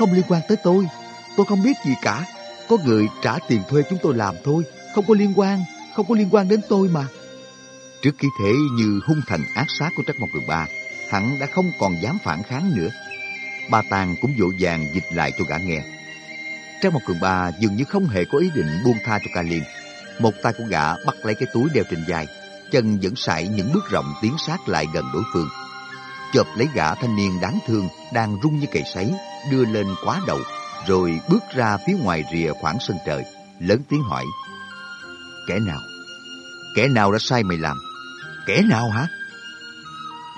không liên quan tới tôi. Tôi không biết gì cả. Có người trả tiền thuê chúng tôi làm thôi. Không có liên quan, không có liên quan đến tôi mà. Trước khi thế như hung thần ác sát của Trắc Mộc Cường Ba, hắn đã không còn dám phản kháng nữa. Ba Tàng cũng vội vàng dịch lại cho gã nghe. Trắc Mộc Cường Ba dường như không hề có ý định buông tha cho Ca Liên. Một tay của gã bắt lấy cái túi đeo trên vai, chân vẫn sải những bước rộng tiến sát lại gần đối phương. Chộp lấy gã thanh niên đáng thương đang rung như cầy sấy, đưa lên quá đầu, rồi bước ra phía ngoài rìa khoảng sân trời, lớn tiếng hỏi. Kẻ nào? Kẻ nào đã sai mày làm? Kẻ nào hả?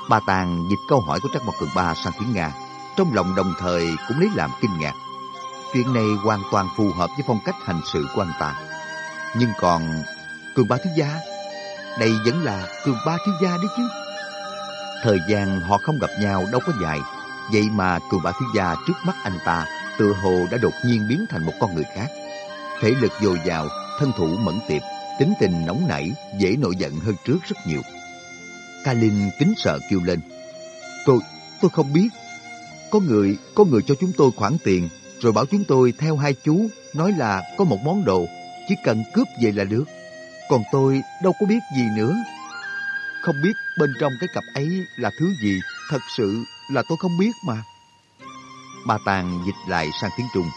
bà Tàng dịch câu hỏi của Trắc Mộc Cường Ba sang tiếng Nga, trong lòng đồng thời cũng lấy làm kinh ngạc. Chuyện này hoàn toàn phù hợp với phong cách hành sự của anh ta. Nhưng còn Cường Ba Thiếu Gia, đây vẫn là Cường Ba Thiếu Gia đấy chứ. Thời gian họ không gặp nhau đâu có dài, vậy mà Cường bà Thiếu Gia trước mắt anh ta tự hồ đã đột nhiên biến thành một con người khác. Thể lực dồi dào, thân thủ mẫn tiệp, tính tình nóng nảy, dễ nổi giận hơn trước rất nhiều. Kalin kính sợ kêu lên. Tôi, tôi không biết. Có người, có người cho chúng tôi khoản tiền, rồi bảo chúng tôi theo hai chú, nói là có một món đồ, chỉ cần cướp về là được. Còn tôi đâu có biết gì nữa. Không biết bên trong cái cặp ấy là thứ gì, thật sự là tôi không biết mà. Bà Tàng dịch lại sang tiếng Trung.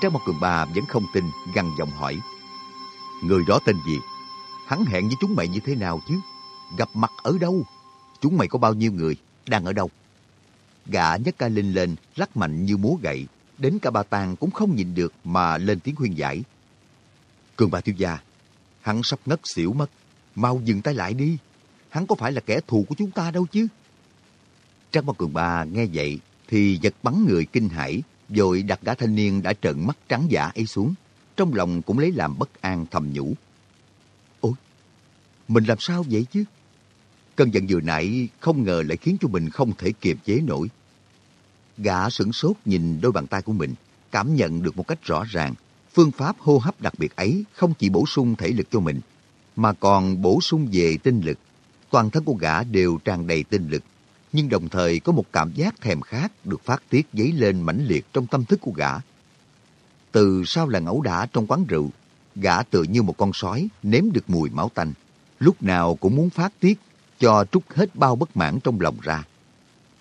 Trang một cường bà vẫn không tin, gằn giọng hỏi. Người đó tên gì? Hắn hẹn với chúng mày như thế nào chứ? Gặp mặt ở đâu? Chúng mày có bao nhiêu người? Đang ở đâu? Gã nhấc ca linh lên, lắc mạnh như múa gậy. Đến cả bà Tàng cũng không nhìn được mà lên tiếng khuyên giải. Cường bà thiếu gia, hắn sắp ngất xỉu mất. Mau dừng tay lại đi. Hắn có phải là kẻ thù của chúng ta đâu chứ? Trang Bao Cường Ba nghe vậy thì giật bắn người kinh hãi, rồi đặt gã thanh niên đã trợn mắt trắng giả ấy xuống. Trong lòng cũng lấy làm bất an thầm nhủ. Ôi, mình làm sao vậy chứ? Cơn giận vừa nãy không ngờ lại khiến cho mình không thể kiềm chế nổi. Gã sửng sốt nhìn đôi bàn tay của mình, cảm nhận được một cách rõ ràng. Phương pháp hô hấp đặc biệt ấy không chỉ bổ sung thể lực cho mình, mà còn bổ sung về tinh lực. Toàn thân của gã đều tràn đầy tinh lực, nhưng đồng thời có một cảm giác thèm khát được phát tiết dấy lên mãnh liệt trong tâm thức của gã. Từ sau lần ẩu đả trong quán rượu, gã tựa như một con sói nếm được mùi máu tanh, lúc nào cũng muốn phát tiết cho trút hết bao bất mãn trong lòng ra.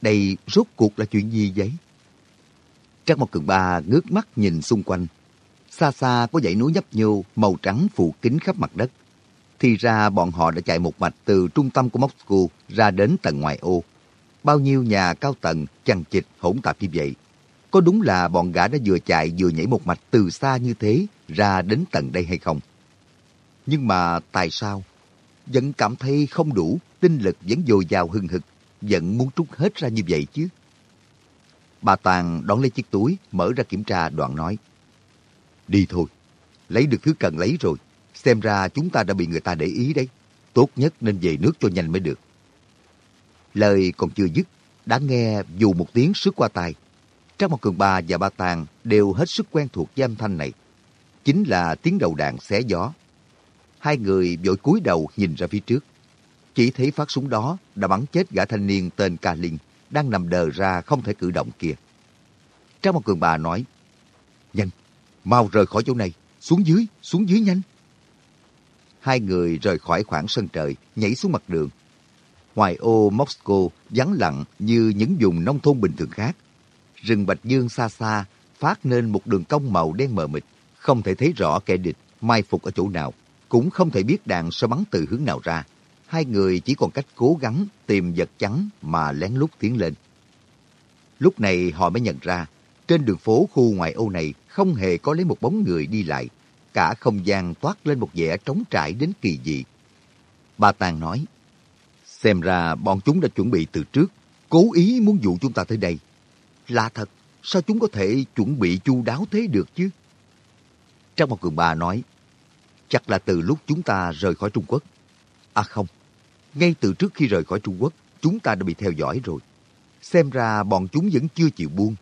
Đây rốt cuộc là chuyện gì vậy? Trác Mộc Cường Ba ngước mắt nhìn xung quanh. Xa xa có dãy núi nhấp nhô màu trắng phủ kín khắp mặt đất. Thì ra bọn họ đã chạy một mạch từ trung tâm của Moscow ra đến tận ngoài ô. Bao nhiêu nhà cao tầng chằng chịt hỗn tạp như vậy. Có đúng là bọn gã đã vừa chạy vừa nhảy một mạch từ xa như thế ra đến tận đây hay không? Nhưng mà tại sao? Vẫn cảm thấy không đủ, tinh lực vẫn dồi dào hừng hực, vẫn muốn trút hết ra như vậy chứ. Bà Tàng đón lấy chiếc túi, mở ra kiểm tra đoạn nói. Đi thôi, lấy được thứ cần lấy rồi. Xem ra chúng ta đã bị người ta để ý đấy. Tốt nhất nên về nước cho nhanh mới được. Lời còn chưa dứt, đã nghe dù một tiếng sức qua tai. Trang một cường ba và ba tàng đều hết sức quen thuộc với âm thanh này. Chính là tiếng đầu đạn xé gió. Hai người vội cúi đầu nhìn ra phía trước. Chỉ thấy phát súng đó đã bắn chết gã thanh niên tên Ca Linh, đang nằm đờ ra không thể cử động kia. Trang một cường bà nói, Nhanh, mau rời khỏi chỗ này, xuống dưới, xuống dưới nhanh. Hai người rời khỏi khoảng sân trời, nhảy xuống mặt đường. Ngoài ô Moscow vắng lặng như những vùng nông thôn bình thường khác. Rừng Bạch Dương xa xa phát nên một đường cong màu đen mờ mịt, không thể thấy rõ kẻ địch mai phục ở chỗ nào, cũng không thể biết đạn sẽ bắn từ hướng nào ra. Hai người chỉ còn cách cố gắng tìm vật chắn mà lén lút tiến lên. Lúc này họ mới nhận ra, trên đường phố khu ngoại ô này không hề có lấy một bóng người đi lại. Cả không gian toát lên một vẻ trống trải đến kỳ dị. Bà Tàng nói, xem ra bọn chúng đã chuẩn bị từ trước, cố ý muốn dụ chúng ta tới đây. Lạ thật, sao chúng có thể chuẩn bị chu đáo thế được chứ? Trang một cường bà nói, chắc là từ lúc chúng ta rời khỏi Trung Quốc. À không, ngay từ trước khi rời khỏi Trung Quốc, chúng ta đã bị theo dõi rồi. Xem ra bọn chúng vẫn chưa chịu buông.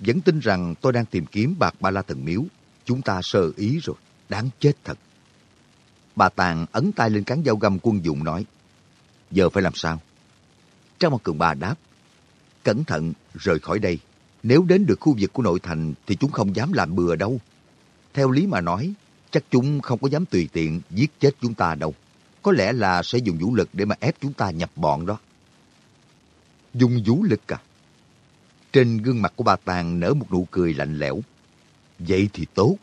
Vẫn tin rằng tôi đang tìm kiếm bạc ba la thần miếu. Chúng ta sơ ý rồi, đáng chết thật. Bà Tàng ấn tay lên cán dao găm quân dụng nói, giờ phải làm sao? Trang một cường ba đáp, cẩn thận rời khỏi đây. Nếu đến được khu vực của nội thành thì chúng không dám làm bừa đâu. Theo lý mà nói, chắc chúng không có dám tùy tiện giết chết chúng ta đâu. Có lẽ là sẽ dùng vũ lực để mà ép chúng ta nhập bọn đó. Dùng vũ lực à? Trên gương mặt của bà Tàng nở một nụ cười lạnh lẽo. Vậy thì tốt.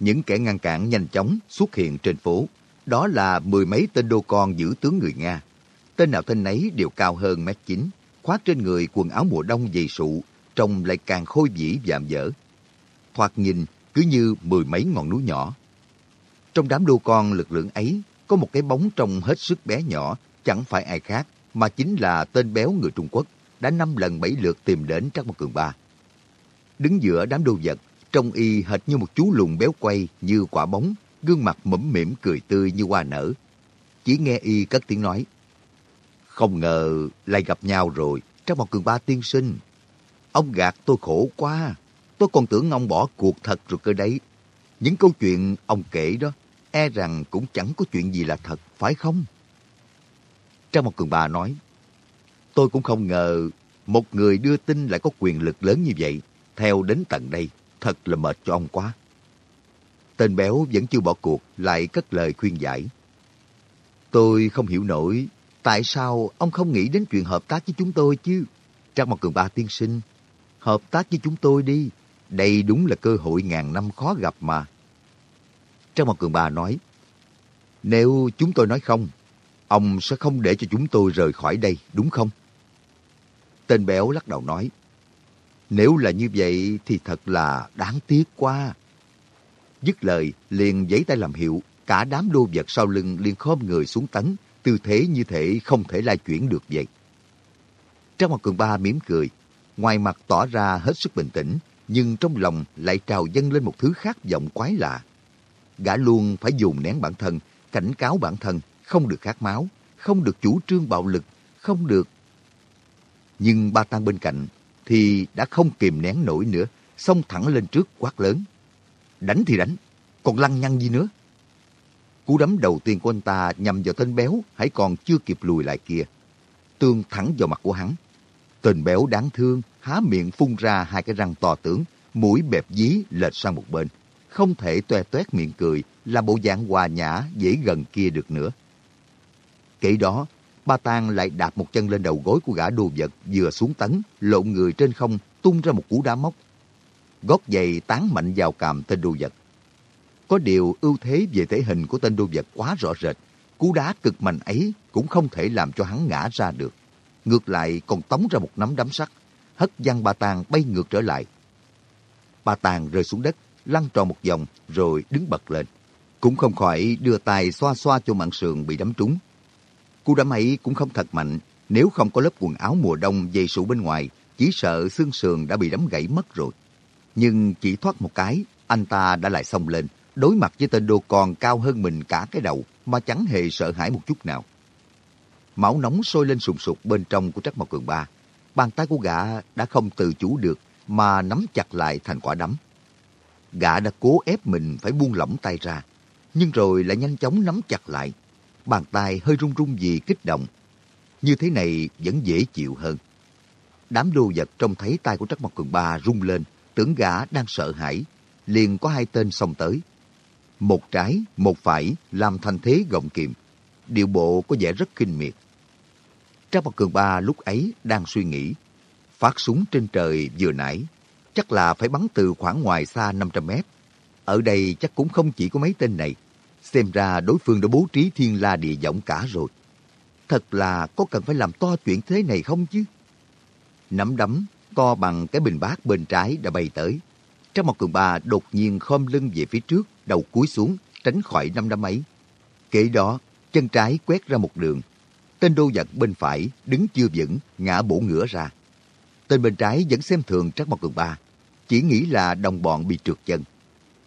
Những kẻ ngăn cản nhanh chóng xuất hiện trên phố. Đó là mười mấy tên đô con giữ tướng người Nga. Tên nào tên nấy đều cao hơn mét chín, khoác trên người quần áo mùa đông dày sụ, trông lại càng khôi vĩ vạm vỡ. Thoạt nhìn cứ như mười mấy ngọn núi nhỏ. Trong đám đô con lực lượng ấy, có một cái bóng trông hết sức bé nhỏ, chẳng phải ai khác, mà chính là tên béo người Trung Quốc, đã năm lần bảy lượt tìm đến Trác Mộc Cường Ba. Đứng giữa đám đô vật, trông y hệt như một chú lùn béo quay như quả bóng, gương mặt mẫm mỉm cười tươi như hoa nở. Chỉ nghe y cất tiếng nói, không ngờ lại gặp nhau rồi, trong một Cường Ba tiên sinh. Ông gạt tôi khổ quá, tôi còn tưởng ông bỏ cuộc thật rồi cơ đấy. Những câu chuyện ông kể đó, e rằng cũng chẳng có chuyện gì là thật, phải không? trong một cường bà nói, tôi cũng không ngờ một người đưa tin lại có quyền lực lớn như vậy, theo đến tận đây, thật là mệt cho ông quá. Tên béo vẫn chưa bỏ cuộc, lại cất lời khuyên giải. Tôi không hiểu nổi, tại sao ông không nghĩ đến chuyện hợp tác với chúng tôi chứ? Trang một cường ba tiên sinh, hợp tác với chúng tôi đi, đây đúng là cơ hội ngàn năm khó gặp mà. Trang một cường ba nói, nếu chúng tôi nói không, ông sẽ không để cho chúng tôi rời khỏi đây, đúng không? Tên béo lắc đầu nói, nếu là như vậy thì thật là đáng tiếc quá. Dứt lời, liền giấy tay làm hiệu, cả đám đô vật sau lưng liền khom người xuống tấn, tư thế như thể không thể lai chuyển được vậy. Trang Mặt Cường Ba mỉm cười, ngoài mặt tỏ ra hết sức bình tĩnh, nhưng trong lòng lại trào dâng lên một thứ khác vọng quái lạ. Gã luôn phải dùng nén bản thân, cảnh cáo bản thân, không được khát máu, không được chủ trương bạo lực, không được... Nhưng ba tang bên cạnh thì đã không kìm nén nổi nữa, xông thẳng lên trước quát lớn. Đánh thì đánh, còn lăng nhăng gì nữa? Cú đấm đầu tiên của anh ta nhằm vào tên béo hãy còn chưa kịp lùi lại kia. Tương thẳng vào mặt của hắn. Tên béo đáng thương, há miệng phun ra hai cái răng to tướng, mũi bẹp dí lệch sang một bên. Không thể toe toét miệng cười là bộ dạng hòa nhã dễ gần kia được nữa. Kể đó, Ba Tang lại đạp một chân lên đầu gối của gã đồ vật vừa xuống tấn, lộn người trên không, tung ra một cú đá móc. Gót giày tán mạnh vào càm tên đô vật. Có điều ưu thế về thể hình của tên đô vật quá rõ rệt. Cú đá cực mạnh ấy cũng không thể làm cho hắn ngã ra được. Ngược lại còn tống ra một nắm đấm sắt, hất văng bà tàng bay ngược trở lại. bà tàng rơi xuống đất, lăn tròn một vòng rồi đứng bật lên. Cũng không khỏi đưa tay xoa xoa cho mạng sườn bị đấm trúng. Cú đấm ấy cũng không thật mạnh, nếu không có lớp quần áo mùa đông dày sụ bên ngoài, chỉ sợ xương sườn đã bị đấm gãy mất rồi. Nhưng chỉ thoát một cái, anh ta đã lại xông lên, đối mặt với tên đô còn cao hơn mình cả cái đầu mà chẳng hề sợ hãi một chút nào. Máu nóng sôi lên sùng sục bên trong của Trắc Mộc Cường Ba. Bàn tay của gã đã không tự chủ được mà nắm chặt lại thành quả đấm. Gã đã cố ép mình phải buông lỏng tay ra, nhưng rồi lại nhanh chóng nắm chặt lại. Bàn tay hơi run run vì kích động. Như thế này vẫn dễ chịu hơn. Đám đô vật trông thấy tay của Trắc Mộc Cường Ba rung lên, tưởng gã đang sợ hãi. Liền có hai tên xông tới, một trái, một phải làm thành thế gọng kiềm điều bộ có vẻ rất kinh miệt. Trang Bảo Cường Ba lúc ấy đang suy nghĩ. Phát súng trên trời vừa nãy, chắc là phải bắn từ khoảng ngoài xa 500 mét. Ở đây chắc cũng không chỉ có mấy tên này. Xem ra đối phương đã bố trí thiên la địa võng cả rồi. Thật là có cần phải làm to chuyện thế này không chứ? Nắm đấm to bằng cái bình bát bên trái đã bay tới. Trong một cường bà đột nhiên khom lưng về phía trước, đầu cúi xuống, tránh khỏi năm đám ấy. Kể đó, chân trái quét ra một đường. Tên đô vật bên phải đứng chưa vững, ngã bổ ngửa ra. Tên bên trái vẫn xem thường trắc một Cường Ba, chỉ nghĩ là đồng bọn bị trượt chân.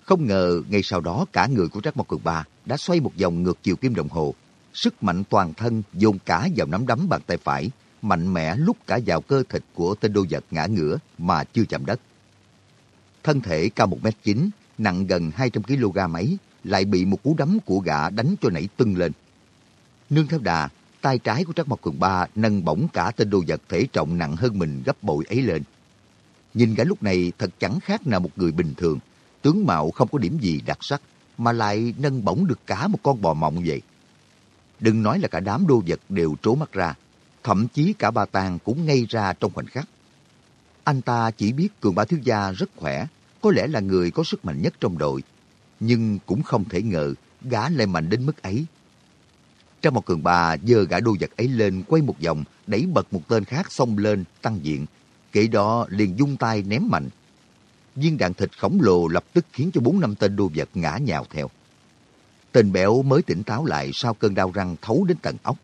Không ngờ ngay sau đó cả người của Trác Mộc Cường Ba đã xoay một vòng ngược chiều kim đồng hồ. Sức mạnh toàn thân dồn cả vào nắm đấm bàn tay phải, mạnh mẽ lúc cả vào cơ thịt của tên đô vật ngã ngửa mà chưa chạm đất. Thân thể cao 1m9, nặng gần 200kg ấy, lại bị một cú đấm của gã đánh cho nảy tưng lên. Nương theo đà, tay trái của Trắc Mộc Cường Ba nâng bổng cả tên đồ vật thể trọng nặng hơn mình gấp bội ấy lên. Nhìn gã lúc này thật chẳng khác nào một người bình thường. Tướng mạo không có điểm gì đặc sắc, mà lại nâng bổng được cả một con bò mộng vậy. Đừng nói là cả đám đô vật đều trố mắt ra, thậm chí cả ba Tàng cũng ngay ra trong khoảnh khắc. Anh ta chỉ biết cường bá thiếu gia rất khỏe, có lẽ là người có sức mạnh nhất trong đội, nhưng cũng không thể ngờ gã lại mạnh đến mức ấy. Trong một cường bà giơ gã đô vật ấy lên quay một vòng, đẩy bật một tên khác xông lên, tăng diện. Kể đó liền dung tay ném mạnh. Viên đạn thịt khổng lồ lập tức khiến cho bốn năm tên đô vật ngã nhào theo. Tên béo mới tỉnh táo lại sau cơn đau răng thấu đến tận óc.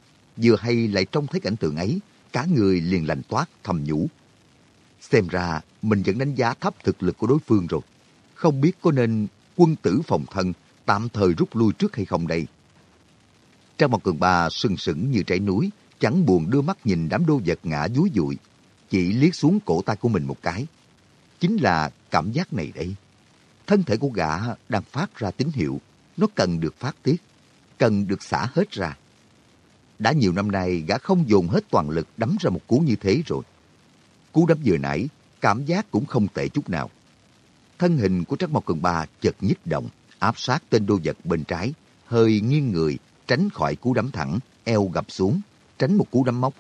Vừa hay lại trông thấy cảnh tượng ấy, cả người liền lành toát thầm nhủ. Xem ra mình vẫn đánh giá thấp thực lực của đối phương rồi. Không biết có nên quân tử phòng thân tạm thời rút lui trước hay không đây? Trang một cường bà sừng sững như trải núi, chẳng buồn đưa mắt nhìn đám đô vật ngã dúi dụi, chỉ liếc xuống cổ tay của mình một cái. Chính là cảm giác này đây. Thân thể của gã đang phát ra tín hiệu, nó cần được phát tiết, cần được xả hết ra. Đã nhiều năm nay gã không dồn hết toàn lực đấm ra một cú như thế rồi. Cú đấm vừa nãy, cảm giác cũng không tệ chút nào. Thân hình của Trắc Mộc Cường Ba chợt nhích động, áp sát tên đô vật bên trái, hơi nghiêng người, tránh khỏi cú đấm thẳng, eo gập xuống, tránh một cú đấm móc.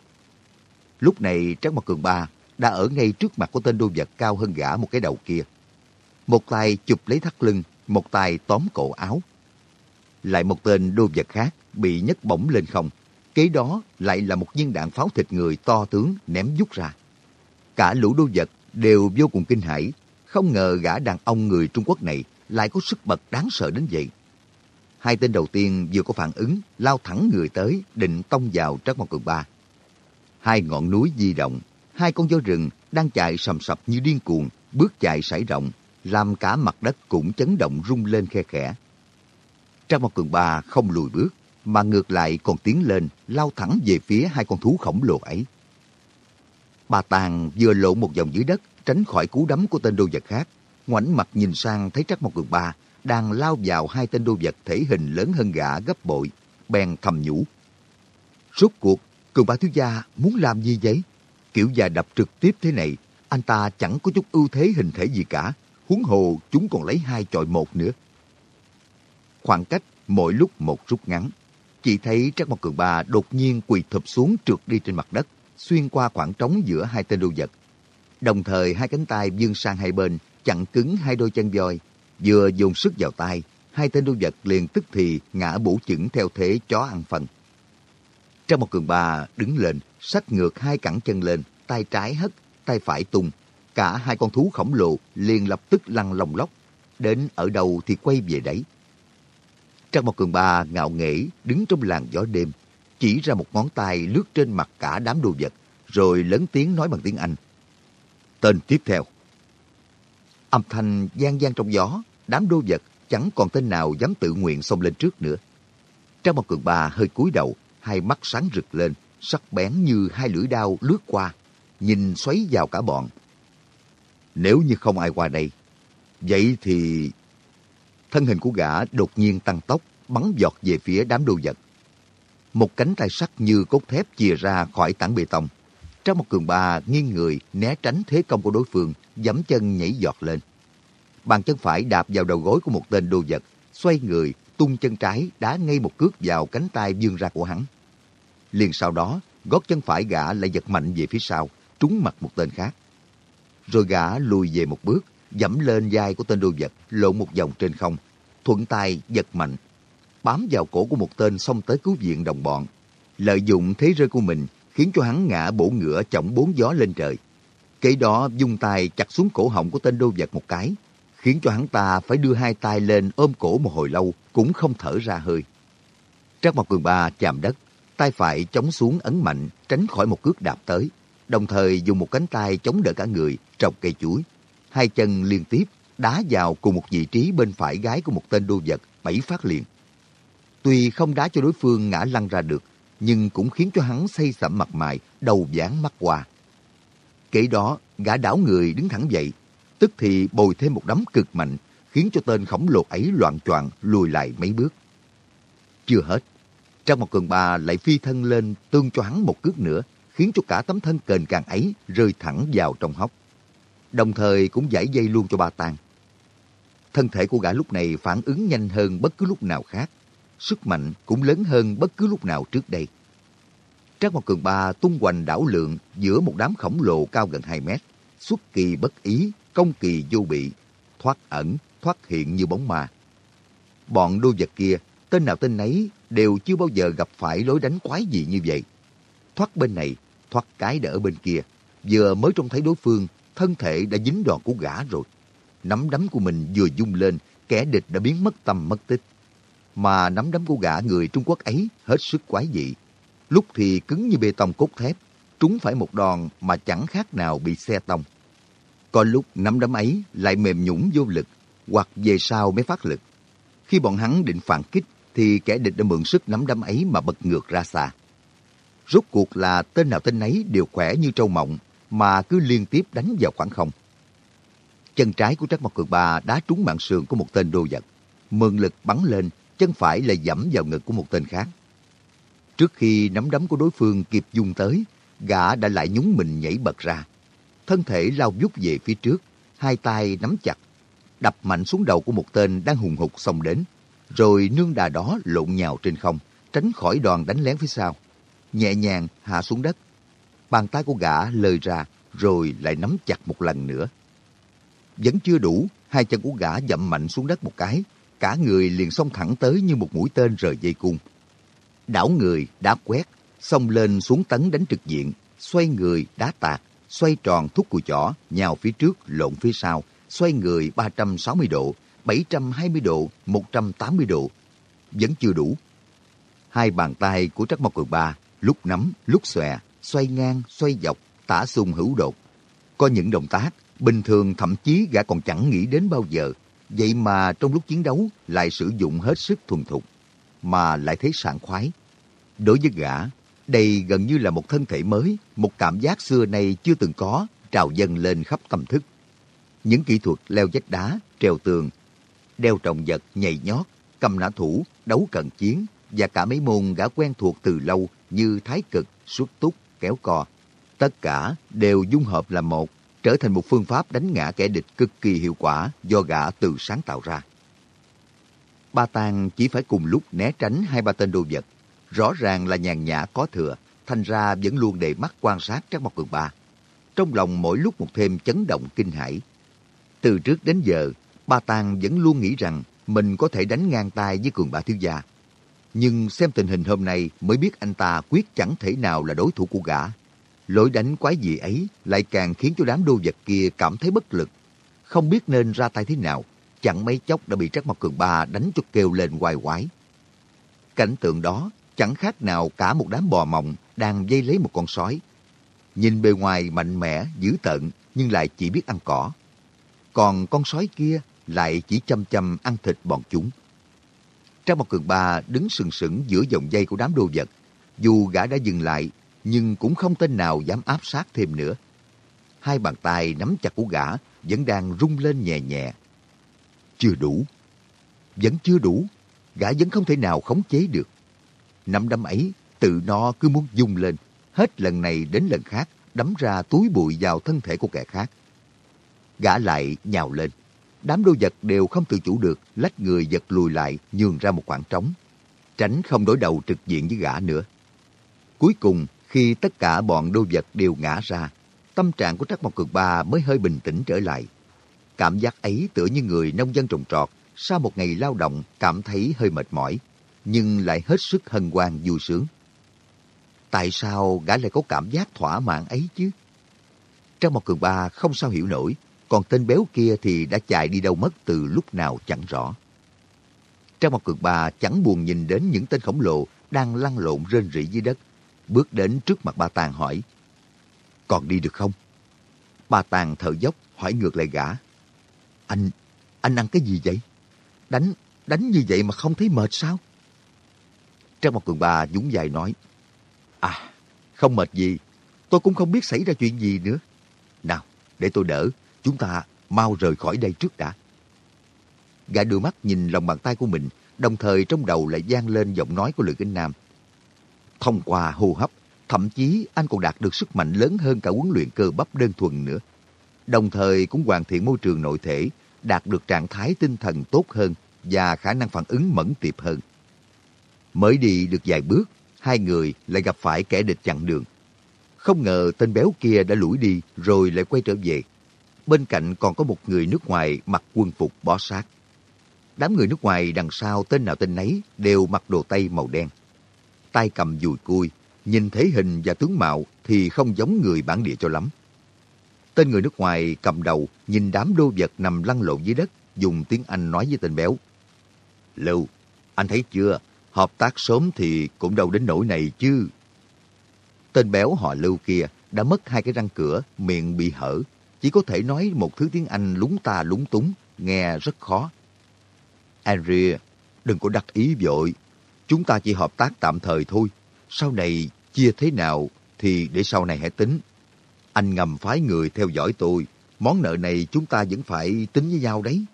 Lúc này Trắc Mộc Cường Ba đã ở ngay trước mặt của tên đô vật cao hơn gã một cái đầu kia. Một tay chụp lấy thắt lưng, một tay tóm cổ áo. Lại một tên đô vật khác bị nhấc bổng lên không. Kế đó lại là một viên đạn pháo thịt người to tướng ném rút ra. Cả lũ đô vật đều vô cùng kinh hãi, không ngờ gã đàn ông người Trung Quốc này lại có sức bật đáng sợ đến vậy. Hai tên đầu tiên vừa có phản ứng, lao thẳng người tới, định tông vào Trác Mộc Cường Ba. Hai ngọn núi di động, hai con voi rừng đang chạy sầm sập như điên cuồng, bước chạy sải rộng, làm cả mặt đất cũng chấn động rung lên khe khẽ. Trác Mộc Cường Ba không lùi bước, mà ngược lại còn tiến lên, lao thẳng về phía hai con thú khổng lồ ấy. Bà Tàng vừa lộn một vòng dưới đất, tránh khỏi cú đấm của tên đô vật khác. Ngoảnh mặt nhìn sang thấy Trắc Mộc Cường Ba đang lao vào hai tên đô vật thể hình lớn hơn gã gấp bội, bèn thầm nhủ. Rốt cuộc, Cường Ba Thiếu Gia muốn làm gì vậy? Kiểu già đập trực tiếp thế này, anh ta chẳng có chút ưu thế hình thể gì cả. Huống hồ chúng còn lấy hai chọi một nữa. Khoảng cách mỗi lúc một rút ngắn. Chỉ thấy Trắc Mộc Cường Ba đột nhiên quỳ thụp xuống trượt đi trên mặt đất, xuyên qua khoảng trống giữa hai tên đô vật. Đồng thời hai cánh tay vươn sang hai bên, chặn cứng hai đôi chân voi. Vừa dùng sức vào tay, hai tên đô vật liền tức thì ngã bổ chững theo thế chó ăn phần. Trác một cường bà đứng lên, sách ngược hai cẳng chân lên, tay trái hất, tay phải tung. Cả hai con thú khổng lồ liền lập tức lăn lồng lóc. Đến ở đâu thì quay về đấy. Trang một cường ba ngạo nghễ đứng trong làng gió đêm, chỉ ra một ngón tay lướt trên mặt cả đám đồ vật, rồi lớn tiếng nói bằng tiếng Anh. Tên tiếp theo. Âm thanh gian gian trong gió, đám đô vật chẳng còn tên nào dám tự nguyện xông lên trước nữa. Trang một cường ba hơi cúi đầu, hai mắt sáng rực lên, sắc bén như hai lưỡi đao lướt qua, nhìn xoáy vào cả bọn. Nếu như không ai qua đây, vậy thì... Thân hình của gã đột nhiên tăng tốc, bắn giọt về phía đám đô vật. Một cánh tay sắt như cốt thép chìa ra khỏi tảng bê tông. Trong một cường ba nghiêng người né tránh thế công của đối phương, giẫm chân nhảy giọt lên. Bàn chân phải đạp vào đầu gối của một tên đô vật, xoay người, tung chân trái đá ngay một cước vào cánh tay vươn ra của hắn. Liền sau đó, gót chân phải gã lại giật mạnh về phía sau, trúng mặt một tên khác. Rồi gã lùi về một bước, dẫm lên vai của tên đồ vật, lộn một vòng trên không, thuận tay giật mạnh, bám vào cổ của một tên xông tới cứu viện đồng bọn. Lợi dụng thế rơi của mình, khiến cho hắn ngã bổ ngựa chổng bốn gió lên trời. Kế đó dùng tay chặt xuống cổ họng của tên đô vật một cái, khiến cho hắn ta phải đưa hai tay lên ôm cổ một hồi lâu, cũng không thở ra hơi. Trác Mộc Cường Ba chạm đất, tay phải chống xuống ấn mạnh, tránh khỏi một cước đạp tới, đồng thời dùng một cánh tay chống đỡ cả người, trồng cây chuối. Hai chân liên tiếp, đá vào cùng một vị trí bên phải gái của một tên đô vật, bảy phát liền. Tuy không đá cho đối phương ngã lăn ra được, nhưng cũng khiến cho hắn xây sẩm mặt mày, đầu dán mắt qua. Kể đó, gã đảo người đứng thẳng dậy, tức thì bồi thêm một đấm cực mạnh, khiến cho tên khổng lồ ấy loạn choạng lùi lại mấy bước. Chưa hết, trong một cường ba lại phi thân lên tương cho hắn một cước nữa, khiến cho cả tấm thân kền càng ấy rơi thẳng vào trong hốc đồng thời cũng giải dây luôn cho ba tang. Thân thể của gã lúc này phản ứng nhanh hơn bất cứ lúc nào khác. Sức mạnh cũng lớn hơn bất cứ lúc nào trước đây. Trác Mộc Cường Ba tung hoành đảo lượng giữa một đám khổng lồ cao gần 2 mét, xuất kỳ bất ý, công kỳ vô bị, thoát ẩn, thoát hiện như bóng ma. Bọn đô vật kia, tên nào tên nấy đều chưa bao giờ gặp phải lối đánh quái gì như vậy. Thoát bên này, thoát cái đỡ bên kia, vừa mới trông thấy đối phương, thân thể đã dính đòn của gã rồi. Nắm đấm của mình vừa dung lên, kẻ địch đã biến mất tâm mất tích. Mà nắm đấm của gã người Trung Quốc ấy hết sức quái dị. Lúc thì cứng như bê tông cốt thép, trúng phải một đòn mà chẳng khác nào bị xe tông. Có lúc nắm đấm ấy lại mềm nhũng vô lực, hoặc về sau mới phát lực. Khi bọn hắn định phản kích, thì kẻ địch đã mượn sức nắm đấm ấy mà bật ngược ra xa. Rốt cuộc là tên nào tên nấy đều khỏe như trâu mộng, mà cứ liên tiếp đánh vào khoảng không. Chân trái của Trác Mộc Cường Ba đá trúng mạng sườn của một tên đô vật. Mượn lực bắn lên, chân phải lại dẫm vào ngực của một tên khác. Trước khi nắm đấm của đối phương kịp dung tới, gã đã lại nhúng mình nhảy bật ra. Thân thể lao vút về phía trước, hai tay nắm chặt, đập mạnh xuống đầu của một tên đang hùng hục xông đến, rồi nương đà đó lộn nhào trên không, tránh khỏi đoàn đánh lén phía sau. Nhẹ nhàng hạ xuống đất. Bàn tay của gã lơi ra, rồi lại nắm chặt một lần nữa. Vẫn chưa đủ, hai chân của gã dậm mạnh xuống đất một cái, cả người liền xông thẳng tới như một mũi tên rời dây cung. Đảo người, đá quét, xông lên xuống tấn đánh trực diện, xoay người, đá tạc, xoay tròn thúc cùi chỏ, nhào phía trước, lộn phía sau, xoay người 360 độ, 720 độ, 180 độ. Vẫn chưa đủ. Hai bàn tay của Trắc Mộc Cường Ba lúc nắm, lúc xòe, xoay ngang, xoay dọc, tả xung hữu đột. Có những động tác, bình thường thậm chí gã còn chẳng nghĩ đến bao giờ. Vậy mà trong lúc chiến đấu lại sử dụng hết sức thuần thục, mà lại thấy sảng khoái. Đối với gã, đây gần như là một thân thể mới, một cảm giác xưa nay chưa từng có, trào dâng lên khắp tâm thức. Những kỹ thuật leo vách đá, treo tường, đeo trọng vật, nhảy nhót, cầm nã thủ, đấu cận chiến và cả mấy môn gã quen thuộc từ lâu như thái cực, xuất túc, kéo co. Tất cả đều dung hợp làm một, trở thành một phương pháp đánh ngã kẻ địch cực kỳ hiệu quả do gã tự sáng tạo ra. Ba Tàng chỉ phải cùng lúc né tránh hai ba tên đồ vật. Rõ ràng là nhàn nhã có thừa, thành ra vẫn luôn để mắt quan sát Trác Mộc Cường Ba. Trong lòng mỗi lúc một thêm chấn động kinh hãi. Từ trước đến giờ, Ba Tàng vẫn luôn nghĩ rằng mình có thể đánh ngang tay với Cường Ba Thiếu Gia. Nhưng xem tình hình hôm nay mới biết anh ta quyết chẳng thể nào là đối thủ của gã. Lối đánh quái dị ấy lại càng khiến cho đám đô vật kia cảm thấy bất lực. Không biết nên ra tay thế nào, chẳng mấy chốc đã bị Trắc Mộc Cường Ba đánh cho kêu lên hoài quái. Cảnh tượng đó chẳng khác nào cả một đám bò mộng đang dây lấy một con sói. Nhìn bề ngoài mạnh mẽ, dữ tợn, nhưng lại chỉ biết ăn cỏ. Còn con sói kia lại chỉ chăm chăm ăn thịt bọn chúng. Trang một cường ba đứng sừng sững giữa dòng dây của đám đồ vật. Dù gã đã dừng lại, nhưng cũng không tên nào dám áp sát thêm nữa. Hai bàn tay nắm chặt của gã vẫn đang rung lên nhẹ nhẹ. Chưa đủ. Vẫn chưa đủ. Gã vẫn không thể nào khống chế được. Nắm đấm ấy, tự nó cứ muốn dung lên. Hết lần này đến lần khác, đấm ra túi bụi vào thân thể của kẻ khác. Gã lại nhào lên. Đám đô vật đều không tự chủ được, lách người giật lùi lại, nhường ra một khoảng trống. Tránh không đối đầu trực diện với gã nữa. Cuối cùng, khi tất cả bọn đô vật đều ngã ra, tâm trạng của Trắc Mộc Cường Ba mới hơi bình tĩnh trở lại. Cảm giác ấy tựa như người nông dân trồng trọt, sau một ngày lao động cảm thấy hơi mệt mỏi, nhưng lại hết sức hân hoan vui sướng. Tại sao gã lại có cảm giác thỏa mãn ấy chứ? trác mộc cường ba không sao hiểu nổi, còn tên béo kia thì đã chạy đi đâu mất từ lúc nào chẳng rõ. Trong một cường bà chẳng buồn nhìn đến những tên khổng lồ đang lăn lộn rên rỉ dưới đất, bước đến trước mặt ba Tàng hỏi, còn đi được không? Ba Tàng thở dốc hỏi ngược lại gã, anh, anh ăn cái gì vậy? Đánh, đánh như vậy mà không thấy mệt sao? Trong một cường bà dũng dài nói, À, không mệt gì, tôi cũng không biết xảy ra chuyện gì nữa. Nào, để tôi đỡ, chúng ta mau rời khỏi đây trước đã. Gã đưa mắt nhìn lòng bàn tay của mình, đồng thời trong đầu lại vang lên giọng nói của Lữ Kinh Nam. Thông qua hô hấp, thậm chí anh còn đạt được sức mạnh lớn hơn cả huấn luyện cơ bắp đơn thuần nữa. đồng thời cũng hoàn thiện môi trường nội thể, đạt được trạng thái tinh thần tốt hơn và khả năng phản ứng mẫn tiệp hơn. Mới đi được vài bước, hai người lại gặp phải kẻ địch chặn đường. Không ngờ tên béo kia đã lủi đi rồi lại quay trở về. Bên cạnh còn có một người nước ngoài mặc quân phục bó sát. Đám người nước ngoài đằng sau tên nào tên nấy đều mặc đồ tây màu đen. Tay cầm dùi cui, nhìn thấy hình và tướng mạo thì không giống người bản địa cho lắm. Tên người nước ngoài cầm đầu nhìn đám đô vật nằm lăn lộn dưới đất, dùng tiếng Anh nói với tên béo. Lưu, anh thấy chưa, hợp tác sớm thì cũng đâu đến nỗi này chứ. Tên béo họ Lưu kia đã mất hai cái răng cửa, miệng bị hở, chỉ có thể nói một thứ tiếng Anh lúng ta lúng túng, nghe rất khó. Andrea, đừng có đắc ý vội. Chúng ta chỉ hợp tác tạm thời thôi. Sau này chia thế nào thì để sau này hãy tính. Anh ngầm phái người theo dõi tôi. Món nợ này chúng ta vẫn phải tính với nhau đấy.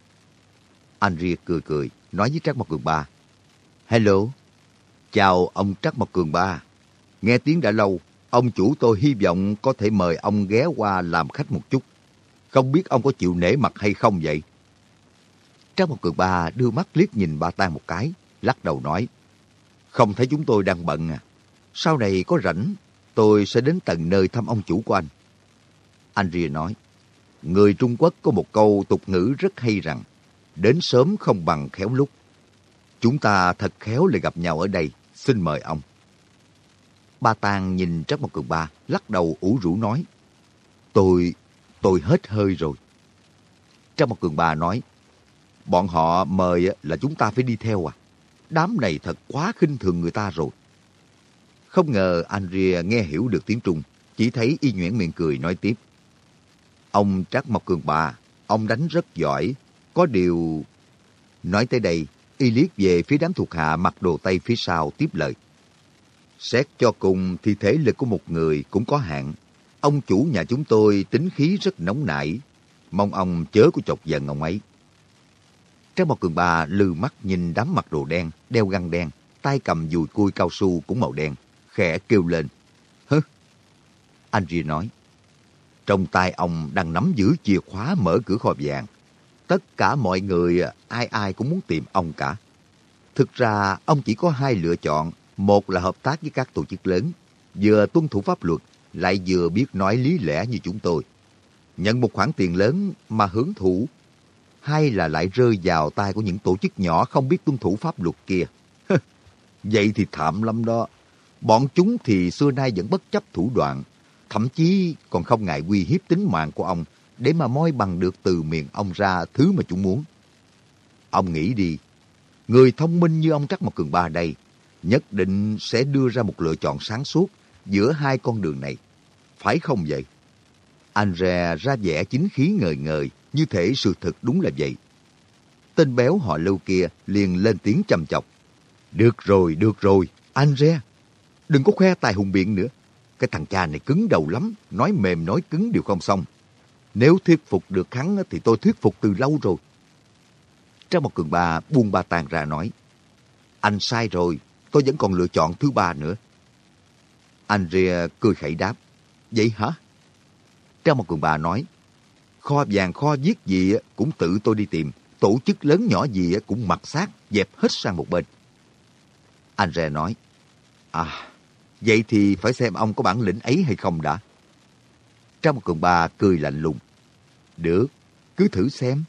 Andrea cười cười, nói với Trác Mộc Cường Ba. Hello. Chào ông Trác Mộc Cường Ba. Nghe tiếng đã lâu, ông chủ tôi hy vọng có thể mời ông ghé qua làm khách một chút. Không biết ông có chịu nể mặt hay không vậy? Trang một cường ba đưa mắt liếc nhìn bà Tan một cái, lắc đầu nói. Không thấy chúng tôi đang bận à. Sau này có rảnh, tôi sẽ đến tận nơi thăm ông chủ của anh. Anh Ria nói, người Trung Quốc có một câu tục ngữ rất hay rằng, đến sớm không bằng khéo lúc. Chúng ta thật khéo lại gặp nhau ở đây, xin mời ông. Ba Tàng nhìn Trác Mộc Cường Ba, lắc đầu ủ rũ nói, tôi, tôi hết hơi rồi. Trong Mộc Cường bà nói, Bọn họ mời là chúng ta phải đi theo à? Đám này thật quá khinh thường người ta rồi. Không ngờ Andrea nghe hiểu được tiếng Trung, chỉ thấy y nhuyễn miệng cười nói tiếp. Ông Trác Mộc Cường bà, ông đánh rất giỏi, có điều... Nói tới đây, y liếc về phía đám thuộc hạ mặc đồ tây phía sau tiếp lời. Xét cho cùng thì thể lực của một người cũng có hạn. Ông chủ nhà chúng tôi tính khí rất nóng nảy. Mong ông chớ có chọc giận ông ấy. Trang Bảo cường bà lư mắt nhìn đám mặc đồ đen, đeo găng đen, tay cầm dùi cui cao su cũng màu đen, khẽ kêu lên. Hứ? Anh Ria nói, trong tay ông đang nắm giữ chìa khóa mở cửa kho vàng. Tất cả mọi người, ai ai cũng muốn tìm ông cả. Thực ra, ông chỉ có hai lựa chọn. Một là hợp tác với các tổ chức lớn, vừa tuân thủ pháp luật, lại vừa biết nói lý lẽ như chúng tôi. Nhận một khoản tiền lớn mà hưởng thụ hay là lại rơi vào tay của những tổ chức nhỏ không biết tuân thủ pháp luật kia. Vậy thì thảm lắm đó. Bọn chúng thì xưa nay vẫn bất chấp thủ đoạn, thậm chí còn không ngại uy hiếp tính mạng của ông để mà moi bằng được từ miệng ông ra thứ mà chúng muốn. Ông nghĩ đi, người thông minh như ông Trắc Mộc Cường Ba đây nhất định sẽ đưa ra một lựa chọn sáng suốt giữa hai con đường này. Phải không vậy? Anh ra ra vẻ chính khí ngời ngời, như thể sự thật đúng là vậy. Tên béo họ lâu kia liền lên tiếng chăm chọc. Được rồi, được rồi, Andre. Đừng có khoe tài hùng biện nữa. Cái thằng cha này cứng đầu lắm, nói mềm nói cứng đều không xong. Nếu thuyết phục được hắn thì tôi thuyết phục từ lâu rồi. Trang một cường bà buông ba tàn ra nói. Anh sai rồi, tôi vẫn còn lựa chọn thứ ba nữa. Anh cười khẩy đáp. Vậy hả? Trang một cường bà nói kho vàng kho giết gì cũng tự tôi đi tìm. Tổ chức lớn nhỏ gì cũng mặc xác, dẹp hết sang một bên. Anh Rè nói, À, vậy thì phải xem ông có bản lĩnh ấy hay không đã. Trong cường bà cười lạnh lùng. Được, cứ thử xem.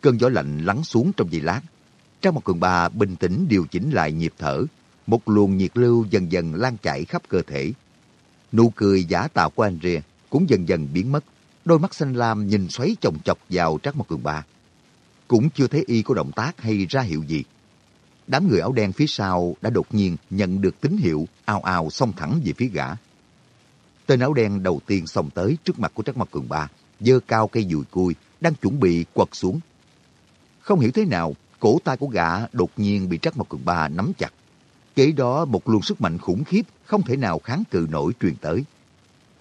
Cơn gió lạnh lắng xuống trong giây lát. Trong một cường bà bình tĩnh điều chỉnh lại nhịp thở. Một luồng nhiệt lưu dần dần lan chảy khắp cơ thể. Nụ cười giả tạo của anh Rìa cũng dần dần biến mất Đôi mắt xanh lam nhìn xoáy chồng chọc vào Trác Mộc Cường Ba. Cũng chưa thấy y có động tác hay ra hiệu gì. Đám người áo đen phía sau đã đột nhiên nhận được tín hiệu ào ào xông thẳng về phía gã. Tên áo đen đầu tiên xông tới trước mặt của Trác Mộc Cường Ba, dơ cao cây dùi cui, đang chuẩn bị quật xuống. Không hiểu thế nào, cổ tay của gã đột nhiên bị Trác Mộc Cường Ba nắm chặt. Kế đó một luồng sức mạnh khủng khiếp không thể nào kháng cự nổi truyền tới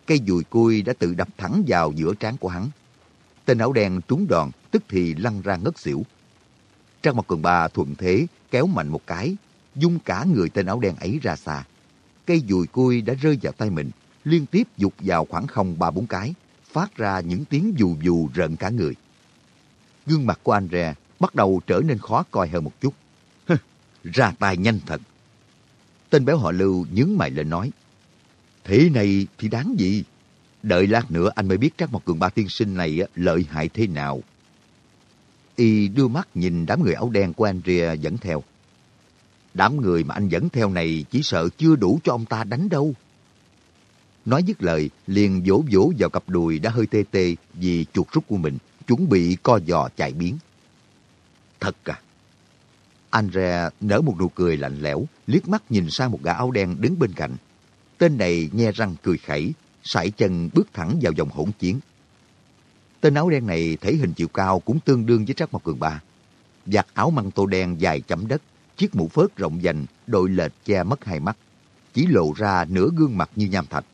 cây dùi cui đã tự đập thẳng vào giữa trán của hắn. Tên áo đen trúng đòn, tức thì lăn ra ngất xỉu. Trang mặt cường bà thuận thế, kéo mạnh một cái, dung cả người tên áo đen ấy ra xa. Cây dùi cui đã rơi vào tay mình, liên tiếp dục vào khoảng không ba bốn cái, phát ra những tiếng dù dù rợn cả người. Gương mặt của anh rè bắt đầu trở nên khó coi hơn một chút. ra tay nhanh thật. Tên béo họ Lưu nhướng mày lên nói. Thế này thì đáng gì? Đợi lát nữa anh mới biết Trác Mộc Cường Ba tiên sinh này lợi hại thế nào. Y đưa mắt nhìn đám người áo đen của Andrea dẫn theo. Đám người mà anh dẫn theo này chỉ sợ chưa đủ cho ông ta đánh đâu. Nói dứt lời, liền vỗ vỗ vào cặp đùi đã hơi tê tê vì chuột rút của mình, chuẩn bị co giò chạy biến. Thật à? Andre nở một nụ cười lạnh lẽo, liếc mắt nhìn sang một gã áo đen đứng bên cạnh. Tên này nhe răng cười khẩy, sải chân bước thẳng vào dòng hỗn chiến. Tên áo đen này thể hình chiều cao cũng tương đương với Trác Mộc Cường Ba. Giặt áo măng tô đen dài chấm đất, chiếc mũ phớt rộng dành, đội lệch che mất hai mắt, chỉ lộ ra nửa gương mặt như nham thạch.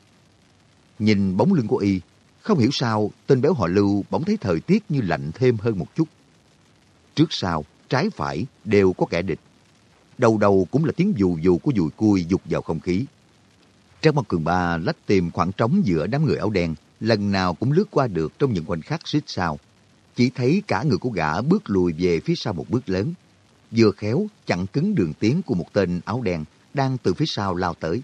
Nhìn bóng lưng của y, không hiểu sao tên béo họ Lưu bỗng thấy thời tiết như lạnh thêm hơn một chút. Trước sau, trái phải đều có kẻ địch. Đầu đầu cũng là tiếng dù dù của dùi cui dục vào không khí. Trang Mộc Cường Ba lách tìm khoảng trống giữa đám người áo đen, lần nào cũng lướt qua được trong những khoảnh khắc xích sao. Chỉ thấy cả người của gã bước lùi về phía sau một bước lớn. Vừa khéo chặn cứng đường tiến của một tên áo đen đang từ phía sau lao tới.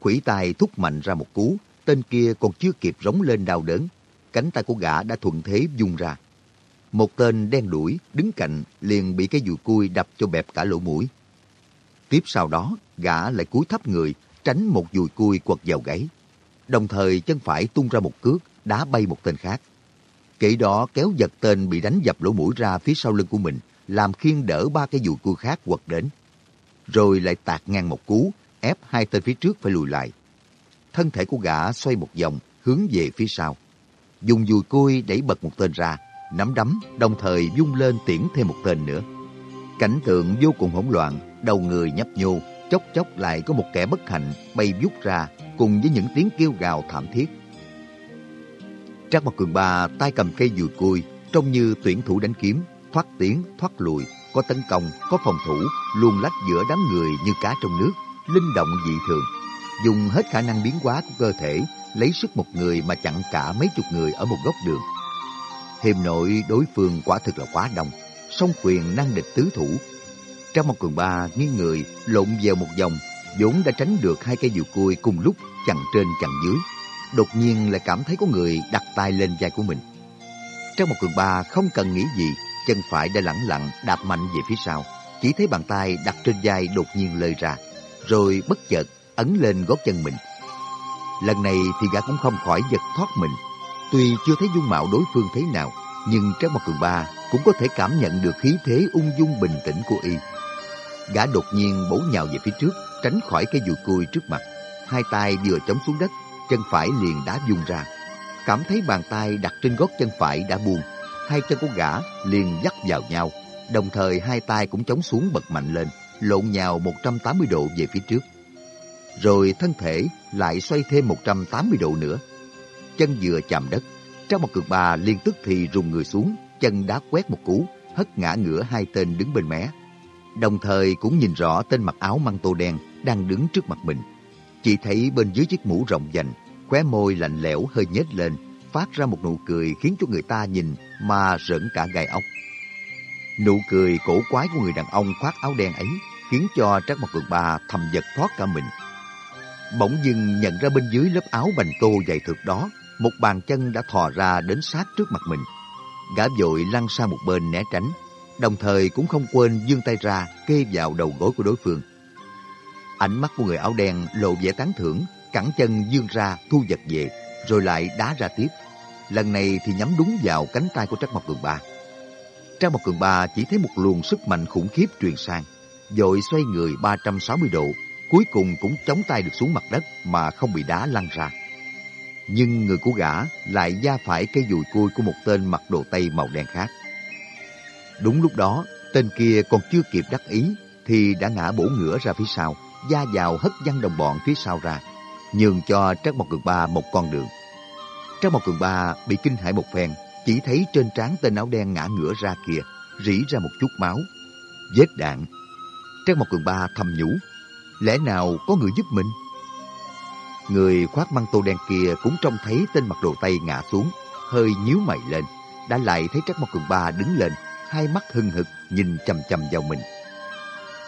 Quỷ tài thúc mạnh ra một cú, tên kia còn chưa kịp rống lên đau đớn. Cánh tay của gã đã thuận thế dung ra. Một tên đen đuổi đứng cạnh liền bị cái dùi cui đập cho bẹp cả lỗ mũi. Tiếp sau đó, gã lại cúi thấp người, tránh một dùi cui quật vào gáy. Đồng thời chân phải tung ra một cước, đá bay một tên khác. Kể đó kéo giật tên bị đánh dập lỗ mũi ra phía sau lưng của mình, làm khiên đỡ ba cái dùi cui khác quật đến. Rồi lại tạt ngang một cú, ép hai tên phía trước phải lùi lại. Thân thể của gã xoay một vòng, hướng về phía sau. Dùng dùi cui đẩy bật một tên ra, nắm đấm, đồng thời vung lên tiễn thêm một tên nữa. Cảnh tượng vô cùng hỗn loạn, đầu người nhấp nhô, chốc chốc lại có một kẻ bất hạnh bay vút ra cùng với những tiếng kêu gào thảm thiết. Trác Mặt Cường Ba tay cầm cây dùi cui, trông như tuyển thủ đánh kiếm, thoát tiến, thoát lùi, có tấn công, có phòng thủ, luôn lách giữa đám người như cá trong nước, linh động dị thường. Dùng hết khả năng biến hóa của cơ thể, lấy sức một người mà chặn cả mấy chục người ở một góc đường. Hiềm nội đối phương quả thực là quá đông, song quyền năng địch tứ thủ. Trong một cường ba nghiêng người lộn vào một vòng, vốn đã tránh được hai cây dù cui cùng lúc chặn trên chặn dưới. Đột nhiên lại cảm thấy có người đặt tay lên vai của mình. Trong một cường ba không cần nghĩ gì, chân phải đã lẳng lặng đạp mạnh về phía sau. Chỉ thấy bàn tay đặt trên vai đột nhiên lơi ra, rồi bất chợt ấn lên gót chân mình. Lần này thì gã cũng không khỏi giật thoát mình, Tuy chưa thấy dung mạo đối phương thế nào, nhưng Trác Mộc Cường Ba cũng có thể cảm nhận được khí thế ung dung bình tĩnh của y. Gã đột nhiên bổ nhào về phía trước, tránh khỏi cây dùi cui trước mặt. Hai tay vừa chống xuống đất, chân phải liền đá vung ra. Cảm thấy bàn tay đặt trên gót chân phải đã buông, hai chân của gã liền dắt vào nhau. Đồng thời hai tay cũng chống xuống bật mạnh lên, lộn nhào 180 độ về phía trước. Rồi thân thể lại xoay thêm 180 độ nữa, chân vừa chạm đất. Trong một cực bà liên tức thì rùng người xuống, chân đá quét một cú, hất ngã ngửa hai tên đứng bên mé. Đồng thời cũng nhìn rõ tên mặc áo măng tô đen đang đứng trước mặt mình. Chỉ thấy bên dưới chiếc mũ rộng dành, khóe môi lạnh lẽo hơi nhếch lên, phát ra một nụ cười khiến cho người ta nhìn mà rợn cả gai ốc. Nụ cười cổ quái của người đàn ông khoác áo đen ấy khiến cho Trác Mộc Cường Ba thầm giật thoát cả mình. Bỗng dưng nhận ra bên dưới lớp áo bành tô dày thực đó một bàn chân đã thò ra đến sát trước mặt mình. Gã vội lăn sang một bên né tránh, đồng thời cũng không quên giương tay ra kê vào đầu gối của đối phương. Ánh mắt của người áo đen lộ vẻ tán thưởng, cẳng chân dương ra thu vật về, rồi lại đá ra tiếp. Lần này thì nhắm đúng vào cánh tay của Trác Mộc Cường Ba. Trác Mộc Cường Ba chỉ thấy một luồng sức mạnh khủng khiếp truyền sang, vội xoay người 360 độ, cuối cùng cũng chống tay được xuống mặt đất mà không bị đá lăn ra nhưng người của gã lại da phải cây dùi cui của một tên mặc đồ tây màu đen khác. Đúng lúc đó, tên kia còn chưa kịp đắc ý thì đã ngã bổ ngửa ra phía sau, da vào hất văng đồng bọn phía sau ra, nhường cho Trác Mộc Cường Ba một con đường. Trác Mộc Cường Ba bị kinh hãi một phen, chỉ thấy trên trán tên áo đen ngã ngửa ra kia, rỉ ra một chút máu. Vết đạn. Trác Mộc Cường Ba thầm nhủ, lẽ nào có người giúp mình? Người khoác măng tô đen kia cũng trông thấy tên mặc đồ Tây ngã xuống, hơi nhíu mày lên. Đã lại thấy Trắc Mộc Cường Ba đứng lên, hai mắt hưng hực nhìn chầm chầm vào mình.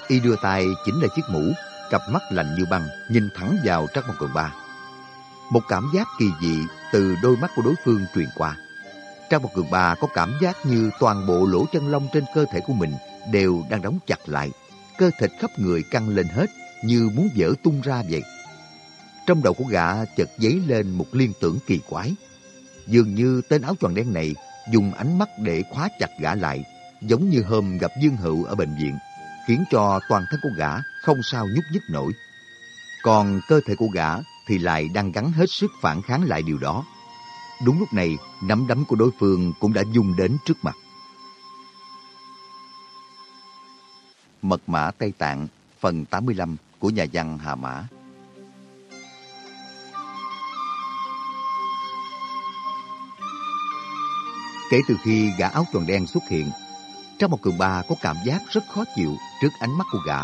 Y đưa tay chỉnh lại chiếc mũ, cặp mắt lạnh như băng, nhìn thẳng vào Trắc Mộc Cường Ba. Một cảm giác kỳ dị từ đôi mắt của đối phương truyền qua. Trắc Mộc Cường Ba có cảm giác như toàn bộ lỗ chân lông trên cơ thể của mình đều đang đóng chặt lại. Cơ thịt khắp người căng lên hết, như muốn vỡ tung ra vậy. Trong đầu của gã chợt dấy lên một liên tưởng kỳ quái. Dường như tên áo choàng đen này dùng ánh mắt để khóa chặt gã lại, giống như hôm gặp Dương Hữu ở bệnh viện, khiến cho toàn thân của gã không sao nhúc nhích nổi. Còn cơ thể của gã thì lại đang gắn hết sức phản kháng lại điều đó. Đúng lúc này, nắm đấm của đối phương cũng đã dùng đến trước mặt. Mật mã Tây Tạng, phần 85 của nhà văn Hà Mã. Kể từ khi gã áo tròn đen xuất hiện, trong một cường ba có cảm giác rất khó chịu trước ánh mắt của gã.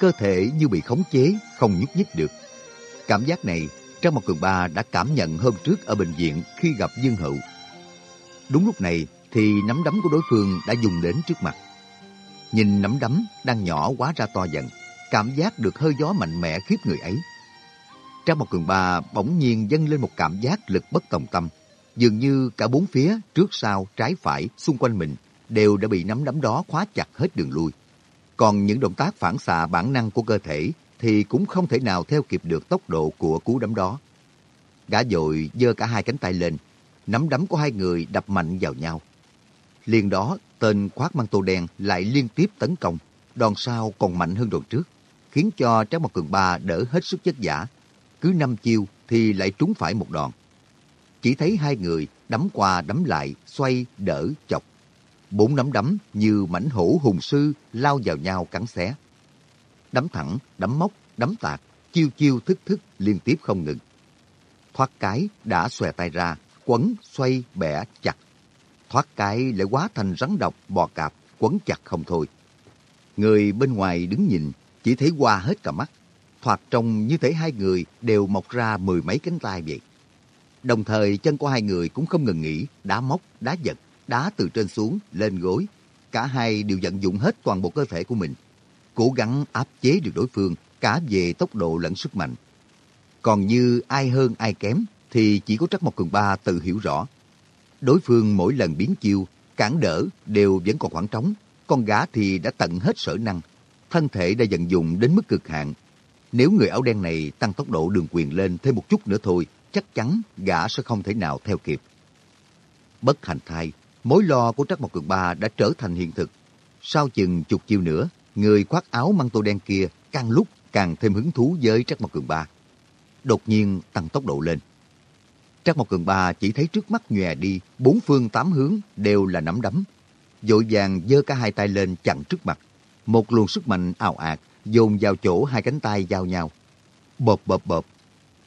Cơ thể như bị khống chế, không nhúc nhích được. Cảm giác này, trong một cường ba đã cảm nhận hôm trước ở bệnh viện khi gặp Dương Hữu. Đúng lúc này thì nắm đấm của đối phương đã dùng đến trước mặt. Nhìn nắm đấm đang nhỏ quá ra to dần, cảm giác được hơi gió mạnh mẽ khiếp người ấy. Trong một cường ba bỗng nhiên dâng lên một cảm giác lực bất tòng tâm, Dường như cả bốn phía, trước sau, trái phải, xung quanh mình đều đã bị nắm đấm đó khóa chặt hết đường lui. Còn những động tác phản xạ bản năng của cơ thể thì cũng không thể nào theo kịp được tốc độ của cú đấm đó. Gã dội giơ cả hai cánh tay lên, nắm đấm của hai người đập mạnh vào nhau. Liền đó, tên khoác măng tô đen lại liên tiếp tấn công, đòn sau còn mạnh hơn đòn trước, khiến cho Trác Mộc Cường Ba đỡ hết sức chất giả. Cứ năm chiêu thì lại trúng phải một đòn. Chỉ thấy hai người đấm qua đấm lại, xoay, đỡ, chọc. Bốn nắm đấm như mảnh hổ hùng sư lao vào nhau cắn xé. Đấm thẳng, đấm móc, đấm tạc, chiêu chiêu thức thức liên tiếp không ngừng. Thoát cái đã xòe tay ra, quấn, xoay, bẻ, chặt. Thoát cái lại quá thành rắn độc, bò cạp, quấn chặt không thôi. Người bên ngoài đứng nhìn, chỉ thấy qua hết cả mắt. Thoạt trông như thể hai người đều mọc ra mười mấy cánh tay vậy. Đồng thời chân của hai người cũng không ngừng nghỉ, đá móc, đá giật, đá từ trên xuống, lên gối. Cả hai đều vận dụng hết toàn bộ cơ thể của mình, cố gắng áp chế được đối phương cả về tốc độ lẫn sức mạnh. Còn như ai hơn ai kém thì chỉ có Trắc Mộc Cường Ba tự hiểu rõ. Đối phương mỗi lần biến chiêu, cản đỡ đều vẫn còn khoảng trống, con gã thì đã tận hết sở năng, thân thể đã vận dụng đến mức cực hạn. Nếu người áo đen này tăng tốc độ đường quyền lên thêm một chút nữa thôi, chắc chắn gã sẽ không thể nào theo kịp. Bất hành thai, mối lo của Trắc Mộc Cường Ba đã trở thành hiện thực. Sau chừng chục chiêu nữa, người khoác áo măng tô đen kia càng lúc càng thêm hứng thú với Trắc Mộc Cường Ba. Đột nhiên tăng tốc độ lên. Trắc Mộc Cường Ba chỉ thấy trước mắt nhòe đi, bốn phương tám hướng đều là nắm đấm. Dội vàng giơ cả hai tay lên chặn trước mặt. Một luồng sức mạnh ảo ạt dồn vào chỗ hai cánh tay giao nhau. Bộp bộp bộp,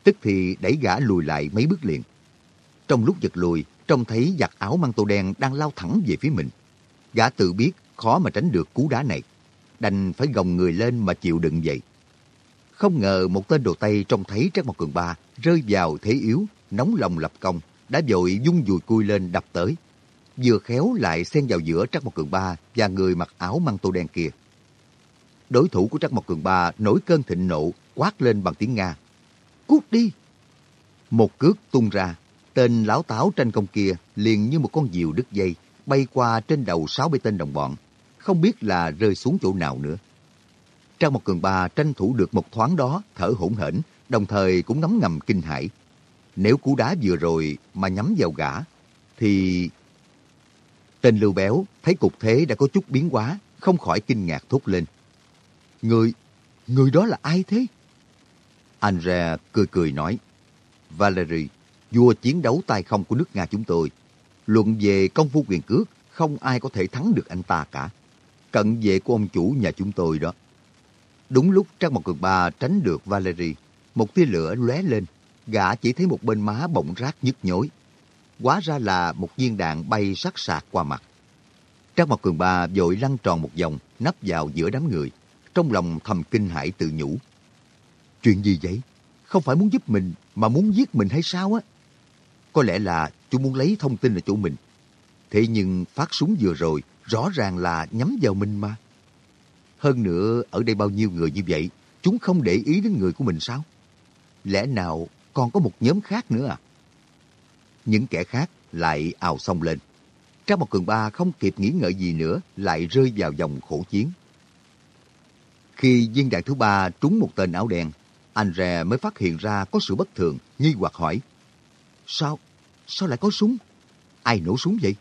tức thì đẩy gã lùi lại mấy bước liền. Trong lúc giật lùi, trông thấy giặt áo mang tô đen đang lao thẳng về phía mình. Gã tự biết khó mà tránh được cú đá này, đành phải gồng người lên mà chịu đựng vậy. Không ngờ một tên đồ Tây trông thấy Trác Mộc Cường Ba rơi vào thế yếu, nóng lòng lập công, đã vội dung dùi cui lên đập tới. Vừa khéo lại xen vào giữa Trác Mộc Cường Ba và người mặc áo mang tô đen kia. Đối thủ của Trác Mộc Cường Ba nổi cơn thịnh nộ, quát lên bằng tiếng Nga cút đi. Một cước tung ra, tên lão táo tranh công kia liền như một con diều đứt dây, bay qua trên đầu sáu bê tên đồng bọn, không biết là rơi xuống chỗ nào nữa. Trang một cường bà tranh thủ được một thoáng đó, thở hổn hển, đồng thời cũng ngấm ngầm kinh hãi. Nếu cú đá vừa rồi mà nhắm vào gã, thì... Tên lưu béo thấy cục thế đã có chút biến hóa, không khỏi kinh ngạc thốt lên. Người, người đó là ai thế? Andre cười cười nói, Valery, vua chiến đấu tay không của nước Nga chúng tôi. Luận về công phu quyền cước, không ai có thể thắng được anh ta cả. Cận vệ của ông chủ nhà chúng tôi đó. Đúng lúc Trang Mộc Cường Ba tránh được Valery, một tia lửa lóe lên, gã chỉ thấy một bên má bỗng rát nhức nhối. Quá ra là một viên đạn bay sắc sạc qua mặt. Trang Mộc Cường Ba vội lăn tròn một vòng, nấp vào giữa đám người. Trong lòng thầm kinh hãi tự nhủ. Chuyện gì vậy? không phải muốn giúp mình mà muốn giết mình hay sao á? Có lẽ là chúng muốn lấy thông tin ở chỗ mình. Thế nhưng phát súng vừa rồi rõ ràng là nhắm vào mình mà. Hơn nữa, ở đây bao nhiêu người như vậy, chúng không để ý đến người của mình sao? Lẽ nào còn có một nhóm khác nữa à? Những kẻ khác lại ào xông lên. Trang một cường ba không kịp nghĩ ngợi gì nữa, lại rơi vào dòng khổ chiến. Khi viên đạn thứ ba trúng một tên áo đen, Andre mới phát hiện ra có sự bất thường, nghi hoặc hỏi. Sao? Sao lại có súng? Ai nổ súng vậy?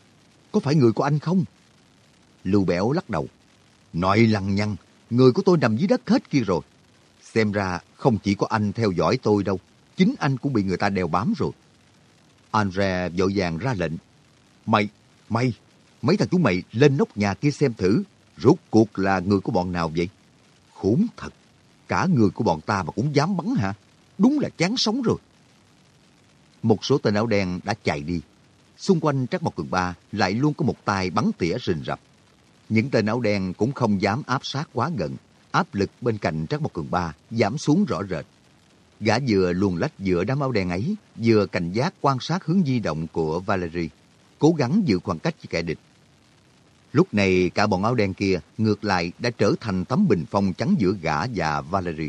Có phải người của anh không? Lưu Béo lắc đầu. Nói lằng nhăng, người của tôi nằm dưới đất hết kia rồi. Xem ra không chỉ có anh theo dõi tôi đâu, chính anh cũng bị người ta đeo bám rồi. Andre vội vàng ra lệnh. Mày, mày, mấy thằng chúng mày lên nóc nhà kia xem thử, rốt cuộc là người của bọn nào vậy? Khốn thật, cả người của bọn ta mà cũng dám bắn hả? Đúng là chán sống rồi. Một số tên áo đen đã chạy đi. Xung quanh Trắc Mộc Cường Ba lại luôn có một tay bắn tỉa rình rập. Những tên áo đen cũng không dám áp sát quá gần. Áp lực bên cạnh Trắc Mộc Cường Ba giảm xuống rõ rệt. Gã vừa luồn lách giữa đám áo đen ấy, vừa cảnh giác quan sát hướng di động của Valerie, cố gắng giữ khoảng cách với kẻ địch. Lúc này cả bọn áo đen kia ngược lại đã trở thành tấm bình phong chắn giữa gã và Valerie.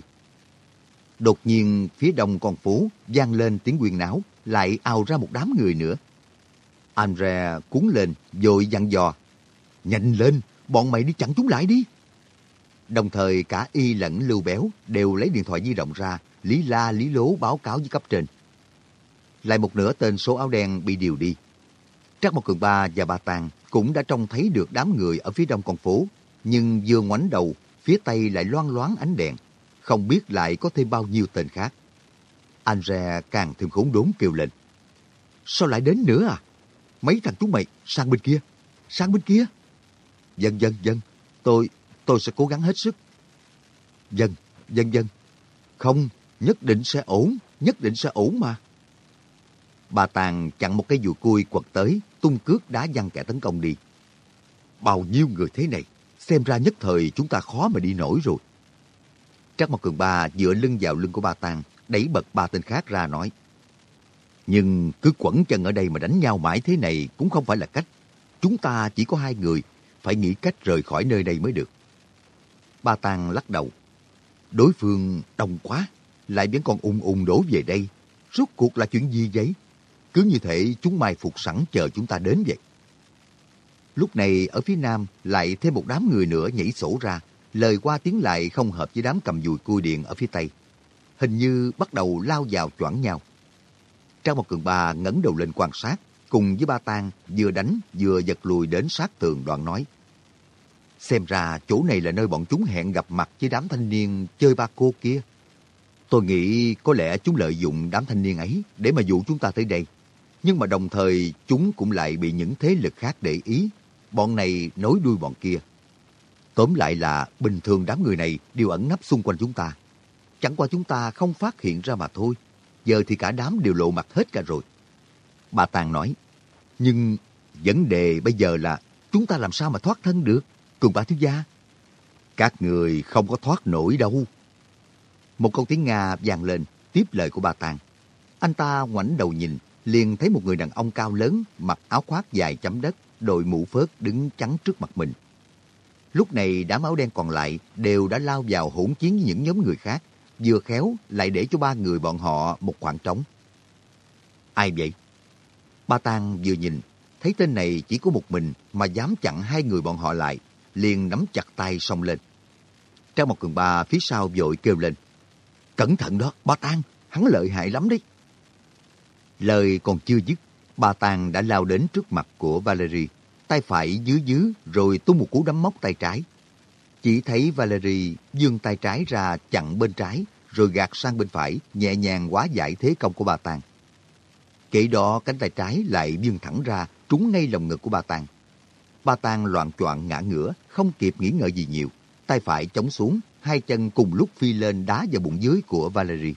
Đột nhiên phía đông con phố vang lên tiếng quyền náo, lại ào ra một đám người nữa. Andre cuốn lên, vội dặn dò. Nhanh lên, bọn mày đi chặn chúng lại đi. Đồng thời cả Y lẫn Lưu Béo đều lấy điện thoại di động ra, lý la lý lố báo cáo với cấp trên. Lại một nửa tên số áo đen bị điều đi. Trác Mộc Cường Ba và Ba Tàng cũng đã trông thấy được đám người ở phía đông con phố, nhưng vừa ngoảnh đầu, phía tây lại loang loáng ánh đèn, không biết lại có thêm bao nhiêu tên khác. Andre càng thêm khốn đốn kêu lên. Sao lại đến nữa à? Mấy thằng chúng mày sang bên kia, sang bên kia. Dân dân dân, tôi, tôi sẽ cố gắng hết sức. Dân, dân dân, không, nhất định sẽ ổn, nhất định sẽ ổn mà. Bà Tàng chặn một cái dùi cui quật tới, tung cước đá văng kẻ tấn công đi. Bao nhiêu người thế này, xem ra nhất thời chúng ta khó mà đi nổi rồi. Trác Mộc Cường Ba dựa lưng vào lưng của ba Tàng, đẩy bật ba tên khác ra nói. Nhưng cứ quẩn chân ở đây mà đánh nhau mãi thế này cũng không phải là cách. Chúng ta chỉ có hai người, phải nghĩ cách rời khỏi nơi đây mới được. Ba Tàng lắc đầu. Đối phương đông quá, lại vẫn còn ung ung đổ về đây. Rốt cuộc là chuyện gì vậy? Cứ như thể chúng mai phục sẵn chờ chúng ta đến vậy. Lúc này ở phía nam lại thêm một đám người nữa nhảy sổ ra, lời qua tiếng lại không hợp với đám cầm dùi cui điện ở phía tây. Hình như bắt đầu lao vào choảng nhau. Trang một cường bà ngẩng đầu lên quan sát, cùng với ba tang vừa đánh vừa giật lùi đến sát tường đoạn nói. Xem ra chỗ này là nơi bọn chúng hẹn gặp mặt với đám thanh niên chơi ba cô kia. Tôi nghĩ có lẽ chúng lợi dụng đám thanh niên ấy để mà dụ chúng ta tới đây. Nhưng mà đồng thời chúng cũng lại bị những thế lực khác để ý. Bọn này nối đuôi bọn kia. Tóm lại là bình thường đám người này đều ẩn nấp xung quanh chúng ta. Chẳng qua chúng ta không phát hiện ra mà thôi. Giờ thì cả đám đều lộ mặt hết cả rồi. Bà Tàng nói, nhưng vấn đề bây giờ là chúng ta làm sao mà thoát thân được, cường bà thiếu gia? Các người không có thoát nổi đâu. Một câu tiếng Nga vang lên, tiếp lời của bà Tàng. Anh ta ngoảnh đầu nhìn, liền thấy một người đàn ông cao lớn, mặc áo khoác dài chấm đất, đội mũ phớt đứng chắn trước mặt mình. Lúc này đám áo đen còn lại đều đã lao vào hỗn chiến với những nhóm người khác, vừa khéo lại để cho ba người bọn họ một khoảng trống. Ai vậy? Ba Tang vừa nhìn, thấy tên này chỉ có một mình mà dám chặn hai người bọn họ lại, liền nắm chặt tay xông lên. Trang một cường ba phía sau vội kêu lên. Cẩn thận đó, ba Tang, hắn lợi hại lắm đấy. Lời còn chưa dứt, bà Tàng đã lao đến trước mặt của Valerie, tay phải dưới dưới rồi tung một cú đấm móc tay trái. Chỉ thấy Valerie dương tay trái ra chặn bên trái, rồi gạt sang bên phải, nhẹ nhàng quá giải thế công của bà Tàng. Kể đó cánh tay trái lại dương thẳng ra, trúng ngay lồng ngực của bà Tàng. Bà Tàng loạn choạng ngã ngửa, không kịp nghĩ ngợi gì nhiều. Tay phải chống xuống, hai chân cùng lúc phi lên đá vào bụng dưới của Valerie.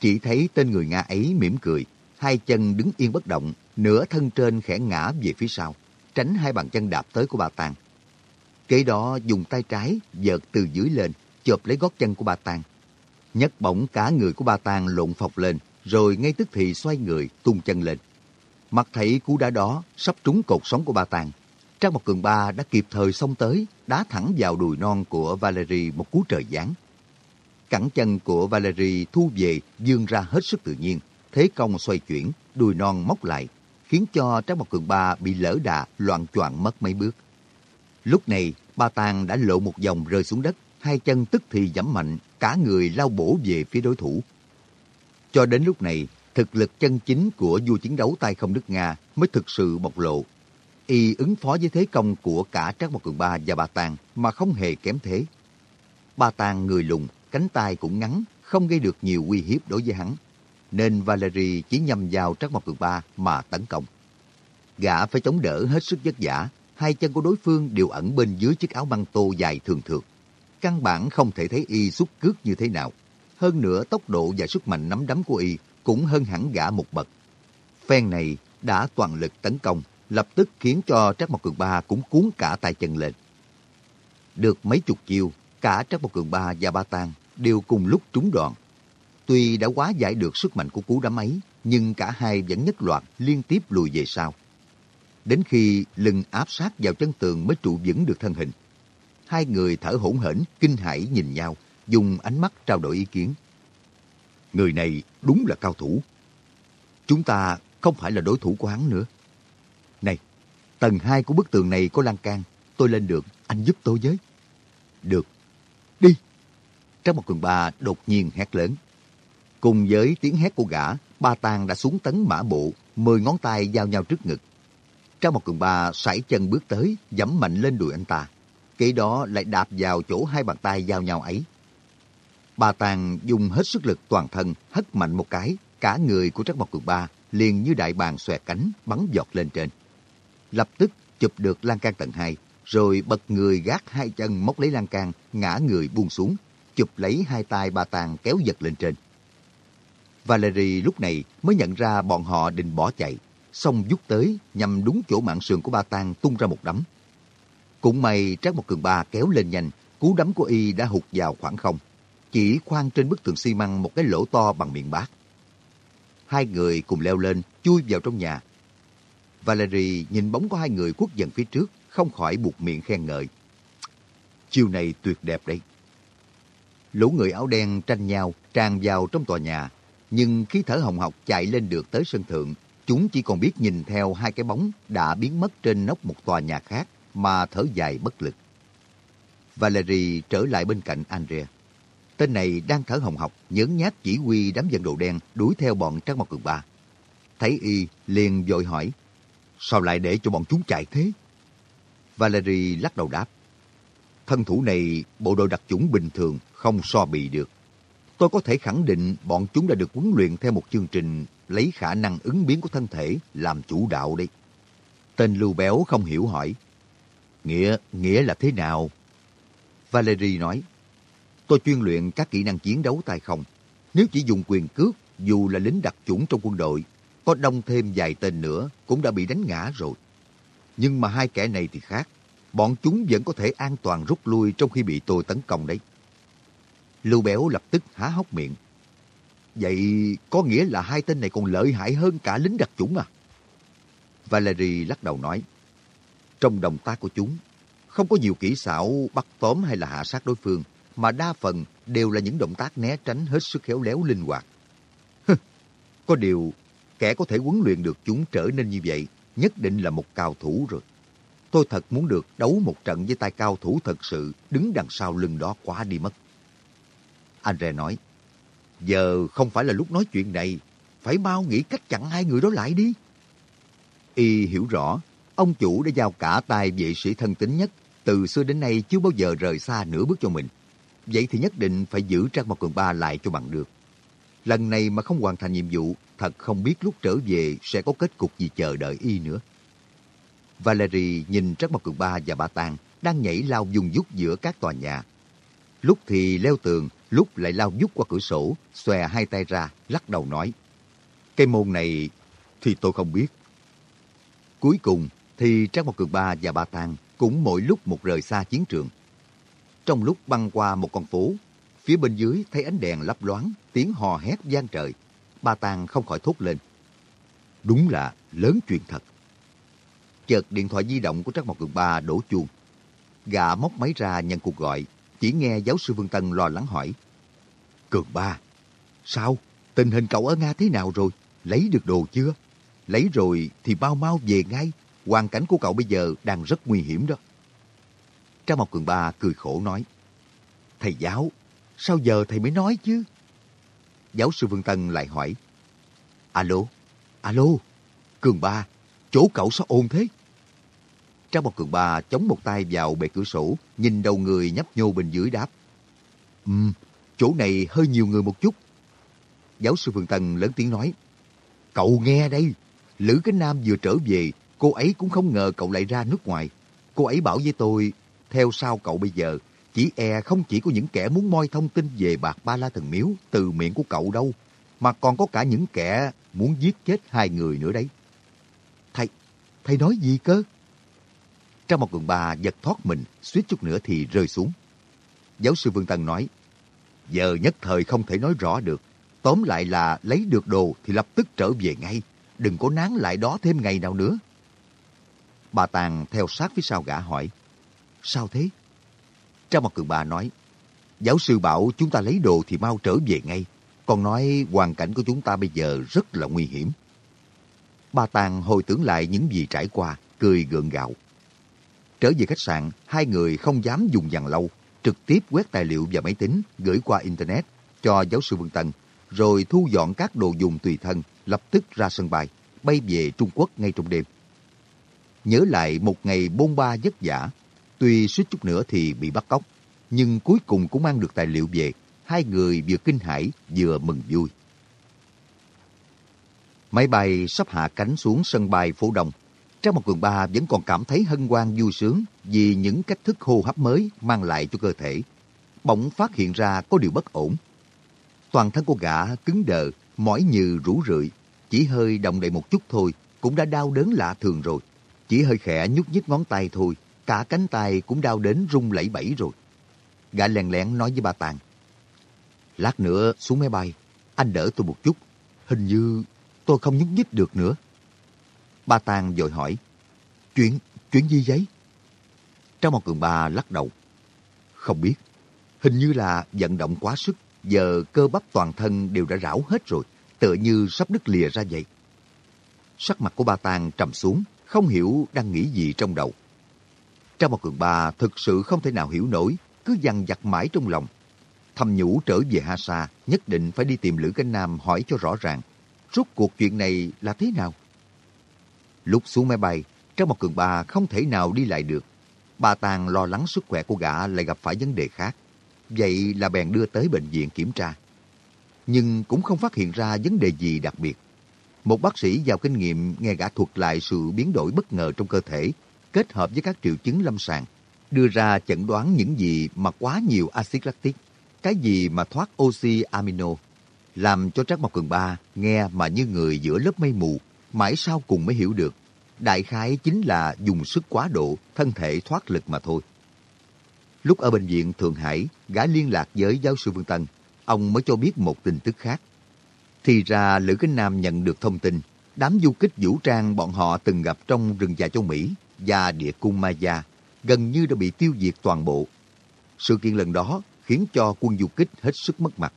Chỉ thấy tên người Nga ấy mỉm cười, hai chân đứng yên bất động, nửa thân trên khẽ ngã về phía sau, tránh hai bàn chân đạp tới của bà Tàng. Kế đó dùng tay trái vợt từ dưới lên, chộp lấy gót chân của bà Tàng. Nhất bỗng cả người của bà Tàng lộn phọc lên, rồi ngay tức thì xoay người, tung chân lên. Mặt thấy cú đá đó sắp trúng cột sống của bà Tàng. Trang một cường ba đã kịp thời xông tới, đá thẳng vào đùi non của Valerie một cú trời giáng. Cẳng chân của Valerie thu về dương ra hết sức tự nhiên, thế công xoay chuyển, đùi non móc lại, khiến cho Trang một cường ba bị lỡ đà, loạn choạng mất mấy bước. Lúc này, ba tang đã lộ một vòng rơi xuống đất, hai chân tức thì giẫm mạnh, cả người lao bổ về phía đối thủ. Cho đến lúc này, thực lực chân chính của vua chiến đấu tay không nước Nga mới thực sự bộc lộ. Y ứng phó với thế công của cả Trác Mộc Cường Ba và Ba Tàng mà không hề kém thế. Ba Tàng người lùn, cánh tay cũng ngắn, không gây được nhiều uy hiếp đối với hắn. Nên Valery chỉ nhằm vào Trác Mộc Cường Ba mà tấn công. Gã phải chống đỡ hết sức vất vả, hai chân của đối phương đều ẩn bên dưới chiếc áo băng tô dài thường thường. Căn bản không thể thấy y xuất cước như thế nào. Hơn nữa tốc độ và sức mạnh nắm đấm của y cũng hơn hẳn gã một bậc. Phen này đã toàn lực tấn công, lập tức khiến cho Trác Mộc Cường Ba cũng cuốn cả tay chân lên. Được mấy chục chiêu, cả Trác Mộc Cường Ba và Ba Tang đều cùng lúc trúng đòn. Tuy đã quá giải được sức mạnh của cú đấm ấy, nhưng cả hai vẫn nhất loạt liên tiếp lùi về sau. Đến khi lưng áp sát vào chân tường mới trụ vững được thân hình. Hai người thở hổn hển, kinh hãi nhìn nhau, dùng ánh mắt trao đổi ý kiến. Người này đúng là cao thủ. Chúng ta không phải là đối thủ của hắn nữa. Này, tầng hai của bức tường này có lan can. Tôi lên được, anh giúp tôi với. Được. Đi. Trong một cường ba đột nhiên hét lớn. Cùng với tiếng hét của gã, ba tang đã xuống tấn mã bộ, mười ngón tay giao nhau trước ngực. Trang một cường ba sải chân bước tới, dẫm mạnh lên đùi anh ta. Kế đó lại đạp vào chỗ hai bàn tay giao nhau ấy. Ba Tàng dùng hết sức lực toàn thân, hất mạnh một cái, cả người của Trắc Mộc Cường Ba liền như đại bàng xòe cánh bắn giọt lên trên. Lập tức chụp được lan can tầng 2, rồi bật người gác hai chân móc lấy lan can, ngã người buông xuống, chụp lấy hai tay ba tàng kéo giật lên trên. Valerie lúc này mới nhận ra bọn họ định bỏ chạy, xong rút tới nhằm đúng chỗ mạng sườn của ba tang tung ra một đấm. Cũng may Trác một cường ba kéo lên nhanh, cú đấm của y đã hụt vào khoảng không, chỉ khoan trên bức tường xi măng một cái lỗ to bằng miệng bát. Hai người cùng leo lên, chui vào trong nhà. Valerie nhìn bóng của hai người quất dần phía trước, không khỏi buộc miệng khen ngợi. Chiều này tuyệt đẹp đấy. Lũ người áo đen tranh nhau tràn vào trong tòa nhà, nhưng khi thở hồng học chạy lên được tới sân thượng, chúng chỉ còn biết nhìn theo hai cái bóng đã biến mất trên nóc một tòa nhà khác mà thở dài bất lực. Valerie trở lại bên cạnh Andrea. Tên này đang thở hồng học, nhớn nhát chỉ huy đám dân đồ đen đuổi theo bọn Trác Mộc Cường Ba. Thấy y, liền vội hỏi, sao lại để cho bọn chúng chạy thế? Valerie lắc đầu đáp, thân thủ này bộ đội đặc chủng bình thường không so bì được. Tôi có thể khẳng định bọn chúng đã được huấn luyện theo một chương trình lấy khả năng ứng biến của thân thể làm chủ đạo đây. Tên Lưu Béo không hiểu hỏi, Nghĩa, nghĩa là thế nào? Valerie nói, Tôi chuyên luyện các kỹ năng chiến đấu tay không. Nếu chỉ dùng quyền cước, dù là lính đặc chủng trong quân đội, có đông thêm vài tên nữa cũng đã bị đánh ngã rồi. Nhưng mà hai kẻ này thì khác. Bọn chúng vẫn có thể an toàn rút lui trong khi bị tôi tấn công đấy. Lưu Béo lập tức há hốc miệng. Vậy có nghĩa là hai tên này còn lợi hại hơn cả lính đặc chủng à? Valery lắc đầu nói. Trong đồng tác của chúng, không có nhiều kỹ xảo bắt tóm hay là hạ sát đối phương mà đa phần đều là những động tác né tránh hết sức khéo léo linh hoạt. có điều, kẻ có thể huấn luyện được chúng trở nên như vậy, nhất định là một cao thủ rồi. Tôi thật muốn được đấu một trận với tay cao thủ thật sự đứng đằng sau lưng đó quá đi mất. Andre nói, giờ không phải là lúc nói chuyện này, phải mau nghĩ cách chặn hai người đó lại đi. Y hiểu rõ, ông chủ đã giao cả tài vệ sĩ thân tín nhất, từ xưa đến nay chưa bao giờ rời xa nửa bước cho mình vậy thì nhất định phải giữ Trang Mộc Cường Ba lại cho bằng được. Lần này mà không hoàn thành nhiệm vụ, thật không biết lúc trở về sẽ có kết cục gì chờ đợi y nữa. Valerie nhìn Trang Mộc Cường Ba và bà Tàng đang nhảy lao dùng dút giữa các tòa nhà. Lúc thì leo tường, lúc lại lao vút qua cửa sổ, xòe hai tay ra, lắc đầu nói. Cái môn này thì tôi không biết. Cuối cùng thì Trang Mộc Cường Ba và Ba Tàng cũng mỗi lúc một rời xa chiến trường. Trong lúc băng qua một con phố, Phía bên dưới thấy ánh đèn lấp loáng, tiếng hò hét gian trời. Ba Tàng không khỏi thốt lên. Đúng là lớn chuyện thật. Chợt điện thoại di động của Trác Mộc Cường Ba đổ chuông. Gã móc máy ra nhận cuộc gọi, chỉ nghe giáo sư Vương Tân lo lắng hỏi. Cường Ba, sao? Tình hình cậu ở Nga thế nào rồi? Lấy được đồ chưa? Lấy rồi thì mau mau về ngay. Hoàn cảnh của cậu bây giờ đang rất nguy hiểm đó. Trang Mộc Cường Ba cười khổ nói. Thầy giáo, sao giờ thầy mới nói chứ? Giáo sư Vương Tân lại hỏi. Alo, alo, Cường Ba, chỗ cậu sao ồn thế? Trang bọc Cường Ba chống một tay vào bề cửa sổ, nhìn đầu người nhấp nhô bên dưới đáp. Ừm, chỗ này hơi nhiều người một chút. Giáo sư phương Tân lớn tiếng nói. Cậu nghe đây, Lữ Cái Nam vừa trở về, cô ấy cũng không ngờ cậu lại ra nước ngoài. Cô ấy bảo với tôi, theo sau cậu bây giờ, chỉ e không chỉ có những kẻ muốn moi thông tin về bạc ba la thần miếu từ miệng của cậu đâu, mà còn có cả những kẻ muốn giết chết hai người nữa đấy. Thầy, thầy nói gì cơ? Trong một quần bà giật thoát mình, suýt chút nữa thì rơi xuống. Giáo sư Vương Tân nói, giờ nhất thời không thể nói rõ được. Tóm lại là lấy được đồ thì lập tức trở về ngay. Đừng có nán lại đó thêm ngày nào nữa. Bà Tàng theo sát phía sau gã hỏi, Sao thế? Trang một cường bà nói, giáo sư bảo chúng ta lấy đồ thì mau trở về ngay. Còn nói hoàn cảnh của chúng ta bây giờ rất là nguy hiểm. Bà Tàng hồi tưởng lại những gì trải qua, cười gượng gạo. Trở về khách sạn, hai người không dám dùng dàn lâu, trực tiếp quét tài liệu và máy tính gửi qua Internet cho giáo sư Vương Tân, rồi thu dọn các đồ dùng tùy thân, lập tức ra sân bay, bay về Trung Quốc ngay trong đêm. Nhớ lại một ngày bôn ba vất vả, Tuy suýt chút nữa thì bị bắt cóc, nhưng cuối cùng cũng mang được tài liệu về. Hai người vừa kinh hãi vừa mừng vui. Máy bay sắp hạ cánh xuống sân bay phố Đông. Trang một cường ba vẫn còn cảm thấy hân hoan vui sướng vì những cách thức hô hấp mới mang lại cho cơ thể. Bỗng phát hiện ra có điều bất ổn. Toàn thân cô gã cứng đờ, mỏi như rũ rượi. Chỉ hơi động đậy một chút thôi cũng đã đau đớn lạ thường rồi. Chỉ hơi khẽ nhúc nhích ngón tay thôi cả cánh tay cũng đau đến rung lẩy bẩy rồi. Gã lèn lén nói với bà Tàng, Lát nữa xuống máy bay, anh đỡ tôi một chút. Hình như tôi không nhúc nhích được nữa. Ba Tàng vội hỏi, Chuyện, chuyện gì vậy? Trong một cường bà lắc đầu. Không biết, hình như là vận động quá sức, giờ cơ bắp toàn thân đều đã rảo hết rồi, tựa như sắp đứt lìa ra vậy. Sắc mặt của Ba Tàng trầm xuống, không hiểu đang nghĩ gì trong đầu. Trang một cường ba thực sự không thể nào hiểu nổi, cứ dằn vặt mãi trong lòng. Thầm nhủ trở về Ha Sa, nhất định phải đi tìm Lữ Cánh Nam hỏi cho rõ ràng. Rốt cuộc chuyện này là thế nào? Lúc xuống máy bay, Trang một cường bà không thể nào đi lại được. Bà Tàng lo lắng sức khỏe của gã lại gặp phải vấn đề khác. Vậy là bèn đưa tới bệnh viện kiểm tra. Nhưng cũng không phát hiện ra vấn đề gì đặc biệt. Một bác sĩ giàu kinh nghiệm nghe gã thuật lại sự biến đổi bất ngờ trong cơ thể kết hợp với các triệu chứng lâm sàng, đưa ra chẩn đoán những gì mà quá nhiều axit lactic, cái gì mà thoát oxy amino, làm cho Trác Mộc Cường Ba nghe mà như người giữa lớp mây mù, mãi sau cùng mới hiểu được. Đại khái chính là dùng sức quá độ, thân thể thoát lực mà thôi. Lúc ở bệnh viện Thượng Hải, gã liên lạc với giáo sư Vương Tân, ông mới cho biết một tin tức khác. Thì ra Lữ Kinh Nam nhận được thông tin, đám du kích vũ trang bọn họ từng gặp trong rừng già châu Mỹ và địa cung Maya gần như đã bị tiêu diệt toàn bộ. Sự kiện lần đó khiến cho quân du kích hết sức mất mặt.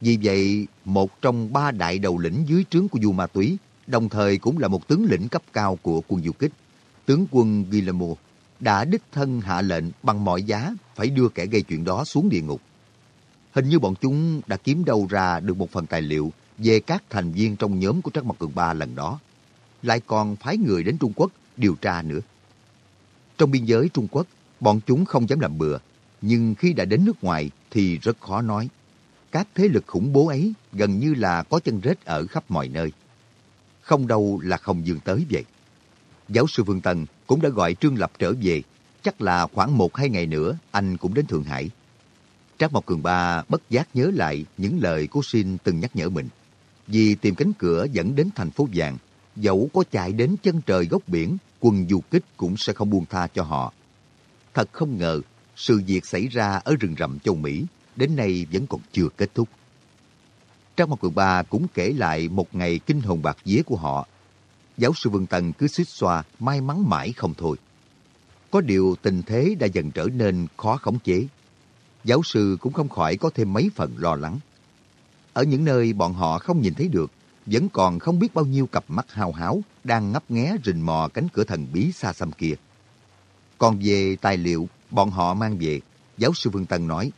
Vì vậy, một trong ba đại đầu lĩnh dưới trướng của du ma túy, đồng thời cũng là một tướng lĩnh cấp cao của quân du kích, tướng quân Guillermo, đã đích thân hạ lệnh bằng mọi giá phải đưa kẻ gây chuyện đó xuống địa ngục. Hình như bọn chúng đã kiếm đâu ra được một phần tài liệu về các thành viên trong nhóm của Trắc Mặt Cường Ba lần đó. Lại còn phái người đến Trung Quốc điều tra nữa. Trong biên giới Trung Quốc, bọn chúng không dám làm bừa, nhưng khi đã đến nước ngoài thì rất khó nói. Các thế lực khủng bố ấy gần như là có chân rết ở khắp mọi nơi. Không đâu là không dương tới vậy. Giáo sư Vương Tân cũng đã gọi Trương Lập trở về, chắc là khoảng một hai ngày nữa anh cũng đến Thượng Hải. Trác Mộc Cường Ba bất giác nhớ lại những lời cô Xin từng nhắc nhở mình. Vì tìm cánh cửa dẫn đến thành phố vàng, dẫu có chạy đến chân trời góc biển quân du kích cũng sẽ không buông tha cho họ. Thật không ngờ, sự việc xảy ra ở rừng rậm châu Mỹ đến nay vẫn còn chưa kết thúc. Trang một Cường Ba cũng kể lại một ngày kinh hồn bạc vía của họ. Giáo sư Vương Tần cứ suýt xoa, may mắn mãi không thôi. Có điều tình thế đã dần trở nên khó khống chế. Giáo sư cũng không khỏi có thêm mấy phần lo lắng. Ở những nơi bọn họ không nhìn thấy được, vẫn còn không biết bao nhiêu cặp mắt hào háo đang ngấp nghé rình mò cánh cửa thần bí xa xăm kia. Còn về tài liệu bọn họ mang về, giáo sư Vương Tân nói,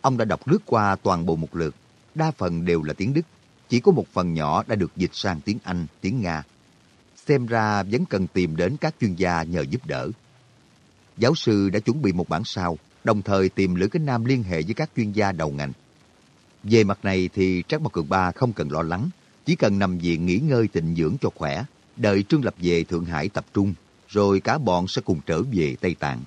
ông đã đọc lướt qua toàn bộ một lượt, đa phần đều là tiếng Đức, chỉ có một phần nhỏ đã được dịch sang tiếng Anh, tiếng Nga. Xem ra vẫn cần tìm đến các chuyên gia nhờ giúp đỡ. Giáo sư đã chuẩn bị một bản sao, đồng thời tìm Lữ Kính Nam liên hệ với các chuyên gia đầu ngành. Về mặt này thì Trác Mộc Cường Ba không cần lo lắng, chỉ cần nằm viện nghỉ ngơi tịnh dưỡng cho khỏe, đợi Trương Lập về Thượng Hải tập trung, rồi cả bọn sẽ cùng trở về Tây Tạng.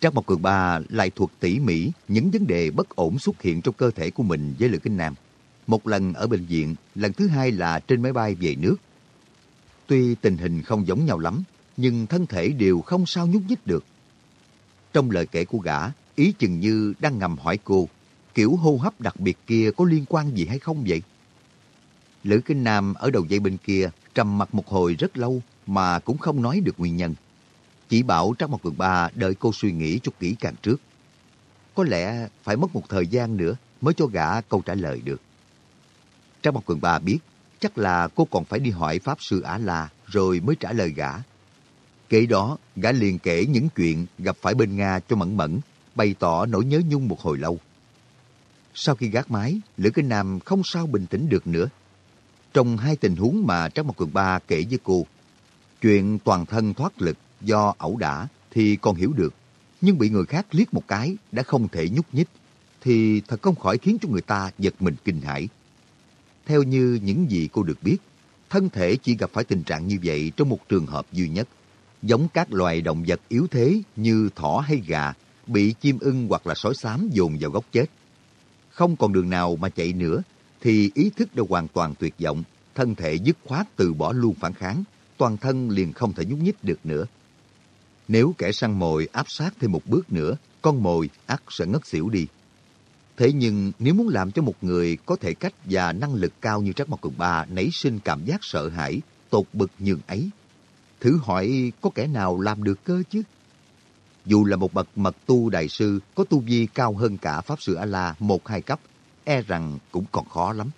Trang Mộc Cường Ba lại thuật tỉ mỉ những vấn đề bất ổn xuất hiện trong cơ thể của mình với Lữ Kinh Nam. Một lần ở bệnh viện, lần thứ hai là trên máy bay về nước. Tuy tình hình không giống nhau lắm, nhưng thân thể đều không sao nhúc nhích được. Trong lời kể của gã, ý chừng như đang ngầm hỏi cô, kiểu hô hấp đặc biệt kia có liên quan gì hay không vậy? Lữ Kinh Nam ở đầu dây bên kia trầm mặt một hồi rất lâu mà cũng không nói được nguyên nhân. Chỉ bảo Trác Mộc Cường Ba đợi cô suy nghĩ chút kỹ càng trước. Có lẽ phải mất một thời gian nữa mới cho gã câu trả lời được. Trác Mộc Cường Ba biết chắc là cô còn phải đi hỏi Pháp Sư Á La rồi mới trả lời gã. Kể đó, gã liền kể những chuyện gặp phải bên Nga cho Mẫn Mẫn, bày tỏ nỗi nhớ nhung một hồi lâu. Sau khi gác mái, Lữ Kinh Nam không sao bình tĩnh được nữa. Trong hai tình huống mà Trác Mộc Cường Ba kể với cô, chuyện toàn thân thoát lực do ẩu đả thì còn hiểu được, nhưng bị người khác liếc một cái đã không thể nhúc nhích, thì thật không khỏi khiến cho người ta giật mình kinh hãi. Theo như những gì cô được biết, thân thể chỉ gặp phải tình trạng như vậy trong một trường hợp duy nhất, giống các loài động vật yếu thế như thỏ hay gà, bị chim ưng hoặc là sói xám dồn vào góc chết. Không còn đường nào mà chạy nữa, thì ý thức đã hoàn toàn tuyệt vọng, thân thể dứt khoát từ bỏ luôn phản kháng, toàn thân liền không thể nhúc nhích được nữa. Nếu kẻ săn mồi áp sát thêm một bước nữa, con mồi ắt sẽ ngất xỉu đi. Thế nhưng nếu muốn làm cho một người có thể cách và năng lực cao như Trắc Mộc Cường Ba nảy sinh cảm giác sợ hãi, tột bực nhường ấy, thử hỏi có kẻ nào làm được cơ chứ? Dù là một bậc mật tu đại sư có tu vi cao hơn cả Pháp Sư A-La một hai cấp, e rằng cũng còn khó lắm.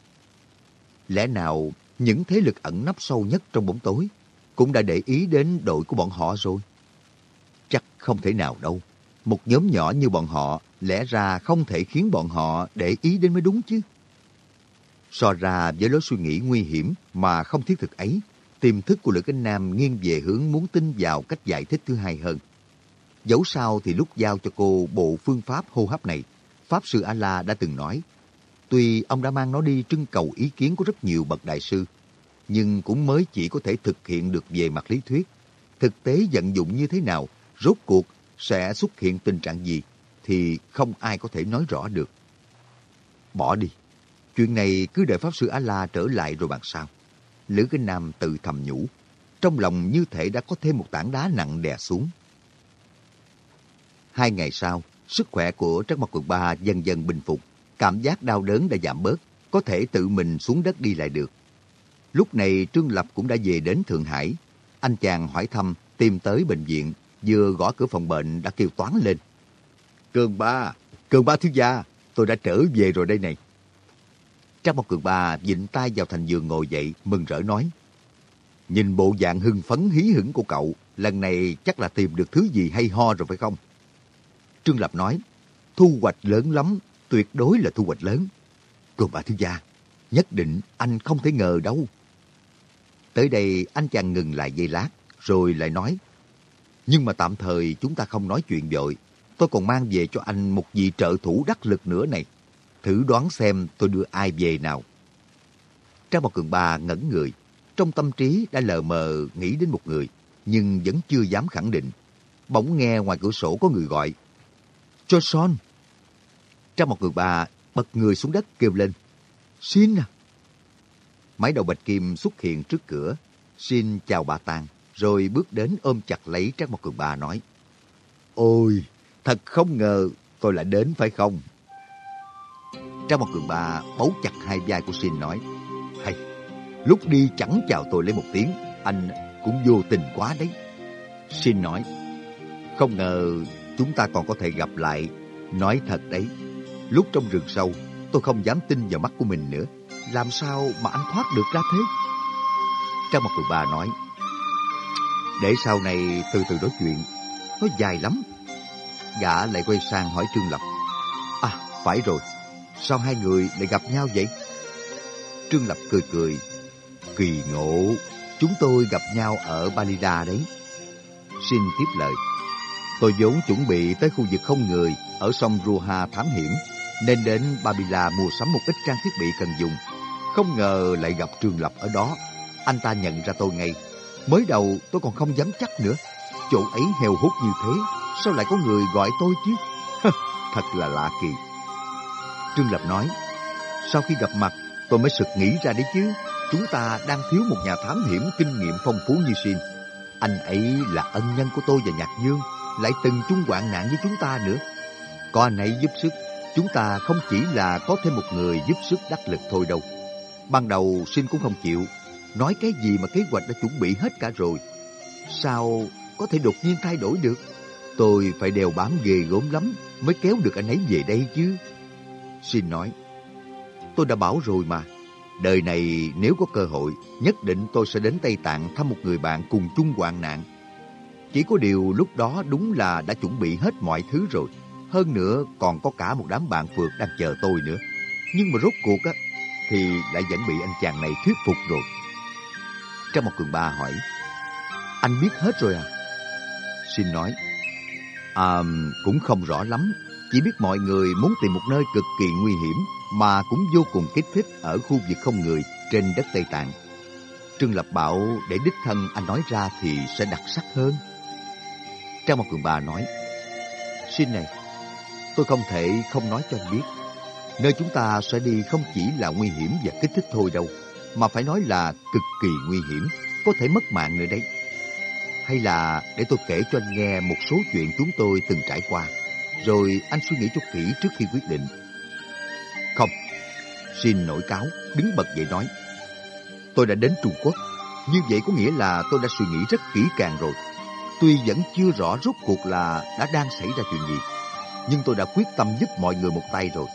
Lẽ nào những thế lực ẩn nấp sâu nhất trong bóng tối cũng đã để ý đến đội của bọn họ rồi? Không thể nào đâu. Một nhóm nhỏ như bọn họ lẽ ra không thể khiến bọn họ để ý đến mới đúng chứ. So ra với lối suy nghĩ nguy hiểm mà không thiết thực ấy, tiềm thức của Lữ Kinh Nam nghiêng về hướng muốn tin vào cách giải thích thứ hai hơn. Dẫu sao thì lúc giao cho cô bộ phương pháp hô hấp này, Pháp Sư A-La đã từng nói, tuy ông đã mang nó đi trưng cầu ý kiến của rất nhiều bậc đại sư, nhưng cũng mới chỉ có thể thực hiện được về mặt lý thuyết. Thực tế vận dụng như thế nào, rốt cuộc sẽ xuất hiện tình trạng gì, thì không ai có thể nói rõ được. Bỏ đi. Chuyện này cứ đợi Pháp Sư A-La trở lại rồi bàn sao. Lữ Kinh Nam tự thầm nhủ. Trong lòng như thể đã có thêm một tảng đá nặng đè xuống. Hai ngày sau, sức khỏe của Trắc mặt quận Ba dần dần bình phục. Cảm giác đau đớn đã giảm bớt, có thể tự mình xuống đất đi lại được. Lúc này Trương Lập cũng đã về đến Thượng Hải. Anh chàng hỏi thăm, tìm tới bệnh viện, vừa gõ cửa phòng bệnh đã kêu toán lên. Cường ba, Cường ba thiếu gia, tôi đã trở về rồi đây này. Trang một cường ba dịnh tay vào thành giường ngồi dậy, mừng rỡ nói. Nhìn bộ dạng hưng phấn hí hửng của cậu, lần này chắc là tìm được thứ gì hay ho rồi phải không? Trương Lập nói, thu hoạch lớn lắm, tuyệt đối là thu hoạch lớn. Cường ba thiếu gia, nhất định anh không thể ngờ đâu. Tới đây anh chàng ngừng lại giây lát, rồi lại nói, nhưng mà tạm thời chúng ta không nói chuyện vội. Tôi còn mang về cho anh một vị trợ thủ đắc lực nữa này. Thử đoán xem tôi đưa ai về nào. Trang một Cường Ba ngẩn người. Trong tâm trí đã lờ mờ nghĩ đến một người, nhưng vẫn chưa dám khẳng định. Bỗng nghe ngoài cửa sổ có người gọi. Cho son. Trang một Cường Ba bật người xuống đất kêu lên. Xin à. Máy đầu bạch kim xuất hiện trước cửa. Xin chào bà Tàng rồi bước đến ôm chặt lấy Trác Mộc Cường Ba nói, Ôi, thật không ngờ tôi lại đến phải không? Trác một cường ba bấu chặt hai vai của Xin nói, hay, lúc đi chẳng chào tôi lấy một tiếng, anh cũng vô tình quá đấy. Xin nói, không ngờ chúng ta còn có thể gặp lại. Nói thật đấy, lúc trong rừng sâu, tôi không dám tin vào mắt của mình nữa. Làm sao mà anh thoát được ra thế? Trang một cường ba nói, để sau này từ từ nói chuyện, nó dài lắm. Gã lại quay sang hỏi Trương Lập, À, phải rồi, sao hai người lại gặp nhau vậy? Trương Lập cười cười, kỳ ngộ, chúng tôi gặp nhau ở Balida đấy. Xin tiếp lời, tôi vốn chuẩn bị tới khu vực không người ở sông Ruha thám hiểm, nên đến Babila mua sắm một ít trang thiết bị cần dùng. Không ngờ lại gặp Trương Lập ở đó, anh ta nhận ra tôi ngay. Mới đầu tôi còn không dám chắc nữa, chỗ ấy heo hút như thế, sao lại có người gọi tôi chứ? Thật là lạ kỳ. Trương Lập nói, sau khi gặp mặt, tôi mới sực nghĩ ra đấy chứ. Chúng ta đang thiếu một nhà thám hiểm kinh nghiệm phong phú như Xin. Anh ấy là ân nhân của tôi và Nhạc Dương, lại từng chung hoạn nạn với chúng ta nữa. Có anh ấy giúp sức, chúng ta không chỉ là có thêm một người giúp sức đắc lực thôi đâu. Ban đầu Xin cũng không chịu, nói cái gì mà kế hoạch đã chuẩn bị hết cả rồi. Sao có thể đột nhiên thay đổi được? Tôi phải đèo bám ghê gốm lắm mới kéo được anh ấy về đây chứ. Xin nói, tôi đã bảo rồi mà, đời này nếu có cơ hội, nhất định tôi sẽ đến Tây Tạng thăm một người bạn cùng chung hoạn nạn. Chỉ có điều lúc đó đúng là đã chuẩn bị hết mọi thứ rồi. Hơn nữa còn có cả một đám bạn phượt đang chờ tôi nữa. Nhưng mà rốt cuộc á, thì lại vẫn bị anh chàng này thuyết phục rồi. Trong một cường ba hỏi, anh biết hết rồi à? Xin nói, à, cũng không rõ lắm, chỉ biết mọi người muốn tìm một nơi cực kỳ nguy hiểm mà cũng vô cùng kích thích ở khu vực không người trên đất Tây Tạng. Trương Lập bảo để đích thân anh nói ra thì sẽ đặc sắc hơn. Trang một cường bà nói, Xin này, tôi không thể không nói cho anh biết. Nơi chúng ta sẽ đi không chỉ là nguy hiểm và kích thích thôi đâu, mà phải nói là cực kỳ nguy hiểm, có thể mất mạng nữa đấy. Hay là để tôi kể cho anh nghe một số chuyện chúng tôi từng trải qua, rồi anh suy nghĩ cho kỹ trước khi quyết định. Không, xin nổi cáo, đứng bật dậy nói. Tôi đã đến Trung Quốc, như vậy có nghĩa là tôi đã suy nghĩ rất kỹ càng rồi. Tuy vẫn chưa rõ rốt cuộc là đã đang xảy ra chuyện gì, nhưng tôi đã quyết tâm giúp mọi người một tay rồi.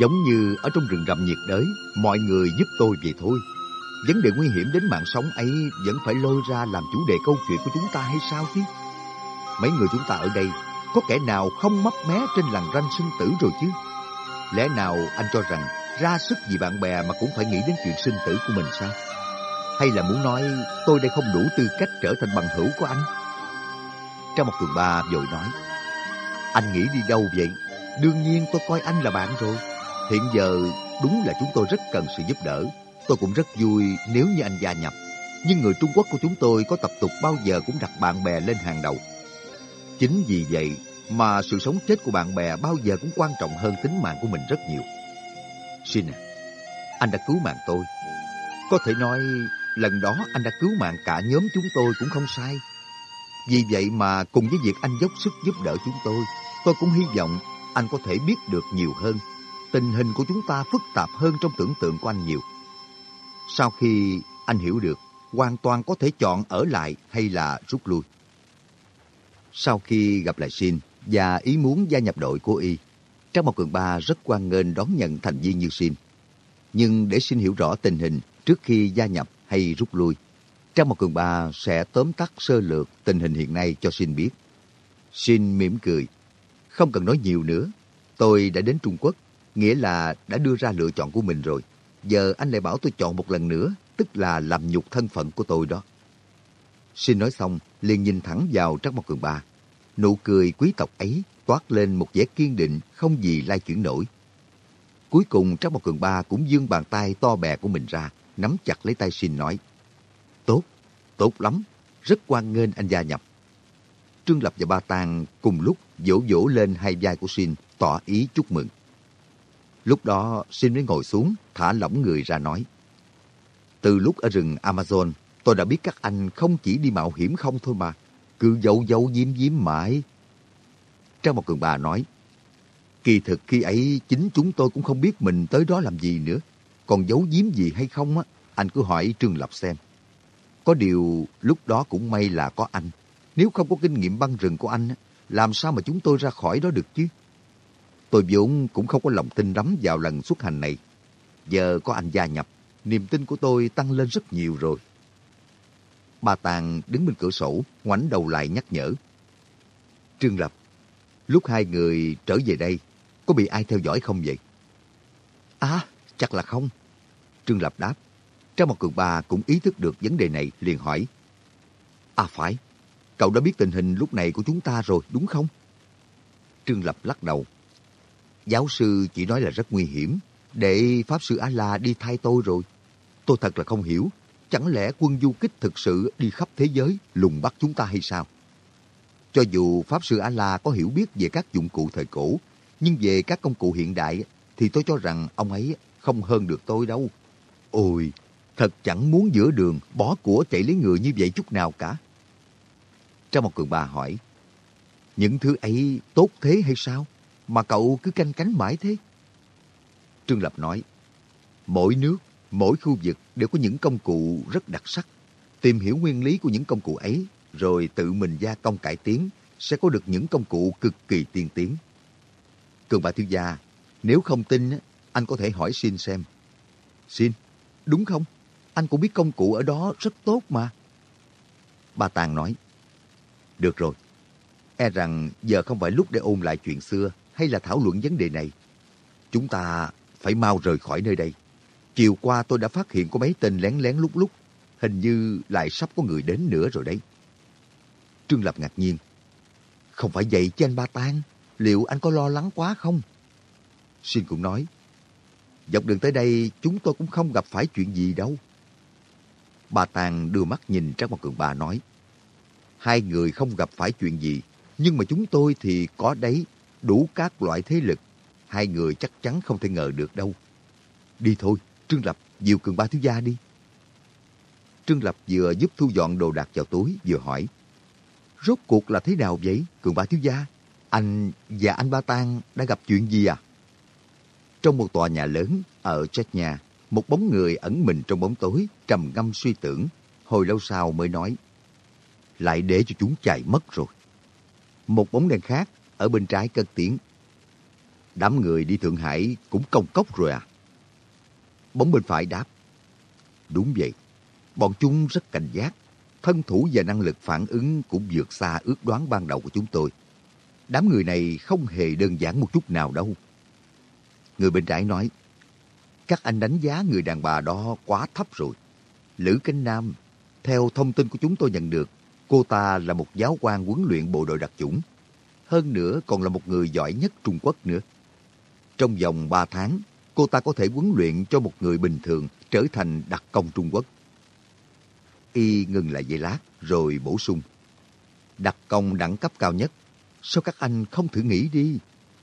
Giống như ở trong rừng rậm nhiệt đới, mọi người giúp tôi vậy thôi. Vấn đề nguy hiểm đến mạng sống ấy vẫn phải lôi ra làm chủ đề câu chuyện của chúng ta hay sao chứ? Mấy người chúng ta ở đây, có kẻ nào không mấp mé trên làn ranh sinh tử rồi chứ? Lẽ nào anh cho rằng ra sức vì bạn bè mà cũng phải nghĩ đến chuyện sinh tử của mình sao? Hay là muốn nói tôi đây không đủ tư cách trở thành bằng hữu của anh? Trong một tuần ba vội nói, anh nghĩ đi đâu vậy? Đương nhiên tôi coi anh là bạn rồi. Hiện giờ đúng là chúng tôi rất cần sự giúp đỡ. Tôi cũng rất vui nếu như anh gia nhập. Nhưng người Trung Quốc của chúng tôi có tập tục bao giờ cũng đặt bạn bè lên hàng đầu. Chính vì vậy mà sự sống chết của bạn bè bao giờ cũng quan trọng hơn tính mạng của mình rất nhiều. Xin à, anh đã cứu mạng tôi. Có thể nói lần đó anh đã cứu mạng cả nhóm chúng tôi cũng không sai. Vì vậy mà cùng với việc anh dốc sức giúp đỡ chúng tôi, tôi cũng hy vọng anh có thể biết được nhiều hơn. Tình hình của chúng ta phức tạp hơn trong tưởng tượng của anh nhiều. Sau khi anh hiểu được, hoàn toàn có thể chọn ở lại hay là rút lui. Sau khi gặp lại Shin và ý muốn gia nhập đội của y, Trang Mộc Cường Ba rất quan nghênh đón nhận thành viên như Shin. Nhưng để xin hiểu rõ tình hình trước khi gia nhập hay rút lui, Trang Mộc Cường Ba sẽ tóm tắt sơ lược tình hình hiện nay cho Shin biết. Shin mỉm cười. Không cần nói nhiều nữa. Tôi đã đến Trung Quốc, nghĩa là đã đưa ra lựa chọn của mình rồi. Giờ anh lại bảo tôi chọn một lần nữa, tức là làm nhục thân phận của tôi đó. Xin nói xong, liền nhìn thẳng vào Trắc Mộc Cường Ba. Nụ cười quý tộc ấy toát lên một vẻ kiên định không gì lai chuyển nổi. Cuối cùng Trắc Mộc Cường Ba cũng dương bàn tay to bè của mình ra, nắm chặt lấy tay Xin nói. Tốt, tốt lắm, rất quan nghênh anh gia nhập. Trương Lập và Ba Tàng cùng lúc vỗ vỗ lên hai vai của Xin, tỏ ý chúc mừng. Lúc đó xin mới ngồi xuống, thả lỏng người ra nói. Từ lúc ở rừng Amazon, tôi đã biết các anh không chỉ đi mạo hiểm không thôi mà, cứ dấu dấu diếm diếm mãi. Trang một cường bà nói, Kỳ thực khi ấy chính chúng tôi cũng không biết mình tới đó làm gì nữa. Còn giấu giếm gì hay không á, anh cứ hỏi Trương Lập xem. Có điều lúc đó cũng may là có anh. Nếu không có kinh nghiệm băng rừng của anh, làm sao mà chúng tôi ra khỏi đó được chứ? Tôi vốn cũng không có lòng tin lắm vào lần xuất hành này. Giờ có anh gia nhập, niềm tin của tôi tăng lên rất nhiều rồi. Bà Tàng đứng bên cửa sổ, ngoảnh đầu lại nhắc nhở. Trương Lập, lúc hai người trở về đây, có bị ai theo dõi không vậy? À, chắc là không. Trương Lập đáp. Trang một cường ba cũng ý thức được vấn đề này, liền hỏi. À phải, cậu đã biết tình hình lúc này của chúng ta rồi, đúng không? Trương Lập lắc đầu. Giáo sư chỉ nói là rất nguy hiểm, để Pháp Sư A-La đi thay tôi rồi. Tôi thật là không hiểu, chẳng lẽ quân du kích thực sự đi khắp thế giới lùng bắt chúng ta hay sao? Cho dù Pháp Sư A-La có hiểu biết về các dụng cụ thời cổ, nhưng về các công cụ hiện đại thì tôi cho rằng ông ấy không hơn được tôi đâu. Ôi, thật chẳng muốn giữa đường bỏ của chạy lấy người như vậy chút nào cả. Trong một cường bà hỏi, những thứ ấy tốt thế hay sao? Mà cậu cứ canh cánh mãi thế? Trương Lập nói, mỗi nước, mỗi khu vực đều có những công cụ rất đặc sắc. Tìm hiểu nguyên lý của những công cụ ấy, rồi tự mình gia công cải tiến, sẽ có được những công cụ cực kỳ tiên tiến. Cường bà thiếu gia, nếu không tin, anh có thể hỏi xin xem. Xin, đúng không? Anh cũng biết công cụ ở đó rất tốt mà. Bà Tàng nói, được rồi, e rằng giờ không phải lúc để ôn lại chuyện xưa hay là thảo luận vấn đề này. Chúng ta phải mau rời khỏi nơi đây. Chiều qua tôi đã phát hiện có mấy tên lén lén lúc lúc, hình như lại sắp có người đến nữa rồi đấy. Trương Lập ngạc nhiên. Không phải vậy chứ anh Ba Tan, liệu anh có lo lắng quá không? Xin cũng nói, dọc đường tới đây chúng tôi cũng không gặp phải chuyện gì đâu. Bà Tàng đưa mắt nhìn Trác Mộc Cường Ba nói, hai người không gặp phải chuyện gì, nhưng mà chúng tôi thì có đấy, đủ các loại thế lực. Hai người chắc chắn không thể ngờ được đâu. Đi thôi, Trương Lập, dìu Cường Ba thiếu gia đi. Trương Lập vừa giúp thu dọn đồ đạc vào túi, vừa hỏi. Rốt cuộc là thế nào vậy, Cường Ba thiếu gia? Anh và anh Ba Tang đã gặp chuyện gì à? Trong một tòa nhà lớn ở Chechnya, một bóng người ẩn mình trong bóng tối, trầm ngâm suy tưởng, hồi lâu sau mới nói. Lại để cho chúng chạy mất rồi. Một bóng đèn khác ở bên trái cất tiếng. Đám người đi Thượng Hải cũng công cốc rồi à? Bóng bên phải đáp. Đúng vậy, bọn chúng rất cảnh giác. Thân thủ và năng lực phản ứng cũng vượt xa ước đoán ban đầu của chúng tôi. Đám người này không hề đơn giản một chút nào đâu. Người bên trái nói, các anh đánh giá người đàn bà đó quá thấp rồi. Lữ Cánh Nam, theo thông tin của chúng tôi nhận được, cô ta là một giáo quan huấn luyện bộ đội đặc chủng. Hơn nữa còn là một người giỏi nhất Trung Quốc nữa. Trong vòng 3 tháng, cô ta có thể huấn luyện cho một người bình thường trở thành đặc công Trung Quốc. Y ngừng lại giây lát, rồi bổ sung. Đặc công đẳng cấp cao nhất, sao các anh không thử nghĩ đi?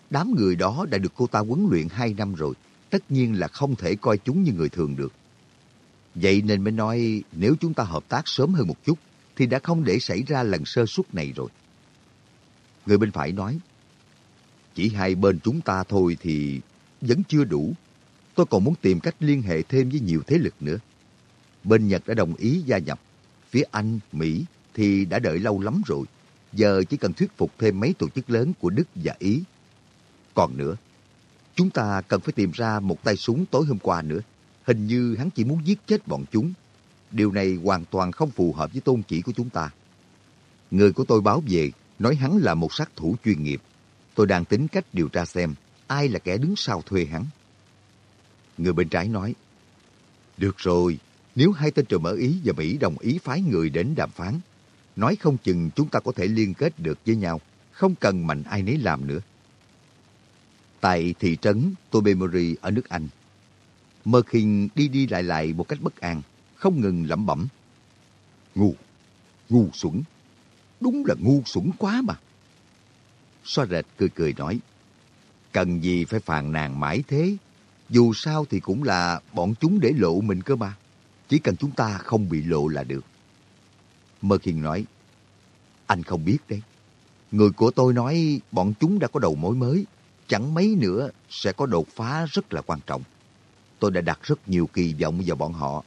Đám người đó đã được cô ta huấn luyện 2 năm rồi, tất nhiên là không thể coi chúng như người thường được. Vậy nên mới nói nếu chúng ta hợp tác sớm hơn một chút, thì đã không để xảy ra lần sơ suất này rồi. Người bên phải nói, chỉ hai bên chúng ta thôi thì vẫn chưa đủ. Tôi còn muốn tìm cách liên hệ thêm với nhiều thế lực nữa. Bên Nhật đã đồng ý gia nhập. Phía Anh, Mỹ thì đã đợi lâu lắm rồi. Giờ chỉ cần thuyết phục thêm mấy tổ chức lớn của Đức và Ý. Còn nữa, chúng ta cần phải tìm ra một tay súng tối hôm qua nữa. Hình như hắn chỉ muốn giết chết bọn chúng. Điều này hoàn toàn không phù hợp với tôn chỉ của chúng ta. Người của tôi báo về, nói hắn là một sát thủ chuyên nghiệp. Tôi đang tính cách điều tra xem ai là kẻ đứng sau thuê hắn. Người bên trái nói, Được rồi, nếu hai tên trùm ở Ý và Mỹ đồng ý phái người đến đàm phán, nói không chừng chúng ta có thể liên kết được với nhau, không cần mạnh ai nấy làm nữa. Tại thị trấn Tobemery ở nước Anh, Mơ đi đi lại lại một cách bất an, không ngừng lẩm bẩm. Ngu, ngu xuẩn, đúng là ngu xuẩn quá mà. Xoa rệt cười cười nói, cần gì phải phàn nàn mãi thế, dù sao thì cũng là bọn chúng để lộ mình cơ mà. Chỉ cần chúng ta không bị lộ là được. Mơ Khiên nói, anh không biết đấy. Người của tôi nói bọn chúng đã có đầu mối mới. chẳng mấy nữa sẽ có đột phá rất là quan trọng. Tôi đã đặt rất nhiều kỳ vọng vào bọn họ.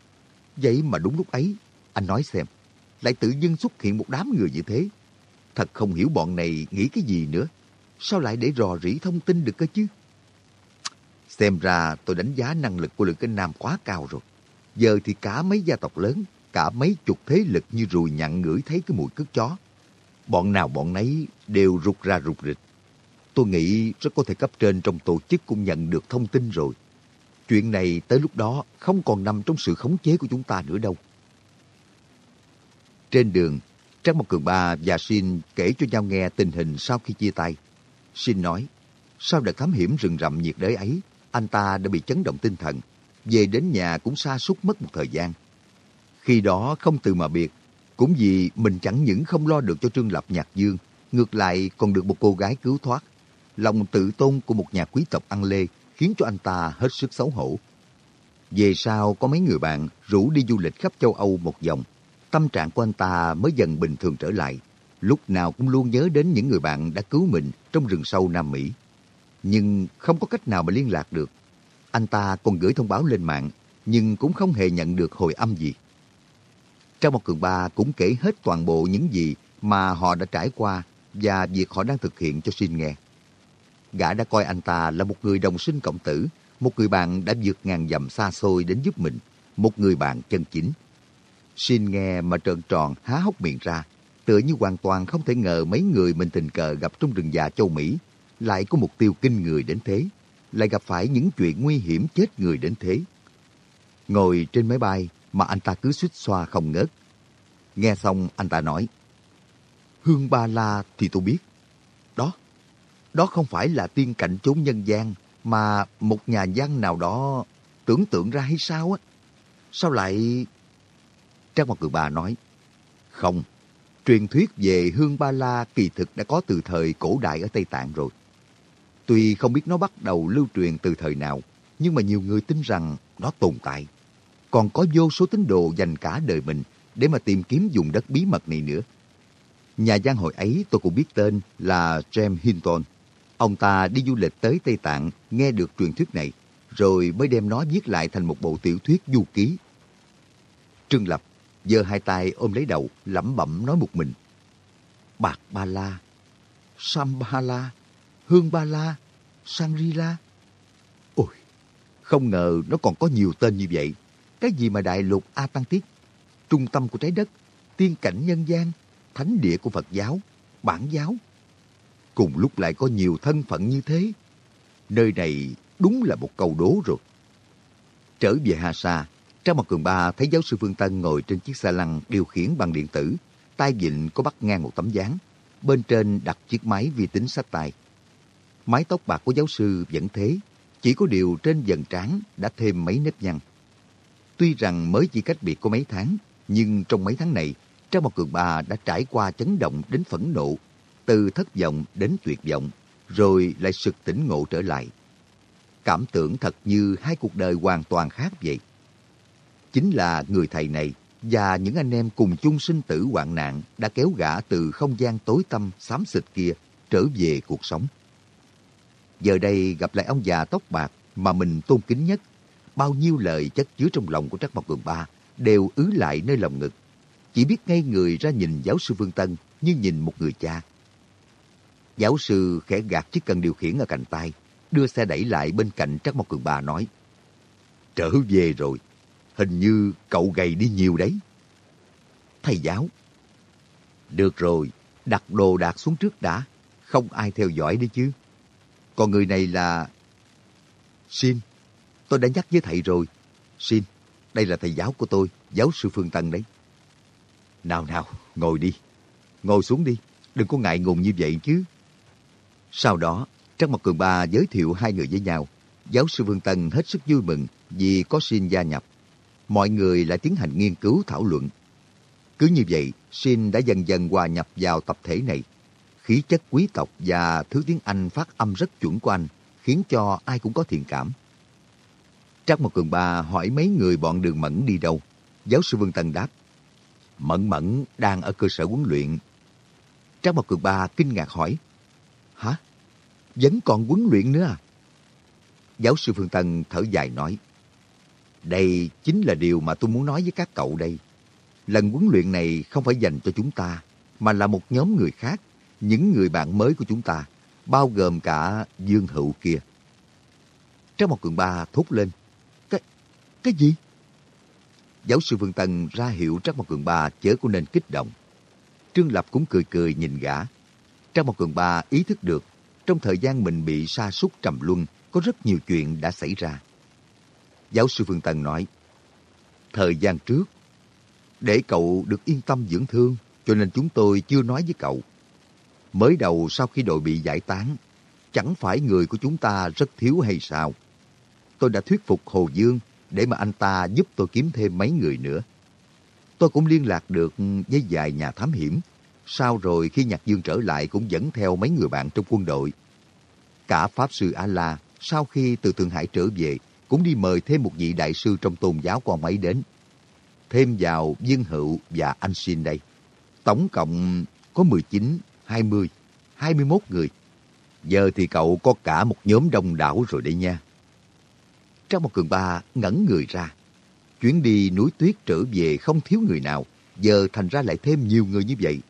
Vậy mà đúng lúc ấy, anh nói xem, lại tự dưng xuất hiện một đám người như thế. Thật không hiểu bọn này nghĩ cái gì nữa. Sao lại để rò rỉ thông tin được cơ chứ? Xem ra tôi đánh giá năng lực của Lữ Kinh Nam quá cao rồi. Giờ thì cả mấy gia tộc lớn, cả mấy chục thế lực như rùi nhặn ngửi thấy cái mùi cướp chó. Bọn nào bọn nấy đều rụt ra rụt rịch. Tôi nghĩ rất có thể cấp trên trong tổ chức cũng nhận được thông tin rồi. Chuyện này tới lúc đó không còn nằm trong sự khống chế của chúng ta nữa đâu. Trên đường, Trang Mộc Cường Ba và xin kể cho nhau nghe tình hình sau khi chia tay. xin nói, sau đợt thám hiểm rừng rậm nhiệt đới ấy, anh ta đã bị chấn động tinh thần. Về đến nhà cũng xa sút mất một thời gian. Khi đó không từ mà biệt, cũng vì mình chẳng những không lo được cho Trương Lập Nhạc Dương, ngược lại còn được một cô gái cứu thoát. Lòng tự tôn của một nhà quý tộc ăn lê khiến cho anh ta hết sức xấu hổ. Về sau có mấy người bạn rủ đi du lịch khắp châu Âu một vòng. Tâm trạng của anh ta mới dần bình thường trở lại. Lúc nào cũng luôn nhớ đến những người bạn đã cứu mình trong rừng sâu Nam Mỹ. Nhưng không có cách nào mà liên lạc được. Anh ta còn gửi thông báo lên mạng, nhưng cũng không hề nhận được hồi âm gì. Trong một cường ba cũng kể hết toàn bộ những gì mà họ đã trải qua và việc họ đang thực hiện cho Shin nghe. Gã đã coi anh ta là một người đồng sinh cộng tử, một người bạn đã vượt ngàn dặm xa xôi đến giúp mình, một người bạn chân chính xin nghe mà trợn tròn há hốc miệng ra, tựa như hoàn toàn không thể ngờ mấy người mình tình cờ gặp trong rừng già châu Mỹ lại có mục tiêu kinh người đến thế, lại gặp phải những chuyện nguy hiểm chết người đến thế. Ngồi trên máy bay mà anh ta cứ suýt xoa không ngớt. Nghe xong anh ta nói, Hương Ba La thì tôi biết. Đó, đó không phải là tiên cảnh chốn nhân gian mà một nhà văn nào đó tưởng tượng ra hay sao á? Sao lại... Trang một người Bà nói, Không, truyền thuyết về Hương Ba La kỳ thực đã có từ thời cổ đại ở Tây Tạng rồi. Tuy không biết nó bắt đầu lưu truyền từ thời nào, nhưng mà nhiều người tin rằng nó tồn tại. Còn có vô số tín đồ dành cả đời mình để mà tìm kiếm vùng đất bí mật này nữa. Nhà giang hội ấy tôi cũng biết tên là James Hinton. Ông ta đi du lịch tới Tây Tạng, nghe được truyền thuyết này, rồi mới đem nó viết lại thành một bộ tiểu thuyết du ký. Trương Lập giơ hai tay ôm lấy đầu, lẩm bẩm nói một mình. Bạc Ba La, Sam Ba La, Hương Ba La, Shangri-La. Ôi, không ngờ nó còn có nhiều tên như vậy. Cái gì mà đại lục A Tăng Tiết, trung tâm của trái đất, tiên cảnh nhân gian, thánh địa của Phật giáo, bản giáo. Cùng lúc lại có nhiều thân phận như thế. Nơi này đúng là một câu đố rồi. Trở về Hà Sa, Trang Mặt Cường Ba thấy giáo sư Phương Tân ngồi trên chiếc xe lăn điều khiển bằng điện tử, tay vịn có bắt ngang một tấm dáng. Bên trên đặt chiếc máy vi tính sách tay. Mái tóc bạc của giáo sư vẫn thế, chỉ có điều trên dần trán đã thêm mấy nếp nhăn. Tuy rằng mới chỉ cách biệt có mấy tháng, nhưng trong mấy tháng này, Trang Mộc Cường Ba đã trải qua chấn động đến phẫn nộ, từ thất vọng đến tuyệt vọng, rồi lại sực tỉnh ngộ trở lại. Cảm tưởng thật như hai cuộc đời hoàn toàn khác vậy. Chính là người thầy này và những anh em cùng chung sinh tử hoạn nạn đã kéo gã từ không gian tối tăm xám xịt kia trở về cuộc sống. Giờ đây gặp lại ông già tóc bạc mà mình tôn kính nhất, bao nhiêu lời chất chứa trong lòng của Trắc Mộc Cường Ba đều ứ lại nơi lòng ngực. Chỉ biết ngay người ra nhìn giáo sư Vương Tân như nhìn một người cha. Giáo sư khẽ gạt chiếc cần điều khiển ở cạnh tay, đưa xe đẩy lại bên cạnh Trắc Mộc Cường Ba nói Trở về rồi, hình như cậu gầy đi nhiều đấy. Thầy giáo, được rồi, đặt đồ đạc xuống trước đã, không ai theo dõi đấy chứ. Còn người này là... Xin, tôi đã nhắc với thầy rồi. Xin, đây là thầy giáo của tôi, giáo sư Phương Tân đấy. Nào nào, ngồi đi. Ngồi xuống đi, đừng có ngại ngùng như vậy chứ. Sau đó, Trắc mặt Cường Ba giới thiệu hai người với nhau. Giáo sư Phương Tân hết sức vui mừng vì có Xin gia nhập. Mọi người lại tiến hành nghiên cứu thảo luận. Cứ như vậy, Xin đã dần dần hòa nhập vào tập thể này. Khí chất quý tộc và thứ tiếng Anh phát âm rất chuẩn của anh khiến cho ai cũng có thiện cảm. Trác một Cường Ba hỏi mấy người bọn đường Mẫn đi đâu. Giáo sư Vương Tân đáp, Mẫn Mẫn đang ở cơ sở huấn luyện. Trác một Cường Ba kinh ngạc hỏi, Hả? vẫn còn huấn luyện nữa à? Giáo sư Phương Tân thở dài nói, đây chính là điều mà tôi muốn nói với các cậu đây. Lần huấn luyện này không phải dành cho chúng ta, mà là một nhóm người khác, những người bạn mới của chúng ta, bao gồm cả Dương Hữu kia. Trong một cường ba thốt lên, cái, cái gì? Giáo sư vương Tân ra hiệu Trác Mộc Cường Ba chớ có nên kích động. Trương Lập cũng cười cười nhìn gã. Trác Mộc Cường Ba ý thức được, trong thời gian mình bị sa sút trầm luân, có rất nhiều chuyện đã xảy ra. Giáo sư Phương Tân nói, Thời gian trước, để cậu được yên tâm dưỡng thương, cho nên chúng tôi chưa nói với cậu. Mới đầu sau khi đội bị giải tán, chẳng phải người của chúng ta rất thiếu hay sao? Tôi đã thuyết phục Hồ Dương để mà anh ta giúp tôi kiếm thêm mấy người nữa. Tôi cũng liên lạc được với vài nhà thám hiểm. Sau rồi khi Nhạc Dương trở lại cũng dẫn theo mấy người bạn trong quân đội. Cả Pháp Sư A-La sau khi từ Thượng Hải trở về cũng đi mời thêm một vị đại sư trong tôn giáo của ông ấy đến. Thêm vào Dương Hữu và anh Xin đây. Tổng cộng có 19, 20, 21 người. Giờ thì cậu có cả một nhóm đông đảo rồi đấy nha. Trong một cường ba ngẩn người ra. Chuyến đi núi tuyết trở về không thiếu người nào, giờ thành ra lại thêm nhiều người như vậy.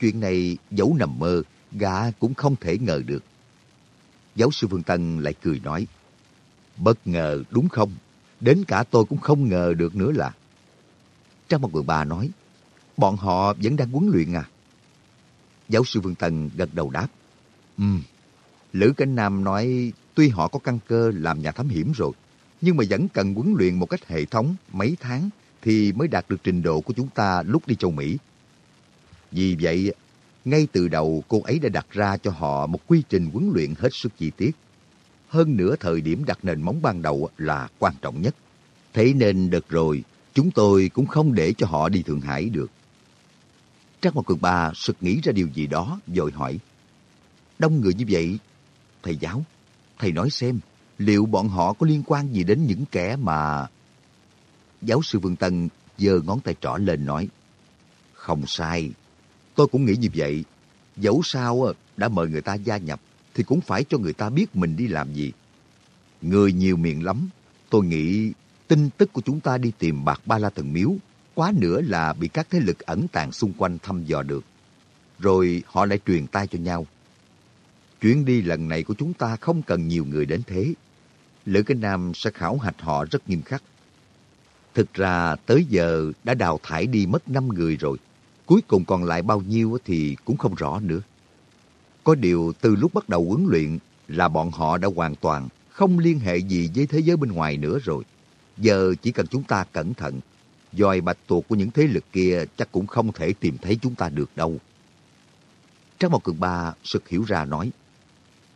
Chuyện này dẫu nằm mơ, gã cũng không thể ngờ được. Giáo sư Phương Tân lại cười nói, Bất ngờ đúng không? Đến cả tôi cũng không ngờ được nữa là. Trong một người bà nói, bọn họ vẫn đang huấn luyện à? Giáo sư vương Tân gật đầu đáp, Ừm, Lữ Cảnh Nam nói tuy họ có căn cơ làm nhà thám hiểm rồi, nhưng mà vẫn cần huấn luyện một cách hệ thống mấy tháng thì mới đạt được trình độ của chúng ta lúc đi châu Mỹ. Vì vậy, ngay từ đầu cô ấy đã đặt ra cho họ một quy trình huấn luyện hết sức chi tiết. Hơn nữa thời điểm đặt nền móng ban đầu là quan trọng nhất. Thế nên đợt rồi, chúng tôi cũng không để cho họ đi Thượng Hải được. Trác Mộc Cường Ba sực nghĩ ra điều gì đó, rồi hỏi. Đông người như vậy, thầy giáo, thầy nói xem, liệu bọn họ có liên quan gì đến những kẻ mà... Giáo sư Vương Tân giơ ngón tay trỏ lên nói, không sai, tôi cũng nghĩ như vậy. Dẫu sao đã mời người ta gia nhập, thì cũng phải cho người ta biết mình đi làm gì. Người nhiều miệng lắm, tôi nghĩ tin tức của chúng ta đi tìm bạc ba la thần miếu, quá nữa là bị các thế lực ẩn tàng xung quanh thăm dò được. Rồi họ lại truyền tai cho nhau. Chuyến đi lần này của chúng ta không cần nhiều người đến thế. Lữ Kinh Nam sẽ khảo hạch họ rất nghiêm khắc. Thực ra tới giờ đã đào thải đi mất 5 người rồi. Cuối cùng còn lại bao nhiêu thì cũng không rõ nữa. Có điều từ lúc bắt đầu huấn luyện là bọn họ đã hoàn toàn không liên hệ gì với thế giới bên ngoài nữa rồi. Giờ chỉ cần chúng ta cẩn thận, dòi bạch tuộc của những thế lực kia chắc cũng không thể tìm thấy chúng ta được đâu. Trang Mộc cường ba sực hiểu ra nói,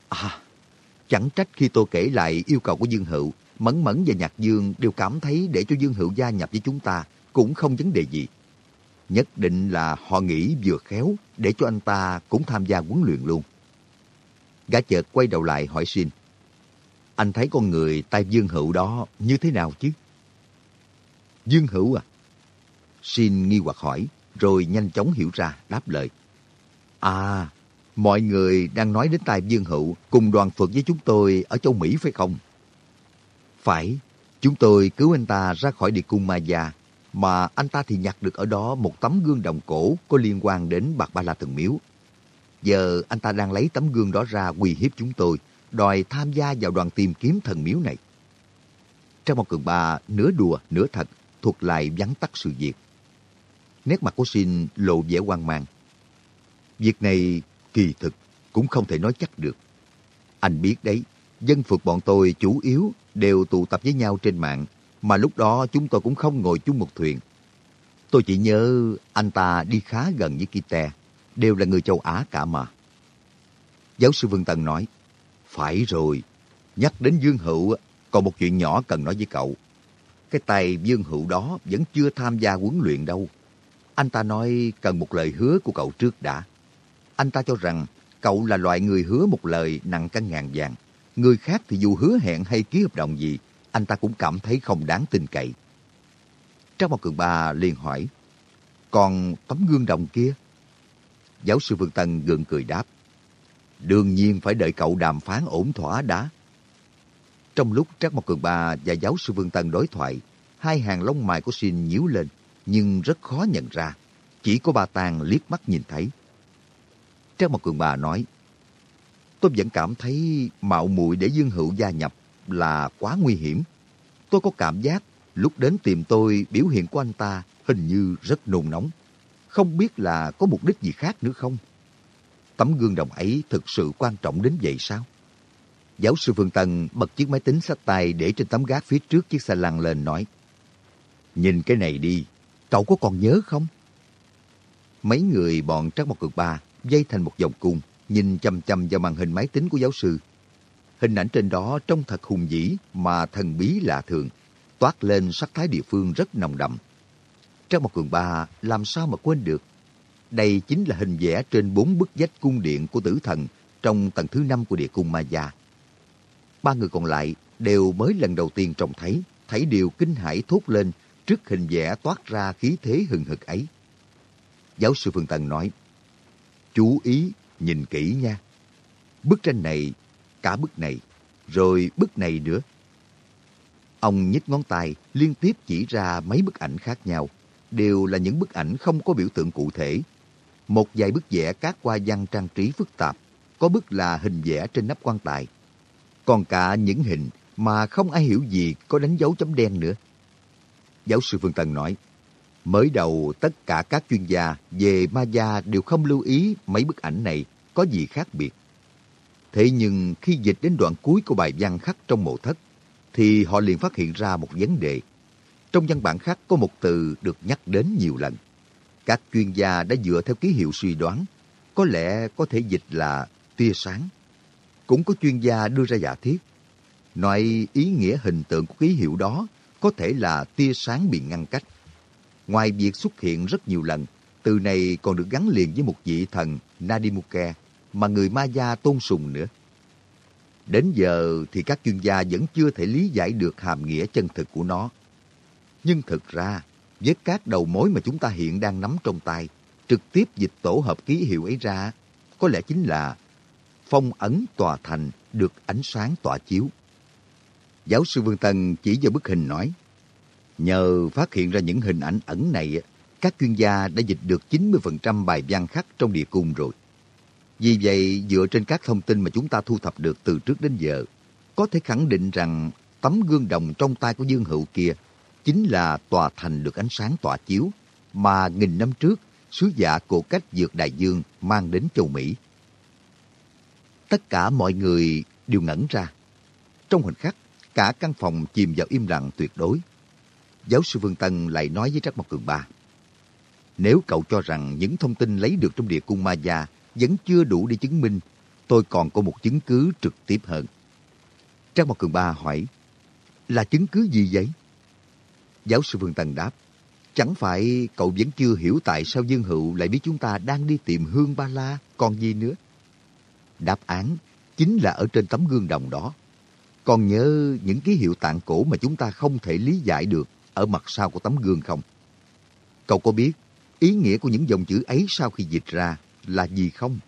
À, chẳng trách khi tôi kể lại yêu cầu của Dương Hữu, Mẫn Mẫn và Nhạc Dương đều cảm thấy để cho Dương Hữu gia nhập với chúng ta cũng không vấn đề gì. Nhất định là họ nghĩ vừa khéo để cho anh ta cũng tham gia huấn luyện luôn. Gã chợt quay đầu lại hỏi xin. Anh thấy con người tay Dương Hữu đó như thế nào chứ? Dương Hữu à? Xin nghi hoặc hỏi, rồi nhanh chóng hiểu ra, đáp lời. À, mọi người đang nói đến tài Dương Hữu cùng đoàn phượt với chúng tôi ở châu Mỹ phải không? Phải, chúng tôi cứu anh ta ra khỏi địa cung ma già mà anh ta thì nhặt được ở đó một tấm gương đồng cổ có liên quan đến Bạc Ba La Thần Miếu. Giờ anh ta đang lấy tấm gương đó ra uy hiếp chúng tôi, đòi tham gia vào đoàn tìm kiếm thần miếu này. Trong một cường bà nửa đùa nửa thật thuật lại vắn tắt sự việc. Nét mặt của Xin lộ vẻ hoang mang. Việc này kỳ thực cũng không thể nói chắc được. Anh biết đấy, dân phượt bọn tôi chủ yếu đều tụ tập với nhau trên mạng, mà lúc đó chúng tôi cũng không ngồi chung một thuyền. Tôi chỉ nhớ anh ta đi khá gần với Kite, đều là người châu Á cả mà. Giáo sư Vương Tân nói, phải rồi, nhắc đến Dương Hữu, còn một chuyện nhỏ cần nói với cậu. Cái tay Dương Hữu đó vẫn chưa tham gia huấn luyện đâu. Anh ta nói cần một lời hứa của cậu trước đã. Anh ta cho rằng cậu là loại người hứa một lời nặng cả ngàn vàng. Người khác thì dù hứa hẹn hay ký hợp đồng gì, anh ta cũng cảm thấy không đáng tin cậy. Trang Bảo Cường Ba liền hỏi, còn tấm gương đồng kia? Giáo sư Vương Tân gượng cười đáp, Đương nhiên phải đợi cậu đàm phán ổn thỏa đã. Trong lúc Trác Mộc Cường Ba và giáo sư Vương Tân đối thoại, hai hàng lông mày của Xin nhíu lên, nhưng rất khó nhận ra. Chỉ có bà tàng liếc mắt nhìn thấy. Trác Mộc Cường Ba nói, Tôi vẫn cảm thấy mạo muội để Dương Hữu gia nhập là quá nguy hiểm. Tôi có cảm giác lúc đến tìm tôi biểu hiện của anh ta hình như rất nôn nóng. Không biết là có mục đích gì khác nữa không? Tấm gương đồng ấy thực sự quan trọng đến vậy sao? Giáo sư Phương Tân bật chiếc máy tính sách tay để trên tấm gác phía trước chiếc xe lăn lên nói Nhìn cái này đi, cậu có còn nhớ không? Mấy người bọn Trắc một Cực Ba dây thành một vòng cung, nhìn chăm chăm vào màn hình máy tính của giáo sư. Hình ảnh trên đó trông thật hùng vĩ mà thần bí lạ thường, toát lên sắc thái địa phương rất nồng đậm. Trong một Cường Ba làm sao mà quên được? Đây chính là hình vẽ trên bốn bức vách cung điện của tử thần trong tầng thứ năm của địa cung Ma Gia. Ba người còn lại đều mới lần đầu tiên trông thấy, thấy điều kinh hãi thốt lên trước hình vẽ toát ra khí thế hừng hực ấy. Giáo sư Phương Tần nói, chú ý, nhìn kỹ nha. Bức tranh này, cả bức này, rồi bức này nữa. Ông nhích ngón tay liên tiếp chỉ ra mấy bức ảnh khác nhau, đều là những bức ảnh không có biểu tượng cụ thể. Một vài bức vẽ các hoa văn trang trí phức tạp, có bức là hình vẽ trên nắp quan tài. Còn cả những hình mà không ai hiểu gì có đánh dấu chấm đen nữa. Giáo sư Phương Tân nói, mới đầu tất cả các chuyên gia về ma gia đều không lưu ý mấy bức ảnh này có gì khác biệt. Thế nhưng khi dịch đến đoạn cuối của bài văn khắc trong mộ thất, thì họ liền phát hiện ra một vấn đề. Trong văn bản khắc có một từ được nhắc đến nhiều lần. Các chuyên gia đã dựa theo ký hiệu suy đoán, có lẽ có thể dịch là tia sáng. Cũng có chuyên gia đưa ra giả thiết, nói ý nghĩa hình tượng của ký hiệu đó có thể là tia sáng bị ngăn cách. Ngoài việc xuất hiện rất nhiều lần, từ này còn được gắn liền với một vị thần Nadimuke mà người ma gia tôn sùng nữa. Đến giờ thì các chuyên gia vẫn chưa thể lý giải được hàm nghĩa chân thực của nó. Nhưng thực ra, với các đầu mối mà chúng ta hiện đang nắm trong tay, trực tiếp dịch tổ hợp ký hiệu ấy ra, có lẽ chính là phong ấn tòa thành được ánh sáng tỏa chiếu. Giáo sư Vương Tân chỉ vào bức hình nói, nhờ phát hiện ra những hình ảnh ẩn này, các chuyên gia đã dịch được 90% bài văn khắc trong địa cung rồi. Vì vậy, dựa trên các thông tin mà chúng ta thu thập được từ trước đến giờ, có thể khẳng định rằng tấm gương đồng trong tay của Dương Hữu kia chính là tòa thành được ánh sáng tỏa chiếu mà nghìn năm trước sứ giả của cách dược đại dương mang đến châu Mỹ. Tất cả mọi người đều ngẩn ra. Trong khoảnh khắc, cả căn phòng chìm vào im lặng tuyệt đối. Giáo sư Vương Tân lại nói với Trắc Mộc Cường Ba, nếu cậu cho rằng những thông tin lấy được trong địa cung ma gia vẫn chưa đủ để chứng minh, tôi còn có một chứng cứ trực tiếp hơn. Trang Mộc Cường Ba hỏi, là chứng cứ gì vậy? Giáo sư phương Tần đáp, chẳng phải cậu vẫn chưa hiểu tại sao Dương Hữu lại biết chúng ta đang đi tìm Hương Ba La, còn gì nữa? Đáp án chính là ở trên tấm gương đồng đó. Còn nhớ những ký hiệu tạng cổ mà chúng ta không thể lý giải được ở mặt sau của tấm gương không? Cậu có biết ý nghĩa của những dòng chữ ấy sau khi dịch ra là gì không?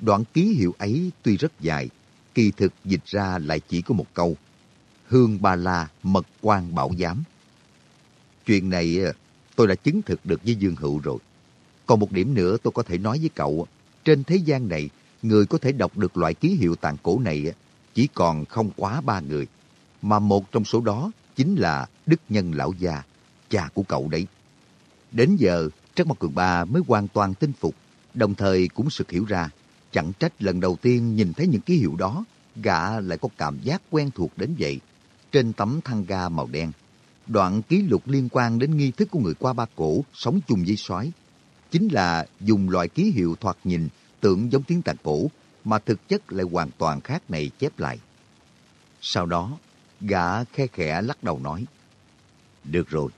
Đoạn ký hiệu ấy tuy rất dài, kỳ thực dịch ra lại chỉ có một câu. Hương Ba La mật quan bảo giám. Chuyện này ờ, tôi đã chứng thực được với Dương Hữu rồi. Còn một điểm nữa tôi có thể nói với cậu. Trên thế gian này, người có thể đọc được loại ký hiệu tàn cổ này ờ, chỉ còn không quá ba người. Mà một trong số đó chính là Đức Nhân Lão Gia, cha của cậu đấy. Đến giờ, Trắc Mộc Cường Ba mới hoàn toàn tin phục Đồng thời cũng sực hiểu ra, chẳng trách lần đầu tiên nhìn thấy những ký hiệu đó, gã lại có cảm giác quen thuộc đến vậy. Trên tấm thăng ga màu đen, đoạn ký lục liên quan đến nghi thức của người qua ba cổ sống chung với sói. Chính là dùng loại ký hiệu thoạt nhìn tưởng giống tiếng tàn cổ, mà thực chất lại hoàn toàn khác này chép lại. Sau đó, gã khe khẽ lắc đầu nói, Được rồi,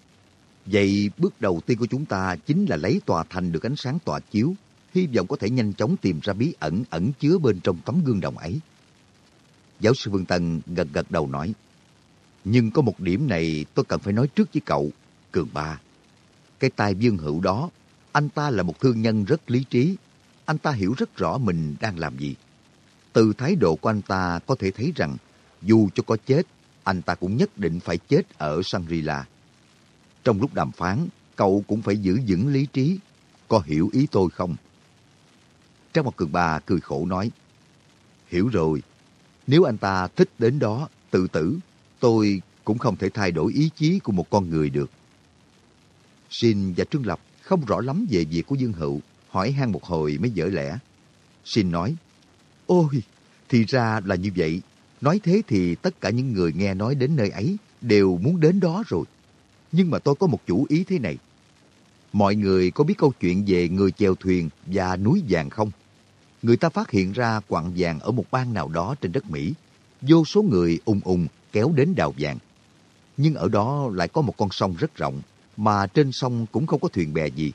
vậy bước đầu tiên của chúng ta chính là lấy tòa thành được ánh sáng tỏa chiếu hy vọng có thể nhanh chóng tìm ra bí ẩn ẩn chứa bên trong tấm gương đồng ấy. Giáo sư Vương Tân gật gật đầu nói, nhưng có một điểm này tôi cần phải nói trước với cậu, Cường Ba. Cái tai dương hữu đó, anh ta là một thương nhân rất lý trí. Anh ta hiểu rất rõ mình đang làm gì. Từ thái độ của anh ta có thể thấy rằng dù cho có chết, anh ta cũng nhất định phải chết ở Shangri-La. Trong lúc đàm phán, cậu cũng phải giữ vững lý trí. Có hiểu ý tôi không? Trang một cường bà cười khổ nói. Hiểu rồi. Nếu anh ta thích đến đó, tự tử, tôi cũng không thể thay đổi ý chí của một con người được. Xin và Trương Lập không rõ lắm về việc của Dương Hữu, hỏi han một hồi mới dở lẽ. Xin nói, Ôi, thì ra là như vậy. Nói thế thì tất cả những người nghe nói đến nơi ấy đều muốn đến đó rồi. Nhưng mà tôi có một chủ ý thế này. Mọi người có biết câu chuyện về người chèo thuyền và núi vàng không? Người ta phát hiện ra quặng vàng ở một bang nào đó trên đất Mỹ. Vô số người ung ung kéo đến đào vàng. Nhưng ở đó lại có một con sông rất rộng, mà trên sông cũng không có thuyền bè gì.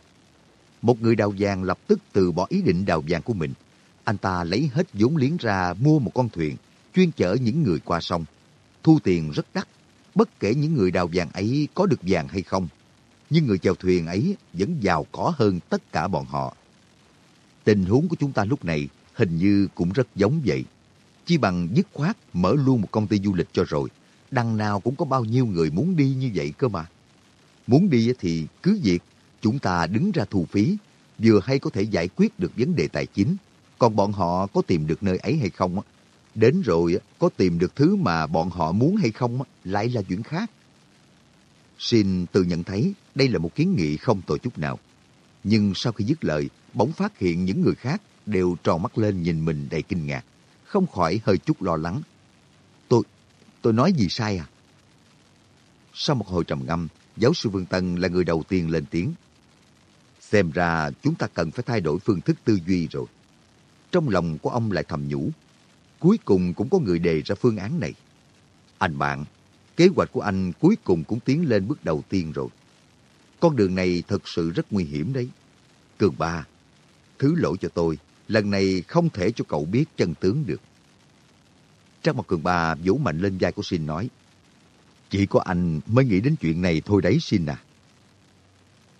Một người đào vàng lập tức từ bỏ ý định đào vàng của mình. Anh ta lấy hết vốn liếng ra mua một con thuyền, chuyên chở những người qua sông. Thu tiền rất đắt, bất kể những người đào vàng ấy có được vàng hay không. Nhưng người chèo thuyền ấy vẫn giàu có hơn tất cả bọn họ. Tình huống của chúng ta lúc này hình như cũng rất giống vậy. Chi bằng dứt khoát mở luôn một công ty du lịch cho rồi. Đằng nào cũng có bao nhiêu người muốn đi như vậy cơ mà. Muốn đi thì cứ việc chúng ta đứng ra thu phí, vừa hay có thể giải quyết được vấn đề tài chính. Còn bọn họ có tìm được nơi ấy hay không, đến rồi có tìm được thứ mà bọn họ muốn hay không lại là chuyện khác. Xin tự nhận thấy đây là một kiến nghị không tồi chút nào. Nhưng sau khi dứt lời, bỗng phát hiện những người khác đều tròn mắt lên nhìn mình đầy kinh ngạc, không khỏi hơi chút lo lắng. Tôi, tôi nói gì sai à? Sau một hồi trầm ngâm, giáo sư Vương Tân là người đầu tiên lên tiếng. Xem ra chúng ta cần phải thay đổi phương thức tư duy rồi. Trong lòng của ông lại thầm nhủ. Cuối cùng cũng có người đề ra phương án này. Anh bạn, kế hoạch của anh cuối cùng cũng tiến lên bước đầu tiên rồi. Con đường này thật sự rất nguy hiểm đấy. Cường ba, thứ lỗi cho tôi, lần này không thể cho cậu biết chân tướng được. Trang mặt cường ba vỗ mạnh lên vai của Xin nói, chỉ có anh mới nghĩ đến chuyện này thôi đấy Xin à.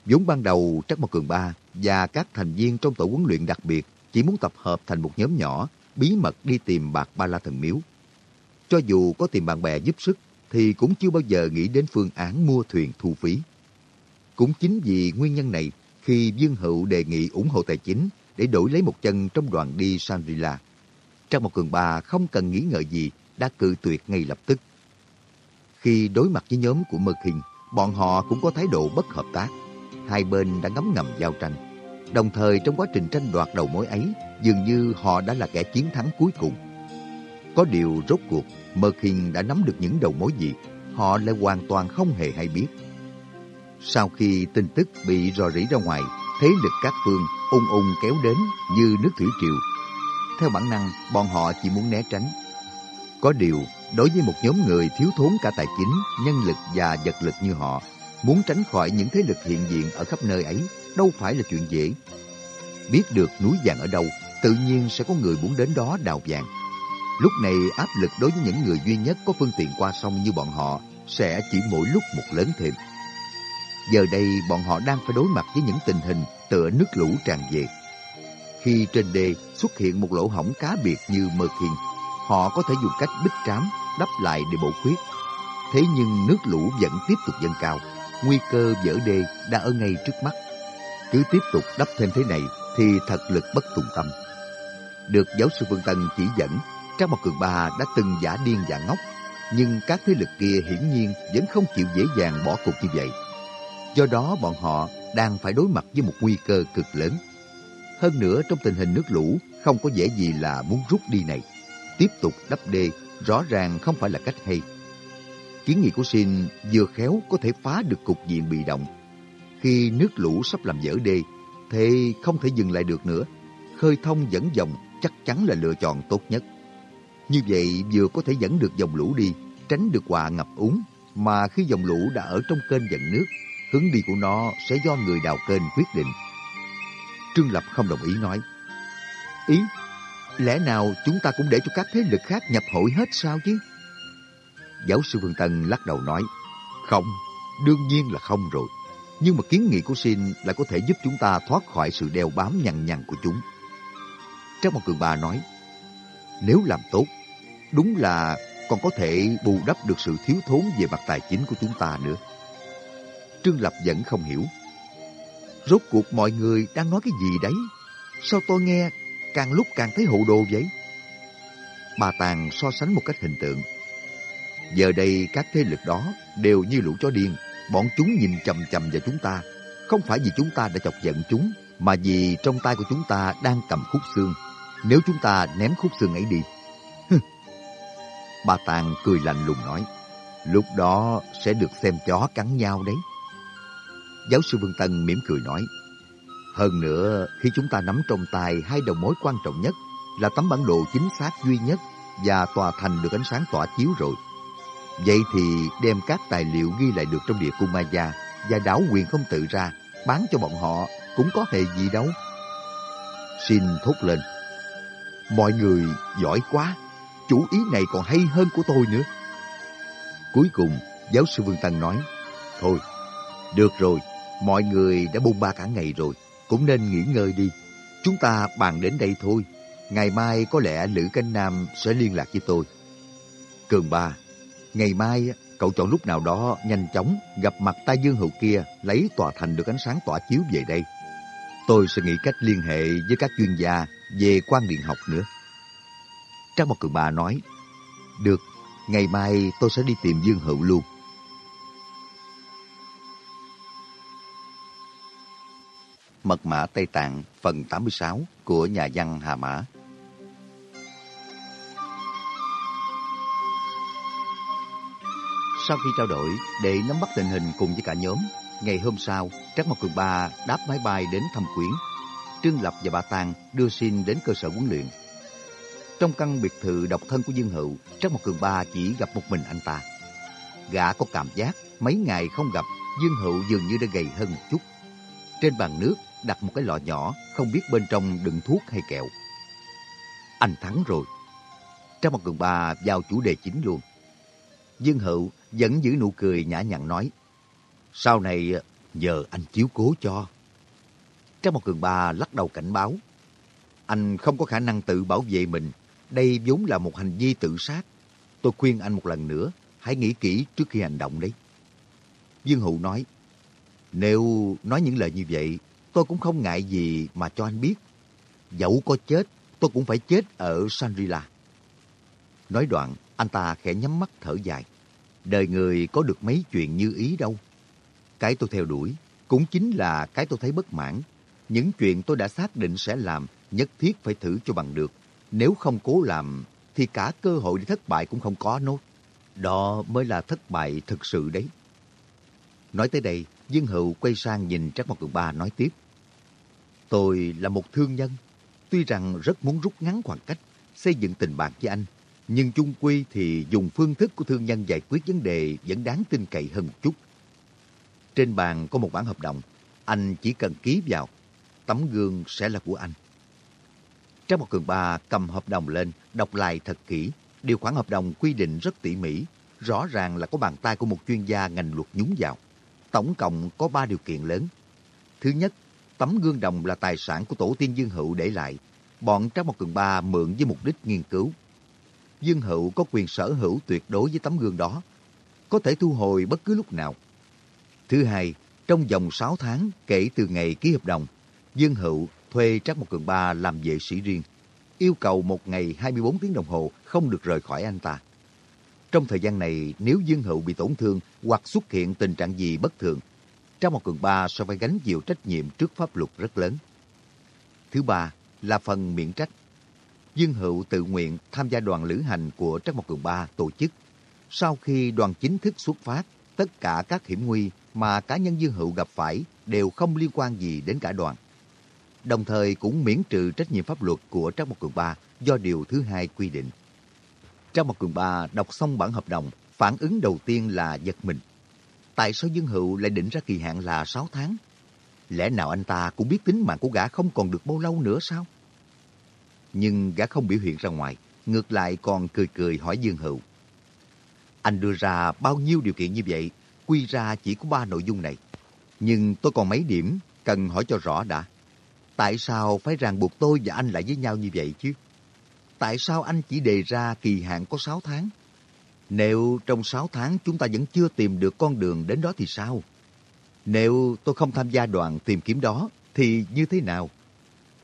vốn ban đầu Trắc Mộc Cường Ba và các thành viên trong tổ huấn luyện đặc biệt chỉ muốn tập hợp thành một nhóm nhỏ, bí mật đi tìm bạc ba la thần miếu. Cho dù có tìm bạn bè giúp sức, thì cũng chưa bao giờ nghĩ đến phương án mua thuyền thu phí. Cũng chính vì nguyên nhân này, khi Dương Hữu đề nghị ủng hộ tài chính để đổi lấy một chân trong đoàn đi Shangri-La, Trang một cường bà không cần nghĩ ngợi gì đã cự tuyệt ngay lập tức. Khi đối mặt với nhóm của Mơ Hình, bọn họ cũng có thái độ bất hợp tác. Hai bên đã ngấm ngầm giao tranh. Đồng thời trong quá trình tranh đoạt đầu mối ấy, dường như họ đã là kẻ chiến thắng cuối cùng. Có điều rốt cuộc, Mơ Hình đã nắm được những đầu mối gì, họ lại hoàn toàn không hề hay biết. Sau khi tin tức bị rò rỉ ra ngoài, thế lực các phương ung ung kéo đến như nước thủy triều. Theo bản năng, bọn họ chỉ muốn né tránh. Có điều, đối với một nhóm người thiếu thốn cả tài chính, nhân lực và vật lực như họ, muốn tránh khỏi những thế lực hiện diện ở khắp nơi ấy đâu phải là chuyện dễ. Biết được núi vàng ở đâu, tự nhiên sẽ có người muốn đến đó đào vàng. Lúc này áp lực đối với những người duy nhất có phương tiện qua sông như bọn họ sẽ chỉ mỗi lúc một lớn thêm. Giờ đây bọn họ đang phải đối mặt với những tình hình tựa nước lũ tràn về. Khi trên đê xuất hiện một lỗ hổng cá biệt như mơ thiền, họ có thể dùng cách bích trám đắp lại để bổ khuyết. Thế nhưng nước lũ vẫn tiếp tục dâng cao, nguy cơ vỡ đê đã ở ngay trước mắt. Cứ tiếp tục đắp thêm thế này thì thật lực bất tùng tâm. Được giáo sư Vương Tân chỉ dẫn, Trang Mộc Cường Ba đã từng giả điên giả ngốc, nhưng các thế lực kia hiển nhiên vẫn không chịu dễ dàng bỏ cuộc như vậy. Do đó bọn họ đang phải đối mặt với một nguy cơ cực lớn. Hơn nữa trong tình hình nước lũ không có dễ gì là muốn rút đi này. Tiếp tục đắp đê rõ ràng không phải là cách hay. Kiến nghị của Sin vừa khéo có thể phá được cục diện bị động. Khi nước lũ sắp làm dở đê, thì không thể dừng lại được nữa. Khơi thông dẫn dòng chắc chắn là lựa chọn tốt nhất. Như vậy vừa có thể dẫn được dòng lũ đi, tránh được họa ngập úng, mà khi dòng lũ đã ở trong kênh dẫn nước, hướng đi của nó sẽ do người đào kênh quyết định. Trương Lập không đồng ý nói. Ý, lẽ nào chúng ta cũng để cho các thế lực khác nhập hội hết sao chứ? Giáo sư Vương Tân lắc đầu nói, không, đương nhiên là không rồi. Nhưng mà kiến nghị của Sin lại có thể giúp chúng ta thoát khỏi sự đeo bám nhằn nhằn của chúng. Trang một cường bà nói, Nếu làm tốt, đúng là còn có thể bù đắp được sự thiếu thốn về mặt tài chính của chúng ta nữa. Trương Lập vẫn không hiểu. Rốt cuộc mọi người đang nói cái gì đấy? Sao tôi nghe càng lúc càng thấy hồ đồ vậy? Bà Tàng so sánh một cách hình tượng. Giờ đây các thế lực đó đều như lũ chó điên. Bọn chúng nhìn chầm chầm vào chúng ta. Không phải vì chúng ta đã chọc giận chúng, mà vì trong tay của chúng ta đang cầm khúc xương. Nếu chúng ta ném khúc xương ấy đi. bà Tàng cười lạnh lùng nói. Lúc đó sẽ được xem chó cắn nhau đấy. Giáo sư Vương Tân mỉm cười nói. Hơn nữa, khi chúng ta nắm trong tay hai đầu mối quan trọng nhất là tấm bản đồ chính xác duy nhất và tòa thành được ánh sáng tỏa chiếu rồi. Vậy thì đem các tài liệu ghi lại được trong địa cung Maya và đảo quyền không tự ra, bán cho bọn họ cũng có hề gì đâu. Xin thốt lên. Mọi người giỏi quá, chủ ý này còn hay hơn của tôi nữa. Cuối cùng, giáo sư Vương Tăng nói, Thôi, được rồi, mọi người đã bôn ba cả ngày rồi, cũng nên nghỉ ngơi đi. Chúng ta bàn đến đây thôi. Ngày mai có lẽ Lữ Canh Nam sẽ liên lạc với tôi. Cường ba, ngày mai cậu chọn lúc nào đó nhanh chóng gặp mặt tai dương Hậu kia lấy tòa thành được ánh sáng tỏa chiếu về đây. Tôi sẽ nghĩ cách liên hệ với các chuyên gia về quan điện học nữa. Trang một cường ba nói, được, ngày mai tôi sẽ đi tìm Dương Hữu luôn. Mật mã Tây Tạng phần 86 của nhà văn Hà Mã Sau khi trao đổi để nắm bắt tình hình cùng với cả nhóm, ngày hôm sau, Trác Mộc Cường Ba đáp máy bay đến thăm quyến. Trương Lập và bà Tàng đưa xin đến cơ sở huấn luyện. Trong căn biệt thự độc thân của Dương Hữu, Trác Mộc Cường Ba chỉ gặp một mình anh ta. Gã có cảm giác mấy ngày không gặp, Dương Hữu dường như đã gầy hơn một chút. Trên bàn nước đặt một cái lọ nhỏ, không biết bên trong đựng thuốc hay kẹo. Anh thắng rồi. Trang một Cường Ba vào chủ đề chính luôn. Dương Hữu vẫn giữ nụ cười nhã nhặn nói, sau này nhờ anh chiếu cố cho. Trang một cường ba lắc đầu cảnh báo, anh không có khả năng tự bảo vệ mình, đây vốn là một hành vi tự sát. Tôi khuyên anh một lần nữa, hãy nghĩ kỹ trước khi hành động đấy. Dương Hữu nói, nếu nói những lời như vậy, tôi cũng không ngại gì mà cho anh biết. Dẫu có chết, tôi cũng phải chết ở Sanrila. Nói đoạn, anh ta khẽ nhắm mắt thở dài. Đời người có được mấy chuyện như ý đâu. Cái tôi theo đuổi cũng chính là cái tôi thấy bất mãn. Những chuyện tôi đã xác định sẽ làm nhất thiết phải thử cho bằng được. Nếu không cố làm thì cả cơ hội để thất bại cũng không có nốt. Đó mới là thất bại thực sự đấy. Nói tới đây, Dương Hữu quay sang nhìn Trác Mộc Cường Ba nói tiếp. Tôi là một thương nhân, tuy rằng rất muốn rút ngắn khoảng cách, xây dựng tình bạn với anh, nhưng chung quy thì dùng phương thức của thương nhân giải quyết vấn đề vẫn đáng tin cậy hơn một chút. Trên bàn có một bản hợp đồng, anh chỉ cần ký vào, tấm gương sẽ là của anh. Trang một cường ba cầm hợp đồng lên, đọc lại thật kỹ. Điều khoản hợp đồng quy định rất tỉ mỉ, rõ ràng là có bàn tay của một chuyên gia ngành luật nhúng vào. Tổng cộng có ba điều kiện lớn. Thứ nhất, tấm gương đồng là tài sản của tổ tiên Dương Hữu để lại. Bọn Trác Mộc cường ba mượn với mục đích nghiên cứu. Dương Hữu có quyền sở hữu tuyệt đối với tấm gương đó, có thể thu hồi bất cứ lúc nào. Thứ hai, trong vòng 6 tháng kể từ ngày ký hợp đồng, Dương Hữu thuê Trác Mộc Cường Ba làm vệ sĩ riêng, yêu cầu một ngày 24 tiếng đồng hồ không được rời khỏi anh ta. Trong thời gian này, nếu Dương Hữu bị tổn thương hoặc xuất hiện tình trạng gì bất thường, trong một Cường Ba so phải gánh chịu trách nhiệm trước pháp luật rất lớn. Thứ ba là phần miễn trách. Dương Hữu tự nguyện tham gia đoàn lữ hành của Trắc Mộc Cường Ba tổ chức. Sau khi đoàn chính thức xuất phát, tất cả các hiểm nguy mà cá nhân Dương Hữu gặp phải đều không liên quan gì đến cả đoàn. Đồng thời cũng miễn trừ trách nhiệm pháp luật của Trắc Mộc Cường Ba do điều thứ hai quy định. Trắc Mộc Cường Ba đọc xong bản hợp đồng, phản ứng đầu tiên là giật mình. Tại sao Dương Hữu lại định ra kỳ hạn là 6 tháng? Lẽ nào anh ta cũng biết tính mạng của gã không còn được bao lâu nữa sao? nhưng gã không biểu hiện ra ngoài, ngược lại còn cười cười hỏi Dương Hữu. Anh đưa ra bao nhiêu điều kiện như vậy, quy ra chỉ có ba nội dung này. Nhưng tôi còn mấy điểm cần hỏi cho rõ đã. Tại sao phải ràng buộc tôi và anh lại với nhau như vậy chứ? tại sao anh chỉ đề ra kỳ hạn có 6 tháng? Nếu trong 6 tháng chúng ta vẫn chưa tìm được con đường đến đó thì sao? Nếu tôi không tham gia đoàn tìm kiếm đó, thì như thế nào?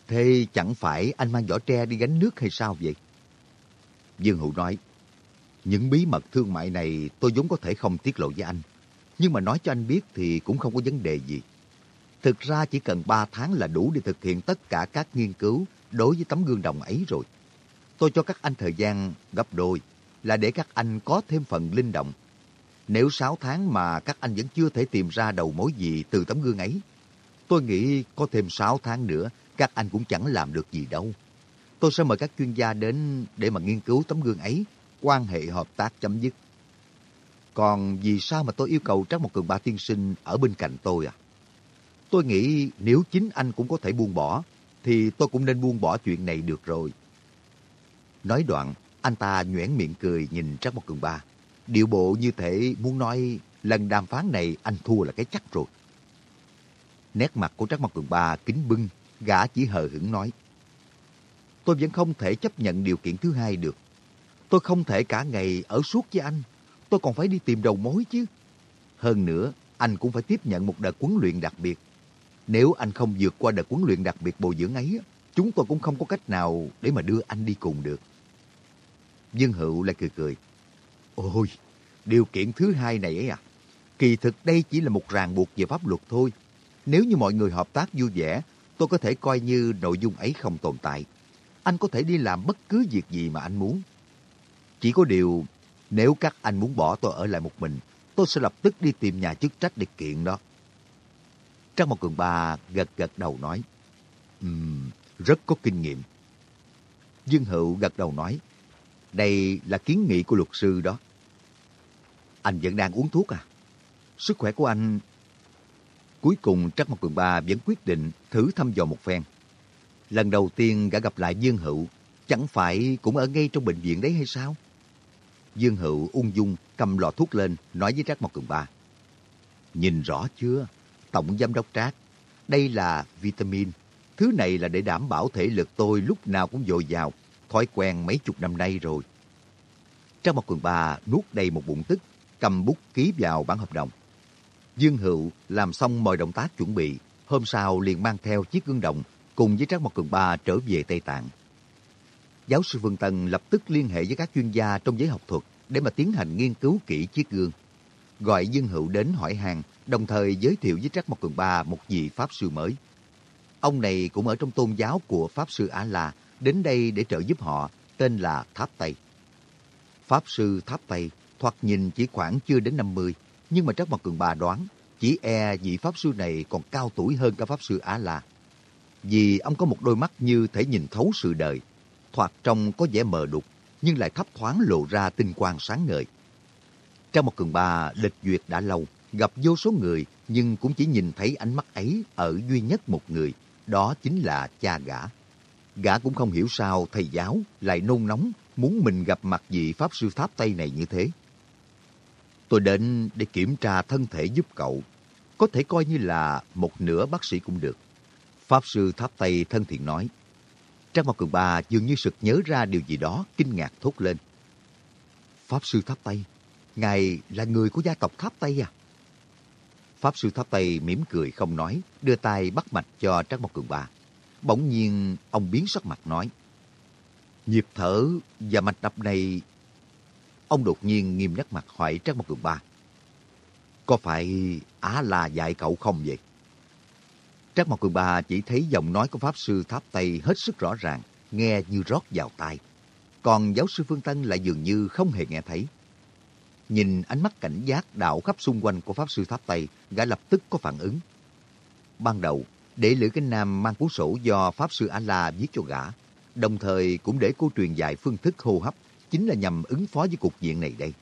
Thế chẳng phải anh mang vỏ tre đi gánh nước hay sao vậy? Dương Hữu nói, những bí mật thương mại này tôi vốn có thể không tiết lộ với anh. Nhưng mà nói cho anh biết thì cũng không có vấn đề gì. Thực ra chỉ cần 3 tháng là đủ để thực hiện tất cả các nghiên cứu đối với tấm gương đồng ấy rồi. Tôi cho các anh thời gian gấp đôi là để các anh có thêm phần linh động. Nếu 6 tháng mà các anh vẫn chưa thể tìm ra đầu mối gì từ tấm gương ấy, tôi nghĩ có thêm 6 tháng nữa các anh cũng chẳng làm được gì đâu. Tôi sẽ mời các chuyên gia đến để mà nghiên cứu tấm gương ấy, quan hệ hợp tác chấm dứt. Còn vì sao mà tôi yêu cầu Trác một cường ba tiên sinh ở bên cạnh tôi à? Tôi nghĩ nếu chính anh cũng có thể buông bỏ, thì tôi cũng nên buông bỏ chuyện này được rồi. Nói đoạn, anh ta nhoẻn miệng cười nhìn Trác Mộc Cường Ba. Điệu bộ như thể muốn nói lần đàm phán này anh thua là cái chắc rồi. Nét mặt của Trác Mộc Cường Ba kính bưng, gã chỉ hờ hững nói. Tôi vẫn không thể chấp nhận điều kiện thứ hai được. Tôi không thể cả ngày ở suốt với anh. Tôi còn phải đi tìm đầu mối chứ. Hơn nữa, anh cũng phải tiếp nhận một đợt huấn luyện đặc biệt. Nếu anh không vượt qua đợt huấn luyện đặc biệt bồi dưỡng ấy, chúng tôi cũng không có cách nào để mà đưa anh đi cùng được. Dương Hữu lại cười cười. Ôi, điều kiện thứ hai này ấy à? Kỳ thực đây chỉ là một ràng buộc về pháp luật thôi. Nếu như mọi người hợp tác vui vẻ, tôi có thể coi như nội dung ấy không tồn tại. Anh có thể đi làm bất cứ việc gì mà anh muốn. Chỉ có điều, nếu các anh muốn bỏ tôi ở lại một mình, tôi sẽ lập tức đi tìm nhà chức trách để kiện đó. Trang một cường ba gật gật đầu nói, um, rất có kinh nghiệm. Dương Hữu gật đầu nói, đây là kiến nghị của luật sư đó. Anh vẫn đang uống thuốc à? Sức khỏe của anh... Cuối cùng Trắc Mộc Cường Ba vẫn quyết định thử thăm dò một phen. Lần đầu tiên gã gặp lại Dương Hữu, chẳng phải cũng ở ngay trong bệnh viện đấy hay sao? Dương Hữu ung dung cầm lọ thuốc lên, nói với Trác Mộc Cường Ba. Nhìn rõ chưa? Tổng giám đốc Trác, đây là vitamin. Thứ này là để đảm bảo thể lực tôi lúc nào cũng dồi dào, thói quen mấy chục năm nay rồi. Trác Mộc Cường Bà nuốt đầy một bụng tức, cầm bút ký vào bản hợp đồng. Dương Hữu làm xong mọi động tác chuẩn bị, hôm sau liền mang theo chiếc gương đồng cùng với Trác Mộc Cường Ba trở về Tây Tạng. Giáo sư Vương Tân lập tức liên hệ với các chuyên gia trong giới học thuật để mà tiến hành nghiên cứu kỹ chiếc gương. Gọi Dương Hữu đến hỏi hàng, đồng thời giới thiệu với Trác Mộc Cường Ba một vị Pháp sư mới. Ông này cũng ở trong tôn giáo của Pháp sư Á La đến đây để trợ giúp họ, tên là Tháp Tây. Pháp sư Tháp Tây thoạt nhìn chỉ khoảng chưa đến 50, nhưng mà Trác Mộc Cường Ba đoán chỉ e vị Pháp sư này còn cao tuổi hơn cả Pháp sư Á-La. Vì ông có một đôi mắt như thể nhìn thấu sự đời, thoạt trông có vẻ mờ đục, nhưng lại thấp thoáng lộ ra tinh quang sáng ngời. Trong một cường ba lịch duyệt đã lâu, gặp vô số người nhưng cũng chỉ nhìn thấy ánh mắt ấy ở duy nhất một người, đó chính là cha gã. Gã cũng không hiểu sao thầy giáo lại nôn nóng muốn mình gặp mặt vị Pháp Sư Tháp Tây này như thế. Tôi đến để kiểm tra thân thể giúp cậu, có thể coi như là một nửa bác sĩ cũng được. Pháp Sư Tháp Tây thân thiện nói. Trang Mộc Cường Ba dường như sực nhớ ra điều gì đó, kinh ngạc thốt lên. Pháp Sư Tháp Tây, Ngài là người của gia tộc Tháp Tây à? Pháp Sư Tháp Tây mỉm cười không nói, đưa tay bắt mạch cho Trác Mộc Cường Ba. Bỗng nhiên, ông biến sắc mặt nói. Nhịp thở và mạch đập này... Ông đột nhiên nghiêm nét mặt hỏi Trác Mộc Cường Ba. Có phải Á La dạy cậu không vậy? Trác Mộc Cường Ba chỉ thấy giọng nói của Pháp Sư Tháp Tây hết sức rõ ràng, nghe như rót vào tai. Còn giáo sư Phương Tân lại dường như không hề nghe thấy. Nhìn ánh mắt cảnh giác đảo khắp xung quanh của Pháp Sư Tháp Tây, gã lập tức có phản ứng. Ban đầu, để Lữ Kinh Nam mang cuốn sổ do Pháp Sư A-La viết cho gã, đồng thời cũng để cô truyền dạy phương thức hô hấp, chính là nhằm ứng phó với cục diện này đây.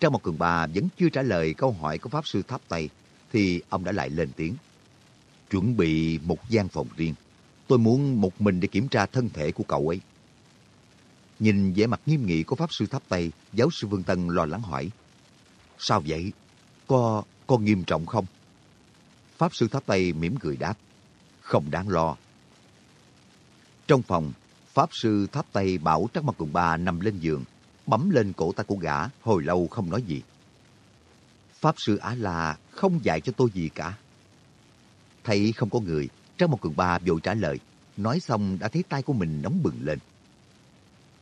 Trong một cường bà vẫn chưa trả lời câu hỏi của Pháp Sư Tháp Tây, thì ông đã lại lên tiếng chuẩn bị một gian phòng riêng. Tôi muốn một mình để kiểm tra thân thể của cậu ấy. Nhìn vẻ mặt nghiêm nghị của Pháp Sư Tháp Tây, giáo sư Vương Tân lo lắng hỏi. Sao vậy? Có, có nghiêm trọng không? Pháp Sư Tháp Tây mỉm cười đáp. Không đáng lo. Trong phòng, Pháp sư tháp tay bảo Trắc Mặt Cường Ba nằm lên giường, bấm lên cổ tay của gã, hồi lâu không nói gì. Pháp sư Á La không dạy cho tôi gì cả. Thấy không có người, Trắc Mặt Cường Ba vội trả lời, nói xong đã thấy tay của mình nóng bừng lên.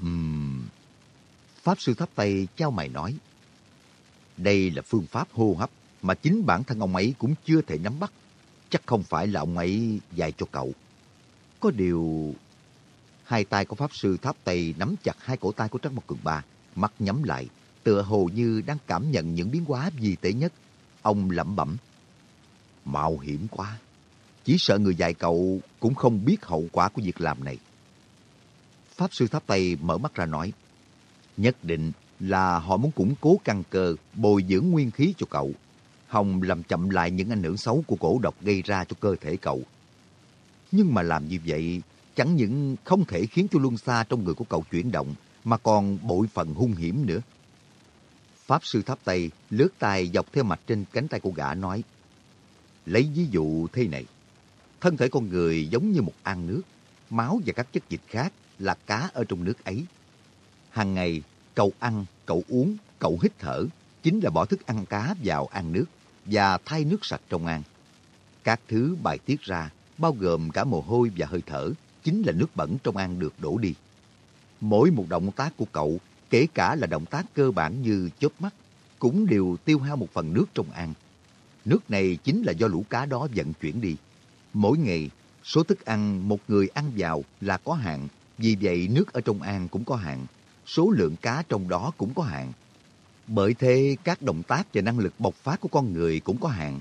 Uhm. Pháp sư tháp tay trao mày nói, đây là phương pháp hô hấp mà chính bản thân ông ấy cũng chưa thể nắm bắt. Chắc không phải là ông ấy dạy cho cậu. Có điều... Hai tay của Pháp Sư Tháp Tây nắm chặt hai cổ tay của Trắc Mộc Cường Ba, mắt nhắm lại, tựa hồ như đang cảm nhận những biến hóa vi tế nhất. Ông lẩm bẩm. Mạo hiểm quá. Chỉ sợ người dạy cậu cũng không biết hậu quả của việc làm này. Pháp Sư Tháp Tây mở mắt ra nói. Nhất định là họ muốn củng cố căn cơ, bồi dưỡng nguyên khí cho cậu. Hồng làm chậm lại những ảnh hưởng xấu của cổ độc gây ra cho cơ thể cậu. Nhưng mà làm như vậy, chẳng những không thể khiến cho luân xa trong người của cậu chuyển động, mà còn bội phần hung hiểm nữa. Pháp sư tháp tay lướt tay dọc theo mặt trên cánh tay của gã nói, lấy ví dụ thế này, thân thể con người giống như một ăn nước, máu và các chất dịch khác là cá ở trong nước ấy. Hàng ngày, cậu ăn, cậu uống, cậu hít thở, chính là bỏ thức ăn cá vào ăn nước và thay nước sạch trong ăn. Các thứ bài tiết ra, bao gồm cả mồ hôi và hơi thở, chính là nước bẩn trong ăn được đổ đi. Mỗi một động tác của cậu, kể cả là động tác cơ bản như chớp mắt, cũng đều tiêu hao một phần nước trong ăn. Nước này chính là do lũ cá đó vận chuyển đi. Mỗi ngày, số thức ăn một người ăn vào là có hạn, vì vậy nước ở trong ăn cũng có hạn, số lượng cá trong đó cũng có hạn. Bởi thế, các động tác và năng lực bộc phát của con người cũng có hạn.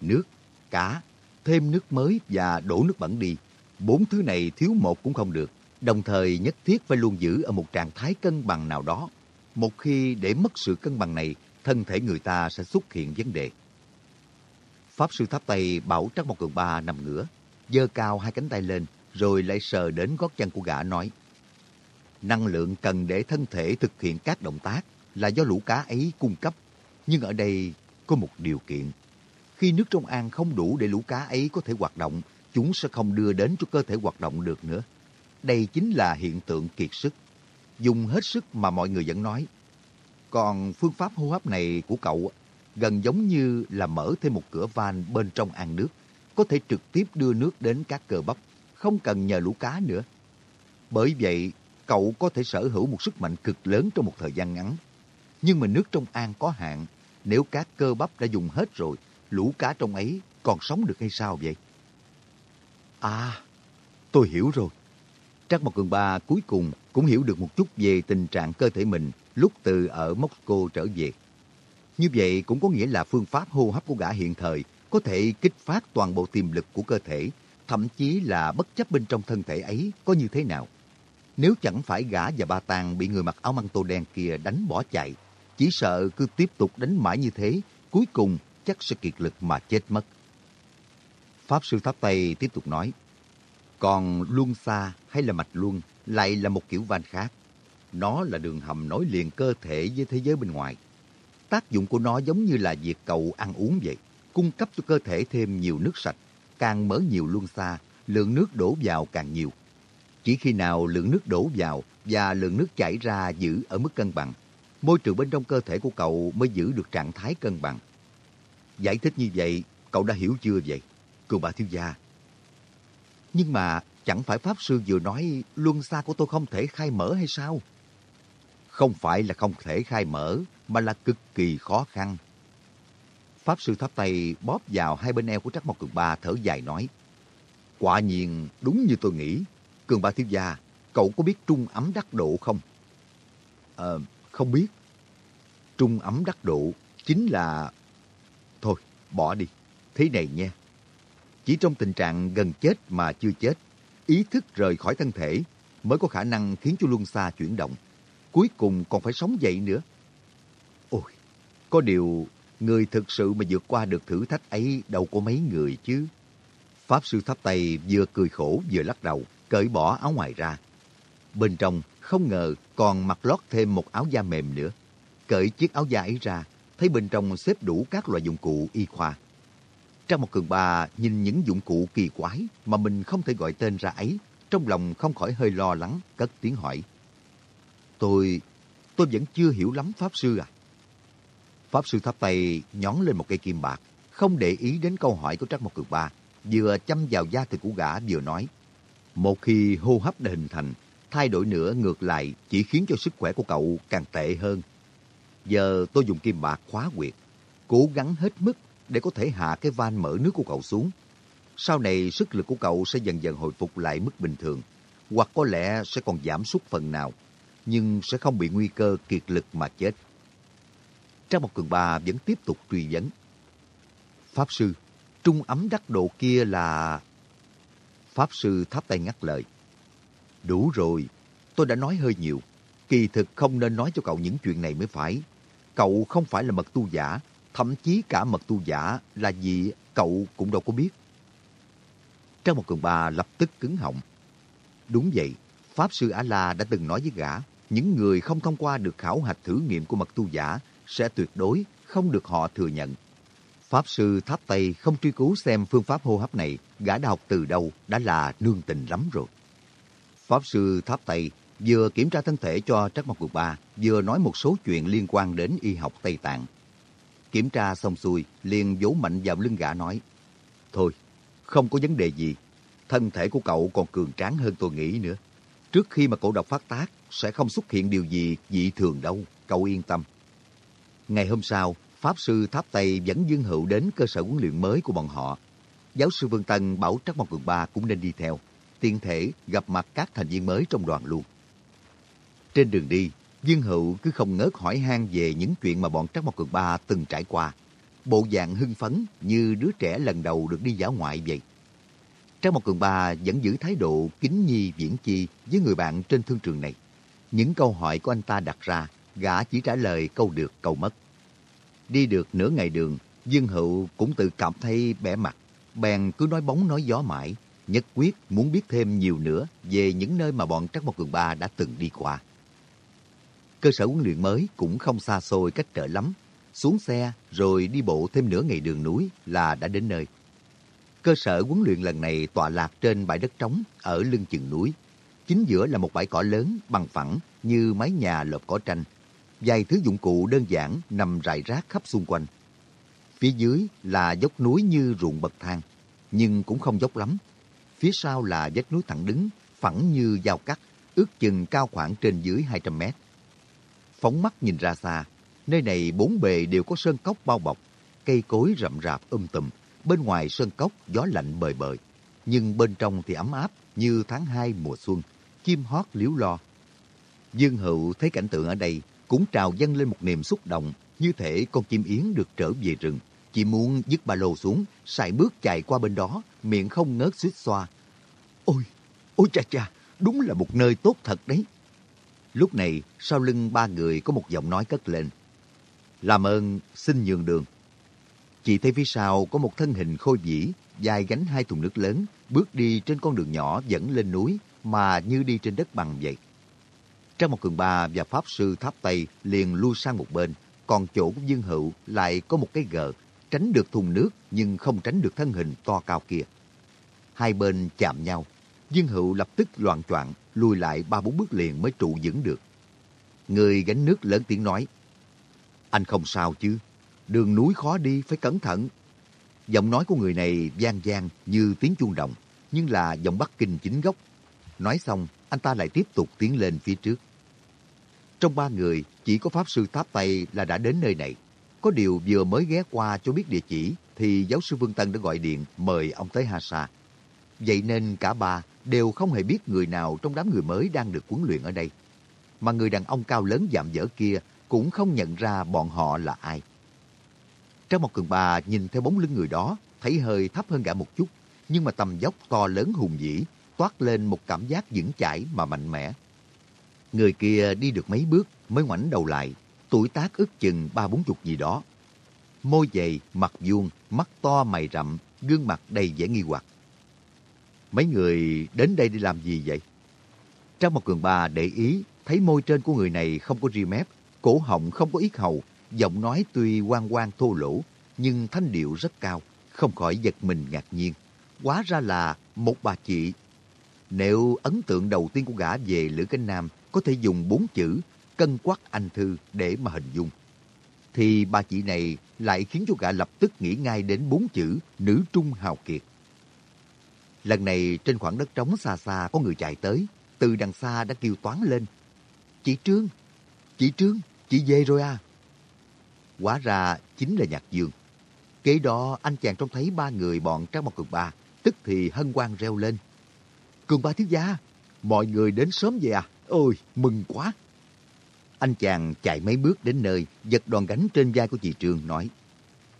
Nước, cá, thêm nước mới và đổ nước bẩn đi. Bốn thứ này thiếu một cũng không được. Đồng thời nhất thiết phải luôn giữ ở một trạng thái cân bằng nào đó. Một khi để mất sự cân bằng này, thân thể người ta sẽ xuất hiện vấn đề. Pháp sư tháp tay bảo Trắc Mộc Cường Ba nằm ngửa, giơ cao hai cánh tay lên, rồi lại sờ đến gót chân của gã nói. Năng lượng cần để thân thể thực hiện các động tác là do lũ cá ấy cung cấp. Nhưng ở đây có một điều kiện. Khi nước trong an không đủ để lũ cá ấy có thể hoạt động, chúng sẽ không đưa đến cho cơ thể hoạt động được nữa. Đây chính là hiện tượng kiệt sức. Dùng hết sức mà mọi người vẫn nói. Còn phương pháp hô hấp này của cậu gần giống như là mở thêm một cửa van bên trong an nước, có thể trực tiếp đưa nước đến các cơ bắp, không cần nhờ lũ cá nữa. Bởi vậy, cậu có thể sở hữu một sức mạnh cực lớn trong một thời gian ngắn. Nhưng mà nước trong an có hạn, nếu cá cơ bắp đã dùng hết rồi, lũ cá trong ấy còn sống được hay sao vậy? À, tôi hiểu rồi. Trác Mộc Cường Ba cuối cùng cũng hiểu được một chút về tình trạng cơ thể mình lúc từ ở Moscow trở về. Như vậy cũng có nghĩa là phương pháp hô hấp của gã hiện thời có thể kích phát toàn bộ tiềm lực của cơ thể, thậm chí là bất chấp bên trong thân thể ấy có như thế nào. Nếu chẳng phải gã và ba tàng bị người mặc áo măng tô đen kia đánh bỏ chạy, chỉ sợ cứ tiếp tục đánh mãi như thế, cuối cùng chắc sẽ kiệt lực mà chết mất. Pháp sư Tháp Tây tiếp tục nói, còn luân xa hay là mạch luân lại là một kiểu van khác. Nó là đường hầm nối liền cơ thể với thế giới bên ngoài. Tác dụng của nó giống như là việc cầu ăn uống vậy, cung cấp cho cơ thể thêm nhiều nước sạch. Càng mở nhiều luân xa, lượng nước đổ vào càng nhiều. Chỉ khi nào lượng nước đổ vào và lượng nước chảy ra giữ ở mức cân bằng, môi trường bên trong cơ thể của cậu mới giữ được trạng thái cân bằng. Giải thích như vậy, cậu đã hiểu chưa vậy? Cường bà thiếu gia. Nhưng mà chẳng phải Pháp Sư vừa nói luân xa của tôi không thể khai mở hay sao? Không phải là không thể khai mở, mà là cực kỳ khó khăn. Pháp Sư thắp tay bóp vào hai bên eo của Trắc Mộc Cường Ba thở dài nói. Quả nhiên, đúng như tôi nghĩ, Cường Ba thiếu gia, cậu có biết trung ấm đắc độ không? Ờ, không biết. Trung ấm đắc độ chính là... Thôi, bỏ đi. Thế này nha. Chỉ trong tình trạng gần chết mà chưa chết, ý thức rời khỏi thân thể mới có khả năng khiến cho luân xa chuyển động. Cuối cùng còn phải sống dậy nữa. Ôi, có điều người thực sự mà vượt qua được thử thách ấy đâu có mấy người chứ. Pháp sư thắp tay vừa cười khổ vừa lắc đầu, cởi bỏ áo ngoài ra. Bên trong không ngờ còn mặc lót thêm một áo da mềm nữa. Cởi chiếc áo da ấy ra, thấy bên trong xếp đủ các loại dụng cụ y khoa. Trang một cường bà nhìn những dụng cụ kỳ quái mà mình không thể gọi tên ra ấy, trong lòng không khỏi hơi lo lắng, cất tiếng hỏi. Tôi, tôi vẫn chưa hiểu lắm Pháp Sư à. Pháp Sư thắp tay nhón lên một cây kim bạc, không để ý đến câu hỏi của Trắc Mộc Cường Ba, vừa chăm vào da thịt của gã vừa nói. Một khi hô hấp đã hình thành, thay đổi nữa ngược lại chỉ khiến cho sức khỏe của cậu càng tệ hơn. Giờ tôi dùng kim bạc khóa quyệt, cố gắng hết mức để có thể hạ cái van mở nước của cậu xuống. Sau này sức lực của cậu sẽ dần dần hồi phục lại mức bình thường, hoặc có lẽ sẽ còn giảm sút phần nào, nhưng sẽ không bị nguy cơ kiệt lực mà chết. Trang một cường bà vẫn tiếp tục truy vấn. Pháp sư, trung ấm đắc độ kia là... Pháp sư thắp tay ngắt lời. Đủ rồi, tôi đã nói hơi nhiều. Kỳ thực không nên nói cho cậu những chuyện này mới phải. Cậu không phải là mật tu giả, thậm chí cả mật tu giả là gì cậu cũng đâu có biết. Trang một cường bà lập tức cứng họng. Đúng vậy, Pháp Sư A-La đã từng nói với gã, những người không thông qua được khảo hạch thử nghiệm của mật tu giả sẽ tuyệt đối không được họ thừa nhận. Pháp Sư Tháp Tây không truy cứu xem phương pháp hô hấp này gã đã học từ đâu đã là nương tình lắm rồi. Pháp Sư Tháp Tây vừa kiểm tra thân thể cho Trắc Mộc Cường Ba, vừa nói một số chuyện liên quan đến y học Tây Tạng. Kiểm tra xong xuôi, liền vỗ mạnh vào lưng gã nói, Thôi, không có vấn đề gì. Thân thể của cậu còn cường tráng hơn tôi nghĩ nữa. Trước khi mà cậu độc phát tác, sẽ không xuất hiện điều gì dị thường đâu, cậu yên tâm. Ngày hôm sau, Pháp Sư Tháp Tây dẫn Dương Hữu đến cơ sở huấn luyện mới của bọn họ. Giáo sư Vương Tân bảo Trắc Mộc Cường Ba cũng nên đi theo, tiện thể gặp mặt các thành viên mới trong đoàn luôn. Trên đường đi, Dương Hữu cứ không ngớt hỏi han về những chuyện mà bọn Trắc Mộc Cường Ba từng trải qua. Bộ dạng hưng phấn như đứa trẻ lần đầu được đi dã ngoại vậy. Trắc Mộc Cường Ba vẫn giữ thái độ kính nhi viễn chi với người bạn trên thương trường này. Những câu hỏi của anh ta đặt ra, gã chỉ trả lời câu được câu mất. Đi được nửa ngày đường, Dương Hữu cũng tự cảm thấy bẻ mặt, bèn cứ nói bóng nói gió mãi, nhất quyết muốn biết thêm nhiều nữa về những nơi mà bọn Trắc Mộc Cường Ba đã từng đi qua. Cơ sở huấn luyện mới cũng không xa xôi cách trở lắm. Xuống xe rồi đi bộ thêm nửa ngày đường núi là đã đến nơi. Cơ sở huấn luyện lần này tọa lạc trên bãi đất trống ở lưng chừng núi. Chính giữa là một bãi cỏ lớn bằng phẳng như mái nhà lợp cỏ tranh. Vài thứ dụng cụ đơn giản nằm rải rác khắp xung quanh. Phía dưới là dốc núi như ruộng bậc thang, nhưng cũng không dốc lắm. Phía sau là vách núi thẳng đứng, phẳng như dao cắt, ước chừng cao khoảng trên dưới 200 mét. Phóng mắt nhìn ra xa, nơi này bốn bề đều có sơn cốc bao bọc, cây cối rậm rạp um tùm, bên ngoài sơn cốc gió lạnh bời bời, nhưng bên trong thì ấm áp như tháng 2 mùa xuân, chim hót liếu lo. Dương Hữu thấy cảnh tượng ở đây cũng trào dâng lên một niềm xúc động như thể con chim yến được trở về rừng. Chỉ muốn dứt ba lô xuống, sải bước chạy qua bên đó, miệng không ngớt suýt xoa. Ôi, ôi cha cha, đúng là một nơi tốt thật đấy. Lúc này, sau lưng ba người có một giọng nói cất lên. Làm ơn, xin nhường đường. Chỉ thấy phía sau có một thân hình khôi vĩ, dài gánh hai thùng nước lớn, bước đi trên con đường nhỏ dẫn lên núi mà như đi trên đất bằng vậy. Trang một cường bà và Pháp Sư Tháp Tây liền lui sang một bên, còn chỗ của Dương Hữu lại có một cái gờ, tránh được thùng nước nhưng không tránh được thân hình to cao kia. Hai bên chạm nhau, Dương Hữu lập tức loạn choạng lùi lại ba bốn bước liền mới trụ vững được. Người gánh nước lớn tiếng nói, Anh không sao chứ, đường núi khó đi, phải cẩn thận. Giọng nói của người này vang vang như tiếng chuông động, nhưng là giọng Bắc Kinh chính gốc. Nói xong, anh ta lại tiếp tục tiến lên phía trước. Trong ba người, chỉ có Pháp Sư Tháp Tây là đã đến nơi này. Có điều vừa mới ghé qua cho biết địa chỉ, thì giáo sư Vương Tân đã gọi điện mời ông tới Ha Sa. Vậy nên cả ba đều không hề biết người nào trong đám người mới đang được huấn luyện ở đây. Mà người đàn ông cao lớn dạm dở kia cũng không nhận ra bọn họ là ai. Trong một cường bà nhìn theo bóng lưng người đó, thấy hơi thấp hơn cả một chút, nhưng mà tầm dốc to lớn hùng vĩ, toát lên một cảm giác vững chãi mà mạnh mẽ. Người kia đi được mấy bước mới ngoảnh đầu lại, tuổi tác ước chừng ba bốn chục gì đó. Môi dày, mặt vuông, mắt to mày rậm, gương mặt đầy vẻ nghi hoặc. Mấy người đến đây đi làm gì vậy? Trang một cường bà để ý, thấy môi trên của người này không có ri mép, cổ họng không có yết hầu, giọng nói tuy quan quan thô lỗ, nhưng thanh điệu rất cao, không khỏi giật mình ngạc nhiên. Quá ra là một bà chị. Nếu ấn tượng đầu tiên của gã về Lữ Cánh Nam có thể dùng bốn chữ cân quắc anh thư để mà hình dung, thì ba chị này lại khiến cho gã lập tức nghĩ ngay đến bốn chữ nữ trung hào kiệt. Lần này trên khoảng đất trống xa xa có người chạy tới, từ đằng xa đã kêu toán lên. Chị Trương, chị Trương, chị về rồi à? Quá ra chính là Nhạc Dương. Kế đó anh chàng trông thấy ba người bọn Trang một Cường Ba, tức thì hân hoan reo lên. Cường Ba thiếu gia, mọi người đến sớm vậy à? Ôi, mừng quá! Anh chàng chạy mấy bước đến nơi, giật đòn gánh trên vai của chị Trương nói.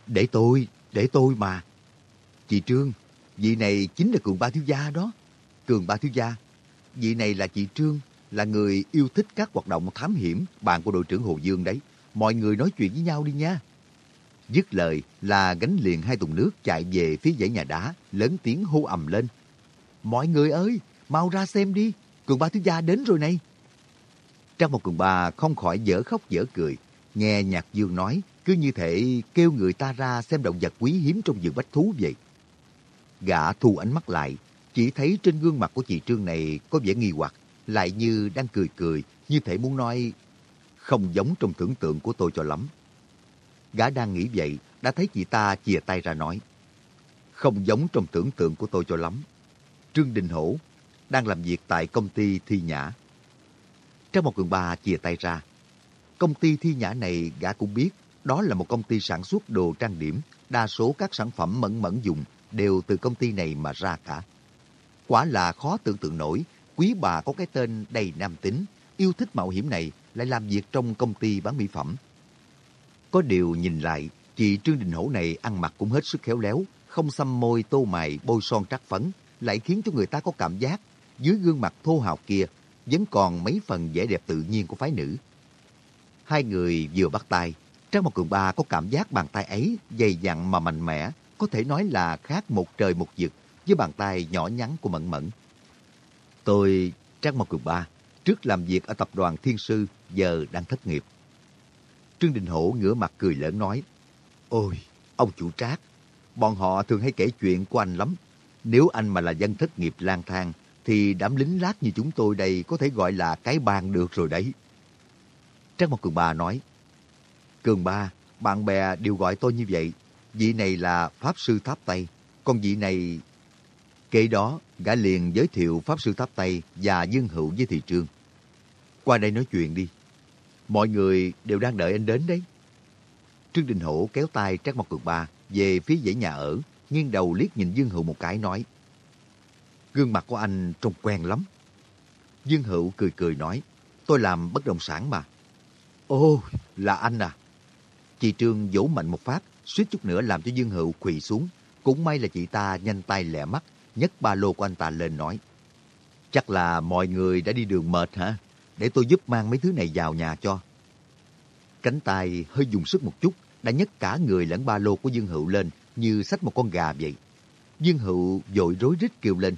Để tôi, để tôi mà. Chị Trương, vị này chính là Cường Ba thiếu gia đó. Cường Ba thiếu gia, vị này là chị Trương, là người yêu thích các hoạt động thám hiểm, bạn của đội trưởng Hồ Dương đấy. Mọi người nói chuyện với nhau đi nha. Dứt lời là gánh liền hai thùng nước chạy về phía dãy nhà đá, lớn tiếng hô ầm lên. Mọi người ơi, mau ra xem đi, cường ba thiếu gia đến rồi này. Trang một cường bà không khỏi dở khóc dở cười, nghe nhạc dương nói, cứ như thể kêu người ta ra xem động vật quý hiếm trong vườn bách thú vậy. Gã thu ánh mắt lại, chỉ thấy trên gương mặt của chị Trương này có vẻ nghi hoặc, lại như đang cười cười, như thể muốn nói không giống trong tưởng tượng của tôi cho lắm. Gã đang nghĩ vậy, đã thấy chị ta chìa tay ra nói. Không giống trong tưởng tượng của tôi cho lắm. Trương Đình Hổ đang làm việc tại công ty Thi Nhã. Trong một cường ba chìa tay ra. Công ty Thi Nhã này gã cũng biết đó là một công ty sản xuất đồ trang điểm. Đa số các sản phẩm mẫn mẫn dùng đều từ công ty này mà ra cả. Quả là khó tưởng tượng nổi, quý bà có cái tên đầy nam tính, yêu thích mạo hiểm này lại làm việc trong công ty bán mỹ phẩm. Có điều nhìn lại, chị Trương Đình Hổ này ăn mặc cũng hết sức khéo léo, không xăm môi tô mày bôi son trắc phấn, lại khiến cho người ta có cảm giác dưới gương mặt thô hào kia vẫn còn mấy phần vẻ đẹp tự nhiên của phái nữ. Hai người vừa bắt tay, Trang Mộc cường ba có cảm giác bàn tay ấy dày dặn mà mạnh mẽ, có thể nói là khác một trời một vực với bàn tay nhỏ nhắn của Mẫn Mẫn. Tôi, Trang Mộc cường ba, trước làm việc ở tập đoàn Thiên Sư, giờ đang thất nghiệp. Trương Đình Hổ ngửa mặt cười lớn nói, Ôi, ông chủ trác, bọn họ thường hay kể chuyện của anh lắm. Nếu anh mà là dân thất nghiệp lang thang, thì đám lính lát như chúng tôi đây có thể gọi là cái bàn được rồi đấy. Trác Mộc Cường Ba nói, Cường Ba, bạn bè đều gọi tôi như vậy. Vị này là Pháp Sư Tháp Tây, còn vị này... Kể đó, gã liền giới thiệu Pháp Sư Tháp Tây và Dương Hữu với thị trường. Qua đây nói chuyện đi. Mọi người đều đang đợi anh đến đấy. Trương Đình Hổ kéo tay Trác Mộc Cường Ba về phía dãy nhà ở, nghiêng đầu liếc nhìn Dương Hữu một cái nói. Gương mặt của anh trông quen lắm. Dương Hữu cười cười nói, tôi làm bất động sản mà. Ô, là anh à. Chị Trương vỗ mạnh một phát, suýt chút nữa làm cho Dương Hữu quỳ xuống. Cũng may là chị ta nhanh tay lẹ mắt, nhấc ba lô của anh ta lên nói. Chắc là mọi người đã đi đường mệt hả? Để tôi giúp mang mấy thứ này vào nhà cho. Cánh tay hơi dùng sức một chút, đã nhấc cả người lẫn ba lô của Dương Hữu lên như xách một con gà vậy. Dương Hữu vội rối rít kêu lên.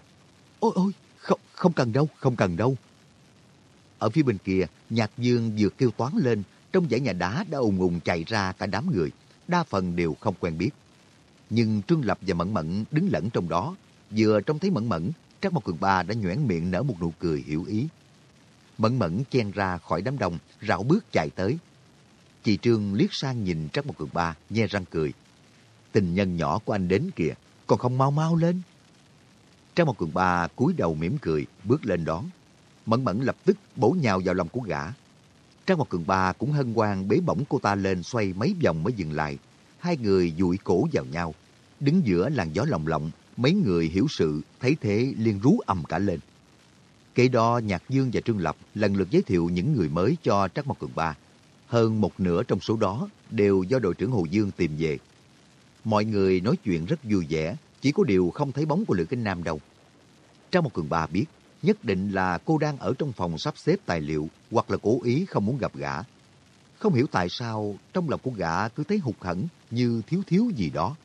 Ôi ôi, không, không cần đâu, không cần đâu. Ở phía bên kia, Nhạc Dương vừa kêu toán lên, trong dãy nhà đá đã ùng ùng chạy ra cả đám người, đa phần đều không quen biết. Nhưng Trương Lập và Mẫn Mẫn đứng lẫn trong đó, vừa trông thấy Mẫn Mẫn, Trác Mộc Cường Ba đã nhoẻn miệng nở một nụ cười hiểu ý. Mẫn Mẫn chen ra khỏi đám đông, rảo bước chạy tới. Chị Trương liếc sang nhìn Trác Mộc Cường Ba, nhe răng cười. Tình nhân nhỏ của anh đến kìa, còn không mau mau lên. Trang một cường ba cúi đầu mỉm cười, bước lên đón. Mẫn mẫn lập tức bổ nhào vào lòng của gã. Trang một cường ba cũng hân hoan bế bổng cô ta lên xoay mấy vòng mới dừng lại. Hai người dụi cổ vào nhau. Đứng giữa làn gió lồng lộng, mấy người hiểu sự, thấy thế liền rú ầm cả lên. Kế đó Nhạc Dương và Trương Lập lần lượt giới thiệu những người mới cho Trác Mộc Cường Ba. Hơn một nửa trong số đó đều do đội trưởng Hồ Dương tìm về. Mọi người nói chuyện rất vui vẻ, chỉ có điều không thấy bóng của Lữ Kinh Nam đâu. Trang một cường bà biết, nhất định là cô đang ở trong phòng sắp xếp tài liệu hoặc là cố ý không muốn gặp gã. Không hiểu tại sao trong lòng của gã cứ thấy hụt hẫng như thiếu thiếu gì đó.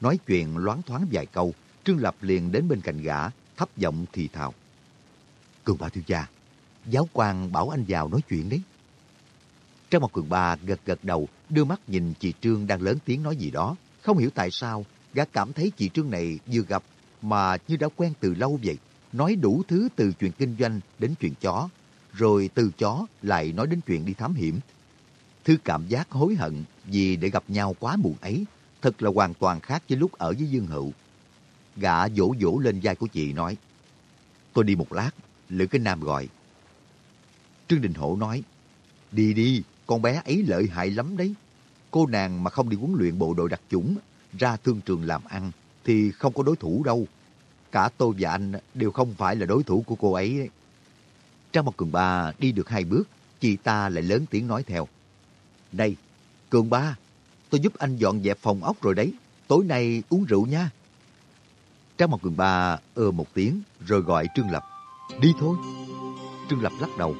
Nói chuyện loáng thoáng vài câu, Trương Lập liền đến bên cạnh gã, thấp giọng thì thào. Cường bà thiếu gia, giáo quan bảo anh vào nói chuyện đấy. Trang một cường bà gật gật đầu, đưa mắt nhìn chị Trương đang lớn tiếng nói gì đó. Không hiểu tại sao, gã cảm thấy chị Trương này vừa gặp mà như đã quen từ lâu vậy. nói đủ thứ từ chuyện kinh doanh đến chuyện chó, rồi từ chó lại nói đến chuyện đi thám hiểm. Thứ cảm giác hối hận vì để gặp nhau quá muộn ấy thật là hoàn toàn khác với lúc ở với Dương Hữu. Gã vỗ vỗ lên vai của chị nói, Tôi đi một lát, Lữ Kinh Nam gọi. Trương Đình Hổ nói, Đi đi, con bé ấy lợi hại lắm đấy. Cô nàng mà không đi huấn luyện bộ đội đặc chủng, ra thương trường làm ăn, thì không có đối thủ đâu. Cả tôi và anh đều không phải là đối thủ của cô ấy. Đấy. Trang một cường ba đi được hai bước, chị ta lại lớn tiếng nói theo. Này, cường ba, tôi giúp anh dọn dẹp phòng ốc rồi đấy. Tối nay uống rượu nha. Trang một cường ba ơ một tiếng rồi gọi Trương Lập. Đi thôi. Trương Lập lắc đầu.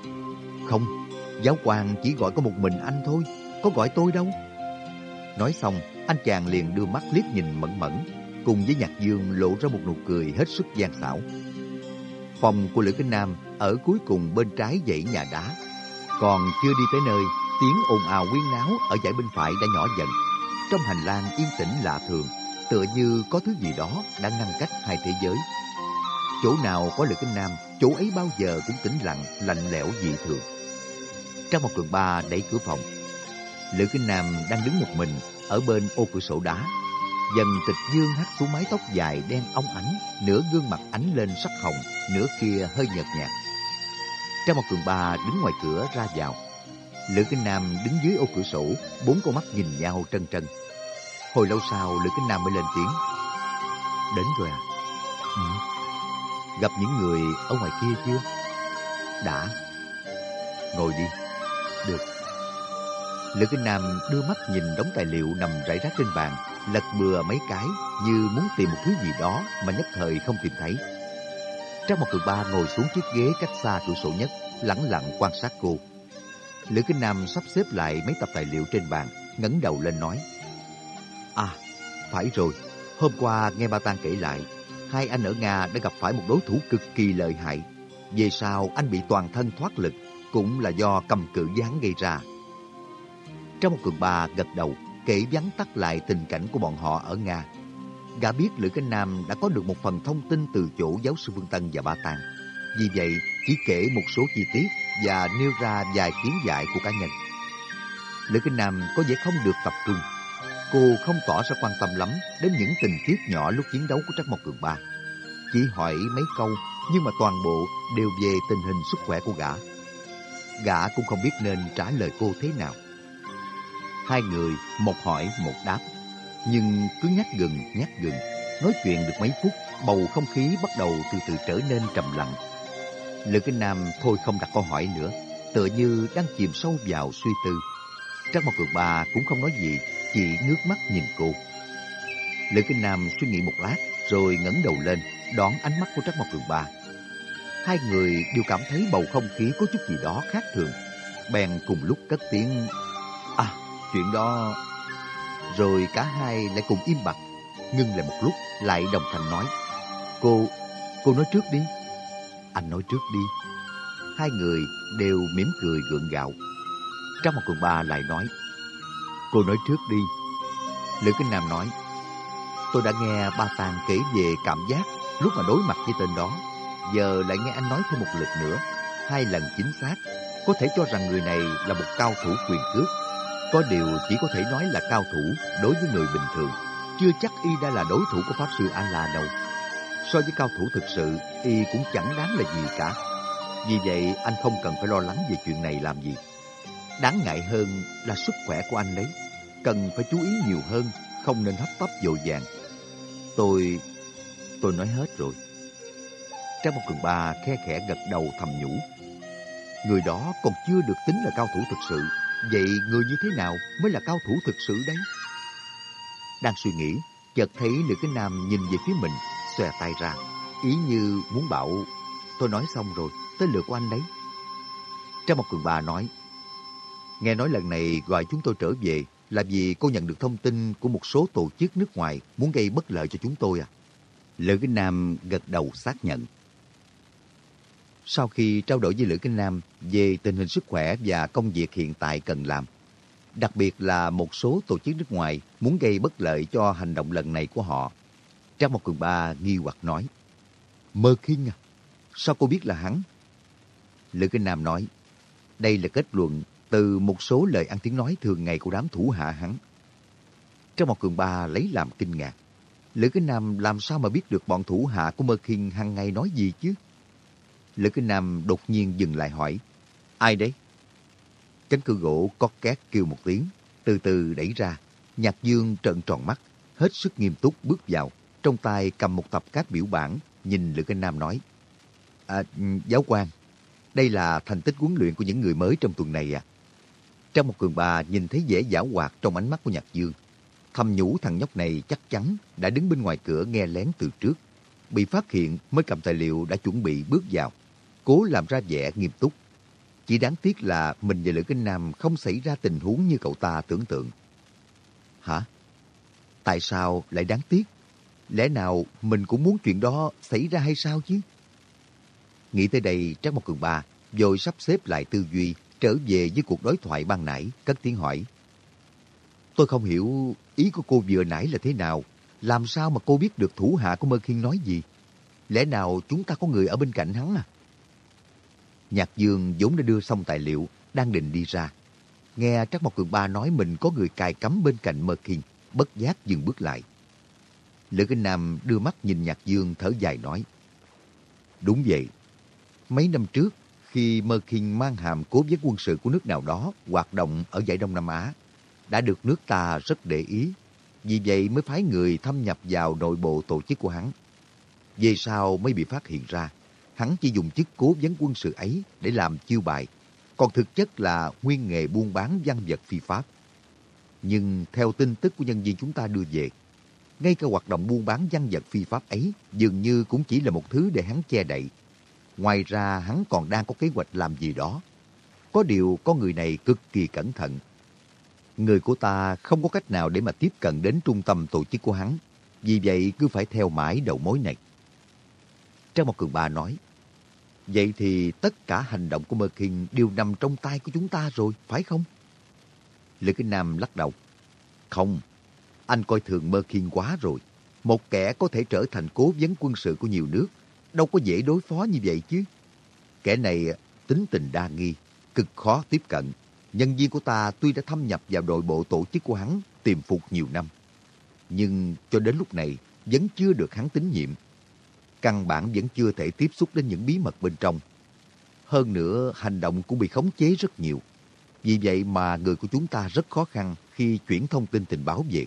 Không, giáo quan chỉ gọi có một mình anh thôi, có gọi tôi đâu. Nói xong, anh chàng liền đưa mắt liếc nhìn mẫn mẫn, cùng với Nhạc Dương lộ ra một nụ cười hết sức gian xảo. Phòng của Lữ Kinh Nam ở cuối cùng bên trái dãy nhà đá. Còn chưa đi tới nơi, tiếng ồn ào quyên náo ở dãy bên phải đã nhỏ dần. Trong hành lang yên tĩnh lạ thường, tựa như có thứ gì đó đã ngăn cách hai thế giới. Chỗ nào có Lữ Kinh Nam, chỗ ấy bao giờ cũng tĩnh lặng, lạnh lẽo dị thường. Trong một tuần ba đẩy cửa phòng, Lữ Kinh Nam đang đứng một mình ở bên ô cửa sổ đá. Dần tịch dương hắt xuống mái tóc dài đen óng ánh, nửa gương mặt ánh lên sắc hồng, nửa kia hơi nhợt nhạt. Trong một cường ba đứng ngoài cửa ra vào. Lữ Kinh Nam đứng dưới ô cửa sổ, bốn con mắt nhìn nhau trân trân. Hồi lâu sau, Lữ Kinh Nam mới lên tiếng. Đến rồi à? Ừ. Gặp những người ở ngoài kia chưa? Đã. Ngồi đi. Được. Lữ Kinh Nam đưa mắt nhìn đống tài liệu nằm rải rác trên bàn, lật bừa mấy cái như muốn tìm một thứ gì đó mà nhất thời không tìm thấy. Trang một cường ba ngồi xuống chiếc ghế cách xa cửa sổ nhất, lẳng lặng quan sát cô. Lữ Kinh Nam sắp xếp lại mấy tập tài liệu trên bàn, ngẩng đầu lên nói. À, phải rồi, hôm qua nghe ba Tan kể lại, hai anh ở Nga đã gặp phải một đối thủ cực kỳ lợi hại. Về sau anh bị toàn thân thoát lực, cũng là do cầm cự gián gây ra. Trong một cường bà gật đầu, kể vắn tắt lại tình cảnh của bọn họ ở Nga. Gã biết Lữ Cánh Nam đã có được một phần thông tin từ chỗ giáo sư Phương Tân và Ba Tàng. Vì vậy, chỉ kể một số chi tiết và nêu ra vài kiến giải của cá nhân. Lữ Kinh Nam có vẻ không được tập trung. Cô không tỏ ra quan tâm lắm đến những tình tiết nhỏ lúc chiến đấu của Trắc Mộc Cường Ba. Chỉ hỏi mấy câu nhưng mà toàn bộ đều về tình hình sức khỏe của gã. Gã cũng không biết nên trả lời cô thế nào. Hai người một hỏi một đáp, nhưng cứ nhắc gừng nhắc gừng, nói chuyện được mấy phút, bầu không khí bắt đầu từ từ trở nên trầm lặng. Lữ Kinh Nam thôi không đặt câu hỏi nữa, tựa như đang chìm sâu vào suy tư. Trác Mộc Cường Ba cũng không nói gì, chỉ nước mắt nhìn cô. Lữ Kinh Nam suy nghĩ một lát, rồi ngẩng đầu lên, đón ánh mắt của Trác Mộc Cường Ba. Hai người đều cảm thấy bầu không khí có chút gì đó khác thường. Bèn cùng lúc cất tiếng, chuyện đó... Rồi cả hai lại cùng im bặt, ngưng lại một lúc, lại đồng thanh nói. Cô, cô nói trước đi. Anh nói trước đi. Hai người đều mỉm cười gượng gạo. Trong một quần ba lại nói. Cô nói trước đi. Lữ Kinh Nam nói. Tôi đã nghe ba Tàng kể về cảm giác lúc mà đối mặt với tên đó. Giờ lại nghe anh nói thêm một lượt nữa. Hai lần chính xác. Có thể cho rằng người này là một cao thủ quyền cước. Có điều chỉ có thể nói là cao thủ đối với người bình thường. Chưa chắc y đã là đối thủ của Pháp Sư A-La đâu. So với cao thủ thực sự, y cũng chẳng đáng là gì cả. Vì vậy, anh không cần phải lo lắng về chuyện này làm gì. Đáng ngại hơn là sức khỏe của anh đấy. Cần phải chú ý nhiều hơn, không nên hấp tấp dội vàng. Tôi... tôi nói hết rồi. Trang một cường ba khe khẽ gật đầu thầm nhủ. Người đó còn chưa được tính là cao thủ thực sự. Vậy người như thế nào mới là cao thủ thực sự đấy? Đang suy nghĩ, chợt thấy Lữ Cái Nam nhìn về phía mình, xòe tay ra, ý như muốn bảo, tôi nói xong rồi, tới lượt của anh đấy. Trang một cường bà nói, nghe nói lần này gọi chúng tôi trở về là vì cô nhận được thông tin của một số tổ chức nước ngoài muốn gây bất lợi cho chúng tôi à? Lữ Kinh Nam gật đầu xác nhận. Sau khi trao đổi với Lữ Kinh Nam về tình hình sức khỏe và công việc hiện tại cần làm, đặc biệt là một số tổ chức nước ngoài muốn gây bất lợi cho hành động lần này của họ, Trang một cường ba nghi hoặc nói, Mơ Kinh à, sao cô biết là hắn? Lữ Kinh Nam nói, đây là kết luận từ một số lời ăn tiếng nói thường ngày của đám thủ hạ hắn. Trong một cường ba lấy làm kinh ngạc. Lữ Kinh Nam làm sao mà biết được bọn thủ hạ của Mơ Kinh hàng ngày nói gì chứ? Lữ Kinh Nam đột nhiên dừng lại hỏi, ai đấy? Cánh cửa gỗ có két kêu một tiếng, từ từ đẩy ra. Nhạc Dương trợn tròn mắt, hết sức nghiêm túc bước vào, trong tay cầm một tập các biểu bản, nhìn Lữ Kinh Nam nói, à, giáo quan, đây là thành tích huấn luyện của những người mới trong tuần này à. Trong một cường bà nhìn thấy vẻ giả hoạt trong ánh mắt của Nhạc Dương. Thầm nhủ thằng nhóc này chắc chắn đã đứng bên ngoài cửa nghe lén từ trước. Bị phát hiện mới cầm tài liệu đã chuẩn bị bước vào. Cố làm ra vẻ nghiêm túc. Chỉ đáng tiếc là mình và Lữ Kinh Nam không xảy ra tình huống như cậu ta tưởng tượng. Hả? Tại sao lại đáng tiếc? Lẽ nào mình cũng muốn chuyện đó xảy ra hay sao chứ? Nghĩ tới đây, Trác Mộc Cường Ba rồi sắp xếp lại tư duy, trở về với cuộc đối thoại ban nãy, cất tiếng hỏi. Tôi không hiểu ý của cô vừa nãy là thế nào. Làm sao mà cô biết được thủ hạ của Mơ Khiên nói gì? Lẽ nào chúng ta có người ở bên cạnh hắn à? Nhạc Dương vốn đã đưa xong tài liệu, đang định đi ra. Nghe Trác Mộc Cường Ba nói mình có người cài cắm bên cạnh Mơ Khiên, bất giác dừng bước lại. Lữ Kinh Nam đưa mắt nhìn Nhạc Dương thở dài nói. Đúng vậy, Mấy năm trước, khi Mơ Kinh mang hàm cố vấn quân sự của nước nào đó hoạt động ở giải Đông Nam Á, đã được nước ta rất để ý. Vì vậy mới phái người thâm nhập vào nội bộ tổ chức của hắn. Về sau mới bị phát hiện ra, hắn chỉ dùng chức cố vấn quân sự ấy để làm chiêu bài, còn thực chất là nguyên nghề buôn bán văn vật phi pháp. Nhưng theo tin tức của nhân viên chúng ta đưa về, ngay cả hoạt động buôn bán văn vật phi pháp ấy dường như cũng chỉ là một thứ để hắn che đậy, Ngoài ra hắn còn đang có kế hoạch làm gì đó. Có điều có người này cực kỳ cẩn thận. Người của ta không có cách nào để mà tiếp cận đến trung tâm tổ chức của hắn. Vì vậy cứ phải theo mãi đầu mối này. Trang một cường bà nói, Vậy thì tất cả hành động của Mơ Kinh đều nằm trong tay của chúng ta rồi, phải không? Lữ Kinh Nam lắc đầu. Không, anh coi thường Mơ Kinh quá rồi. Một kẻ có thể trở thành cố vấn quân sự của nhiều nước đâu có dễ đối phó như vậy chứ. Kẻ này tính tình đa nghi, cực khó tiếp cận. Nhân viên của ta tuy đã thâm nhập vào đội bộ tổ chức của hắn, tìm phục nhiều năm. Nhưng cho đến lúc này, vẫn chưa được hắn tín nhiệm. Căn bản vẫn chưa thể tiếp xúc đến những bí mật bên trong. Hơn nữa, hành động cũng bị khống chế rất nhiều. Vì vậy mà người của chúng ta rất khó khăn khi chuyển thông tin tình báo về.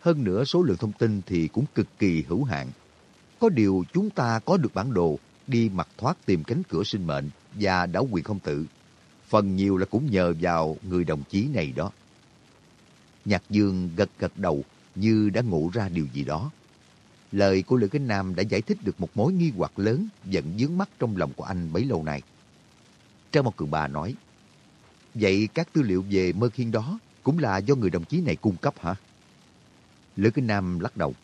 Hơn nữa, số lượng thông tin thì cũng cực kỳ hữu hạn. Có điều chúng ta có được bản đồ đi mặt thoát tìm cánh cửa sinh mệnh và đảo quyền không tự. Phần nhiều là cũng nhờ vào người đồng chí này đó. Nhạc Dương gật gật đầu như đã ngộ ra điều gì đó. Lời của Lữ Kinh Nam đã giải thích được một mối nghi hoặc lớn vẫn dướng mắt trong lòng của anh bấy lâu nay. Trang một cường bà nói, Vậy các tư liệu về mơ khiên đó cũng là do người đồng chí này cung cấp hả? Lữ Kinh Nam lắc đầu.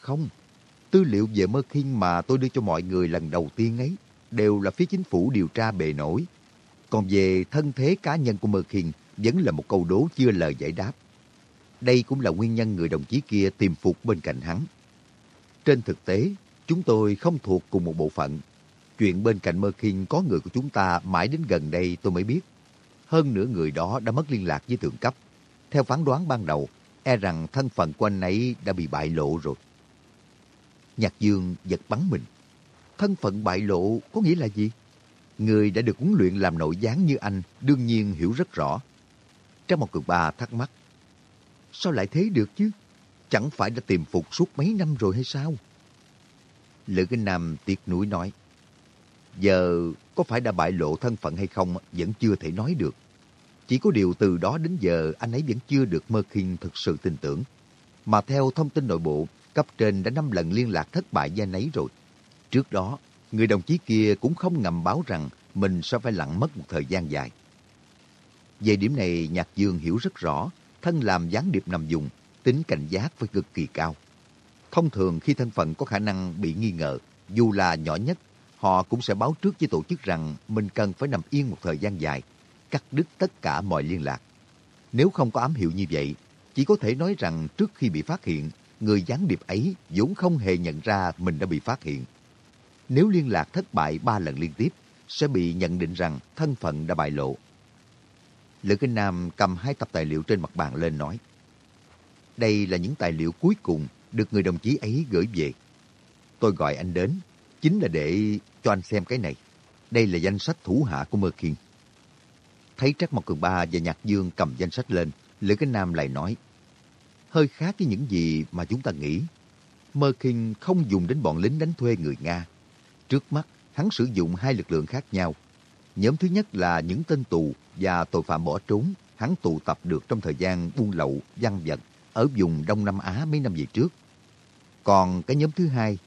Không, Tư liệu về Mơ khiên mà tôi đưa cho mọi người lần đầu tiên ấy đều là phía chính phủ điều tra bề nổi. Còn về thân thế cá nhân của Mơ khiên vẫn là một câu đố chưa lời giải đáp. Đây cũng là nguyên nhân người đồng chí kia tìm phục bên cạnh hắn. Trên thực tế, chúng tôi không thuộc cùng một bộ phận. Chuyện bên cạnh Mơ Kinh có người của chúng ta mãi đến gần đây tôi mới biết. Hơn nữa người đó đã mất liên lạc với thượng cấp. Theo phán đoán ban đầu, e rằng thân phận của anh ấy đã bị bại lộ rồi. Nhạc Dương giật bắn mình. Thân phận bại lộ có nghĩa là gì? Người đã được huấn luyện làm nội gián như anh đương nhiên hiểu rất rõ. Trong một cực bà thắc mắc. Sao lại thế được chứ? Chẳng phải đã tìm phục suốt mấy năm rồi hay sao? Lữ Kinh Nam tiếc nuối nói. Giờ có phải đã bại lộ thân phận hay không vẫn chưa thể nói được. Chỉ có điều từ đó đến giờ anh ấy vẫn chưa được Mơ Kinh thực sự tin tưởng. Mà theo thông tin nội bộ, cấp trên đã năm lần liên lạc thất bại với anh ấy rồi. Trước đó, người đồng chí kia cũng không ngầm báo rằng mình sẽ phải lặng mất một thời gian dài. Về điểm này, Nhạc Dương hiểu rất rõ, thân làm gián điệp nằm dùng, tính cảnh giác phải cực kỳ cao. Thông thường khi thân phận có khả năng bị nghi ngờ, dù là nhỏ nhất, họ cũng sẽ báo trước với tổ chức rằng mình cần phải nằm yên một thời gian dài, cắt đứt tất cả mọi liên lạc. Nếu không có ám hiệu như vậy, chỉ có thể nói rằng trước khi bị phát hiện, người gián điệp ấy vốn không hề nhận ra mình đã bị phát hiện. nếu liên lạc thất bại ba lần liên tiếp, sẽ bị nhận định rằng thân phận đã bại lộ. Lữ Kinh Nam cầm hai tập tài liệu trên mặt bàn lên nói. Đây là những tài liệu cuối cùng được người đồng chí ấy gửi về. Tôi gọi anh đến, chính là để cho anh xem cái này. Đây là danh sách thủ hạ của Mơ Kiên. Thấy Trắc Mộc Cường Ba và Nhạc Dương cầm danh sách lên, Lữ cái Nam lại nói, hơi khác với những gì mà chúng ta nghĩ. Mơ Kinh không dùng đến bọn lính đánh thuê người Nga. Trước mắt, hắn sử dụng hai lực lượng khác nhau. Nhóm thứ nhất là những tên tù và tội phạm bỏ trốn hắn tụ tập được trong thời gian buôn lậu, văn vật ở vùng Đông Nam Á mấy năm về trước. Còn cái nhóm thứ hai,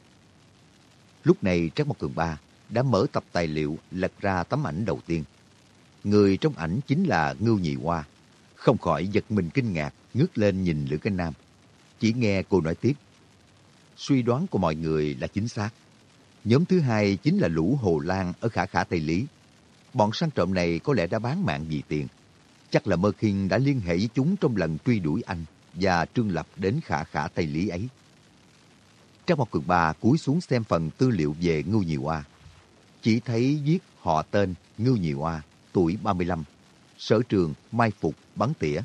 lúc này Trác Mộc Cường Ba đã mở tập tài liệu lật ra tấm ảnh đầu tiên. Người trong ảnh chính là Ngưu Nhị Hoa. Không khỏi giật mình kinh ngạc, ngước lên nhìn Lữ Canh Nam. Chỉ nghe cô nói tiếp. Suy đoán của mọi người là chính xác. Nhóm thứ hai chính là lũ Hồ Lan ở Khả Khả Tây Lý. Bọn săn trộm này có lẽ đã bán mạng vì tiền. Chắc là Mơ Kinh đã liên hệ với chúng trong lần truy đuổi anh và Trương Lập đến Khả Khả Tây Lý ấy. Trang một cường bà cúi xuống xem phần tư liệu về Ngưu Nhị Hoa. Chỉ thấy viết họ tên Ngưu Nhị Hoa, tuổi 35, sở trường, mai phục, bắn tỉa.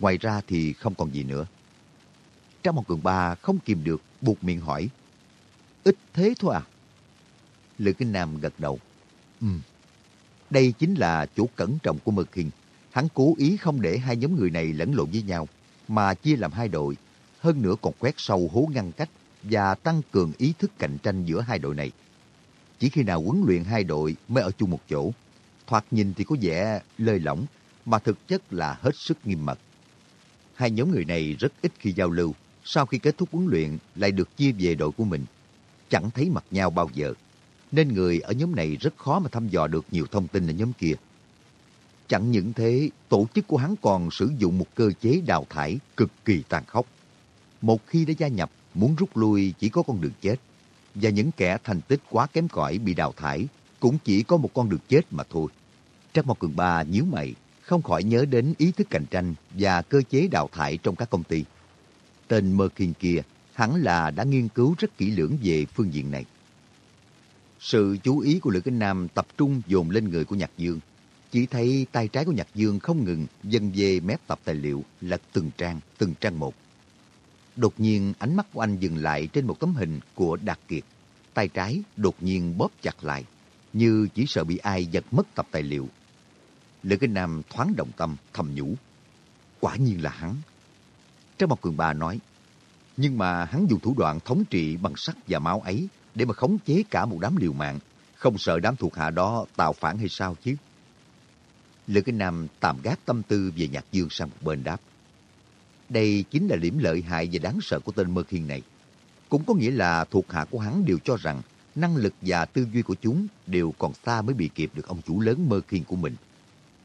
Ngoài ra thì không còn gì nữa. Trang một cường ba không kìm được, buộc miệng hỏi. Ít thế thôi à? Lữ Kinh Nam gật đầu. Ừ, đây chính là chỗ cẩn trọng của mực Hiền. Hắn cố ý không để hai nhóm người này lẫn lộn với nhau, mà chia làm hai đội. Hơn nữa còn quét sâu hố ngăn cách và tăng cường ý thức cạnh tranh giữa hai đội này. Chỉ khi nào huấn luyện hai đội mới ở chung một chỗ. Thoạt nhìn thì có vẻ lơi lỏng, mà thực chất là hết sức nghiêm mật. Hai nhóm người này rất ít khi giao lưu, sau khi kết thúc huấn luyện lại được chia về đội của mình. Chẳng thấy mặt nhau bao giờ, nên người ở nhóm này rất khó mà thăm dò được nhiều thông tin ở nhóm kia. Chẳng những thế, tổ chức của hắn còn sử dụng một cơ chế đào thải cực kỳ tàn khốc. Một khi đã gia nhập, muốn rút lui chỉ có con đường chết. Và những kẻ thành tích quá kém cỏi bị đào thải cũng chỉ có một con đường chết mà thôi. Trác Mộc Cường Ba nhíu mày, không khỏi nhớ đến ý thức cạnh tranh và cơ chế đào thải trong các công ty. Tên Merkin kia hẳn là đã nghiên cứu rất kỹ lưỡng về phương diện này. Sự chú ý của Lữ Kinh Nam tập trung dồn lên người của Nhạc Dương. Chỉ thấy tay trái của Nhạc Dương không ngừng dần về mép tập tài liệu, lật từng trang, từng trang một. Đột nhiên ánh mắt của anh dừng lại trên một tấm hình của Đạt Kiệt. Tay trái đột nhiên bóp chặt lại, như chỉ sợ bị ai giật mất tập tài liệu. Lữ Kinh Nam thoáng động tâm, thầm nhủ. Quả nhiên là hắn. Trong một cường bà nói, nhưng mà hắn dùng thủ đoạn thống trị bằng sắt và máu ấy để mà khống chế cả một đám liều mạng, không sợ đám thuộc hạ đó tạo phản hay sao chứ? Lữ Kinh Nam tạm gác tâm tư về Nhạc Dương sang một bên đáp. Đây chính là điểm lợi hại và đáng sợ của tên Mơ Khiên này. Cũng có nghĩa là thuộc hạ của hắn đều cho rằng năng lực và tư duy của chúng đều còn xa mới bị kịp được ông chủ lớn Mơ Khiên của mình.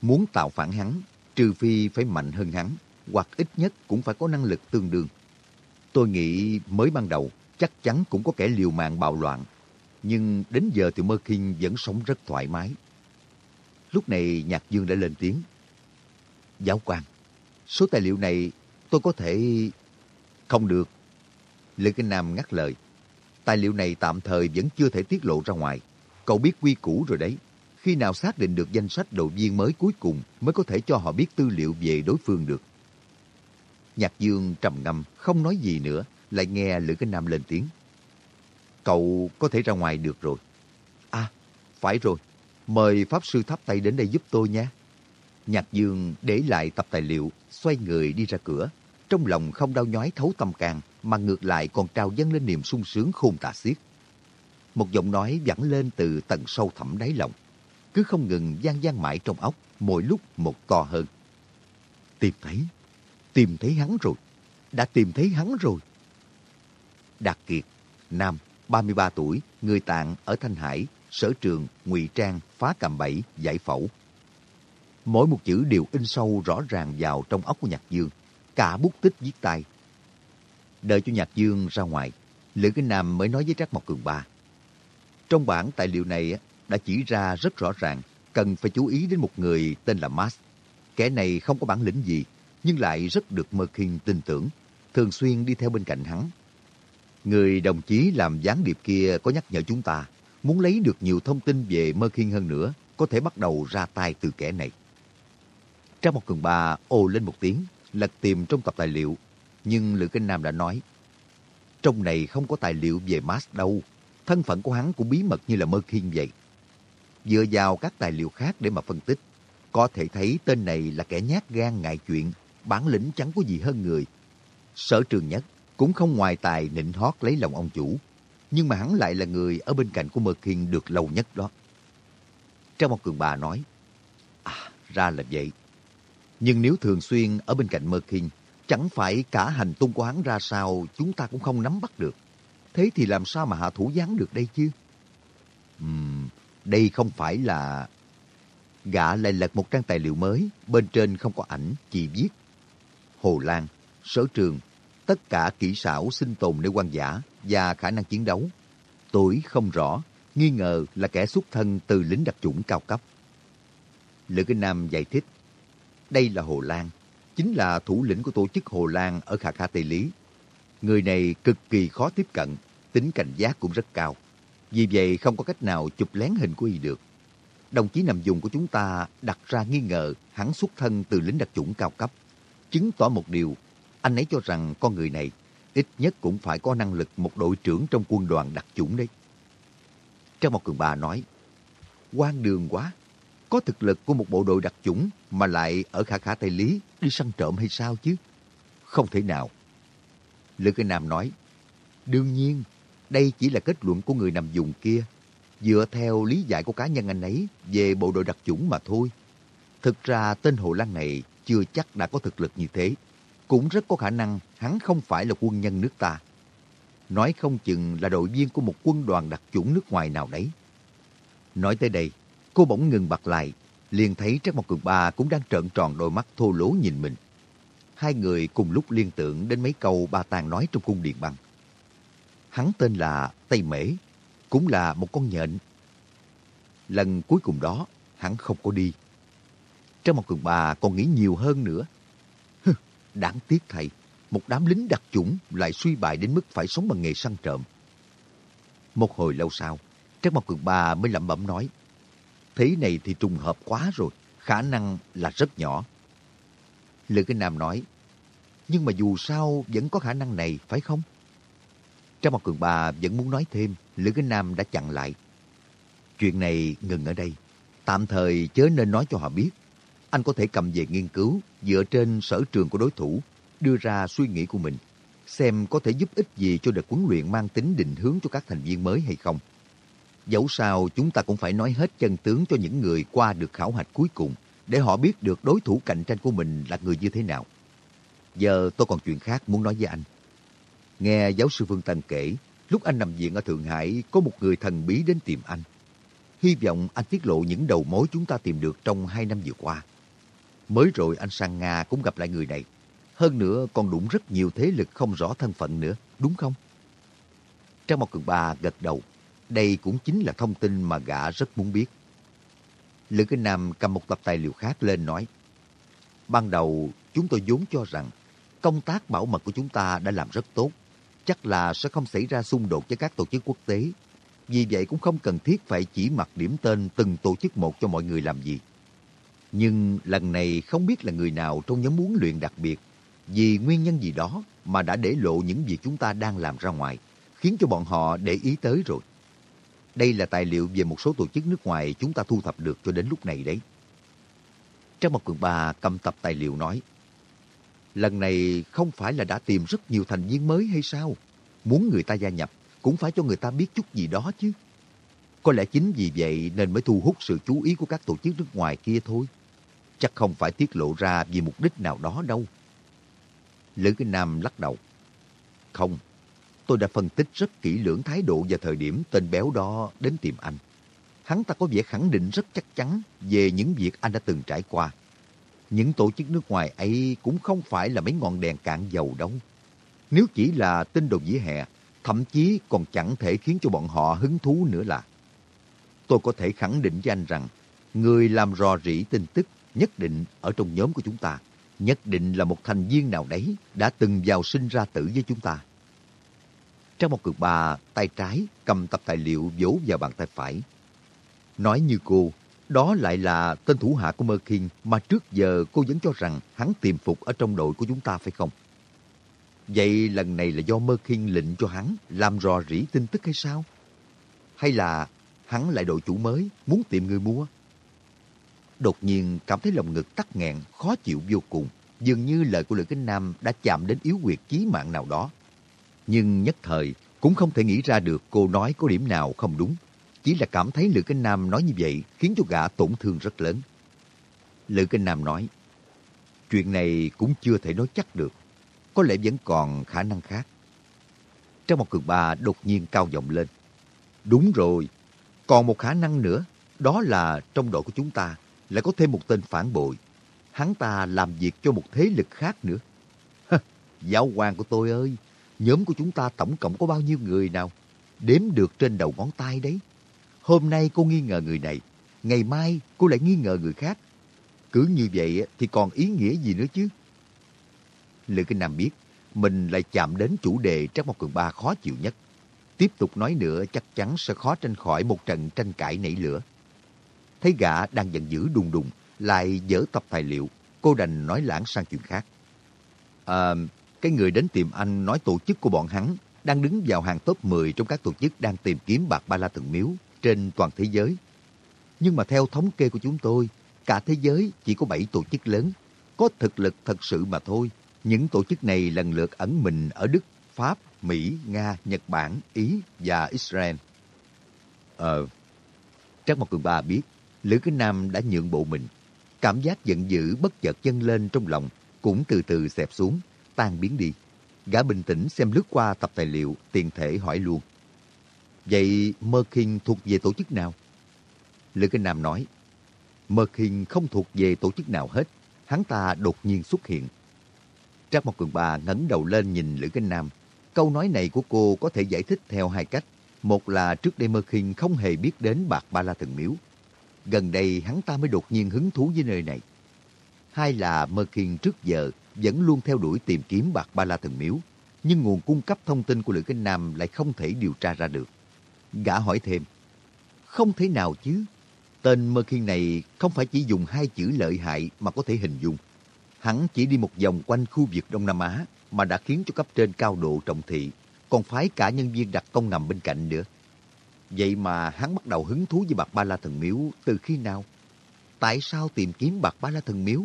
Muốn tạo phản hắn, trừ phi phải mạnh hơn hắn, hoặc ít nhất cũng phải có năng lực tương đương. Tôi nghĩ mới ban đầu, chắc chắn cũng có kẻ liều mạng bạo loạn. Nhưng đến giờ thì Mơ Khiên vẫn sống rất thoải mái. Lúc này Nhạc Dương đã lên tiếng. Giáo quan, số tài liệu này tôi có thể... Không được. Lê Kinh Nam ngắt lời. Tài liệu này tạm thời vẫn chưa thể tiết lộ ra ngoài. Cậu biết quy củ rồi đấy. Khi nào xác định được danh sách đội viên mới cuối cùng mới có thể cho họ biết tư liệu về đối phương được. Nhạc Dương trầm ngâm, không nói gì nữa, lại nghe Lữ Kinh Nam lên tiếng. Cậu có thể ra ngoài được rồi. À, phải rồi. Mời Pháp Sư Tháp Tay đến đây giúp tôi nhé. Nhạc Dương để lại tập tài liệu, xoay người đi ra cửa. Trong lòng không đau nhói thấu tâm can, mà ngược lại còn trào dâng lên niềm sung sướng khôn tả xiết. Một giọng nói vẳng lên từ tận sâu thẳm đáy lòng. Cứ không ngừng gian gian mãi trong óc, mỗi lúc một to hơn. Tìm thấy, tìm thấy hắn rồi. Đã tìm thấy hắn rồi. Đạt Kiệt, nam, 33 tuổi, người tạng ở Thanh Hải, sở trường, ngụy trang, phá cạm bẫy, giải phẫu. Mỗi một chữ đều in sâu rõ ràng vào trong óc của Nhạc Dương, cả bút tích viết tay. Đợi cho Nhạc Dương ra ngoài, Lữ Kinh Nam mới nói với Trác Mộc Cường Ba. Trong bản tài liệu này đã chỉ ra rất rõ ràng cần phải chú ý đến một người tên là Mas. Kẻ này không có bản lĩnh gì, nhưng lại rất được Mơ tin tưởng, thường xuyên đi theo bên cạnh hắn Người đồng chí làm gián điệp kia có nhắc nhở chúng ta, muốn lấy được nhiều thông tin về Mơ Khiên hơn nữa, có thể bắt đầu ra tay từ kẻ này. Trang một cường bà ồ lên một tiếng, lật tìm trong tập tài liệu, nhưng Lữ Kinh Nam đã nói, trong này không có tài liệu về Mars đâu, thân phận của hắn cũng bí mật như là Mơ Khiên vậy. Dựa vào các tài liệu khác để mà phân tích, có thể thấy tên này là kẻ nhát gan ngại chuyện, bản lĩnh chẳng có gì hơn người. Sở trường nhất cũng không ngoài tài nịnh hót lấy lòng ông chủ, nhưng mà hắn lại là người ở bên cạnh của Mơ Khiên được lâu nhất đó. Trong một cường bà nói, À, ra là vậy. Nhưng nếu thường xuyên ở bên cạnh Mơ Khiên, chẳng phải cả hành tung của hắn ra sao chúng ta cũng không nắm bắt được. Thế thì làm sao mà hạ thủ gián được đây chứ? Uhm, đây không phải là... Gã lại lật một trang tài liệu mới, bên trên không có ảnh, chỉ viết. Hồ Lan, sở trường, tất cả kỹ xảo sinh tồn nơi quan giả và khả năng chiến đấu. Tuổi không rõ, nghi ngờ là kẻ xuất thân từ lính đặc chủng cao cấp. Lữ Kinh Nam giải thích, đây là Hồ Lan, chính là thủ lĩnh của tổ chức Hồ Lan ở Khả Khả Tây Lý. Người này cực kỳ khó tiếp cận, tính cảnh giác cũng rất cao. Vì vậy không có cách nào chụp lén hình của y được. Đồng chí nằm dùng của chúng ta đặt ra nghi ngờ hắn xuất thân từ lính đặc chủng cao cấp. Chứng tỏ một điều, anh ấy cho rằng con người này ít nhất cũng phải có năng lực một đội trưởng trong quân đoàn đặc chủng đấy. Trang một cường bà nói, quan đường quá, có thực lực của một bộ đội đặc chủng mà lại ở khả khả Tây Lý đi săn trộm hay sao chứ? Không thể nào. Lữ Cái Nam nói, đương nhiên, đây chỉ là kết luận của người nằm dùng kia, dựa theo lý giải của cá nhân anh ấy về bộ đội đặc chủng mà thôi. Thực ra tên Hồ Lan này chưa chắc đã có thực lực như thế. Cũng rất có khả năng hắn không phải là quân nhân nước ta. Nói không chừng là đội viên của một quân đoàn đặc chủng nước ngoài nào đấy. Nói tới đây, cô bỗng ngừng bật lại, liền thấy Trác Mộc Cường Ba cũng đang trợn tròn đôi mắt thô lố nhìn mình. Hai người cùng lúc liên tưởng đến mấy câu ba tàng nói trong cung điện băng. Hắn tên là Tây Mễ, cũng là một con nhện. Lần cuối cùng đó, hắn không có đi. Trong một cường bà còn nghĩ nhiều hơn nữa. Đáng tiếc thầy, một đám lính đặc chủng lại suy bại đến mức phải sống bằng nghề săn trộm. Một hồi lâu sau, Trác Mộc Cường Ba mới lẩm bẩm nói, thế này thì trùng hợp quá rồi, khả năng là rất nhỏ. Lữ Kinh Nam nói, nhưng mà dù sao vẫn có khả năng này, phải không? Trác Mộc cường Ba vẫn muốn nói thêm, Lữ Kinh Nam đã chặn lại. Chuyện này ngừng ở đây. Tạm thời chớ nên nói cho họ biết. Anh có thể cầm về nghiên cứu dựa trên sở trường của đối thủ, đưa ra suy nghĩ của mình, xem có thể giúp ích gì cho đợt huấn luyện mang tính định hướng cho các thành viên mới hay không. Dẫu sao chúng ta cũng phải nói hết chân tướng cho những người qua được khảo hạch cuối cùng để họ biết được đối thủ cạnh tranh của mình là người như thế nào. Giờ tôi còn chuyện khác muốn nói với anh. Nghe giáo sư Phương Tân kể, lúc anh nằm viện ở Thượng Hải có một người thần bí đến tìm anh. Hy vọng anh tiết lộ những đầu mối chúng ta tìm được trong hai năm vừa qua. Mới rồi anh sang Nga cũng gặp lại người này. Hơn nữa còn đụng rất nhiều thế lực không rõ thân phận nữa, đúng không? Trang một cường ba gật đầu. Đây cũng chính là thông tin mà gã rất muốn biết. Lữ Kinh Nam cầm một tập tài liệu khác lên nói. Ban đầu chúng tôi vốn cho rằng công tác bảo mật của chúng ta đã làm rất tốt chắc là sẽ không xảy ra xung đột với các tổ chức quốc tế. Vì vậy cũng không cần thiết phải chỉ mặt điểm tên từng tổ chức một cho mọi người làm gì. Nhưng lần này không biết là người nào trong nhóm huấn luyện đặc biệt, vì nguyên nhân gì đó mà đã để lộ những việc chúng ta đang làm ra ngoài, khiến cho bọn họ để ý tới rồi. Đây là tài liệu về một số tổ chức nước ngoài chúng ta thu thập được cho đến lúc này đấy. Trong một cường bà cầm tập tài liệu nói, Lần này không phải là đã tìm rất nhiều thành viên mới hay sao? Muốn người ta gia nhập, cũng phải cho người ta biết chút gì đó chứ. Có lẽ chính vì vậy nên mới thu hút sự chú ý của các tổ chức nước ngoài kia thôi. Chắc không phải tiết lộ ra vì mục đích nào đó đâu. Lữ Kinh Nam lắc đầu. Không, tôi đã phân tích rất kỹ lưỡng thái độ và thời điểm tên béo đó đến tìm anh. Hắn ta có vẻ khẳng định rất chắc chắn về những việc anh đã từng trải qua những tổ chức nước ngoài ấy cũng không phải là mấy ngọn đèn cạn dầu đâu. Nếu chỉ là tin đồn dĩ hè, thậm chí còn chẳng thể khiến cho bọn họ hứng thú nữa là. Tôi có thể khẳng định với anh rằng, người làm rò rỉ tin tức nhất định ở trong nhóm của chúng ta, nhất định là một thành viên nào đấy đã từng vào sinh ra tử với chúng ta. Trang một cực bà tay trái cầm tập tài liệu vỗ vào bàn tay phải. Nói như cô, đó lại là tên thủ hạ của Mơ mà trước giờ cô vẫn cho rằng hắn tiềm phục ở trong đội của chúng ta phải không? Vậy lần này là do Mơ lệnh cho hắn làm rò rỉ tin tức hay sao? Hay là hắn lại đội chủ mới, muốn tìm người mua? Đột nhiên cảm thấy lòng ngực tắc nghẹn, khó chịu vô cùng. Dường như lời của Lữ Kinh Nam đã chạm đến yếu quyệt chí mạng nào đó. Nhưng nhất thời cũng không thể nghĩ ra được cô nói có điểm nào không đúng. Chỉ là cảm thấy Lữ Kinh Nam nói như vậy khiến cho gã tổn thương rất lớn. Lữ Kinh Nam nói, chuyện này cũng chưa thể nói chắc được. Có lẽ vẫn còn khả năng khác. Trong một cường bà đột nhiên cao giọng lên. Đúng rồi, còn một khả năng nữa, đó là trong đội của chúng ta lại có thêm một tên phản bội. Hắn ta làm việc cho một thế lực khác nữa. Giáo quan của tôi ơi, nhóm của chúng ta tổng cộng có bao nhiêu người nào? Đếm được trên đầu ngón tay đấy. Hôm nay cô nghi ngờ người này, ngày mai cô lại nghi ngờ người khác. Cứ như vậy thì còn ý nghĩa gì nữa chứ? Lữ Kinh Nam biết, mình lại chạm đến chủ đề trong một cường ba khó chịu nhất. Tiếp tục nói nữa chắc chắn sẽ khó tranh khỏi một trận tranh cãi nảy lửa. Thấy gã đang giận dữ đùng đùng, lại dở tập tài liệu, cô đành nói lãng sang chuyện khác. À, cái người đến tìm anh nói tổ chức của bọn hắn đang đứng vào hàng top 10 trong các tổ chức đang tìm kiếm bạc ba la thần miếu trên toàn thế giới. Nhưng mà theo thống kê của chúng tôi, cả thế giới chỉ có 7 tổ chức lớn, có thực lực thật sự mà thôi. Những tổ chức này lần lượt ẩn mình ở Đức, Pháp, Mỹ, Nga, Nhật Bản, Ý và Israel. Ờ, Trác Mộc Cường Ba biết, Lữ Kính Nam đã nhượng bộ mình. Cảm giác giận dữ bất chợt dâng lên trong lòng, cũng từ từ xẹp xuống, tan biến đi. Gã bình tĩnh xem lướt qua tập tài liệu, tiền thể hỏi luôn. Vậy Mơ Kinh thuộc về tổ chức nào? Lữ Kinh Nam nói, Mơ Kinh không thuộc về tổ chức nào hết. Hắn ta đột nhiên xuất hiện. Trác Mộc Cường Ba ngẩng đầu lên nhìn Lữ Kinh Nam. Câu nói này của cô có thể giải thích theo hai cách. Một là trước đây Mơ Kinh không hề biết đến Bạc Ba La Thần Miếu. Gần đây hắn ta mới đột nhiên hứng thú với nơi này. Hai là Mơ Kiên trước giờ vẫn luôn theo đuổi tìm kiếm Bạc Ba La Thần Miếu. Nhưng nguồn cung cấp thông tin của Lữ Kinh Nam lại không thể điều tra ra được. Gã hỏi thêm, không thể nào chứ. Tên Mơ Kiên này không phải chỉ dùng hai chữ lợi hại mà có thể hình dung. Hắn chỉ đi một vòng quanh khu vực Đông Nam Á mà đã khiến cho cấp trên cao độ trọng thị, còn phái cả nhân viên đặc công nằm bên cạnh nữa. Vậy mà hắn bắt đầu hứng thú với bạc ba la thần miếu từ khi nào? Tại sao tìm kiếm bạc ba la thần miếu?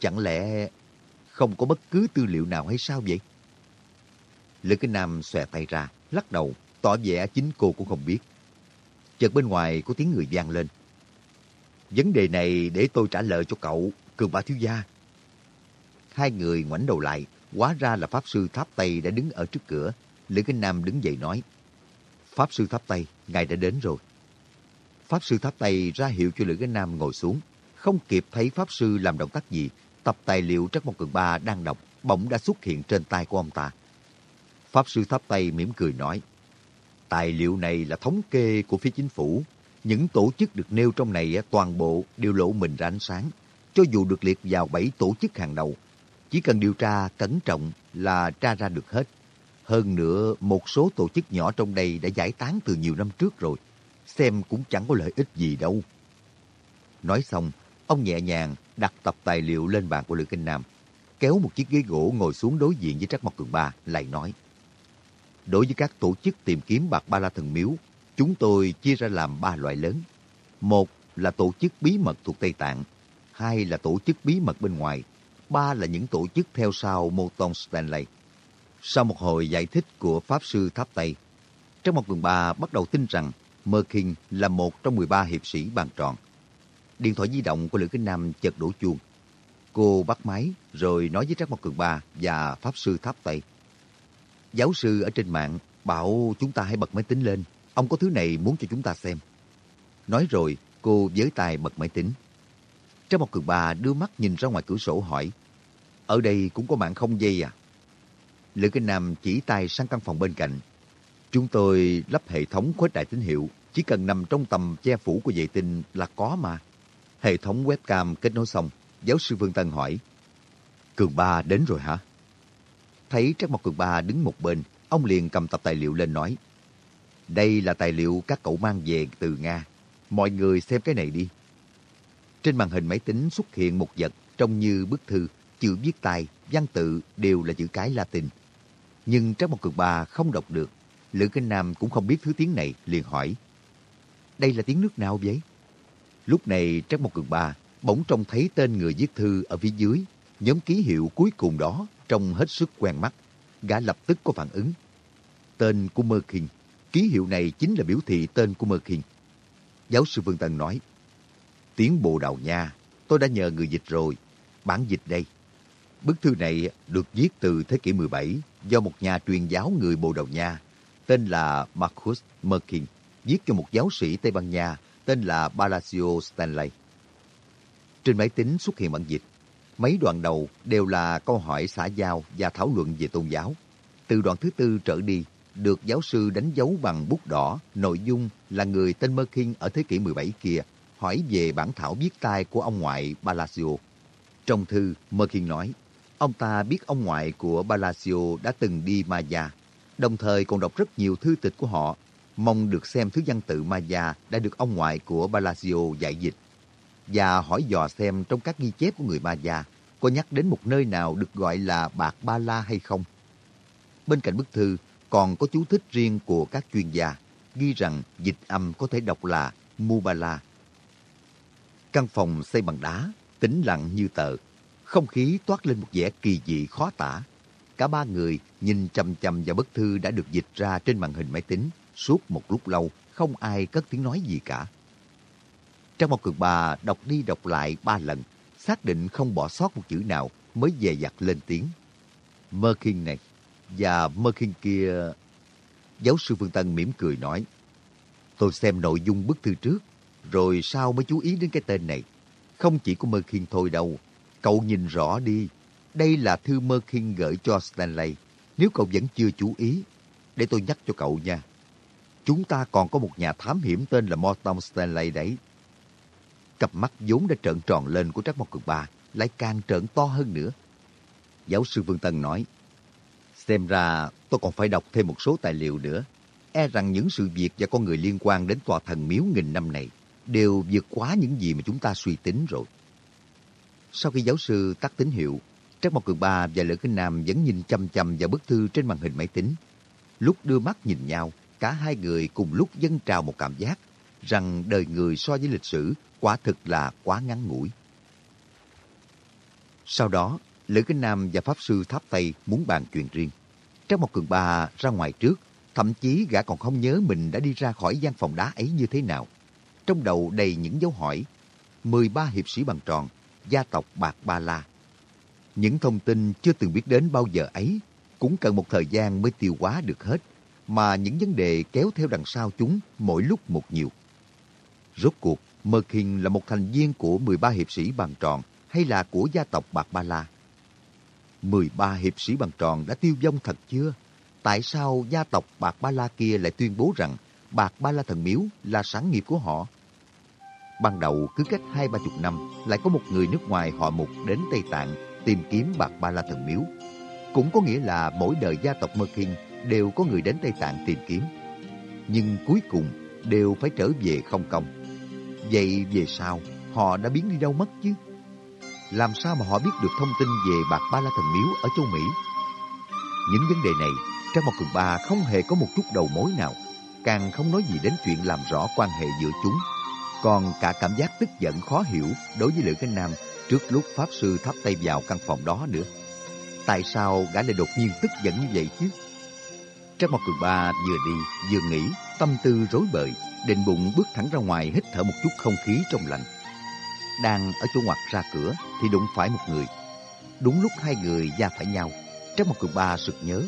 Chẳng lẽ không có bất cứ tư liệu nào hay sao vậy? Lữ Kinh Nam xòe tay ra, lắc đầu, tỏ vẻ chính cô cũng không biết. Chợt bên ngoài có tiếng người vang lên. Vấn đề này để tôi trả lời cho cậu, cường bá thiếu gia. Hai người ngoảnh đầu lại, hóa ra là Pháp Sư Tháp Tây đã đứng ở trước cửa. Lữ Kinh Nam đứng dậy nói, Pháp Sư thắp tay, ngài đã đến rồi. Pháp Sư thắp tay ra hiệu cho Lữ cái Nam ngồi xuống. Không kịp thấy Pháp Sư làm động tác gì, tập tài liệu Trắc Mộc Cường Ba đang đọc, bỗng đã xuất hiện trên tay của ông ta. Pháp Sư thắp tay mỉm cười nói, Tài liệu này là thống kê của phía chính phủ. Những tổ chức được nêu trong này toàn bộ đều lộ mình ra ánh sáng. Cho dù được liệt vào bảy tổ chức hàng đầu, chỉ cần điều tra cẩn trọng là tra ra được hết. Hơn nữa, một số tổ chức nhỏ trong đây đã giải tán từ nhiều năm trước rồi. Xem cũng chẳng có lợi ích gì đâu. Nói xong, ông nhẹ nhàng đặt tập tài liệu lên bàn của Lữ Kinh Nam, kéo một chiếc ghế gỗ ngồi xuống đối diện với trác Mộc Cường Ba, lại nói. Đối với các tổ chức tìm kiếm bạc ba la thần miếu, chúng tôi chia ra làm ba loại lớn. Một là tổ chức bí mật thuộc Tây Tạng, hai là tổ chức bí mật bên ngoài, ba là những tổ chức theo sau Moton Stanley. Sau một hồi giải thích của Pháp Sư Tháp Tây, trong một Quần ba bắt đầu tin rằng Merkin là một trong 13 hiệp sĩ bàn tròn. Điện thoại di động của Lữ Kinh Nam chợt đổ chuông. Cô bắt máy rồi nói với Trác Mộc Cường Ba và Pháp Sư Tháp Tây. Giáo sư ở trên mạng bảo chúng ta hãy bật máy tính lên. Ông có thứ này muốn cho chúng ta xem. Nói rồi, cô với tay bật máy tính. Trác một cường ba đưa mắt nhìn ra ngoài cửa sổ hỏi, ở đây cũng có mạng không dây à? Lữ Kinh Nam chỉ tay sang căn phòng bên cạnh. Chúng tôi lắp hệ thống khuếch đại tín hiệu, chỉ cần nằm trong tầm che phủ của vệ tinh là có mà. Hệ thống webcam kết nối xong, giáo sư Vương Tân hỏi, Cường Ba đến rồi hả? Thấy Trác Mộc Cường Ba đứng một bên, Ông liền cầm tập tài liệu lên nói. Đây là tài liệu các cậu mang về từ Nga. Mọi người xem cái này đi. Trên màn hình máy tính xuất hiện một vật trông như bức thư, chữ viết tay, văn tự đều là chữ cái Latin. Nhưng Trác Mộc Cường Ba không đọc được. Lữ Kinh Nam cũng không biết thứ tiếng này, liền hỏi. Đây là tiếng nước nào vậy? Lúc này Trác Mộc Cường Ba bỗng trông thấy tên người viết thư ở phía dưới. Nhóm ký hiệu cuối cùng đó trông hết sức quen mắt. Gã lập tức có phản ứng. Tên của Mơ Kinh. Ký hiệu này chính là biểu thị tên của Mơ Kinh. Giáo sư Vương Tân nói, Tiếng Bồ Đào Nha, tôi đã nhờ người dịch rồi. Bản dịch đây. Bức thư này được viết từ thế kỷ 17 do một nhà truyền giáo người Bồ Đào Nha tên là Marcus Merkin viết cho một giáo sĩ Tây Ban Nha tên là Palacio Stanley. Trên máy tính xuất hiện bản dịch. Mấy đoạn đầu đều là câu hỏi xã giao và thảo luận về tôn giáo. Từ đoạn thứ tư trở đi, được giáo sư đánh dấu bằng bút đỏ, nội dung là người tên Merkin ở thế kỷ 17 kia hỏi về bản thảo viết tay của ông ngoại Palacio. Trong thư, Merkin nói, ông ta biết ông ngoại của Palacio đã từng đi Maya, đồng thời còn đọc rất nhiều thư tịch của họ, mong được xem thứ văn tự Maya đã được ông ngoại của Palacio dạy dịch, và hỏi dò xem trong các ghi chép của người Maya có nhắc đến một nơi nào được gọi là Bạc Ba La hay không. Bên cạnh bức thư còn có chú thích riêng của các chuyên gia, ghi rằng dịch âm có thể đọc là Mubala. Căn phòng xây bằng đá, tĩnh lặng như tờ. Không khí toát lên một vẻ kỳ dị khó tả. Cả ba người nhìn chăm chăm vào bức thư đã được dịch ra trên màn hình máy tính. Suốt một lúc lâu, không ai cất tiếng nói gì cả. Trong một cường bà đọc đi đọc lại ba lần, xác định không bỏ sót một chữ nào mới dè dặt lên tiếng. Mơ Kinh này, và Mơ Kinh kia... Giáo sư Phương Tân mỉm cười nói, Tôi xem nội dung bức thư trước, rồi sao mới chú ý đến cái tên này. Không chỉ có Mơ Kinh thôi đâu, cậu nhìn rõ đi. Đây là thư Mơ khinh gửi cho Stanley. Nếu cậu vẫn chưa chú ý, để tôi nhắc cho cậu nha. Chúng ta còn có một nhà thám hiểm tên là Morton Stanley đấy. Cặp mắt vốn đã trợn tròn lên của Trác Mộc Cường Ba lại càng trợn to hơn nữa. Giáo sư Vương Tân nói, Xem ra tôi còn phải đọc thêm một số tài liệu nữa. E rằng những sự việc và con người liên quan đến tòa thần miếu nghìn năm này đều vượt quá những gì mà chúng ta suy tính rồi. Sau khi giáo sư tắt tín hiệu, Trác Mộc Cường Ba và Lữ Kinh Nam vẫn nhìn chăm chăm vào bức thư trên màn hình máy tính. Lúc đưa mắt nhìn nhau, cả hai người cùng lúc dâng trào một cảm giác rằng đời người so với lịch sử quả thực là quá ngắn ngủi. Sau đó, Lữ Kinh Nam và Pháp Sư Tháp Tây muốn bàn chuyện riêng. Trác Mộc Cường Ba ra ngoài trước, thậm chí gã còn không nhớ mình đã đi ra khỏi gian phòng đá ấy như thế nào. Trong đầu đầy những dấu hỏi. 13 hiệp sĩ bằng tròn, gia tộc Bạc Ba La. Những thông tin chưa từng biết đến bao giờ ấy cũng cần một thời gian mới tiêu hóa được hết, mà những vấn đề kéo theo đằng sau chúng mỗi lúc một nhiều. Rốt cuộc, Mơ Kinh là một thành viên của 13 hiệp sĩ bằng tròn hay là của gia tộc Bạc Ba La? 13 hiệp sĩ bằng tròn đã tiêu vong thật chưa? Tại sao gia tộc Bạc Ba La kia lại tuyên bố rằng Bạc Ba La Thần Miếu là sản nghiệp của họ? Ban đầu cứ cách hai ba chục năm lại có một người nước ngoài họ mục đến Tây Tạng tìm kiếm Bạc Ba La Thần Miếu. Cũng có nghĩa là mỗi đời gia tộc Mơ Kinh đều có người đến Tây Tạng tìm kiếm. Nhưng cuối cùng đều phải trở về không công. Vậy về sau họ đã biến đi đâu mất chứ? làm sao mà họ biết được thông tin về Bạc Ba La Thần Miếu ở châu Mỹ? Những vấn đề này, Trang Mộc Cường Ba không hề có một chút đầu mối nào, càng không nói gì đến chuyện làm rõ quan hệ giữa chúng. Còn cả cảm giác tức giận khó hiểu đối với Lữ Khánh Nam trước lúc Pháp Sư thắp tay vào căn phòng đó nữa. Tại sao gã lại đột nhiên tức giận như vậy chứ? Trang Mộc Cường Ba vừa đi, vừa nghĩ, tâm tư rối bời, định bụng bước thẳng ra ngoài hít thở một chút không khí trong lành đang ở chỗ ngoặt ra cửa thì đụng phải một người. Đúng lúc hai người va phải nhau, trong một cường ba sực nhớ.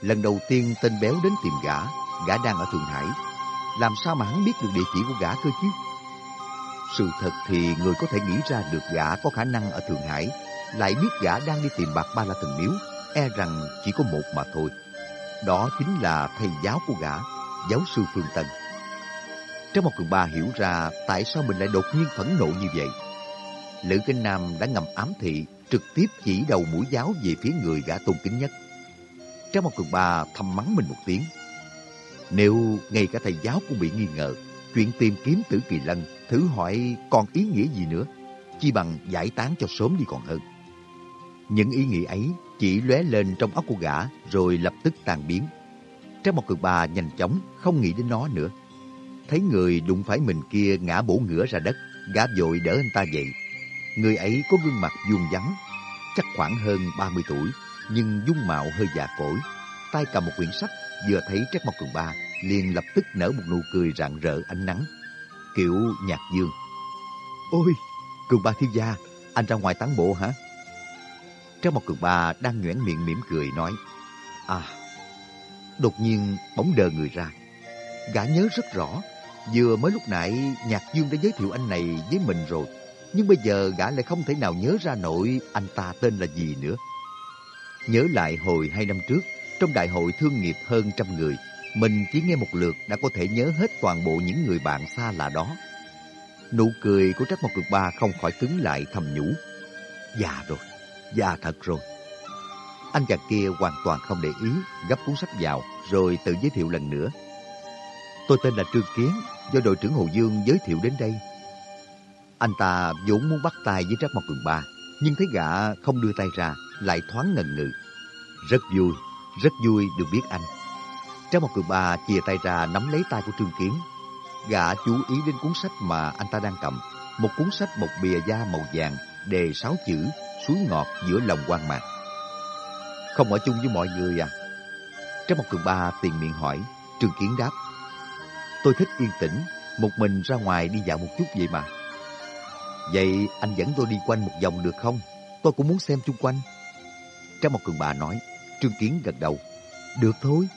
Lần đầu tiên tên béo đến tìm gã, gã đang ở Thượng Hải. Làm sao mà hắn biết được địa chỉ của gã cơ chứ? Sự thật thì người có thể nghĩ ra được gã có khả năng ở Thượng Hải, lại biết gã đang đi tìm bạc ba la thần miếu, e rằng chỉ có một mà thôi. Đó chính là thầy giáo của gã, giáo sư Phương Tân. Trong một cường ba hiểu ra tại sao mình lại đột nhiên phẫn nộ như vậy. Lữ Kinh Nam đã ngầm ám thị, trực tiếp chỉ đầu mũi giáo về phía người gã tôn kính nhất. trong một cường ba thầm mắng mình một tiếng. Nếu ngay cả thầy giáo cũng bị nghi ngờ, chuyện tìm kiếm tử kỳ lân, thử hỏi còn ý nghĩa gì nữa, chi bằng giải tán cho sớm đi còn hơn. Những ý nghĩ ấy chỉ lóe lên trong óc của gã rồi lập tức tan biến. trái một cường bà nhanh chóng không nghĩ đến nó nữa. Thấy người đụng phải mình kia ngã bổ ngửa ra đất, gã vội đỡ anh ta dậy. Người ấy có gương mặt vuông vắn, chắc khoảng hơn 30 tuổi, nhưng dung mạo hơi già cỗi. Tay cầm một quyển sách, vừa thấy Trác Mộc Cường Ba, liền lập tức nở một nụ cười rạng rỡ ánh nắng, kiểu nhạc dương. Ôi, Cường Ba thiếu gia, anh ra ngoài tán bộ hả? Trác Mộc Cường Ba đang nhoẻn miệng mỉm cười nói, À, đột nhiên bóng đờ người ra. Gã nhớ rất rõ, vừa mới lúc nãy Nhạc Dương đã giới thiệu anh này với mình rồi. Nhưng bây giờ gã lại không thể nào nhớ ra nổi anh ta tên là gì nữa. Nhớ lại hồi hai năm trước, trong đại hội thương nghiệp hơn trăm người, mình chỉ nghe một lượt đã có thể nhớ hết toàn bộ những người bạn xa lạ đó. Nụ cười của Trắc Mộc Cực Ba không khỏi cứng lại thầm nhủ. Già rồi, già thật rồi. Anh chàng kia hoàn toàn không để ý, gấp cuốn sách vào rồi tự giới thiệu lần nữa. Tôi tên là Trương Kiến, do đội trưởng Hồ Dương giới thiệu đến đây. Anh ta vốn muốn bắt tay với Trác Mộc Cường Ba, nhưng thấy gã không đưa tay ra, lại thoáng ngần ngừ. Rất vui, rất vui được biết anh. Trang một Cường bà chia tay ra nắm lấy tay của Trương Kiến. Gã chú ý đến cuốn sách mà anh ta đang cầm, một cuốn sách bọc bìa da màu vàng, đề sáu chữ, suối ngọt giữa lòng quan mạc. Không ở chung với mọi người à? Trang một Cường Ba tiền miệng hỏi, Trương Kiến đáp. Tôi thích yên tĩnh, một mình ra ngoài đi dạo một chút vậy mà. Vậy anh dẫn tôi đi quanh một vòng được không? Tôi cũng muốn xem chung quanh. Trang một cường bà nói, Trương Kiến gật đầu. Được thôi.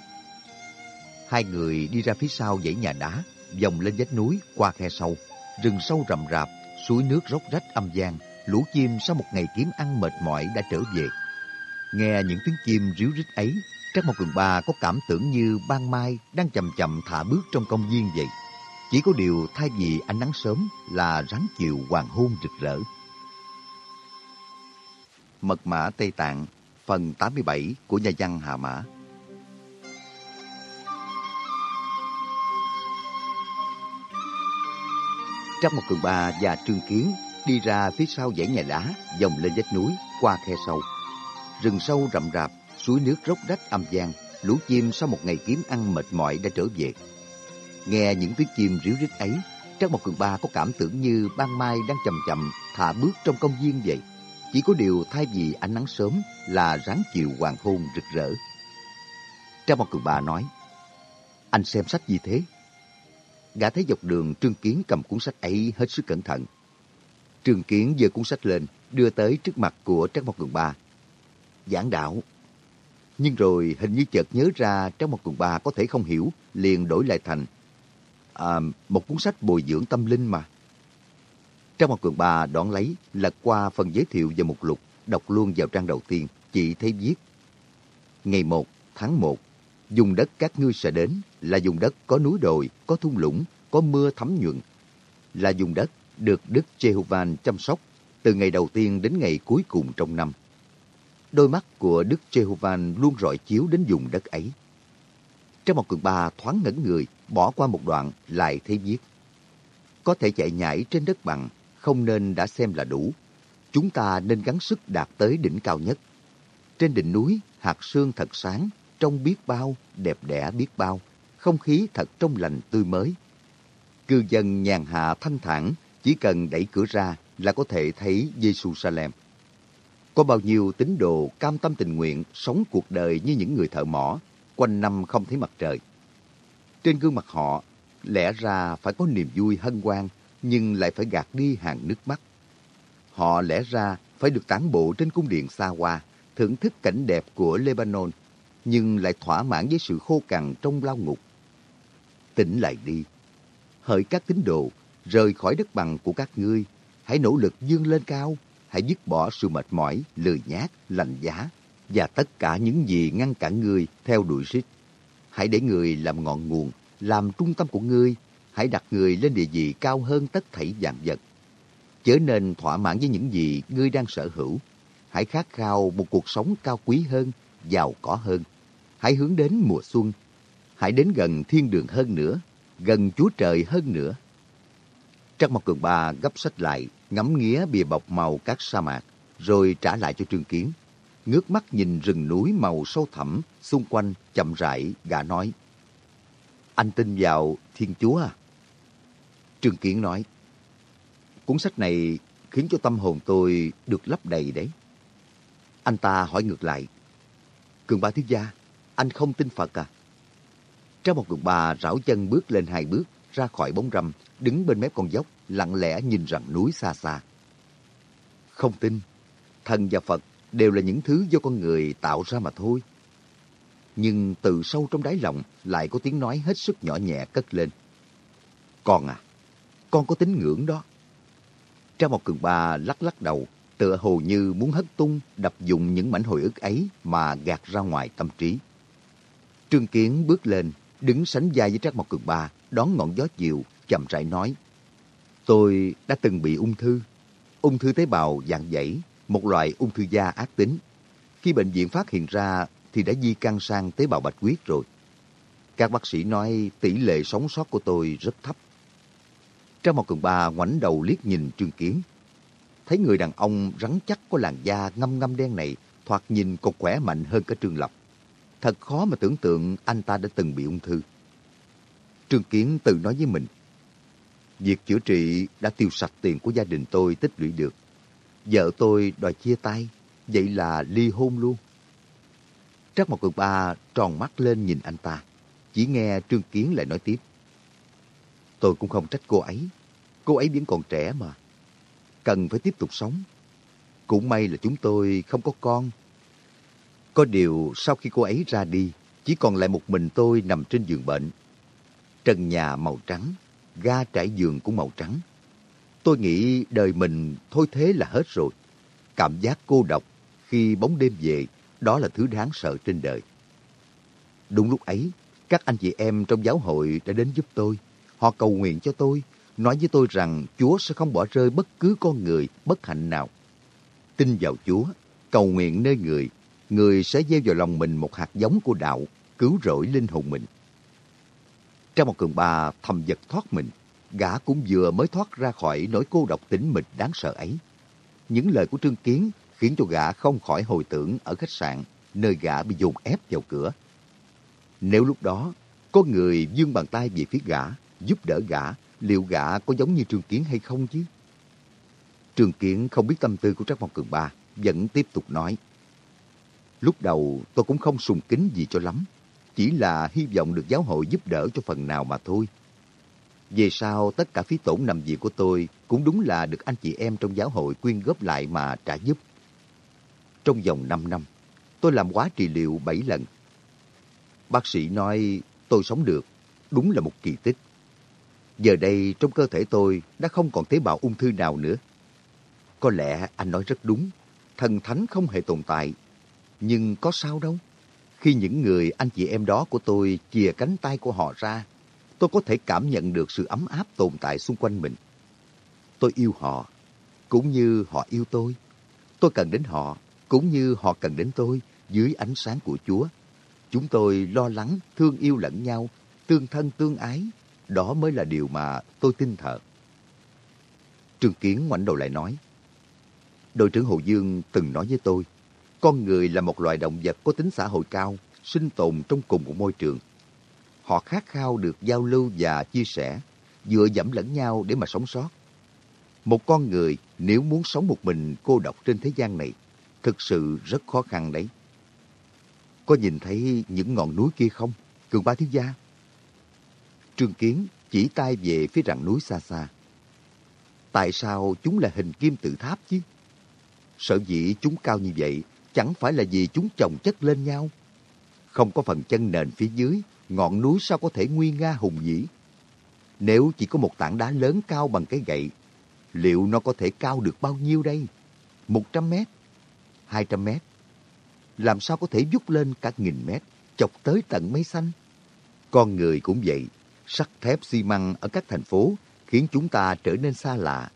Hai người đi ra phía sau dãy nhà đá, vòng lên vách núi, qua khe sâu. Rừng sâu rậm rạp, suối nước róc rách âm gian, lũ chim sau một ngày kiếm ăn mệt mỏi đã trở về. Nghe những tiếng chim ríu rít ấy, Trác Mộc Cường Ba có cảm tưởng như ban mai đang chậm chậm thả bước trong công viên vậy. Chỉ có điều thay vì ánh nắng sớm là rắn chiều hoàng hôn rực rỡ. Mật mã Tây Tạng, phần 87 của nhà văn Hà Mã. Trác một Cường Ba và Trương Kiến đi ra phía sau dãy nhà đá, dòng lên vách núi, qua khe sâu. Rừng sâu rậm rạp, suối nước róc rách âm gian, lũ chim sau một ngày kiếm ăn mệt mỏi đã trở về. Nghe những tiếng chim ríu rít ấy, Trác Mộc Cường Ba có cảm tưởng như ban mai đang chậm chậm thả bước trong công viên vậy. Chỉ có điều thay vì ánh nắng sớm là ráng chiều hoàng hôn rực rỡ. Trác Mộc Cường Ba nói, Anh xem sách gì thế? Gã thấy dọc đường Trương Kiến cầm cuốn sách ấy hết sức cẩn thận. Trương Kiến giơ cuốn sách lên, đưa tới trước mặt của Trác Mộc Cường Ba. Giảng đạo. Nhưng rồi hình như chợt nhớ ra Trác Mộc Cường Ba có thể không hiểu, liền đổi lại thành À, một cuốn sách bồi dưỡng tâm linh mà. Trác Mộc cường ba đón lấy, lật qua phần giới thiệu và mục lục, đọc luôn vào trang đầu tiên, chỉ thấy viết. Ngày 1 tháng 1, dùng đất các ngươi sẽ đến là dùng đất có núi đồi, có thung lũng, có mưa thấm nhuận. Là dùng đất được Đức Jehovah chăm sóc từ ngày đầu tiên đến ngày cuối cùng trong năm. Đôi mắt của Đức Jehovah luôn rọi chiếu đến vùng đất ấy. Trong một cường ba thoáng ngẩn người, bỏ qua một đoạn lại thấy viết. Có thể chạy nhảy trên đất bằng, không nên đã xem là đủ. Chúng ta nên gắng sức đạt tới đỉnh cao nhất. Trên đỉnh núi, hạt sương thật sáng, trong biết bao, đẹp đẽ biết bao, không khí thật trong lành tươi mới. Cư dân nhàn hạ thanh thản, chỉ cần đẩy cửa ra là có thể thấy Jerusalem. Có bao nhiêu tín đồ cam tâm tình nguyện sống cuộc đời như những người thợ mỏ, quanh năm không thấy mặt trời. Trên gương mặt họ, lẽ ra phải có niềm vui hân hoan, nhưng lại phải gạt đi hàng nước mắt. Họ lẽ ra phải được tản bộ trên cung điện xa hoa, thưởng thức cảnh đẹp của Lebanon, nhưng lại thỏa mãn với sự khô cằn trong lao ngục. Tỉnh lại đi. Hỡi các tín đồ, rời khỏi đất bằng của các ngươi, hãy nỗ lực dương lên cao, hãy dứt bỏ sự mệt mỏi, lười nhác, lạnh giá và tất cả những gì ngăn cản ngươi theo đuổi xích. Hãy để người làm ngọn nguồn, làm trung tâm của ngươi. Hãy đặt người lên địa vị cao hơn tất thảy vạn vật. Chớ nên thỏa mãn với những gì ngươi đang sở hữu. Hãy khát khao một cuộc sống cao quý hơn, giàu có hơn. hãy hướng đến mùa xuân. Hãy đến gần thiên đường hơn nữa, gần Chúa Trời hơn nữa. Trắc Mộc Cường Ba gấp sách lại, ngắm nghía bìa bọc màu các sa mạc, rồi trả lại cho Trương Kiến. Ngước mắt nhìn rừng núi màu sâu thẳm, xung quanh chậm rãi, gã nói. Anh tin vào Thiên Chúa à? Trương Kiến nói. Cuốn sách này khiến cho tâm hồn tôi được lấp đầy đấy. Anh ta hỏi ngược lại. Cường ba thiếu gia, anh không tin Phật à? Trong một cường bà rảo chân bước lên hai bước, ra khỏi bóng râm, đứng bên mép con dốc, lặng lẽ nhìn rằng núi xa xa. Không tin, thần và Phật đều là những thứ do con người tạo ra mà thôi. Nhưng từ sâu trong đáy lòng lại có tiếng nói hết sức nhỏ nhẹ cất lên. Con à, con có tín ngưỡng đó. Trang một cường bà lắc lắc đầu, tựa hồ như muốn hất tung, đập dụng những mảnh hồi ức ấy mà gạt ra ngoài tâm trí. Trương Kiến bước lên, đứng sánh vai với Trác Mộc Cường Ba, đón ngọn gió chiều, chậm rãi nói. Tôi đã từng bị ung thư. Ung thư tế bào dạng dãy, một loại ung thư da ác tính. Khi bệnh viện phát hiện ra thì đã di căn sang tế bào bạch huyết rồi. Các bác sĩ nói tỷ lệ sống sót của tôi rất thấp. Trác Mộc cường ba ngoảnh đầu liếc nhìn Trương Kiến. Thấy người đàn ông rắn chắc có làn da ngâm ngâm đen này thoạt nhìn còn khỏe mạnh hơn cả Trương Lập. Thật khó mà tưởng tượng anh ta đã từng bị ung thư. Trương Kiến tự nói với mình, Việc chữa trị đã tiêu sạch tiền của gia đình tôi tích lũy được. Vợ tôi đòi chia tay, vậy là ly hôn luôn. Trắc Mộc Cường Ba tròn mắt lên nhìn anh ta. Chỉ nghe Trương Kiến lại nói tiếp. Tôi cũng không trách cô ấy. Cô ấy vẫn còn trẻ mà. Cần phải tiếp tục sống. Cũng may là chúng tôi không có con. Có điều sau khi cô ấy ra đi, chỉ còn lại một mình tôi nằm trên giường bệnh. Trần nhà màu trắng, ga trải giường cũng màu trắng. Tôi nghĩ đời mình thôi thế là hết rồi. Cảm giác cô độc khi bóng đêm về, đó là thứ đáng sợ trên đời. Đúng lúc ấy, các anh chị em trong giáo hội đã đến giúp tôi. Họ cầu nguyện cho tôi, nói với tôi rằng Chúa sẽ không bỏ rơi bất cứ con người bất hạnh nào. Tin vào Chúa, cầu nguyện nơi người, người sẽ gieo vào lòng mình một hạt giống của đạo, cứu rỗi linh hồn mình. Trong một cường bà thầm giật thoát mình, gã cũng vừa mới thoát ra khỏi nỗi cô độc tĩnh mịch đáng sợ ấy. Những lời của Trương Kiến khiến cho gã không khỏi hồi tưởng ở khách sạn, nơi gã bị dồn ép vào cửa. Nếu lúc đó có người dương bàn tay về phía gã, giúp đỡ gã, liệu gã có giống như trường Kiến hay không chứ? Trường Kiến không biết tâm tư của Trác Mộc Cường Ba, vẫn tiếp tục nói. Lúc đầu tôi cũng không sùng kính gì cho lắm, chỉ là hy vọng được giáo hội giúp đỡ cho phần nào mà thôi. Về sau, tất cả phí tổn nằm viện của tôi cũng đúng là được anh chị em trong giáo hội quyên góp lại mà trả giúp. Trong vòng 5 năm, tôi làm quá trị liệu 7 lần. Bác sĩ nói tôi sống được, đúng là một kỳ tích. Giờ đây trong cơ thể tôi đã không còn tế bào ung thư nào nữa. Có lẽ anh nói rất đúng, thần thánh không hề tồn tại. Nhưng có sao đâu. Khi những người anh chị em đó của tôi chìa cánh tay của họ ra, tôi có thể cảm nhận được sự ấm áp tồn tại xung quanh mình. Tôi yêu họ, cũng như họ yêu tôi. Tôi cần đến họ, cũng như họ cần đến tôi dưới ánh sáng của Chúa. Chúng tôi lo lắng, thương yêu lẫn nhau, tương thân tương ái. Đó mới là điều mà tôi tin thờ. Trương Kiến ngoảnh đầu lại nói, Đội trưởng Hồ Dương từng nói với tôi, con người là một loài động vật có tính xã hội cao, sinh tồn trong cùng một môi trường. Họ khát khao được giao lưu và chia sẻ, dựa dẫm lẫn nhau để mà sống sót. Một con người nếu muốn sống một mình cô độc trên thế gian này, thực sự rất khó khăn đấy. Có nhìn thấy những ngọn núi kia không, Cường Ba Thiếu Gia? Trương Kiến chỉ tay về phía rặng núi xa xa. Tại sao chúng là hình kim tự tháp chứ? Sở dĩ chúng cao như vậy chẳng phải là vì chúng chồng chất lên nhau. Không có phần chân nền phía dưới, ngọn núi sao có thể nguy nga hùng vĩ? Nếu chỉ có một tảng đá lớn cao bằng cái gậy, liệu nó có thể cao được bao nhiêu đây? Một trăm mét? Hai trăm mét? Làm sao có thể vút lên cả nghìn mét, chọc tới tận mây xanh? Con người cũng vậy, sắt thép xi măng ở các thành phố khiến chúng ta trở nên xa lạ.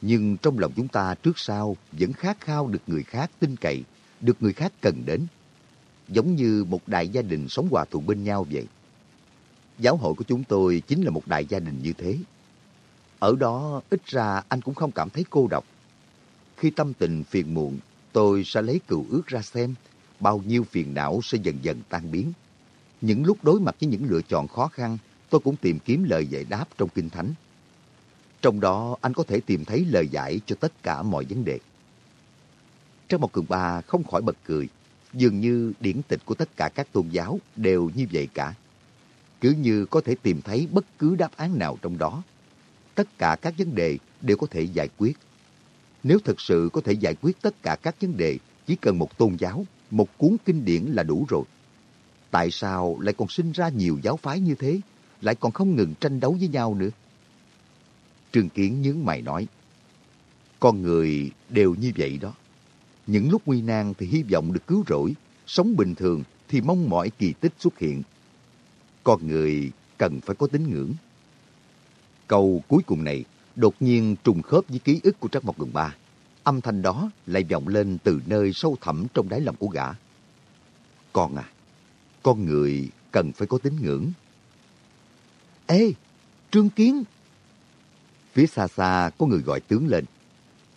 Nhưng trong lòng chúng ta trước sau vẫn khát khao được người khác tin cậy, được người khác cần đến. giống như một đại gia đình sống hòa thuận bên nhau vậy. Giáo hội của chúng tôi chính là một đại gia đình như thế. Ở đó ít ra anh cũng không cảm thấy cô độc. Khi tâm tình phiền muộn, tôi sẽ lấy cựu ước ra xem bao nhiêu phiền não sẽ dần dần tan biến. Những lúc đối mặt với những lựa chọn khó khăn, tôi cũng tìm kiếm lời giải đáp trong Kinh Thánh. Trong đó anh có thể tìm thấy lời giải cho tất cả mọi vấn đề. Trong một cường ba không khỏi bật cười, dường như điển tịch của tất cả các tôn giáo đều như vậy cả. Cứ như có thể tìm thấy bất cứ đáp án nào trong đó. Tất cả các vấn đề đều có thể giải quyết. Nếu thực sự có thể giải quyết tất cả các vấn đề, chỉ cần một tôn giáo, một cuốn kinh điển là đủ rồi. Tại sao lại còn sinh ra nhiều giáo phái như thế, lại còn không ngừng tranh đấu với nhau nữa? Trương Kiến nhướng mày nói, con người đều như vậy đó. Những lúc nguy nan thì hy vọng được cứu rỗi, sống bình thường thì mong mỏi kỳ tích xuất hiện. Con người cần phải có tín ngưỡng. Câu cuối cùng này đột nhiên trùng khớp với ký ức của Trác Mộc Cường Ba. Âm thanh đó lại vọng lên từ nơi sâu thẳm trong đáy lòng của gã. Con à, con người cần phải có tín ngưỡng. Ê, Trương Kiến! Phía xa xa có người gọi tướng lên.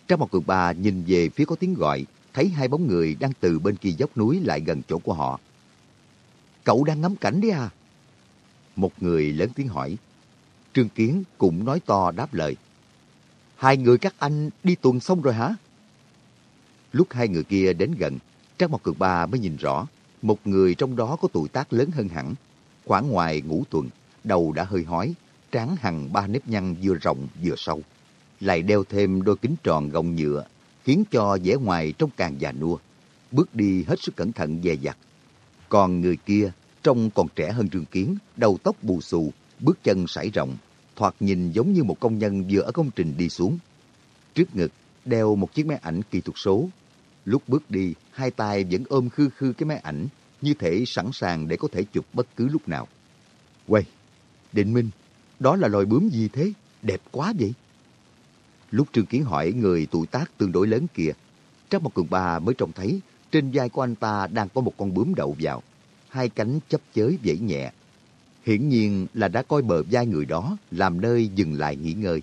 trong một Cường Ba nhìn về phía có tiếng gọi, thấy hai bóng người đang từ bên kia dốc núi lại gần chỗ của họ. Cậu đang ngắm cảnh đấy à? Một người lớn tiếng hỏi. Trương Kiến cũng nói to đáp lời. Hai người các anh đi tuần xong rồi hả? Lúc hai người kia đến gần, Trang Mộc Cường Ba mới nhìn rõ, một người trong đó có tuổi tác lớn hơn hẳn. Khoảng ngoài ngũ tuần, đầu đã hơi hói, trán hằng ba nếp nhăn vừa rộng vừa sâu. Lại đeo thêm đôi kính tròn gọng nhựa, khiến cho vẻ ngoài trông càng già nua. Bước đi hết sức cẩn thận dè dặt. Còn người kia, trông còn trẻ hơn Trương Kiến, đầu tóc bù xù, bước chân sải rộng, thoạt nhìn giống như một công nhân vừa ở công trình đi xuống. Trước ngực đeo một chiếc máy ảnh kỹ thuật số. Lúc bước đi, hai tay vẫn ôm khư khư cái máy ảnh, như thể sẵn sàng để có thể chụp bất cứ lúc nào. Quay, Định Minh, đó là loài bướm gì thế? Đẹp quá vậy. Lúc Trương Kiến hỏi người tuổi tác tương đối lớn kia, Trác một Cường Ba mới trông thấy trên vai của anh ta đang có một con bướm đậu vào. Hai cánh chấp chới vẫy nhẹ, Hiển nhiên là đã coi bờ vai người đó làm nơi dừng lại nghỉ ngơi.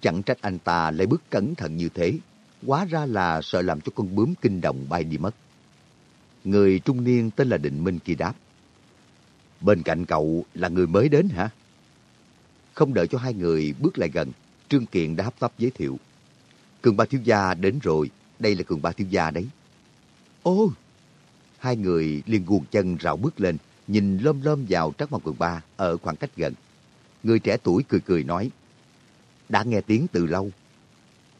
Chẳng trách anh ta lại bước cẩn thận như thế. Quá ra là sợ làm cho con bướm kinh động bay đi mất. Người trung niên tên là Định Minh kia đáp. Bên cạnh cậu là người mới đến hả? Không đợi cho hai người bước lại gần, Trương Kiện đã hấp tấp giới thiệu. Cường ba thiếu gia đến rồi, đây là cường ba thiếu gia đấy. Ô! Hai người liền guồng chân rào bước lên, nhìn lơm lơm vào Trắc mặt Cường Ba ở khoảng cách gần. Người trẻ tuổi cười cười nói, đã nghe tiếng từ lâu.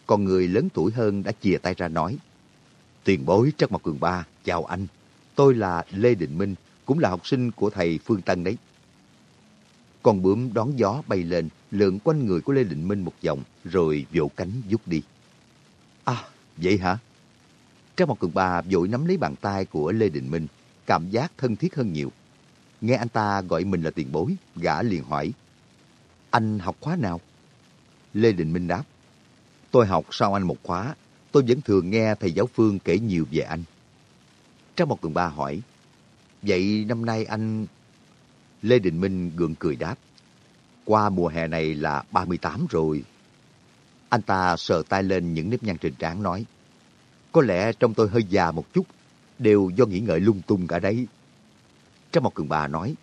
Còn người lớn tuổi hơn đã chìa tay ra nói, tiền bối Trắc mặt Cường Ba, chào anh. Tôi là Lê Định Minh, cũng là học sinh của thầy Phương Tân đấy. Con bướm đón gió bay lên, lượn quanh người của Lê Định Minh một vòng, rồi vỗ cánh rút đi. À, vậy hả? Trang một cường ba vội nắm lấy bàn tay của Lê Định Minh, cảm giác thân thiết hơn nhiều. Nghe anh ta gọi mình là tiền bối, gã liền hỏi. Anh học khóa nào? Lê Định Minh đáp. Tôi học sau anh một khóa, tôi vẫn thường nghe thầy giáo Phương kể nhiều về anh. Trang một cường ba hỏi. Vậy năm nay anh... Lê Đình Minh gượng cười đáp. Qua mùa hè này là 38 rồi. Anh ta sờ tay lên những nếp nhăn trên trán nói. Có lẽ trong tôi hơi già một chút, đều do nghĩ ngợi lung tung cả đấy. Trong một cường bà nói,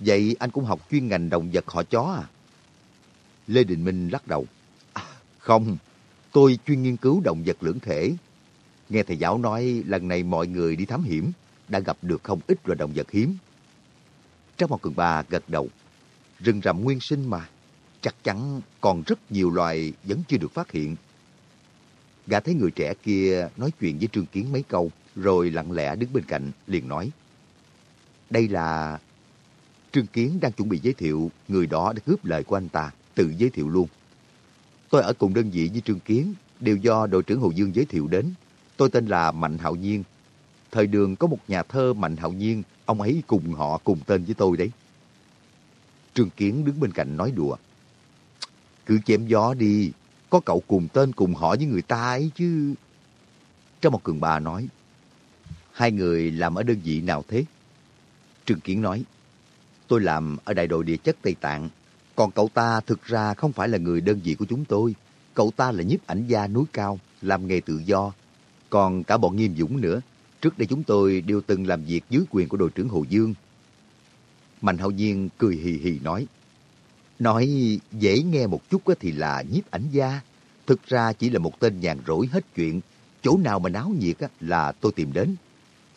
Vậy anh cũng học chuyên ngành động vật họ chó à? Lê Đình Minh lắc đầu. À, không, tôi chuyên nghiên cứu động vật lưỡng thể. Nghe thầy giáo nói lần này mọi người đi thám hiểm, đã gặp được không ít loài động vật hiếm. Trong một cường bà gật đầu. Rừng rậm nguyên sinh mà, chắc chắn còn rất nhiều loài vẫn chưa được phát hiện. Gã thấy người trẻ kia nói chuyện với Trương Kiến mấy câu, rồi lặng lẽ đứng bên cạnh, liền nói. Đây là... Trương Kiến đang chuẩn bị giới thiệu, người đó đã cướp lời của anh ta, tự giới thiệu luôn. Tôi ở cùng đơn vị với Trương Kiến, đều do đội trưởng Hồ Dương giới thiệu đến. Tôi tên là Mạnh Hạo Nhiên. Thời đường có một nhà thơ Mạnh Hạo Nhiên, ông ấy cùng họ cùng tên với tôi đấy. Trương Kiến đứng bên cạnh nói đùa. Cứ chém gió đi, có cậu cùng tên cùng họ với người ta ấy chứ. Trong một cường bà nói, Hai người làm ở đơn vị nào thế? Trương Kiến nói, tôi làm ở đại đội địa chất Tây Tạng, còn cậu ta thực ra không phải là người đơn vị của chúng tôi. Cậu ta là nhiếp ảnh gia núi cao, làm nghề tự do. Còn cả bọn nghiêm dũng nữa, trước đây chúng tôi đều từng làm việc dưới quyền của đội trưởng Hồ Dương. Mạnh hậu nhiên cười hì hì nói, Nói dễ nghe một chút thì là nhiếp ảnh gia, thực ra chỉ là một tên nhàn rỗi hết chuyện. Chỗ nào mà náo nhiệt là tôi tìm đến.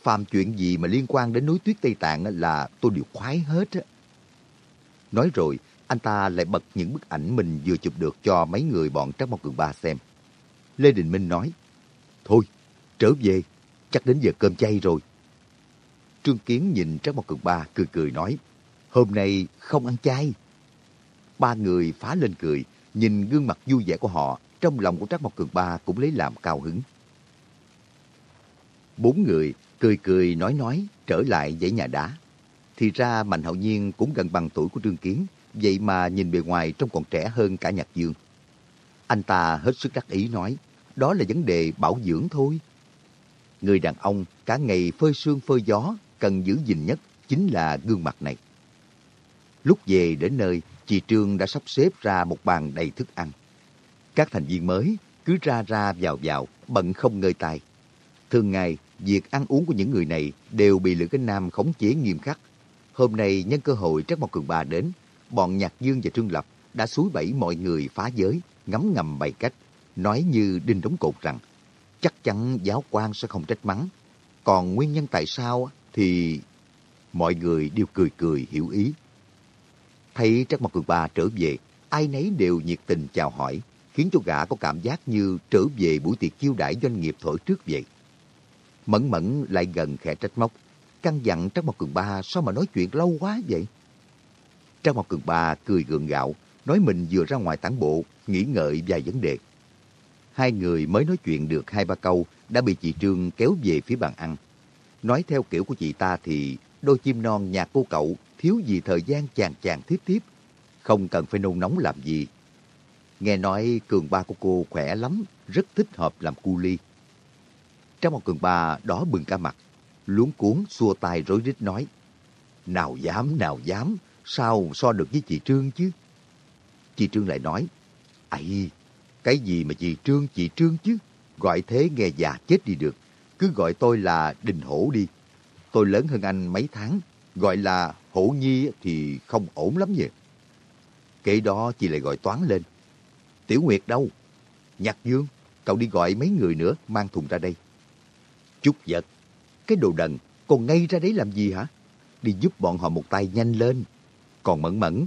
Phàm chuyện gì mà liên quan đến núi tuyết Tây Tạng là tôi đều khoái hết. Nói rồi, anh ta lại bật những bức ảnh mình vừa chụp được cho mấy người bọn Trác Mộc Cường Ba xem. Lê Đình Minh nói, Thôi, trở về, chắc đến giờ cơm chay rồi. Trương Kiến nhìn Trác Mộc Cường Ba cười cười nói, Hôm nay không ăn chay. Ba người phá lên cười, nhìn gương mặt vui vẻ của họ, trong lòng của Trác Mộc Cường Ba cũng lấy làm cao hứng. Bốn người cười cười nói nói trở lại dãy nhà đá. Thì ra Mạnh Hạo Nhiên cũng gần bằng tuổi của Trương Kiến, vậy mà nhìn bề ngoài trông còn trẻ hơn cả Nhạc Dương. Anh ta hết sức đắc ý nói, đó là vấn đề bảo dưỡng thôi. Người đàn ông cả ngày phơi sương phơi gió, cần giữ gìn nhất chính là gương mặt này. Lúc về đến nơi, chị Trương đã sắp xếp ra một bàn đầy thức ăn. Các thành viên mới cứ ra ra vào vào, bận không ngơi tay. Thường ngày, việc ăn uống của những người này đều bị Lữ Cánh Nam khống chế nghiêm khắc. Hôm nay nhân cơ hội Trác Mộc Cường Ba đến, bọn Nhạc Dương và Trương Lập đã suối bẫy mọi người phá giới, ngấm ngầm bày cách, nói như đinh đóng cột rằng chắc chắn giáo quan sẽ không trách mắng. Còn nguyên nhân tại sao thì mọi người đều cười cười hiểu ý. Thấy Trác Mộc Cường Ba trở về, ai nấy đều nhiệt tình chào hỏi, khiến cho gã có cảm giác như trở về buổi tiệc chiêu đãi doanh nghiệp thổi trước vậy. Mẫn mẫn lại gần khẽ trách móc, căn dặn Trác Mộc Cường Ba sao mà nói chuyện lâu quá vậy? Trác Mộc Cường Ba cười gượng gạo, nói mình vừa ra ngoài tản bộ, nghĩ ngợi vài vấn đề. Hai người mới nói chuyện được hai ba câu đã bị chị Trương kéo về phía bàn ăn. Nói theo kiểu của chị ta thì đôi chim non nhà cô cậu thiếu gì thời gian chàng chàng tiếp tiếp, không cần phải nôn nóng làm gì. Nghe nói cường ba của cô khỏe lắm, rất thích hợp làm cu ly. Trong một cường ba đó bừng cả mặt, luống cuốn xua tay rối rít nói, Nào dám, nào dám, sao so được với chị Trương chứ? Chị Trương lại nói, ấy cái gì mà chị Trương, chị Trương chứ? Gọi thế nghe già chết đi được, cứ gọi tôi là Đình Hổ đi. Tôi lớn hơn anh mấy tháng, gọi là Hổ Nhi thì không ổn lắm nhỉ. Kể đó chị lại gọi toán lên. Tiểu Nguyệt đâu? Nhạc Dương, cậu đi gọi mấy người nữa mang thùng ra đây. Chút giật, cái đồ đần, còn ngay ra đấy làm gì hả? Đi giúp bọn họ một tay nhanh lên. Còn mẫn mẫn,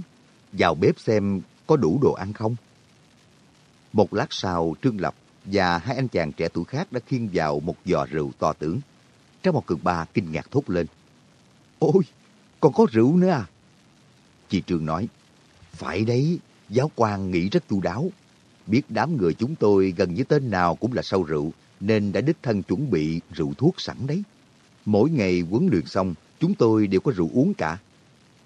vào bếp xem có đủ đồ ăn không? Một lát sau, Trương Lập và hai anh chàng trẻ tuổi khác đã khiêng vào một giò rượu to tướng. Trong một cường ba kinh ngạc thốt lên. Ôi, còn có rượu nữa à? Chị Trương nói, phải đấy, giáo quan nghĩ rất chu đáo. Biết đám người chúng tôi gần như tên nào cũng là sâu rượu, nên đã đích thân chuẩn bị rượu thuốc sẵn đấy. Mỗi ngày huấn luyện xong, chúng tôi đều có rượu uống cả.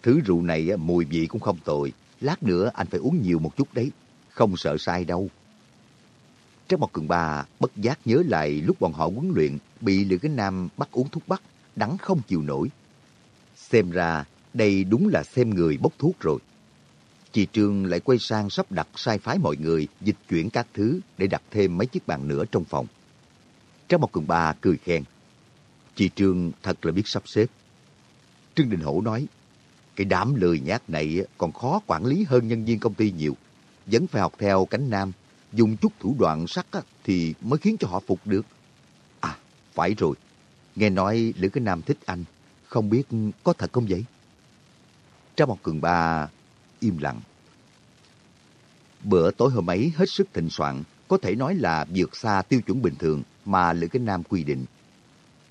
Thứ rượu này mùi vị cũng không tồi, lát nữa anh phải uống nhiều một chút đấy, không sợ sai đâu. Trong một cường bà bất giác nhớ lại lúc bọn họ huấn luyện bị Lữ Cái Nam bắt uống thuốc bắc, đắng không chịu nổi. Xem ra đây đúng là xem người bốc thuốc rồi. Chị Trương lại quay sang sắp đặt sai phái mọi người dịch chuyển các thứ để đặt thêm mấy chiếc bàn nữa trong phòng. Trong một cường bà cười khen. Chị Trương thật là biết sắp xếp. Trương Đình Hổ nói, cái đám lười nhát này còn khó quản lý hơn nhân viên công ty nhiều. Vẫn phải học theo cánh nam, dùng chút thủ đoạn sắc thì mới khiến cho họ phục được. À, phải rồi. Nghe nói Lữ Cái Nam thích anh, không biết có thật không vậy? Trong một cường ba im lặng. Bữa tối hôm ấy hết sức thịnh soạn, có thể nói là vượt xa tiêu chuẩn bình thường mà Lữ Cái Nam quy định.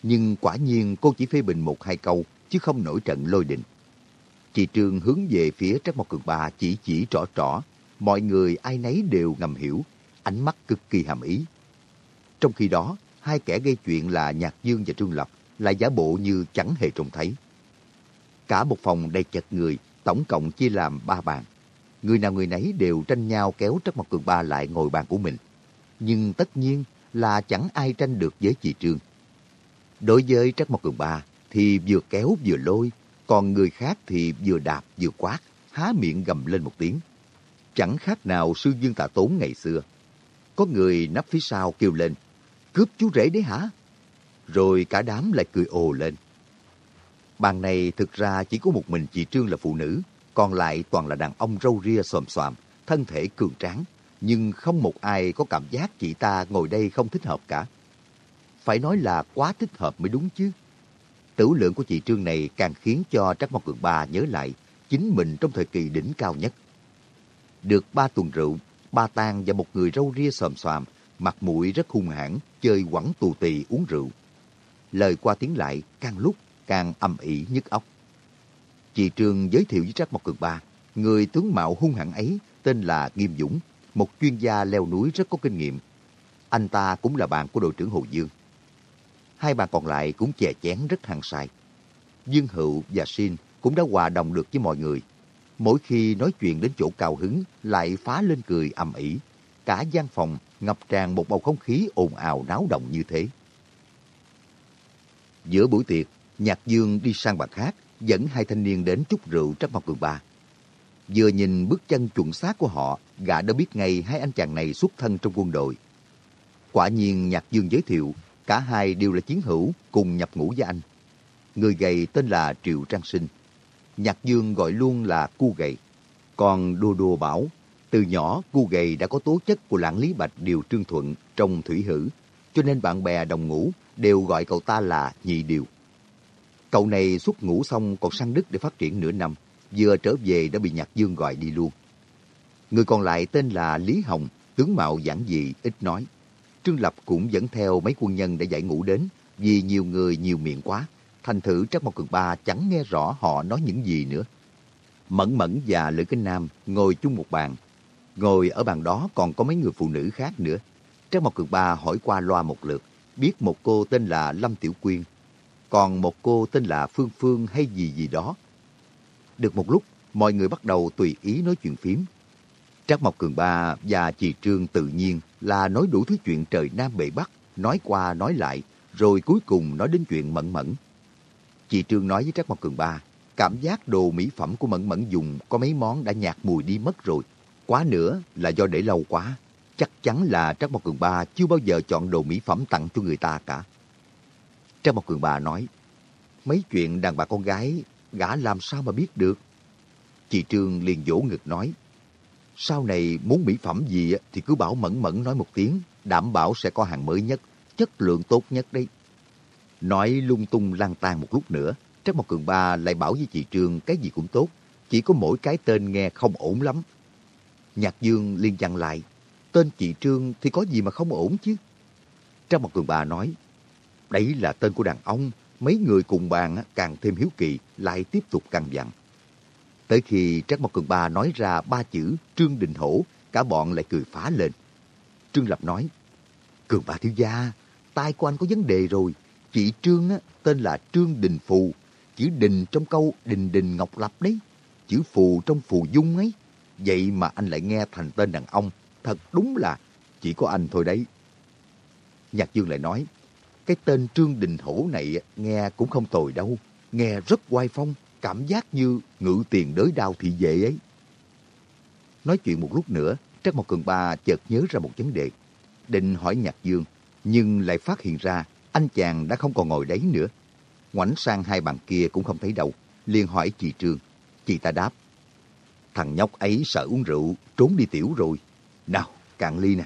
Nhưng quả nhiên cô chỉ phê bình một hai câu, chứ không nổi trận lôi đình. Chị Trương hướng về phía Trác Mộc Cường Ba chỉ chỉ trỏ trỏ, mọi người ai nấy đều ngầm hiểu, ánh mắt cực kỳ hàm ý. Trong khi đó, hai kẻ gây chuyện là Nhạc Dương và Trương Lập lại giả bộ như chẳng hề trông thấy. Cả một phòng đầy chật người, tổng cộng chia làm ba bàn. Người nào người nấy đều tranh nhau kéo Trắc Mộc Cường Ba lại ngồi bàn của mình. Nhưng tất nhiên là chẳng ai tranh được với chị Trương. Đối với Trắc Mộc Cường Ba thì vừa kéo vừa lôi, còn người khác thì vừa đạp vừa quát, há miệng gầm lên một tiếng. Chẳng khác nào sư dương tạ tốn ngày xưa. Có người nấp phía sau kêu lên, cướp chú rể đấy hả? Rồi cả đám lại cười ồ lên. Bàn này thực ra chỉ có một mình chị Trương là phụ nữ, còn lại toàn là đàn ông râu ria xòm xoàm, thân thể cường tráng, nhưng không một ai có cảm giác chị ta ngồi đây không thích hợp cả. Phải nói là quá thích hợp mới đúng chứ. Tử lượng của chị Trương này càng khiến cho Trắc Mộc Cường Ba nhớ lại chính mình trong thời kỳ đỉnh cao nhất. Được ba tuần rượu, ba tang và một người râu ria xòm xoàm, mặt mũi rất hung hãn, chơi quẳng tù tì uống rượu. Lời qua tiếng lại càng lúc càng âm ỉ nhức óc. Chị Trương giới thiệu với Trác Mộc Cường Ba, người tướng mạo hung hãn ấy tên là Nghiêm Dũng, một chuyên gia leo núi rất có kinh nghiệm. Anh ta cũng là bạn của đội trưởng Hồ Dương. Hai bạn còn lại cũng chè chén rất hăng say. Dương Hữu và Sin cũng đã hòa đồng được với mọi người. Mỗi khi nói chuyện đến chỗ cao hứng lại phá lên cười ầm ĩ. Cả gian phòng ngập tràn một bầu không khí ồn ào náo động như thế. Giữa buổi tiệc, Nhạc Dương đi sang bàn khác, dẫn hai thanh niên đến chút rượu trắc mặt cường ba. Vừa nhìn bước chân chuẩn xác của họ, gã đã biết ngay hai anh chàng này xuất thân trong quân đội. Quả nhiên Nhạc Dương giới thiệu, cả hai đều là chiến hữu cùng nhập ngũ với anh. Người gầy tên là Triệu Trang Sinh. Nhạc Dương gọi luôn là cu gầy. Còn Đô Đô bảo, từ nhỏ cu gầy đã có tố chất của lãng Lý Bạch Điều Trương Thuận trong thủy hử, cho nên bạn bè đồng ngũ đều gọi cậu ta là Nhị Điều. Cậu này xuất ngũ xong còn sang Đức để phát triển nửa năm, vừa trở về đã bị Nhạc Dương gọi đi luôn. Người còn lại tên là Lý Hồng, tướng mạo giản dị, ít nói. Trương Lập cũng dẫn theo mấy quân nhân để giải ngũ đến, vì nhiều người nhiều miệng quá. Thành thử Trắc Mộc Cường Ba chẳng nghe rõ họ nói những gì nữa. Mẫn Mẫn và Lữ Kinh Nam ngồi chung một bàn. Ngồi ở bàn đó còn có mấy người phụ nữ khác nữa. Trắc Mộc Cường Ba hỏi qua loa một lượt, biết một cô tên là Lâm Tiểu Quyên, còn một cô tên là Phương Phương hay gì gì đó. Được một lúc, mọi người bắt đầu tùy ý nói chuyện phím. Trác Mộc Cường Ba và chị Trương tự nhiên là nói đủ thứ chuyện trời Nam bể Bắc, nói qua nói lại, rồi cuối cùng nói đến chuyện Mẫn Mẫn. Chị Trương nói với Trác Mộc Cường Ba, cảm giác đồ mỹ phẩm của Mẫn Mẫn dùng có mấy món đã nhạt mùi đi mất rồi. Quá nữa là do để lâu quá. Chắc chắn là Trác Mộc Cường Ba chưa bao giờ chọn đồ mỹ phẩm tặng cho người ta cả. Trác Mộc cường ba nói, mấy chuyện đàn bà con gái, gã làm sao mà biết được? Chị Trương liền vỗ ngực nói, sau này muốn mỹ phẩm gì thì cứ bảo mẫn mẫn nói một tiếng, đảm bảo sẽ có hàng mới nhất, chất lượng tốt nhất đấy. Nói lung tung lang tan một lúc nữa, Trác Mộc Cường Ba lại bảo với chị Trương cái gì cũng tốt, chỉ có mỗi cái tên nghe không ổn lắm. Nhạc Dương liền chặn lại, tên chị Trương thì có gì mà không ổn chứ? Trác Mộc Cường Ba nói, Đấy là tên của đàn ông, mấy người cùng bàn càng thêm hiếu kỳ, lại tiếp tục căng dặn. Tới khi Trác Mộc Cường Ba nói ra ba chữ Trương Đình Hổ, cả bọn lại cười phá lên. Trương Lập nói, Cường Ba thiếu gia, tai của anh có vấn đề rồi. Chị Trương á, tên là Trương Đình Phù, chữ Đình trong câu Đình Đình Ngọc Lập đấy, chữ Phù trong Phù Dung ấy. Vậy mà anh lại nghe thành tên đàn ông, thật đúng là chỉ có anh thôi đấy. Nhạc Dương lại nói, cái tên Trương Đình Hổ này nghe cũng không tồi đâu. Nghe rất oai phong, cảm giác như ngự tiền đới đao thị vệ ấy. Nói chuyện một lúc nữa, Trác Mộc Cường Ba chợt nhớ ra một vấn đề. Định hỏi Nhạc Dương, nhưng lại phát hiện ra anh chàng đã không còn ngồi đấy nữa. Ngoảnh sang hai bàn kia cũng không thấy đâu. liền hỏi chị Trương. Chị ta đáp. Thằng nhóc ấy sợ uống rượu, trốn đi tiểu rồi. Nào, cạn ly nè.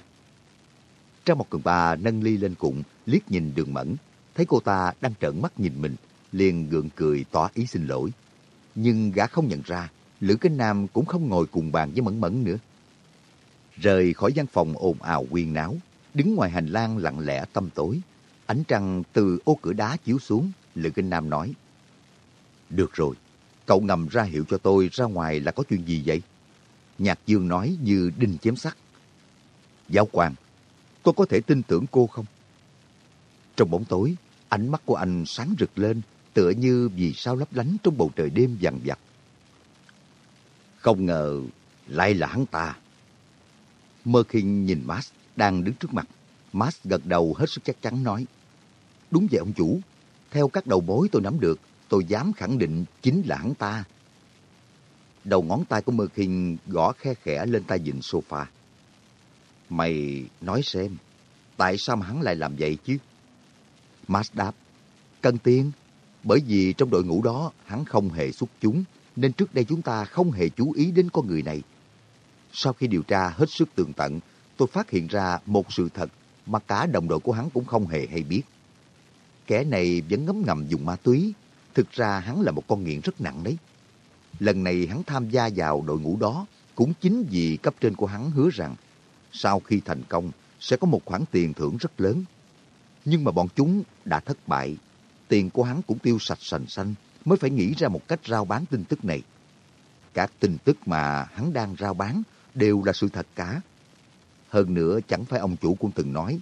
Trang một cường ba nâng ly lên cụng, liếc nhìn đường mẫn, thấy cô ta đang trợn mắt nhìn mình, liền gượng cười tỏ ý xin lỗi. Nhưng gã không nhận ra, Lữ Kinh Nam cũng không ngồi cùng bàn với Mẫn Mẫn nữa. Rời khỏi gian phòng ồn ào quyên náo, đứng ngoài hành lang lặng lẽ tâm tối. Ánh trăng từ ô cửa đá chiếu xuống, Lữ Kinh Nam nói. Được rồi, cậu ngầm ra hiệu cho tôi ra ngoài là có chuyện gì vậy? Nhạc Dương nói như đinh chém sắt. Giáo quan, tôi có thể tin tưởng cô không? Trong bóng tối, ánh mắt của anh sáng rực lên, tựa như vì sao lấp lánh trong bầu trời đêm vằn vặt. Không ngờ lại là hắn ta. Mơ khinh nhìn Max đang đứng trước mặt. Max gật đầu hết sức chắc chắn nói. Đúng vậy ông chủ, Theo các đầu mối tôi nắm được, tôi dám khẳng định chính là hắn ta. Đầu ngón tay của Mơ Kinh gõ khe khẽ lên tay dịnh sofa. Mày nói xem, tại sao mà hắn lại làm vậy chứ? Mas đáp, cần tiền, bởi vì trong đội ngũ đó hắn không hề xuất chúng, nên trước đây chúng ta không hề chú ý đến con người này. Sau khi điều tra hết sức tường tận, tôi phát hiện ra một sự thật mà cả đồng đội của hắn cũng không hề hay biết. Kẻ này vẫn ngấm ngầm dùng ma túy, thực ra hắn là một con nghiện rất nặng đấy. Lần này hắn tham gia vào đội ngũ đó cũng chính vì cấp trên của hắn hứa rằng sau khi thành công sẽ có một khoản tiền thưởng rất lớn. Nhưng mà bọn chúng đã thất bại, tiền của hắn cũng tiêu sạch sành xanh mới phải nghĩ ra một cách rao bán tin tức này. Các tin tức mà hắn đang rao bán đều là sự thật cả. Hơn nữa chẳng phải ông chủ cũng từng nói,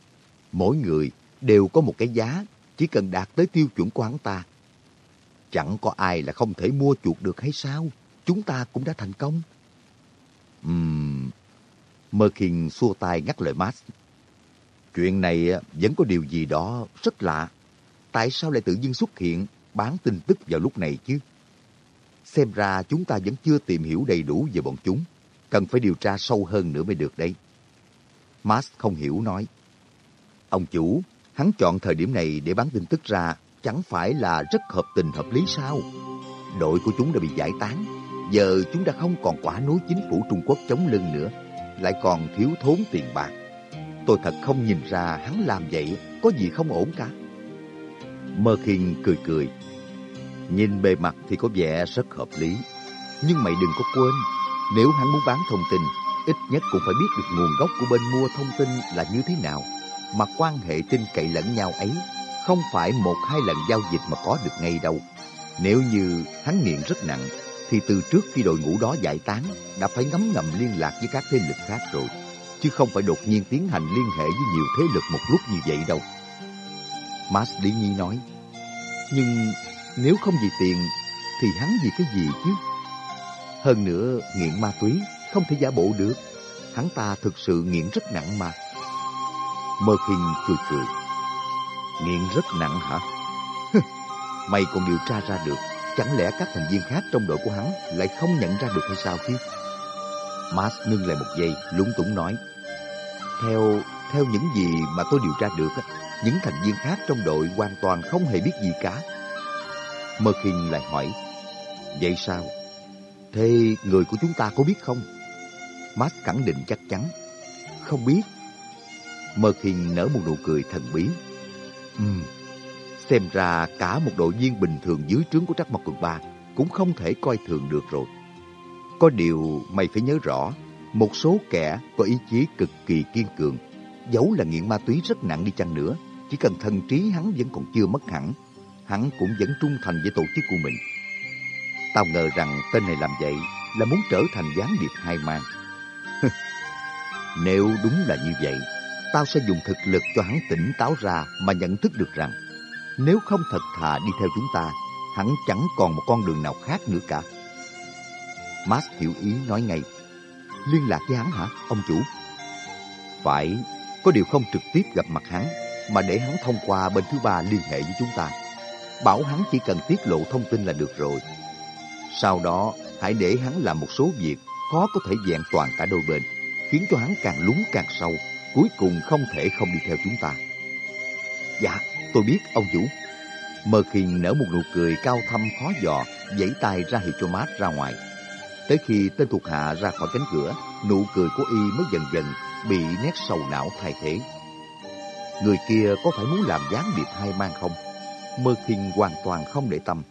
mỗi người đều có một cái giá, chỉ cần đạt tới tiêu chuẩn của hắn ta. Chẳng có ai là không thể mua chuộc được hay sao? Chúng ta cũng đã thành công. Mơ Merkin xua tay ngắt lời Max. Chuyện này vẫn có điều gì đó rất lạ. Tại sao lại tự nhiên xuất hiện bán tin tức vào lúc này chứ? Xem ra chúng ta vẫn chưa tìm hiểu đầy đủ về bọn chúng. Cần phải điều tra sâu hơn nữa mới được đấy. Max không hiểu nói. Ông chủ, hắn chọn thời điểm này để bán tin tức ra chẳng phải là rất hợp tình hợp lý sao? Đội của chúng đã bị giải tán. Giờ chúng đã không còn quả núi chính phủ Trung Quốc chống lưng nữa. Lại còn thiếu thốn tiền bạc. Tôi thật không nhìn ra hắn làm vậy có gì không ổn cả. Mơ Khiên cười cười. Nhìn bề mặt thì có vẻ rất hợp lý. Nhưng mày đừng có quên, nếu hắn muốn bán thông tin, ít nhất cũng phải biết được nguồn gốc của bên mua thông tin là như thế nào. Mà quan hệ tin cậy lẫn nhau ấy không phải một hai lần giao dịch mà có được ngay đâu. Nếu như hắn nghiện rất nặng, thì từ trước khi đội ngũ đó giải tán, đã phải ngấm ngầm liên lạc với các thế lực khác rồi. Chứ không phải đột nhiên tiến hành liên hệ với nhiều thế lực một lúc như vậy đâu. Mas Lý Nhi nói, Nhưng nếu không vì tiền, thì hắn vì cái gì chứ? Hơn nữa, nghiện ma túy không thể giả bộ được. Hắn ta thực sự nghiện rất nặng mà. Mơ Kinh cười cười. Nghiện rất nặng hả? Mày còn điều tra ra được, chẳng lẽ các thành viên khác trong đội của hắn lại không nhận ra được hay sao chứ? Mas ngưng lại một giây, lúng túng nói. Theo theo những gì mà tôi điều tra được, những thành viên khác trong đội hoàn toàn không hề biết gì cả. Mơ Kinh lại hỏi, Vậy sao? Thế người của chúng ta có biết không? Max khẳng định chắc chắn. Không biết. Mơ Kinh nở một nụ cười thần bí. Ừm, xem ra cả một đội viên bình thường dưới trướng của Trắc Mộc Cường Ba cũng không thể coi thường được rồi. Có điều mày phải nhớ rõ, một số kẻ có ý chí cực kỳ kiên cường, dẫu là nghiện ma túy rất nặng đi chăng nữa, chỉ cần thần trí hắn vẫn còn chưa mất hẳn, hắn cũng vẫn trung thành với tổ chức của mình. Tao ngờ rằng tên này làm vậy là muốn trở thành gián điệp hai mang. Nếu đúng là như vậy, tao sẽ dùng thực lực cho hắn tỉnh táo ra mà nhận thức được rằng nếu không thật thà đi theo chúng ta, hắn chẳng còn một con đường nào khác nữa cả. Max hiểu ý nói ngay. Liên lạc với hắn hả, ông chủ? Phải, có điều không trực tiếp gặp mặt hắn, mà để hắn thông qua bên thứ ba liên hệ với chúng ta. Bảo hắn chỉ cần tiết lộ thông tin là được rồi. Sau đó, hãy để hắn làm một số việc khó có thể vẹn toàn cả đôi bên, khiến cho hắn càng lún càng sâu, cuối cùng không thể không đi theo chúng ta. Dạ, tôi biết ông chủ. Mơ Khiên nở một nụ cười cao thâm khó dò, giãy tay ra hiệu cho mát ra ngoài. Tới khi tên thuộc hạ ra khỏi cánh cửa, nụ cười của y mới dần dần bị nét sầu não thay thế. Người kia có phải muốn làm gián điệp hai mang không? Mơ Khiên hoàn toàn không để tâm.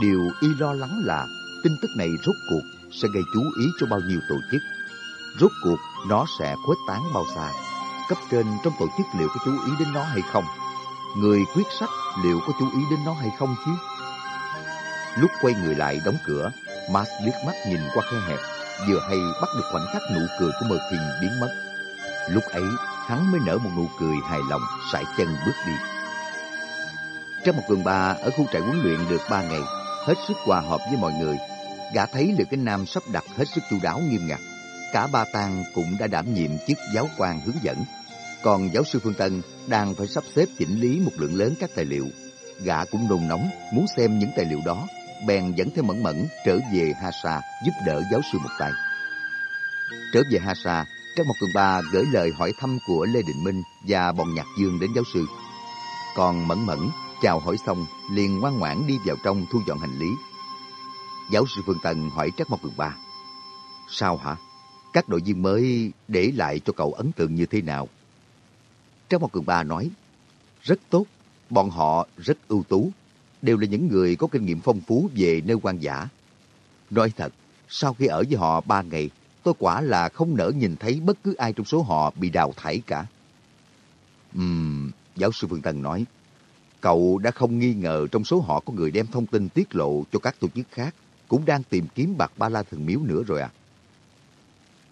Điều y lo lắng là tin tức này rốt cuộc sẽ gây chú ý cho bao nhiêu tổ chức. Rốt cuộc nó sẽ khuếch tán bao xa. Cấp trên trong tổ chức liệu có chú ý đến nó hay không? Người quyết sách liệu có chú ý đến nó hay không chứ? Lúc quay người lại đóng cửa, Max liếc mắt nhìn qua khe hẹp, vừa hay bắt được khoảnh khắc nụ cười của Mơ Khiên biến mất. Lúc ấy, hắn mới nở một nụ cười hài lòng, sải chân bước đi. Trong một vườn ba ở khu trại huấn luyện được ba ngày, hết sức hòa hợp với mọi người. Gã thấy được cái Nam sắp đặt hết sức chu đáo nghiêm ngặt. Cả ba tang cũng đã đảm nhiệm chức giáo quan hướng dẫn. Còn giáo sư Phương Tân đang phải sắp xếp chỉnh lý một lượng lớn các tài liệu. gã cũng nôn nóng muốn xem những tài liệu đó, bèn dẫn theo Mẫn Mẫn trở về Ha Sa giúp đỡ giáo sư một tay. Trở về Ha Sa, Trang Mộc Cường Ba gửi lời hỏi thăm của Lê đình Minh và bọn Nhạc Dương đến giáo sư. Còn Mẫn Mẫn chào hỏi xong liền ngoan ngoãn đi vào trong thu dọn hành lý. Giáo sư Phương Tần hỏi Trác Mộc Cường Ba. Sao hả? Các đội viên mới để lại cho cậu ấn tượng như thế nào? Trong Mộc Cường Ba nói, rất tốt, bọn họ rất ưu tú, đều là những người có kinh nghiệm phong phú về nơi quan giả. Nói thật, sau khi ở với họ ba ngày, tôi quả là không nỡ nhìn thấy bất cứ ai trong số họ bị đào thải cả. Ừm, giáo sư Phương Tân nói, cậu đã không nghi ngờ trong số họ có người đem thông tin tiết lộ cho các tổ chức khác, cũng đang tìm kiếm bạc ba la thần miếu nữa rồi à?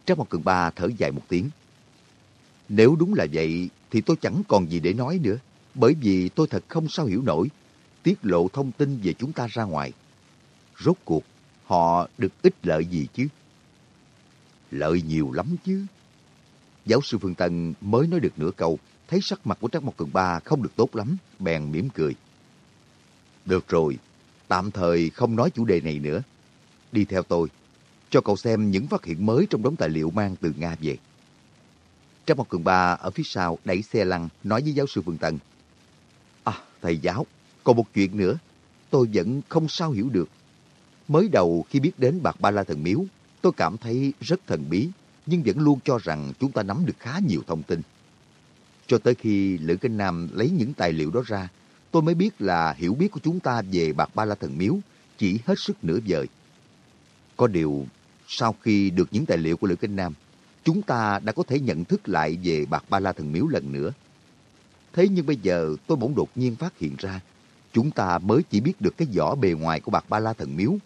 Trang một cường ba thở dài một tiếng. Nếu đúng là vậy, thì tôi chẳng còn gì để nói nữa, bởi vì tôi thật không sao hiểu nổi tiết lộ thông tin về chúng ta ra ngoài. Rốt cuộc, họ được ích lợi gì chứ? Lợi nhiều lắm chứ. Giáo sư Phương Tân mới nói được nửa câu, thấy sắc mặt của Trác Mộc Cường Ba không được tốt lắm, bèn mỉm cười. Được rồi, tạm thời không nói chủ đề này nữa. Đi theo tôi, cho cậu xem những phát hiện mới trong đống tài liệu mang từ Nga về. Trong một Cường Ba ở phía sau đẩy xe lăn nói với giáo sư Phương Tân. À, thầy giáo, còn một chuyện nữa, tôi vẫn không sao hiểu được. Mới đầu khi biết đến Bạc Ba La Thần Miếu, tôi cảm thấy rất thần bí, nhưng vẫn luôn cho rằng chúng ta nắm được khá nhiều thông tin. Cho tới khi Lữ Kinh Nam lấy những tài liệu đó ra, tôi mới biết là hiểu biết của chúng ta về Bạc Ba La Thần Miếu chỉ hết sức nửa vời. Có điều, sau khi được những tài liệu của Lữ Kinh Nam, chúng ta đã có thể nhận thức lại về Bạc Ba La Thần Miếu lần nữa. Thế nhưng bây giờ tôi bỗng đột nhiên phát hiện ra, chúng ta mới chỉ biết được cái vỏ bề ngoài của Bạc Ba La Thần Miếu.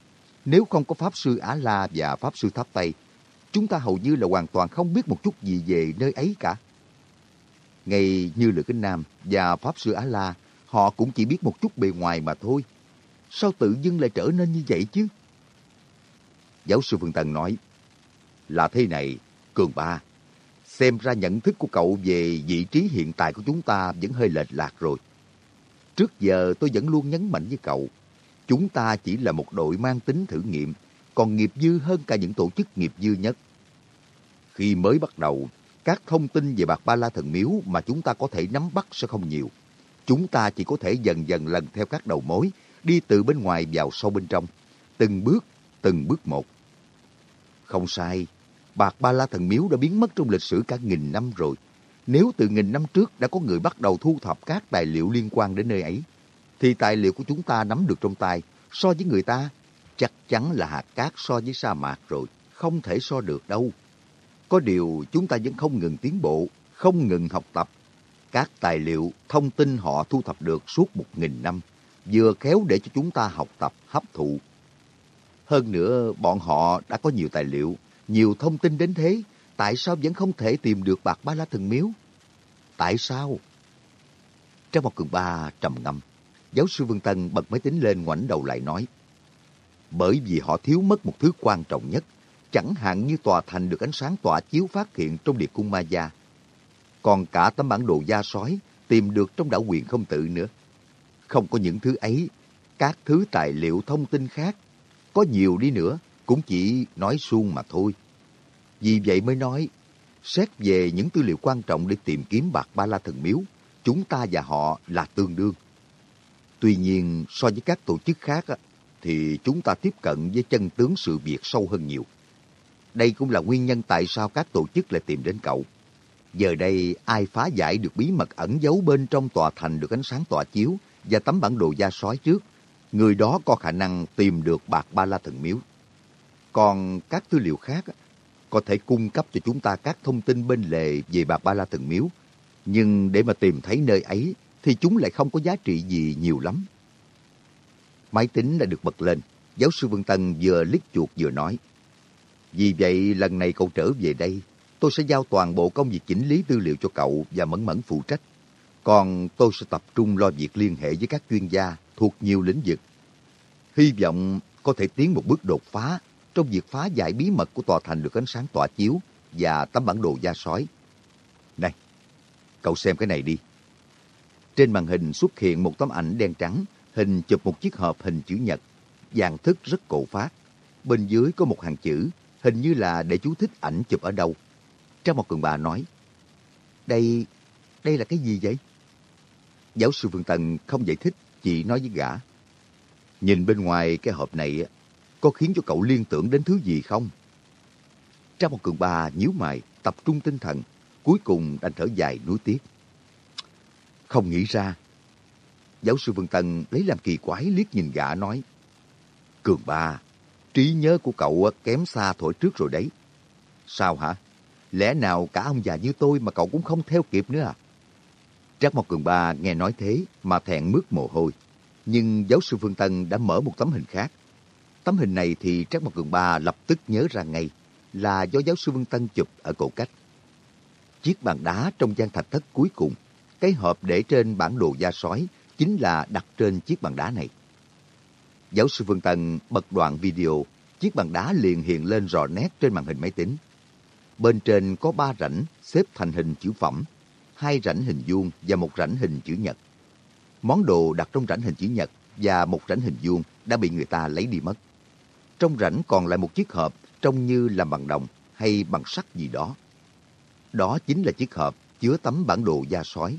Nếu không có Pháp Sư Á La và Pháp Sư Tháp Tây, chúng ta hầu như là hoàn toàn không biết một chút gì về nơi ấy cả. Ngay như Lữ Kinh Nam và Pháp Sư Á La, họ cũng chỉ biết một chút bề ngoài mà thôi. Sao tự dưng lại trở nên như vậy chứ? Giáo sư Phương Tân nói, là thế này, Cường Ba, xem ra nhận thức của cậu về vị trí hiện tại của chúng ta vẫn hơi lệch lạc rồi. Trước giờ tôi vẫn luôn nhấn mạnh với cậu, chúng ta chỉ là một đội mang tính thử nghiệm, còn nghiệp dư hơn cả những tổ chức nghiệp dư nhất. Khi mới bắt đầu, các thông tin về Bạc Ba La Thần Miếu mà chúng ta có thể nắm bắt sẽ không nhiều. Chúng ta chỉ có thể dần dần lần theo các đầu mối, đi từ bên ngoài vào sâu bên trong, từng bước, từng bước một. Không sai, Bạc Ba La Thần Miếu đã biến mất trong lịch sử cả nghìn năm rồi. Nếu từ nghìn năm trước đã có người bắt đầu thu thập các tài liệu liên quan đến nơi ấy, thì tài liệu của chúng ta nắm được trong tay so với người ta chắc chắn là hạt cát so với sa mạc rồi, không thể so được đâu. Có điều chúng ta vẫn không ngừng tiến bộ, không ngừng học tập. Các tài liệu, thông tin họ thu thập được suốt một nghìn năm, vừa khéo để cho chúng ta học tập, hấp thụ. Hơn nữa, bọn họ đã có nhiều tài liệu, nhiều thông tin đến thế, tại sao vẫn không thể tìm được bạc ba la thần miếu? Tại sao? Trong một cường ba trầm ngâm, giáo sư Vương Tân bật máy tính lên ngoảnh đầu lại nói. Bởi vì họ thiếu mất một thứ quan trọng nhất, chẳng hạn như tòa thành được ánh sáng tỏa chiếu phát hiện trong địa cung ma gia. Còn cả tấm bản đồ da sói tìm được trong đảo quyền không tự nữa. Không có những thứ ấy, các thứ tài liệu thông tin khác, có nhiều đi nữa, cũng chỉ nói suông mà thôi. Vì vậy mới nói, xét về những tư liệu quan trọng để tìm kiếm bạc ba la thần miếu, chúng ta và họ là tương đương. Tuy nhiên, so với các tổ chức khác, thì chúng ta tiếp cận với chân tướng sự việc sâu hơn nhiều. Đây cũng là nguyên nhân tại sao các tổ chức lại tìm đến cậu. Giờ đây, ai phá giải được bí mật ẩn giấu bên trong tòa thành được ánh sáng tỏa chiếu và tấm bản đồ da sói trước, người đó có khả năng tìm được bạc ba la thần miếu. Còn các tư liệu khác có thể cung cấp cho chúng ta các thông tin bên lề về bạc ba la thần miếu, nhưng để mà tìm thấy nơi ấy thì chúng lại không có giá trị gì nhiều lắm. Máy tính đã được bật lên, giáo sư Vương Tân vừa liếc chuột vừa nói. Vì vậy lần này cậu trở về đây, tôi sẽ giao toàn bộ công việc chỉnh lý tư liệu cho cậu và Mẫn Mẫn phụ trách. Còn tôi sẽ tập trung lo việc liên hệ với các chuyên gia thuộc nhiều lĩnh vực. Hy vọng có thể tiến một bước đột phá trong việc phá giải bí mật của tòa thành được ánh sáng tỏa chiếu và tấm bản đồ da sói. Này, cậu xem cái này đi. Trên màn hình xuất hiện một tấm ảnh đen trắng, hình chụp một chiếc hộp hình chữ nhật, dạng thức rất cổ phát. Bên dưới có một hàng chữ, hình như là để chú thích ảnh chụp ở đâu. Trang một cường bà nói, đây, đây là cái gì vậy? Giáo sư Phương tần không giải thích, chị nói với gã. Nhìn bên ngoài cái hộp này có khiến cho cậu liên tưởng đến thứ gì không? Trang một cường bà nhíu mày, tập trung tinh thần, cuối cùng đành thở dài nuối tiếc. Không nghĩ ra. Giáo sư Vương Tân lấy làm kỳ quái liếc nhìn gã nói. Cường ba, trí nhớ của cậu kém xa thổi trước rồi đấy. Sao hả? Lẽ nào cả ông già như tôi mà cậu cũng không theo kịp nữa à? Trác Mộc Cường Ba nghe nói thế mà thẹn mướt mồ hôi. Nhưng giáo sư Phương Tân đã mở một tấm hình khác. Tấm hình này thì Trác Mộc Cường Ba lập tức nhớ ra ngay là do giáo sư Phương Tân chụp ở cổ cách. Chiếc bàn đá trong gian thạch thất cuối cùng, cái hộp để trên bản đồ da sói chính là đặt trên chiếc bàn đá này. Giáo sư Phương Tân bật đoạn video, chiếc bàn đá liền hiện lên rõ nét trên màn hình máy tính. Bên trên có ba rãnh xếp thành hình chữ phẩm, hai rãnh hình vuông và một rãnh hình chữ nhật. Món đồ đặt trong rãnh hình chữ nhật và một rãnh hình vuông đã bị người ta lấy đi mất. Trong rãnh còn lại một chiếc hộp trông như làm bằng đồng hay bằng sắt gì đó. Đó chính là chiếc hộp chứa tấm bản đồ da sói.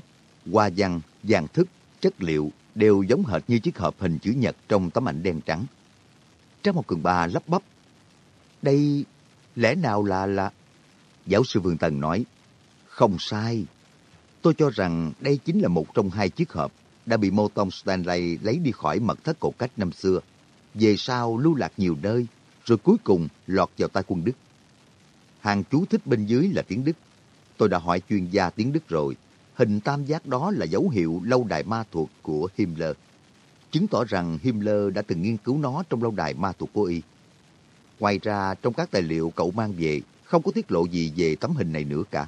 Hoa văn, dàn thức, chất liệu đều giống hệt như chiếc hộp hình chữ nhật trong tấm ảnh đen trắng. Trang một cường ba lắp bắp. Đây lẽ nào là là... Giáo sư Vương Tần nói, không sai. Tôi cho rằng đây chính là một trong hai chiếc hộp đã bị Mô Tông Stanley lấy đi khỏi mật thất cổ cách năm xưa. Về sau lưu lạc nhiều nơi, rồi cuối cùng lọt vào tay quân Đức. Hàng chú thích bên dưới là tiếng Đức. Tôi đã hỏi chuyên gia tiếng Đức rồi. Hình tam giác đó là dấu hiệu lâu đài ma thuật của Himmler. Chứng tỏ rằng Himmler đã từng nghiên cứu nó trong lâu đài ma thuật của y. Ngoài ra, trong các tài liệu cậu mang về, không có tiết lộ gì về tấm hình này nữa cả.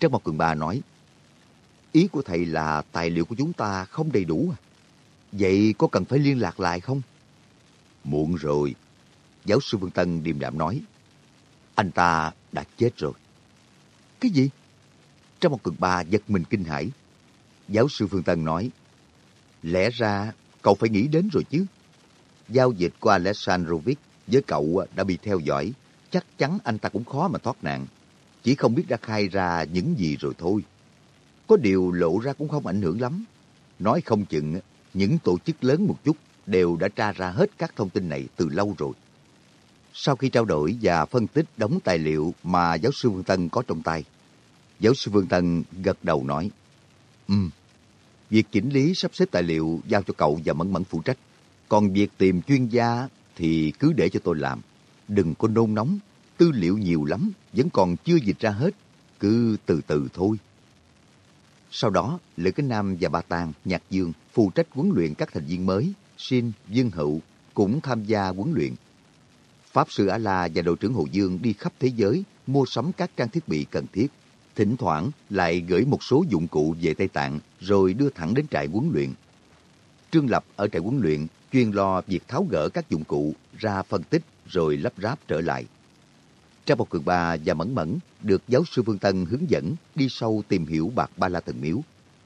Trang một cường ba nói, ý của thầy là tài liệu của chúng ta không đầy đủ à? Vậy có cần phải liên lạc lại không? Muộn rồi. Giáo sư Vương Tân điềm đạm nói, anh ta đã chết rồi. Cái gì? Trong một cực ba giật mình kinh hãi. Giáo sư Phương Tân nói, lẽ ra cậu phải nghĩ đến rồi chứ. Giao dịch của Alexandrovich với cậu đã bị theo dõi, chắc chắn anh ta cũng khó mà thoát nạn. Chỉ không biết đã khai ra những gì rồi thôi. Có điều lộ ra cũng không ảnh hưởng lắm. Nói không chừng, những tổ chức lớn một chút đều đã tra ra hết các thông tin này từ lâu rồi. Sau khi trao đổi và phân tích đống tài liệu mà giáo sư Vương Tân có trong tay, giáo sư Vương Tân gật đầu nói, Ừm, việc chỉnh lý sắp xếp tài liệu giao cho cậu và Mẫn Mẫn phụ trách. Còn việc tìm chuyên gia thì cứ để cho tôi làm. Đừng có nôn nóng, tư liệu nhiều lắm, vẫn còn chưa dịch ra hết. Cứ từ từ thôi. Sau đó, Lữ Cái Nam và Ba Tàng, Nhạc Dương phụ trách huấn luyện các thành viên mới, Sin, Dương Hữu cũng tham gia huấn luyện. Pháp Sư A-La và đội trưởng Hồ Dương đi khắp thế giới mua sắm các trang thiết bị cần thiết. Thỉnh thoảng lại gửi một số dụng cụ về Tây Tạng rồi đưa thẳng đến trại huấn luyện. Trương Lập ở trại huấn luyện chuyên lo việc tháo gỡ các dụng cụ ra phân tích rồi lắp ráp trở lại. Tra Bọc Cường Ba và Mẫn Mẫn được giáo sư Phương Tân hướng dẫn đi sâu tìm hiểu bạc Ba La Thần Miếu,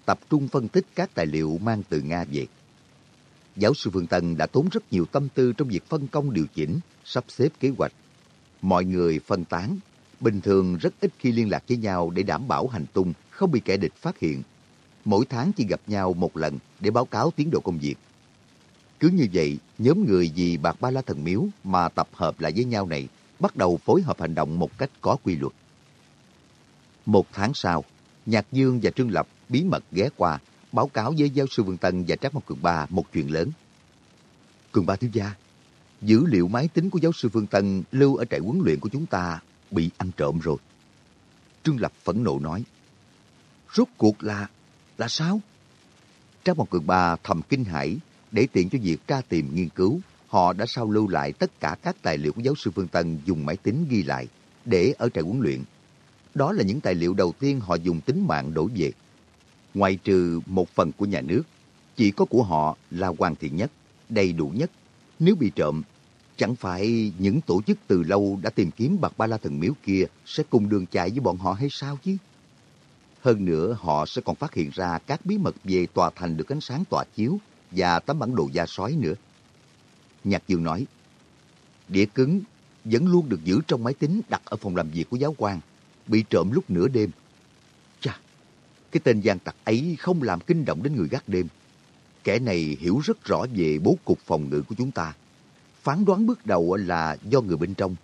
tập trung phân tích các tài liệu mang từ Nga về. Giáo sư Phương Tân đã tốn rất nhiều tâm tư trong việc phân công điều chỉnh, sắp xếp kế hoạch. Mọi người phân tán, bình thường rất ít khi liên lạc với nhau để đảm bảo hành tung không bị kẻ địch phát hiện. Mỗi tháng chỉ gặp nhau một lần để báo cáo tiến độ công việc. Cứ như vậy, nhóm người vì Bạc Ba La Thần Miếu mà tập hợp lại với nhau này bắt đầu phối hợp hành động một cách có quy luật. Một tháng sau, Nhạc Dương và Trương Lập bí mật ghé qua báo cáo với giáo sư Vương Tân và Trác Mộc Cường Ba một chuyện lớn. Cường Ba thiếu gia, dữ liệu máy tính của giáo sư Vương Tân lưu ở trại huấn luyện của chúng ta bị ăn trộm rồi. Trương Lập phẫn nộ nói, rốt cuộc là, là sao? Trác Mộc Cường Ba thầm kinh hãi để tiện cho việc tra tìm nghiên cứu, họ đã sao lưu lại tất cả các tài liệu của giáo sư Phương Tân dùng máy tính ghi lại để ở trại huấn luyện. Đó là những tài liệu đầu tiên họ dùng tính mạng đổi về. Ngoài trừ một phần của nhà nước, chỉ có của họ là hoàn thiện nhất, đầy đủ nhất. Nếu bị trộm, chẳng phải những tổ chức từ lâu đã tìm kiếm bạc ba la thần miếu kia sẽ cùng đường chạy với bọn họ hay sao chứ? Hơn nữa, họ sẽ còn phát hiện ra các bí mật về tòa thành được ánh sáng tỏa chiếu và tấm bản đồ da sói nữa. Nhạc Dương nói, đĩa cứng vẫn luôn được giữ trong máy tính đặt ở phòng làm việc của giáo quan, bị trộm lúc nửa đêm. Chà, cái tên gian tặc ấy không làm kinh động đến người gác đêm. Kẻ này hiểu rất rõ về bố cục phòng ngự của chúng ta. Phán đoán bước đầu là do người bên trong.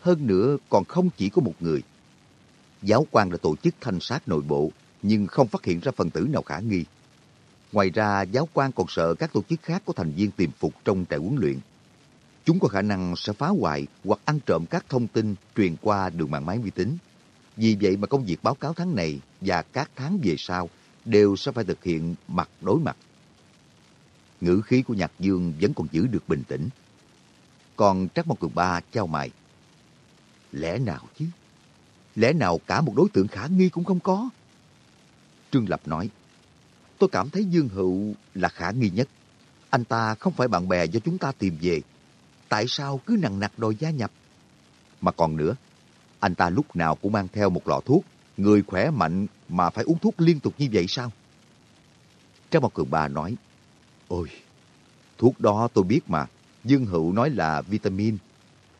Hơn nữa còn không chỉ có một người. Giáo quan đã tổ chức thanh sát nội bộ, nhưng không phát hiện ra phần tử nào khả nghi. Ngoài ra, giáo quan còn sợ các tổ chức khác có thành viên tiềm phục trong trại huấn luyện. Chúng có khả năng sẽ phá hoại hoặc ăn trộm các thông tin truyền qua đường mạng máy vi tính. Vì vậy mà công việc báo cáo tháng này và các tháng về sau đều sẽ phải thực hiện mặt đối mặt. Ngữ khí của Nhạc Dương vẫn còn giữ được bình tĩnh. Còn Trắc Mộc Cường Ba trao mày. Lẽ nào chứ? Lẽ nào cả một đối tượng khả nghi cũng không có? Trương Lập nói, tôi cảm thấy Dương Hữu là khả nghi nhất. Anh ta không phải bạn bè do chúng ta tìm về. Tại sao cứ nặng nặc đòi gia nhập? Mà còn nữa, anh ta lúc nào cũng mang theo một lọ thuốc. Người khỏe mạnh mà phải uống thuốc liên tục như vậy sao? Trang Mộc Cường Ba nói, Ôi, thuốc đó tôi biết mà. Dương Hữu nói là vitamin.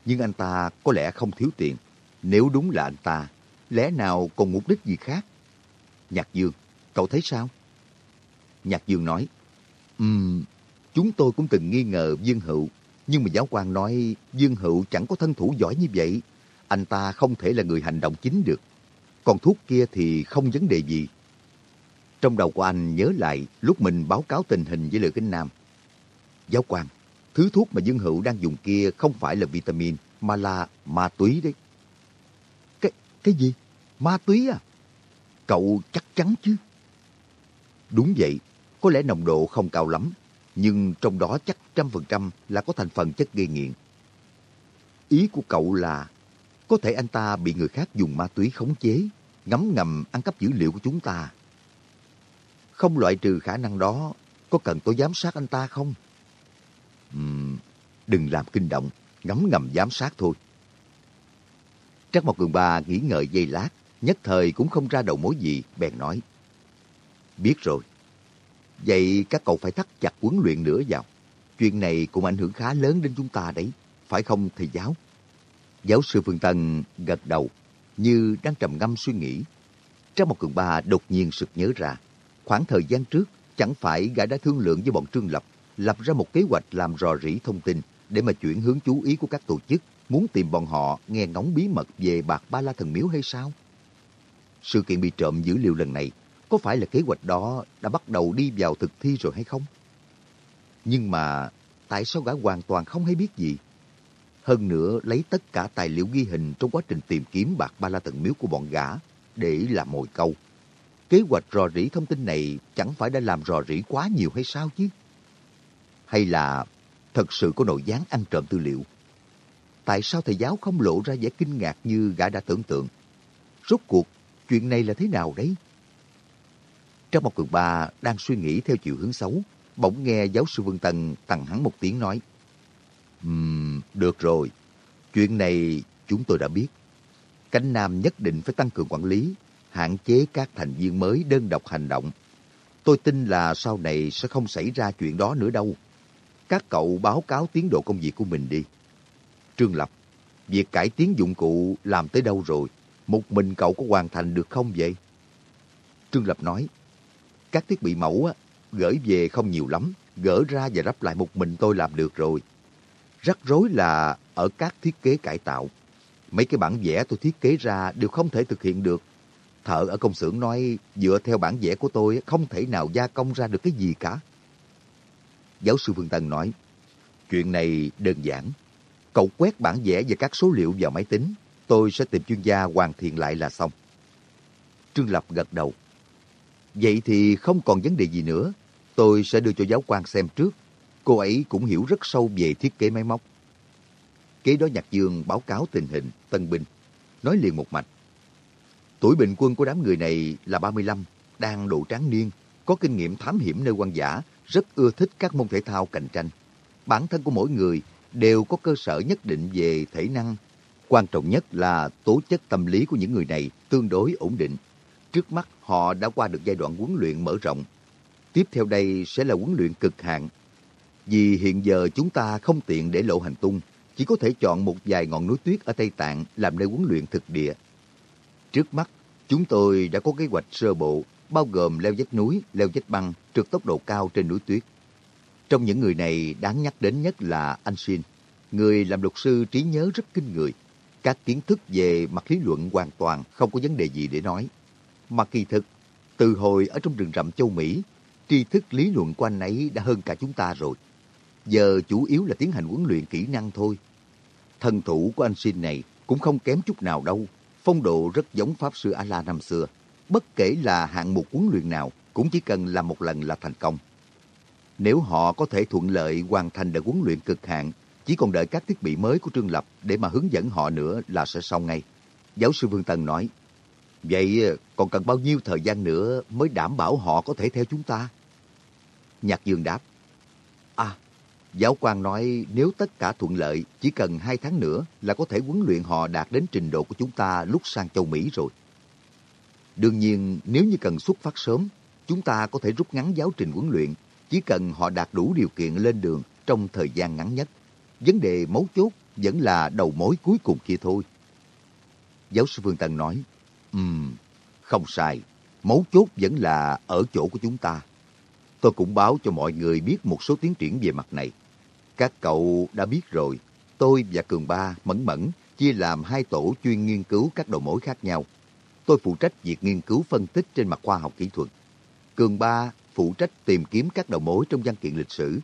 Nhưng anh ta có lẽ không thiếu tiền. Nếu đúng là anh ta, lẽ nào còn mục đích gì khác? Nhạc Dương, cậu thấy sao? Nhạc Dương nói, um, chúng tôi cũng từng nghi ngờ Dương Hữu, nhưng mà giáo quan nói Dương Hữu chẳng có thân thủ giỏi như vậy. Anh ta không thể là người hành động chính được. Còn thuốc kia thì không vấn đề gì. Trong đầu của anh nhớ lại lúc mình báo cáo tình hình với Lữ Kinh Nam. Giáo quan, thứ thuốc mà Dương Hữu đang dùng kia không phải là vitamin, mà là ma túy đấy. Cái, cái gì? Ma túy à? Cậu chắc chắn chứ? Đúng vậy, có lẽ nồng độ không cao lắm, nhưng trong đó chắc trăm phần trăm là có thành phần chất gây nghiện. Ý của cậu là có thể anh ta bị người khác dùng ma túy khống chế, ngấm ngầm ăn cắp dữ liệu của chúng ta. Không loại trừ khả năng đó, có cần tôi giám sát anh ta không? Uhm, đừng làm kinh động, ngấm ngầm giám sát thôi. Trắc Mộc Cường Ba nghĩ ngợi giây lát, nhất thời cũng không ra đầu mối gì, bèn nói. Biết rồi. Vậy các cậu phải thắt chặt huấn luyện nữa vào. Chuyện này cũng ảnh hưởng khá lớn đến chúng ta đấy, phải không thầy giáo? Giáo sư Phương Tân gật đầu, như đang trầm ngâm suy nghĩ. Trong một cường ba đột nhiên sực nhớ ra, khoảng thời gian trước, chẳng phải gã đã thương lượng với bọn Trương Lập, lập ra một kế hoạch làm rò rỉ thông tin để mà chuyển hướng chú ý của các tổ chức muốn tìm bọn họ nghe ngóng bí mật về bạc ba la thần miếu hay sao? Sự kiện bị trộm dữ liệu lần này có phải là kế hoạch đó đã bắt đầu đi vào thực thi rồi hay không? Nhưng mà tại sao gã hoàn toàn không hay biết gì? Hơn nữa lấy tất cả tài liệu ghi hình trong quá trình tìm kiếm bạc ba la thần miếu của bọn gã để làm mồi câu. Kế hoạch rò rỉ thông tin này chẳng phải đã làm rò rỉ quá nhiều hay sao chứ? Hay là thật sự có nội gián ăn trộm tư liệu? Tại sao thầy giáo không lộ ra vẻ kinh ngạc như gã đã tưởng tượng? Rốt cuộc, chuyện này là thế nào đấy? Trong một cường ba đang suy nghĩ theo chiều hướng xấu, bỗng nghe giáo sư Vương Tân tặng hắn một tiếng nói. Ừm, được rồi. Chuyện này chúng tôi đã biết. Cánh Nam nhất định phải tăng cường quản lý, hạn chế các thành viên mới đơn độc hành động. Tôi tin là sau này sẽ không xảy ra chuyện đó nữa đâu. Các cậu báo cáo tiến độ công việc của mình đi. Trương Lập, việc cải tiến dụng cụ làm tới đâu rồi? Một mình cậu có hoàn thành được không vậy? Trương Lập nói, các thiết bị mẫu á, gửi về không nhiều lắm, gỡ ra và rắp lại một mình tôi làm được rồi. Rắc rối là ở các thiết kế cải tạo. Mấy cái bản vẽ tôi thiết kế ra đều không thể thực hiện được. Thợ ở công xưởng nói dựa theo bản vẽ của tôi không thể nào gia công ra được cái gì cả. Giáo sư Phương Tân nói, chuyện này đơn giản. Cậu quét bản vẽ và các số liệu vào máy tính, tôi sẽ tìm chuyên gia hoàn thiện lại là xong. Trương Lập gật đầu. Vậy thì không còn vấn đề gì nữa. Tôi sẽ đưa cho giáo quan xem trước. Cô ấy cũng hiểu rất sâu về thiết kế máy móc. Kế đó Nhạc Dương báo cáo tình hình tân binh, nói liền một mạch. Tuổi bình quân của đám người này là 35, đang độ tráng niên, có kinh nghiệm thám hiểm nơi quan giả, rất ưa thích các môn thể thao cạnh tranh. Bản thân của mỗi người đều có cơ sở nhất định về thể năng. Quan trọng nhất là tố chất tâm lý của những người này tương đối ổn định. Trước mắt họ đã qua được giai đoạn huấn luyện mở rộng. Tiếp theo đây sẽ là huấn luyện cực hạn. Vì hiện giờ chúng ta không tiện để lộ hành tung, chỉ có thể chọn một vài ngọn núi tuyết ở Tây Tạng làm nơi huấn luyện thực địa. Trước mắt, chúng tôi đã có kế hoạch sơ bộ, bao gồm leo vách núi, leo vách băng, trượt tốc độ cao trên núi tuyết. Trong những người này đáng nhắc đến nhất là anh Shin, người làm luật sư trí nhớ rất kinh người. Các kiến thức về mặt lý luận hoàn toàn không có vấn đề gì để nói. Mà kỳ thực, từ hồi ở trong rừng rậm châu Mỹ, tri thức lý luận của anh ấy đã hơn cả chúng ta rồi. Giờ chủ yếu là tiến hành huấn luyện kỹ năng thôi. Thần thủ của anh Shin này cũng không kém chút nào đâu. Phong độ rất giống Pháp Sư A-La năm xưa. Bất kể là hạng mục huấn luyện nào, cũng chỉ cần làm một lần là thành công. Nếu họ có thể thuận lợi hoàn thành đợt huấn luyện cực hạn, chỉ còn đợi các thiết bị mới của Trương Lập để mà hướng dẫn họ nữa là sẽ xong ngay. Giáo sư Vương Tân nói, Vậy ờ, còn cần bao nhiêu thời gian nữa mới đảm bảo họ có thể theo chúng ta? Nhạc Dương đáp, À, giáo quan nói nếu tất cả thuận lợi, chỉ cần hai tháng nữa là có thể huấn luyện họ đạt đến trình độ của chúng ta lúc sang châu Mỹ rồi. Đương nhiên, nếu như cần xuất phát sớm, chúng ta có thể rút ngắn giáo trình huấn luyện, chỉ cần họ đạt đủ điều kiện lên đường trong thời gian ngắn nhất. Vấn đề mấu chốt vẫn là đầu mối cuối cùng kia thôi. Giáo sư Phương Tân nói, Ừm, không sai. Mấu chốt vẫn là ở chỗ của chúng ta. Tôi cũng báo cho mọi người biết một số tiến triển về mặt này. Các cậu đã biết rồi, tôi và Cường Ba, Mẫn Mẫn chia làm hai tổ chuyên nghiên cứu các đầu mối khác nhau. Tôi phụ trách việc nghiên cứu phân tích trên mặt khoa học kỹ thuật. Cường Ba phụ trách tìm kiếm các đầu mối trong văn kiện lịch sử.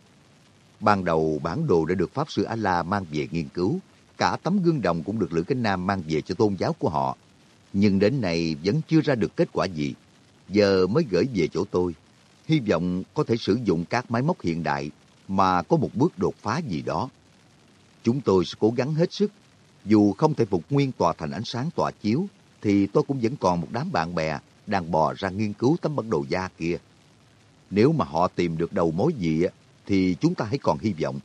Ban đầu bản đồ đã được Pháp Sư A-La mang về nghiên cứu, cả tấm gương đồng cũng được Lữ Cánh Nam mang về cho tôn giáo của họ. Nhưng đến nay vẫn chưa ra được kết quả gì. Giờ mới gửi về chỗ tôi. Hy vọng có thể sử dụng các máy móc hiện đại mà có một bước đột phá gì đó. Chúng tôi sẽ cố gắng hết sức. Dù không thể phục nguyên tòa thành ánh sáng tòa chiếu, thì tôi cũng vẫn còn một đám bạn bè đang bò ra nghiên cứu tấm bản đồ da kia. Nếu mà họ tìm được đầu mối gì thì chúng ta hãy còn hy vọng.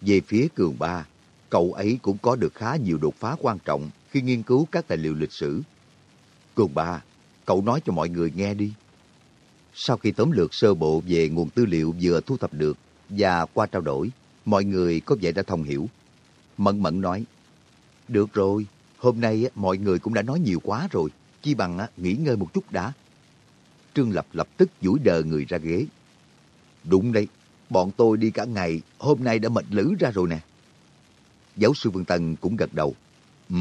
Về phía Cường Ba, cậu ấy cũng có được khá nhiều đột phá quan trọng khi nghiên cứu các tài liệu lịch sử. Cường Ba, cậu nói cho mọi người nghe đi. Sau khi tóm lược sơ bộ về nguồn tư liệu vừa thu thập được và qua trao đổi, mọi người có vẻ đã thông hiểu. Mẫn Mẫn nói, Được rồi, hôm nay mọi người cũng đã nói nhiều quá rồi, chi bằng nghỉ ngơi một chút đã. Trương Lập lập tức duỗi đờ người ra ghế. Đúng đấy, bọn tôi đi cả ngày, hôm nay đã mệt lử ra rồi nè. Giáo sư Vương Tân cũng gật đầu. Ừ,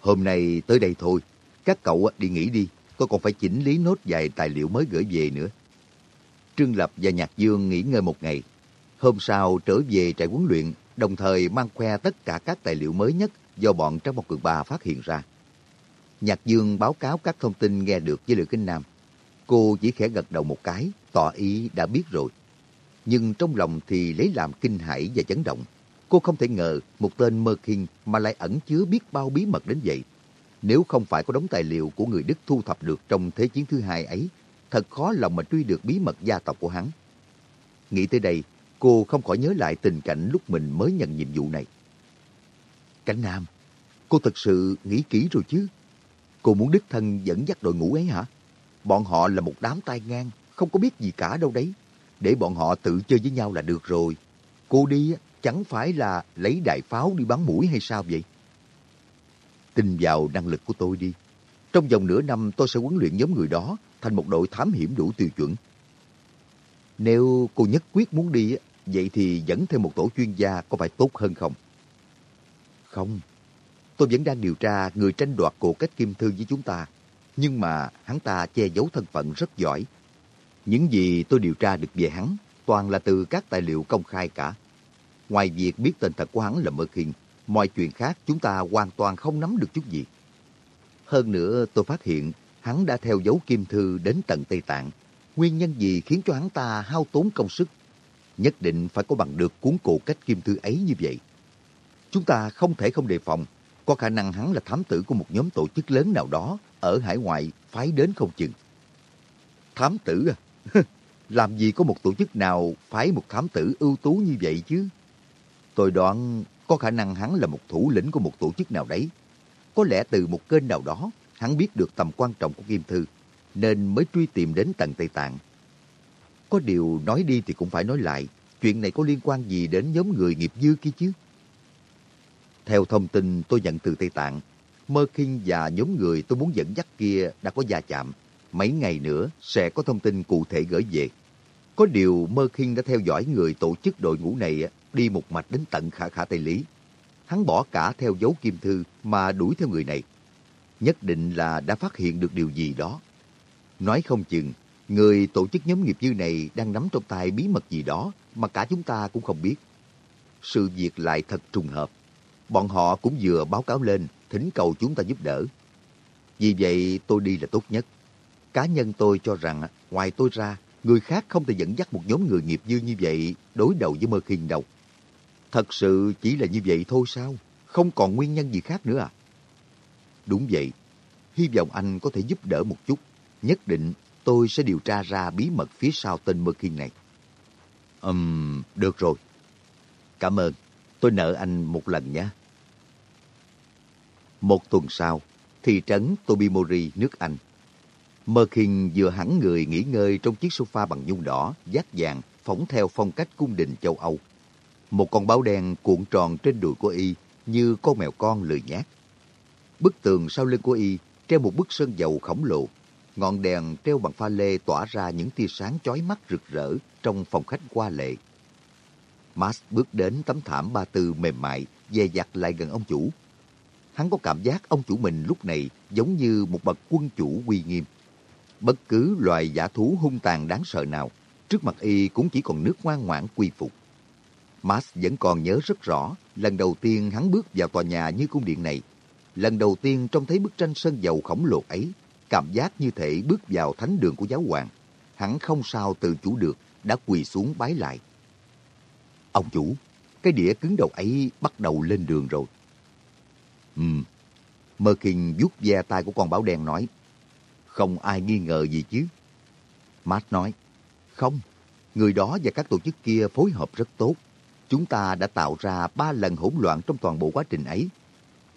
hôm nay tới đây thôi, các cậu đi nghỉ đi, tôi còn phải chỉnh lý nốt vài tài liệu mới gửi về nữa. Trương Lập và Nhạc Dương nghỉ ngơi một ngày. Hôm sau trở về trại huấn luyện, đồng thời mang khoe tất cả các tài liệu mới nhất do bọn trong một Cường Ba phát hiện ra. Nhạc Dương báo cáo các thông tin nghe được với Lữ Kinh Nam. Cô chỉ khẽ gật đầu một cái, tỏ ý đã biết rồi. Nhưng trong lòng thì lấy làm kinh hãi và chấn động. Cô không thể ngờ một tên Mơ khinh mà lại ẩn chứa biết bao bí mật đến vậy. Nếu không phải có đống tài liệu của người Đức thu thập được trong Thế chiến thứ hai ấy, thật khó lòng mà truy được bí mật gia tộc của hắn. Nghĩ tới đây, cô không khỏi nhớ lại tình cảnh lúc mình mới nhận nhiệm vụ này. Cảnh Nam, cô thật sự nghĩ kỹ rồi chứ? Cô muốn đích thân dẫn dắt đội ngũ ấy hả? Bọn họ là một đám tai ngang, không có biết gì cả đâu đấy. Để bọn họ tự chơi với nhau là được rồi. Cô đi chẳng phải là lấy đại pháo đi bắn mũi hay sao vậy? Tin vào năng lực của tôi đi. Trong vòng nửa năm tôi sẽ huấn luyện nhóm người đó thành một đội thám hiểm đủ tiêu chuẩn. Nếu cô nhất quyết muốn đi, vậy thì dẫn thêm một tổ chuyên gia có phải tốt hơn không? Không, tôi vẫn đang điều tra người tranh đoạt cổ cách kim thư với chúng ta. Nhưng mà hắn ta che giấu thân phận rất giỏi. Những gì tôi điều tra được về hắn toàn là từ các tài liệu công khai cả. Ngoài việc biết tên thật của hắn là Mơ Kinh, mọi chuyện khác chúng ta hoàn toàn không nắm được chút gì. Hơn nữa tôi phát hiện hắn đã theo dấu kim thư đến tận Tây Tạng. Nguyên nhân gì khiến cho hắn ta hao tốn công sức? Nhất định phải có bằng được cuốn cổ cách kim thư ấy như vậy. Chúng ta không thể không đề phòng, có khả năng hắn là thám tử của một nhóm tổ chức lớn nào đó ở hải ngoại phái đến không chừng. Thám tử à? Làm gì có một tổ chức nào phái một thám tử ưu tú như vậy chứ? Tôi đoán có khả năng hắn là một thủ lĩnh của một tổ chức nào đấy. Có lẽ từ một kênh nào đó, hắn biết được tầm quan trọng của Kim Thư. nên mới truy tìm đến tận Tây Tạng. Có điều nói đi thì cũng phải nói lại, chuyện này có liên quan gì đến nhóm người nghiệp dư kia chứ? Theo thông tin tôi nhận từ Tây Tạng, Mơ Kinh và nhóm người tôi muốn dẫn dắt kia đã có gia chạm. Mấy ngày nữa sẽ có thông tin cụ thể gửi về. Có điều Mơ Kinh đã theo dõi người tổ chức đội ngũ này đi một mạch đến tận khả khả Tây Lý. Hắn bỏ cả theo dấu kim thư mà đuổi theo người này. Nhất định là đã phát hiện được điều gì đó. Nói không chừng, người tổ chức nhóm nghiệp dư này đang nắm trong tay bí mật gì đó mà cả chúng ta cũng không biết. Sự việc lại thật trùng hợp. Bọn họ cũng vừa báo cáo lên, thỉnh cầu chúng ta giúp đỡ. Vì vậy tôi đi là tốt nhất. Cá nhân tôi cho rằng ngoài tôi ra, người khác không thể dẫn dắt một nhóm người nghiệp dư như vậy đối đầu với Mơ khiên đâu. Thật sự chỉ là như vậy thôi sao? Không còn nguyên nhân gì khác nữa à? Đúng vậy. Hy vọng anh có thể giúp đỡ một chút. Nhất định tôi sẽ điều tra ra bí mật phía sau tên Mơ này. Ừm, um, được rồi. Cảm ơn. Tôi nợ anh một lần nhé. Một tuần sau, thị trấn Tobimori, nước Anh. Mơ vừa hẳn người nghỉ ngơi trong chiếc sofa bằng nhung đỏ, dát vàng, phóng theo phong cách cung đình châu Âu. Một con báo đen cuộn tròn trên đùi của y như con mèo con lười nhát. Bức tường sau lưng của y treo một bức sơn dầu khổng lồ. Ngọn đèn treo bằng pha lê tỏa ra những tia sáng chói mắt rực rỡ trong phòng khách qua lệ. Max bước đến tấm thảm ba tư mềm mại, dè dặt lại gần ông chủ. Hắn có cảm giác ông chủ mình lúc này giống như một bậc quân chủ uy nghiêm. Bất cứ loài giả thú hung tàn đáng sợ nào, trước mặt y cũng chỉ còn nước ngoan ngoãn quy phục. Max vẫn còn nhớ rất rõ, lần đầu tiên hắn bước vào tòa nhà như cung điện này. Lần đầu tiên trông thấy bức tranh sơn dầu khổng lồ ấy, cảm giác như thể bước vào thánh đường của giáo hoàng. Hắn không sao tự chủ được, đã quỳ xuống bái lại. Ông chủ, cái đĩa cứng đầu ấy bắt đầu lên đường rồi. Ừm. Mơ Kinh vuốt ve tay của con báo đen nói. Không ai nghi ngờ gì chứ. Matt nói. Không, người đó và các tổ chức kia phối hợp rất tốt. Chúng ta đã tạo ra ba lần hỗn loạn trong toàn bộ quá trình ấy.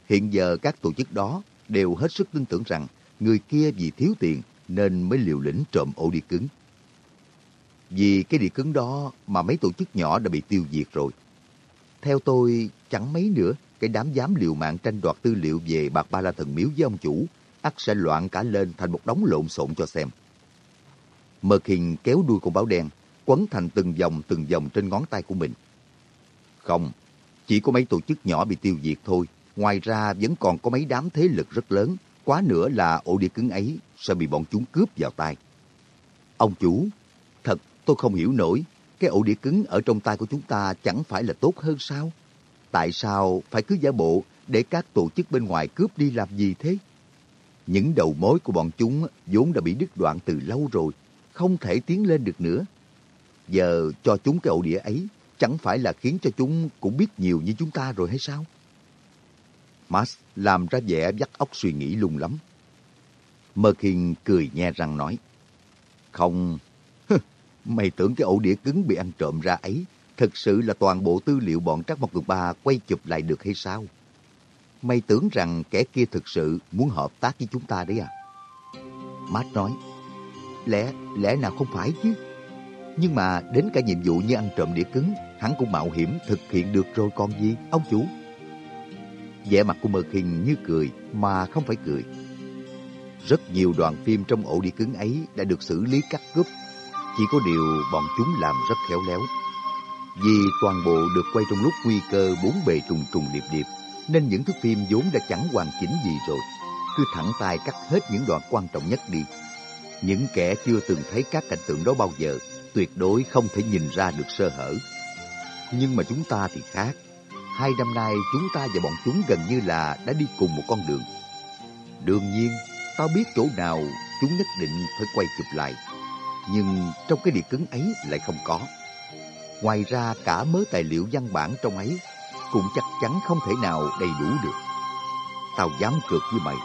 Hiện giờ các tổ chức đó đều hết sức tin tưởng rằng người kia vì thiếu tiền nên mới liều lĩnh trộm ổ đi cứng. Vì cái địa cứng đó mà mấy tổ chức nhỏ đã bị tiêu diệt rồi. Theo tôi, chẳng mấy nữa, cái đám dám liều mạng tranh đoạt tư liệu về bạc ba la thần miếu với ông chủ, ắt sẽ loạn cả lên thành một đống lộn xộn cho xem. Mơ Hình kéo đuôi con báo đen, quấn thành từng vòng từng vòng trên ngón tay của mình. Không, chỉ có mấy tổ chức nhỏ bị tiêu diệt thôi. Ngoài ra vẫn còn có mấy đám thế lực rất lớn. Quá nữa là ổ đĩa cứng ấy sẽ bị bọn chúng cướp vào tay. Ông chủ, thật tôi không hiểu nổi. Cái ổ đĩa cứng ở trong tay của chúng ta chẳng phải là tốt hơn sao? Tại sao phải cứ giả bộ để các tổ chức bên ngoài cướp đi làm gì thế? Những đầu mối của bọn chúng vốn đã bị đứt đoạn từ lâu rồi, không thể tiến lên được nữa. Giờ cho chúng cái ổ đĩa ấy, chẳng phải là khiến cho chúng cũng biết nhiều như chúng ta rồi hay sao? Max làm ra vẻ vắt óc suy nghĩ lung lắm. Merkin cười nhe răng nói, Không, mày tưởng cái ổ đĩa cứng bị ăn trộm ra ấy thực sự là toàn bộ tư liệu bọn Trắc Mộc Cường Ba quay chụp lại được hay sao? Mày tưởng rằng kẻ kia thực sự muốn hợp tác với chúng ta đấy à? Matt nói, lẽ, lẽ nào không phải chứ? Nhưng mà đến cả nhiệm vụ như ăn trộm đĩa cứng, hắn cũng mạo hiểm thực hiện được rồi còn gì, ông chủ. vẻ mặt của Mơ Khinh như cười mà không phải cười. Rất nhiều đoạn phim trong ổ đĩa cứng ấy đã được xử lý cắt cúp. Chỉ có điều bọn chúng làm rất khéo léo. Vì toàn bộ được quay trong lúc nguy cơ bốn bề trùng trùng điệp điệp, nên những thước phim vốn đã chẳng hoàn chỉnh gì rồi. Cứ thẳng tay cắt hết những đoạn quan trọng nhất đi. Những kẻ chưa từng thấy các cảnh tượng đó bao giờ, tuyệt đối không thể nhìn ra được sơ hở. Nhưng mà chúng ta thì khác. Hai năm nay chúng ta và bọn chúng gần như là đã đi cùng một con đường. Đương nhiên, tao biết chỗ nào chúng nhất định phải quay chụp lại. Nhưng trong cái địa cứng ấy lại không có. Ngoài ra cả mớ tài liệu văn bản trong ấy cũng chắc chắn không thể nào đầy đủ được. Tao dám cược với mày,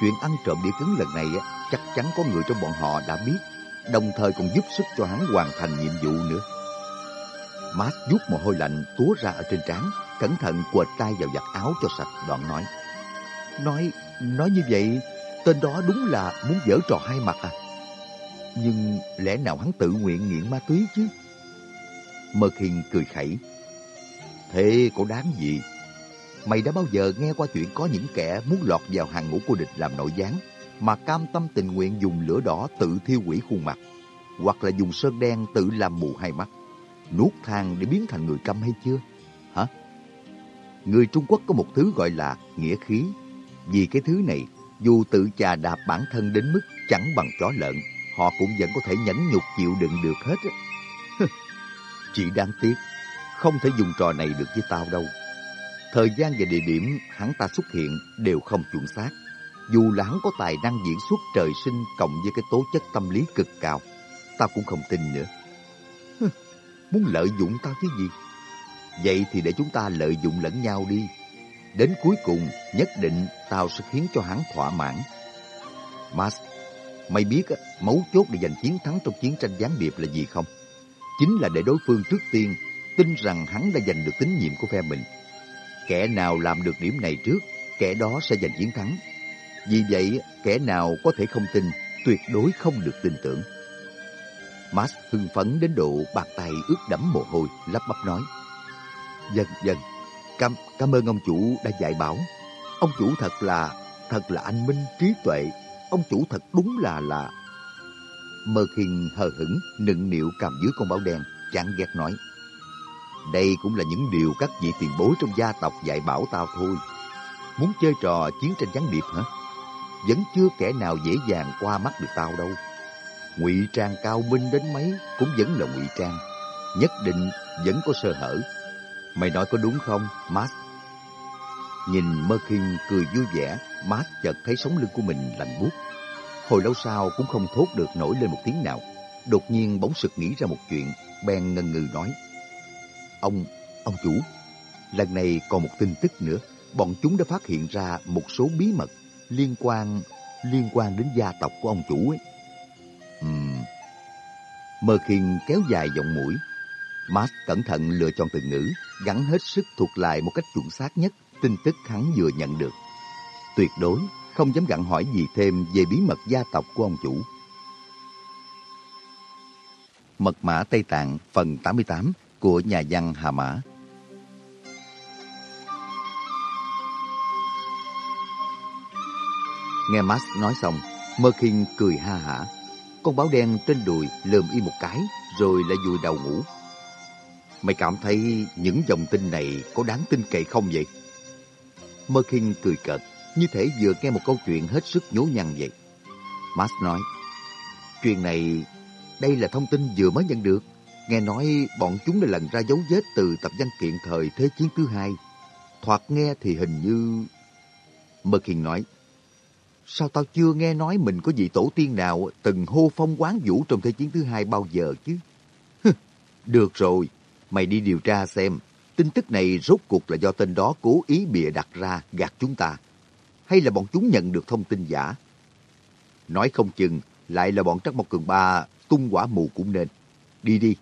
chuyện ăn trộm đĩa cứng lần này chắc chắn có người trong bọn họ đã biết, đồng thời còn giúp sức cho hắn hoàn thành nhiệm vụ nữa mát rút mồ hôi lạnh túa ra ở trên trán, cẩn thận quệt tay vào giặt áo cho sạch, đoạn nói. Nói, nói như vậy, tên đó đúng là muốn dở trò hai mặt à? Nhưng lẽ nào hắn tự nguyện nghiện ma túy chứ? Mơ Khiên cười khẩy. Thế có đáng gì? Mày đã bao giờ nghe qua chuyện có những kẻ muốn lọt vào hàng ngũ của địch làm nội gián mà cam tâm tình nguyện dùng lửa đỏ tự thiêu hủy khuôn mặt hoặc là dùng sơn đen tự làm mù hai mắt nuốt than để biến thành người câm hay chưa? Hả? Người Trung Quốc có một thứ gọi là nghĩa khí. Vì cái thứ này, dù tự chà đạp bản thân đến mức chẳng bằng chó lợn, họ cũng vẫn có thể nhẫn nhục chịu đựng được hết. Chỉ đáng tiếc, không thể dùng trò này được với tao đâu. Thời gian và địa điểm hắn ta xuất hiện đều không chuẩn xác. Dù là hắn có tài năng diễn xuất trời sinh cộng với cái tố chất tâm lý cực cao, tao cũng không tin nữa. Muốn lợi dụng tao chứ gì? Vậy thì để chúng ta lợi dụng lẫn nhau đi. Đến cuối cùng, nhất định tao sẽ khiến cho hắn thỏa mãn. Mas, mày biết mấu chốt để giành chiến thắng trong chiến tranh gián điệp là gì không? Chính là để đối phương trước tiên tin rằng hắn đã giành được tín nhiệm của phe mình. Kẻ nào làm được điểm này trước, kẻ đó sẽ giành chiến thắng. Vì vậy, kẻ nào có thể không tin, tuyệt đối không được tin tưởng. Max hưng phấn đến độ bàn tay ướt đẫm mồ hôi, lắp bắp nói. Dần dần, cảm, cảm ơn ông chủ đã dạy bảo. Ông chủ thật là, thật là anh minh, trí tuệ. Ông chủ thật đúng là là... Mơ khiên hờ hững, nựng nịu cầm dưới con báo đen, chán ghét nói. Đây cũng là những điều các vị tiền bối trong gia tộc dạy bảo tao thôi. Muốn chơi trò chiến tranh gián điệp hả? Vẫn chưa kẻ nào dễ dàng qua mắt được tao đâu ngụy trang cao minh đến mấy cũng vẫn là ngụy trang, nhất định vẫn có sơ hở. Mày nói có đúng không mát nhìn Mơ Kinh cười vui vẻ mát chợt thấy sống lưng của mình lạnh buốt. Hồi lâu sau cũng không thốt được nổi lên một tiếng nào. Đột nhiên bỗng sực nghĩ ra một chuyện, bèn ngần ngừ nói. Ông ông chủ, lần này còn một tin tức nữa. Bọn chúng đã phát hiện ra một số bí mật liên quan liên quan đến gia tộc của ông chủ ấy. Mơ khiên kéo dài giọng mũi. Max cẩn thận lựa chọn từ ngữ, gắn hết sức thuộc lại một cách chuẩn xác nhất tin tức hắn vừa nhận được. Tuyệt đối không dám gặn hỏi gì thêm về bí mật gia tộc của ông chủ. Mật mã Tây Tạng phần 88 của nhà văn Hà Mã Nghe Max nói xong, Mơ Kinh cười ha hả. Con báo đen trên đùi lườm y một cái, rồi lại vùi đầu ngủ. Mày cảm thấy những dòng tin này có đáng tin cậy không vậy? Mơ Kinh cười cợt, như thể vừa nghe một câu chuyện hết sức nhố nhăn vậy. Max nói, chuyện này, đây là thông tin vừa mới nhận được. Nghe nói bọn chúng đã lần ra dấu vết từ tập văn kiện thời Thế chiến thứ hai. Thoạt nghe thì hình như... Mơ Kinh nói, Sao tao chưa nghe nói mình có vị tổ tiên nào từng hô phong quán vũ trong Thế chiến thứ hai bao giờ chứ? Được rồi, mày đi điều tra xem, tin tức này rốt cuộc là do tên đó cố ý bịa đặt ra gạt chúng ta, hay là bọn chúng nhận được thông tin giả? Nói không chừng lại là bọn Trắc Mộc Cường Ba tung quả mù cũng nên. Đi đi.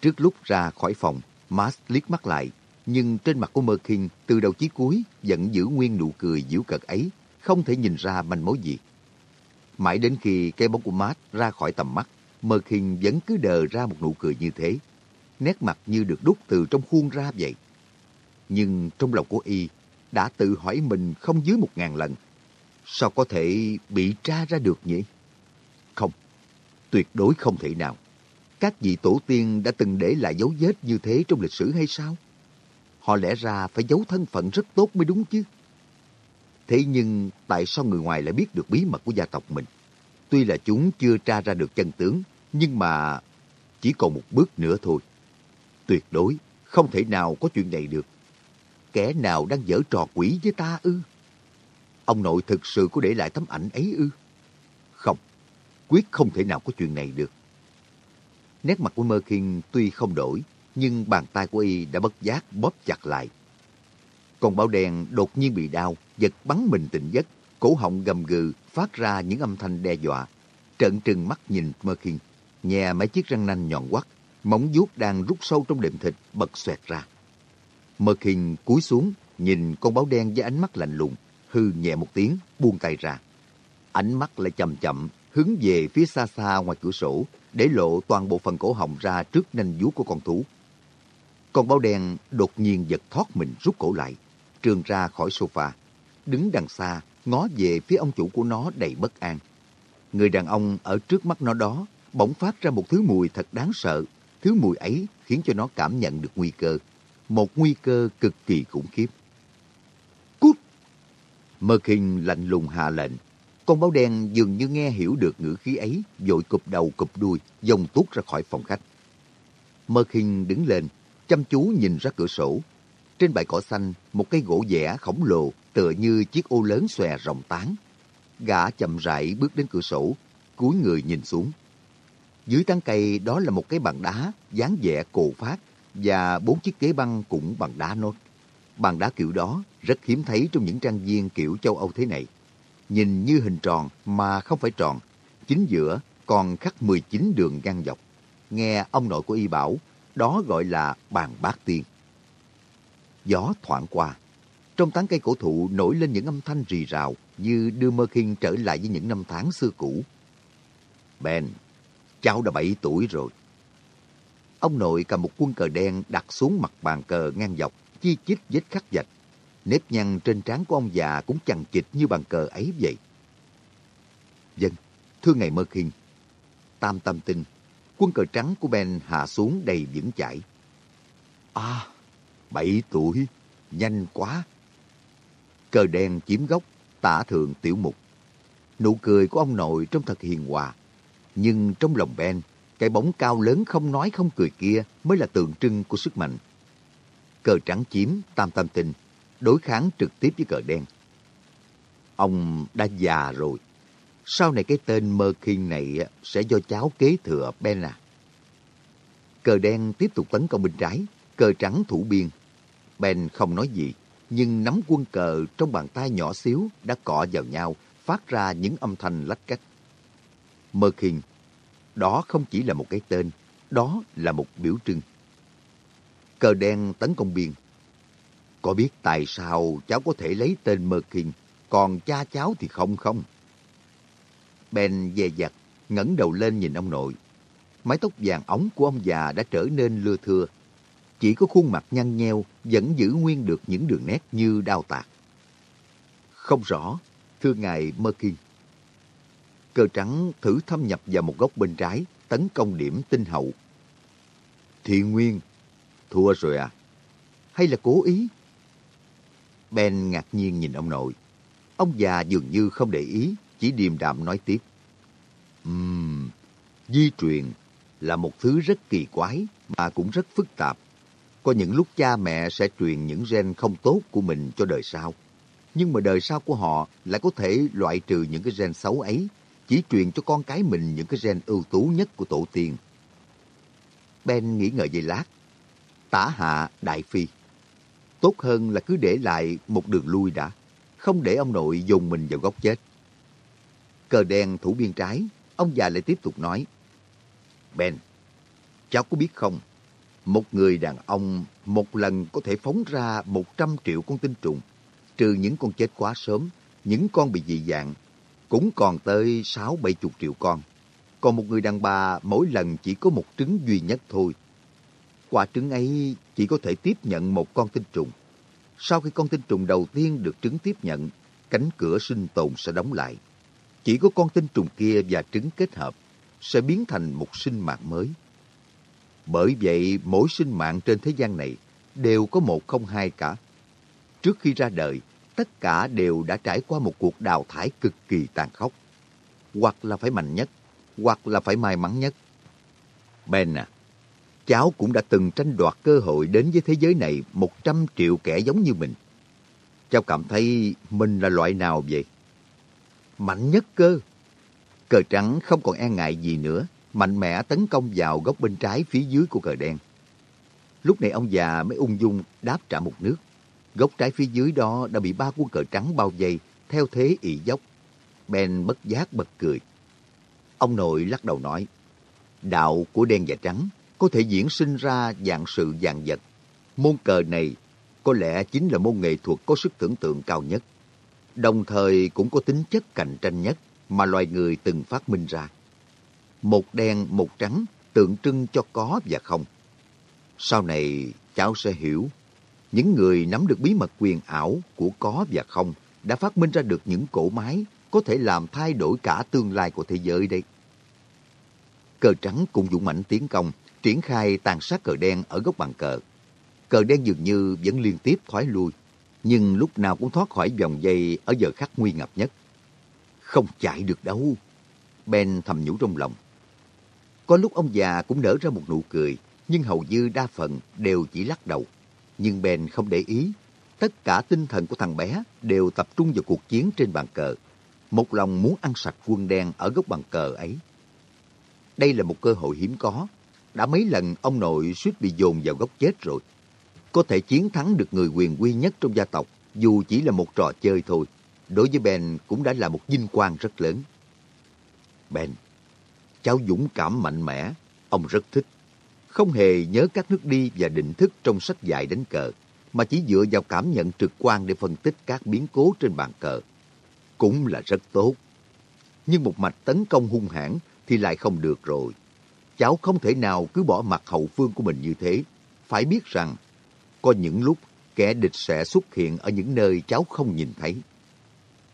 Trước lúc ra khỏi phòng, Mars liếc mắt lại, nhưng trên mặt của Merkin từ đầu chí cuối vẫn giữ nguyên nụ cười giễu cợt ấy không thể nhìn ra manh mối gì. Mãi đến khi cái bóng của Matt ra khỏi tầm mắt, Mơ Kinh vẫn cứ đờ ra một nụ cười như thế. Nét mặt như được đúc từ trong khuôn ra vậy. Nhưng trong lòng của y đã tự hỏi mình không dưới một ngàn lần. Sao có thể bị tra ra được nhỉ? Không, tuyệt đối không thể nào. Các vị tổ tiên đã từng để lại dấu vết như thế trong lịch sử hay sao? Họ lẽ ra phải giấu thân phận rất tốt mới đúng chứ. Thế nhưng tại sao người ngoài lại biết được bí mật của gia tộc mình? Tuy là chúng chưa tra ra được chân tướng, nhưng mà chỉ còn một bước nữa thôi. Tuyệt đối không thể nào có chuyện này được. Kẻ nào đang dở trò quỷ với ta ư? Ông nội thực sự có để lại tấm ảnh ấy ư? Không, quyết không thể nào có chuyện này được. Nét mặt của Mơ Kinh tuy không đổi, nhưng bàn tay của y đã bất giác bóp chặt lại. còn bao đen đột nhiên bị đau, giật bắn mình tỉnh giấc, cổ họng gầm gừ, phát ra những âm thanh đe dọa. Trận trừng mắt nhìn Mơ Khiên, nhè mấy chiếc răng nanh nhọn quắt, móng vuốt đang rút sâu trong đệm thịt bật xoẹt ra. Mơ Khiên cúi xuống, nhìn con báo đen với ánh mắt lạnh lùng, hư nhẹ một tiếng, buông tay ra. Ánh mắt lại chậm chậm, hướng về phía xa xa ngoài cửa sổ, để lộ toàn bộ phần cổ họng ra trước nanh vuốt của con thú. Con báo đen đột nhiên giật thoát mình rút cổ lại, trường ra khỏi sofa, đứng đằng xa, ngó về phía ông chủ của nó đầy bất an. Người đàn ông ở trước mắt nó đó bỗng phát ra một thứ mùi thật đáng sợ. Thứ mùi ấy khiến cho nó cảm nhận được nguy cơ. Một nguy cơ cực kỳ khủng khiếp. Cút! Mơ Kinh lạnh lùng hạ lệnh. Con báo đen dường như nghe hiểu được ngữ khí ấy, vội cụp đầu cụp đuôi, dòng tuốt ra khỏi phòng khách. Mơ Kinh đứng lên, chăm chú nhìn ra cửa sổ. Trên bãi cỏ xanh, một cây gỗ dẻ khổng lồ tựa như chiếc ô lớn xòe rộng tán. Gã chậm rãi bước đến cửa sổ, cúi người nhìn xuống. Dưới tán cây đó là một cái bàn đá dáng vẻ cổ phát và bốn chiếc ghế băng cũng bằng đá nốt. Bàn đá kiểu đó rất hiếm thấy trong những trang viên kiểu châu Âu thế này. Nhìn như hình tròn mà không phải tròn, chính giữa còn khắc 19 đường ngang dọc. Nghe ông nội của y bảo, đó gọi là bàn bát tiên. Gió thoảng qua, trong tán cây cổ thụ nổi lên những âm thanh rì rào như đưa Mơ Kinh trở lại với những năm tháng xưa cũ. Ben, cháu đã 7 tuổi rồi. Ông nội cầm một quân cờ đen đặt xuống mặt bàn cờ ngang dọc, chi chít vết khắc dạch. Nếp nhăn trên trán của ông già cũng chằng chịt như bàn cờ ấy vậy. Dân, thưa ngài Mơ Kinh, Tam tâm Tinh, quân cờ trắng của Ben hạ xuống đầy vững chãi. À, 7 tuổi, nhanh quá. Cờ đen chiếm gốc, tả thượng tiểu mục. Nụ cười của ông nội trông thật hiền hòa. Nhưng trong lòng Ben, cái bóng cao lớn không nói không cười kia mới là tượng trưng của sức mạnh. Cờ trắng chiếm tam tam tinh, đối kháng trực tiếp với cờ đen. Ông đã già rồi. Sau này cái tên Mơ Khiên này sẽ do cháu kế thừa Ben à. Cờ đen tiếp tục tấn công bên trái, cờ trắng thủ biên. Ben không nói gì, nhưng nắm quân cờ trong bàn tay nhỏ xíu đã cọ vào nhau, phát ra những âm thanh lách cách. Merkin, đó không chỉ là một cái tên, đó là một biểu trưng. Cờ đen tấn công biên. Có biết tại sao cháu có thể lấy tên Merkin, còn cha cháu thì không không? Ben dè dặt, ngẩng đầu lên nhìn ông nội. Mái tóc vàng ống của ông già đã trở nên lưa thưa, chỉ có khuôn mặt nhăn nheo vẫn giữ nguyên được những đường nét như đao tạc. Không rõ, thưa ngài Merkin. Cờ trắng thử thâm nhập vào một góc bên trái, tấn công điểm tinh hậu. Thiện Nguyên, thua rồi à? Hay là cố ý? Ben ngạc nhiên nhìn ông nội. Ông già dường như không để ý, chỉ điềm đạm nói tiếp. Ừm, di truyền là một thứ rất kỳ quái mà cũng rất phức tạp. Có những lúc cha mẹ sẽ truyền những gen không tốt của mình cho đời sau. Nhưng mà đời sau của họ lại có thể loại trừ những cái gen xấu ấy, chỉ truyền cho con cái mình những cái gen ưu tú nhất của tổ tiên. Ben nghĩ ngợi giây lát. Tả hạ đại phi. Tốt hơn là cứ để lại một đường lui đã, không để ông nội dùng mình vào góc chết. Cờ đen thủ biên trái, ông già lại tiếp tục nói. Ben, cháu có biết không, một người đàn ông một lần có thể phóng ra 100 triệu con tinh trùng, trừ những con chết quá sớm, những con bị dị dạng, cũng còn tới 6-70 triệu con. Còn một người đàn bà mỗi lần chỉ có một trứng duy nhất thôi. Quả trứng ấy chỉ có thể tiếp nhận một con tinh trùng. Sau khi con tinh trùng đầu tiên được trứng tiếp nhận, cánh cửa sinh tồn sẽ đóng lại. Chỉ có con tinh trùng kia và trứng kết hợp sẽ biến thành một sinh mạng mới. Bởi vậy, mỗi sinh mạng trên thế gian này đều có một không hai cả. Trước khi ra đời, tất cả đều đã trải qua một cuộc đào thải cực kỳ tàn khốc. Hoặc là phải mạnh nhất, hoặc là phải may mắn nhất. Ben à, cháu cũng đã từng tranh đoạt cơ hội đến với thế giới này 100 triệu kẻ giống như mình. Cháu cảm thấy mình là loại nào vậy? Mạnh nhất cơ. Cờ trắng không còn e ngại gì nữa mạnh mẽ tấn công vào góc bên trái phía dưới của cờ đen. Lúc này ông già mới ung dung đáp trả một nước. Góc trái phía dưới đó đã bị ba quân cờ trắng bao vây theo thế ị dốc. Ben bất giác bật cười. Ông nội lắc đầu nói, đạo của đen và trắng có thể diễn sinh ra dạng sự dạng vật. Môn cờ này có lẽ chính là môn nghệ thuật có sức tưởng tượng cao nhất, đồng thời cũng có tính chất cạnh tranh nhất mà loài người từng phát minh ra. Một đen, một trắng tượng trưng cho có và không. Sau này, cháu sẽ hiểu, những người nắm được bí mật quyền ảo của có và không đã phát minh ra được những cỗ máy có thể làm thay đổi cả tương lai của thế giới đây. Cờ trắng cũng dũng mãnh tiến công, triển khai tàn sát cờ đen ở góc bàn cờ. Cờ đen dường như vẫn liên tiếp thoái lui, nhưng lúc nào cũng thoát khỏi vòng dây ở giờ khắc nguy ngập nhất. Không chạy được đâu. Ben thầm nhủ trong lòng. Có lúc ông già cũng nở ra một nụ cười, nhưng hầu như đa phần đều chỉ lắc đầu. Nhưng Ben không để ý. Tất cả tinh thần của thằng bé đều tập trung vào cuộc chiến trên bàn cờ. Một lòng muốn ăn sạch quân đen ở góc bàn cờ ấy. Đây là một cơ hội hiếm có. Đã mấy lần ông nội suýt bị dồn vào góc chết rồi. Có thể chiến thắng được người quyền quy nhất trong gia tộc, dù chỉ là một trò chơi thôi. Đối với Ben cũng đã là một vinh quang rất lớn. Ben, cháu dũng cảm mạnh mẽ, ông rất thích. Không hề nhớ các nước đi và định thức trong sách dạy đánh cờ, mà chỉ dựa vào cảm nhận trực quan để phân tích các biến cố trên bàn cờ. Cũng là rất tốt. Nhưng một mạch tấn công hung hãn thì lại không được rồi. Cháu không thể nào cứ bỏ mặt hậu phương của mình như thế. Phải biết rằng, có những lúc kẻ địch sẽ xuất hiện ở những nơi cháu không nhìn thấy.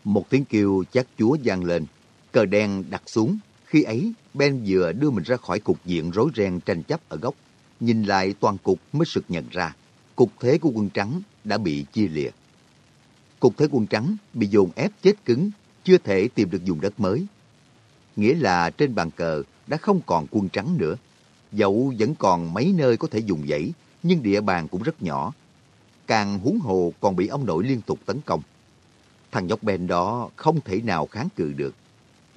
Một tiếng kêu chát chúa vang lên, cờ đen đặt xuống. Khi ấy, Ben vừa đưa mình ra khỏi cục diện rối ren tranh chấp ở góc. Nhìn lại toàn cục mới sực nhận ra, cục thế của quân trắng đã bị chia lìa. Cục thế quân trắng bị dồn ép chết cứng, chưa thể tìm được vùng đất mới. Nghĩa là trên bàn cờ đã không còn quân trắng nữa. Dẫu vẫn còn mấy nơi có thể dùng dãy, nhưng địa bàn cũng rất nhỏ. Càng huống hồ còn bị ông nội liên tục tấn công. Thằng nhóc Ben đó không thể nào kháng cự được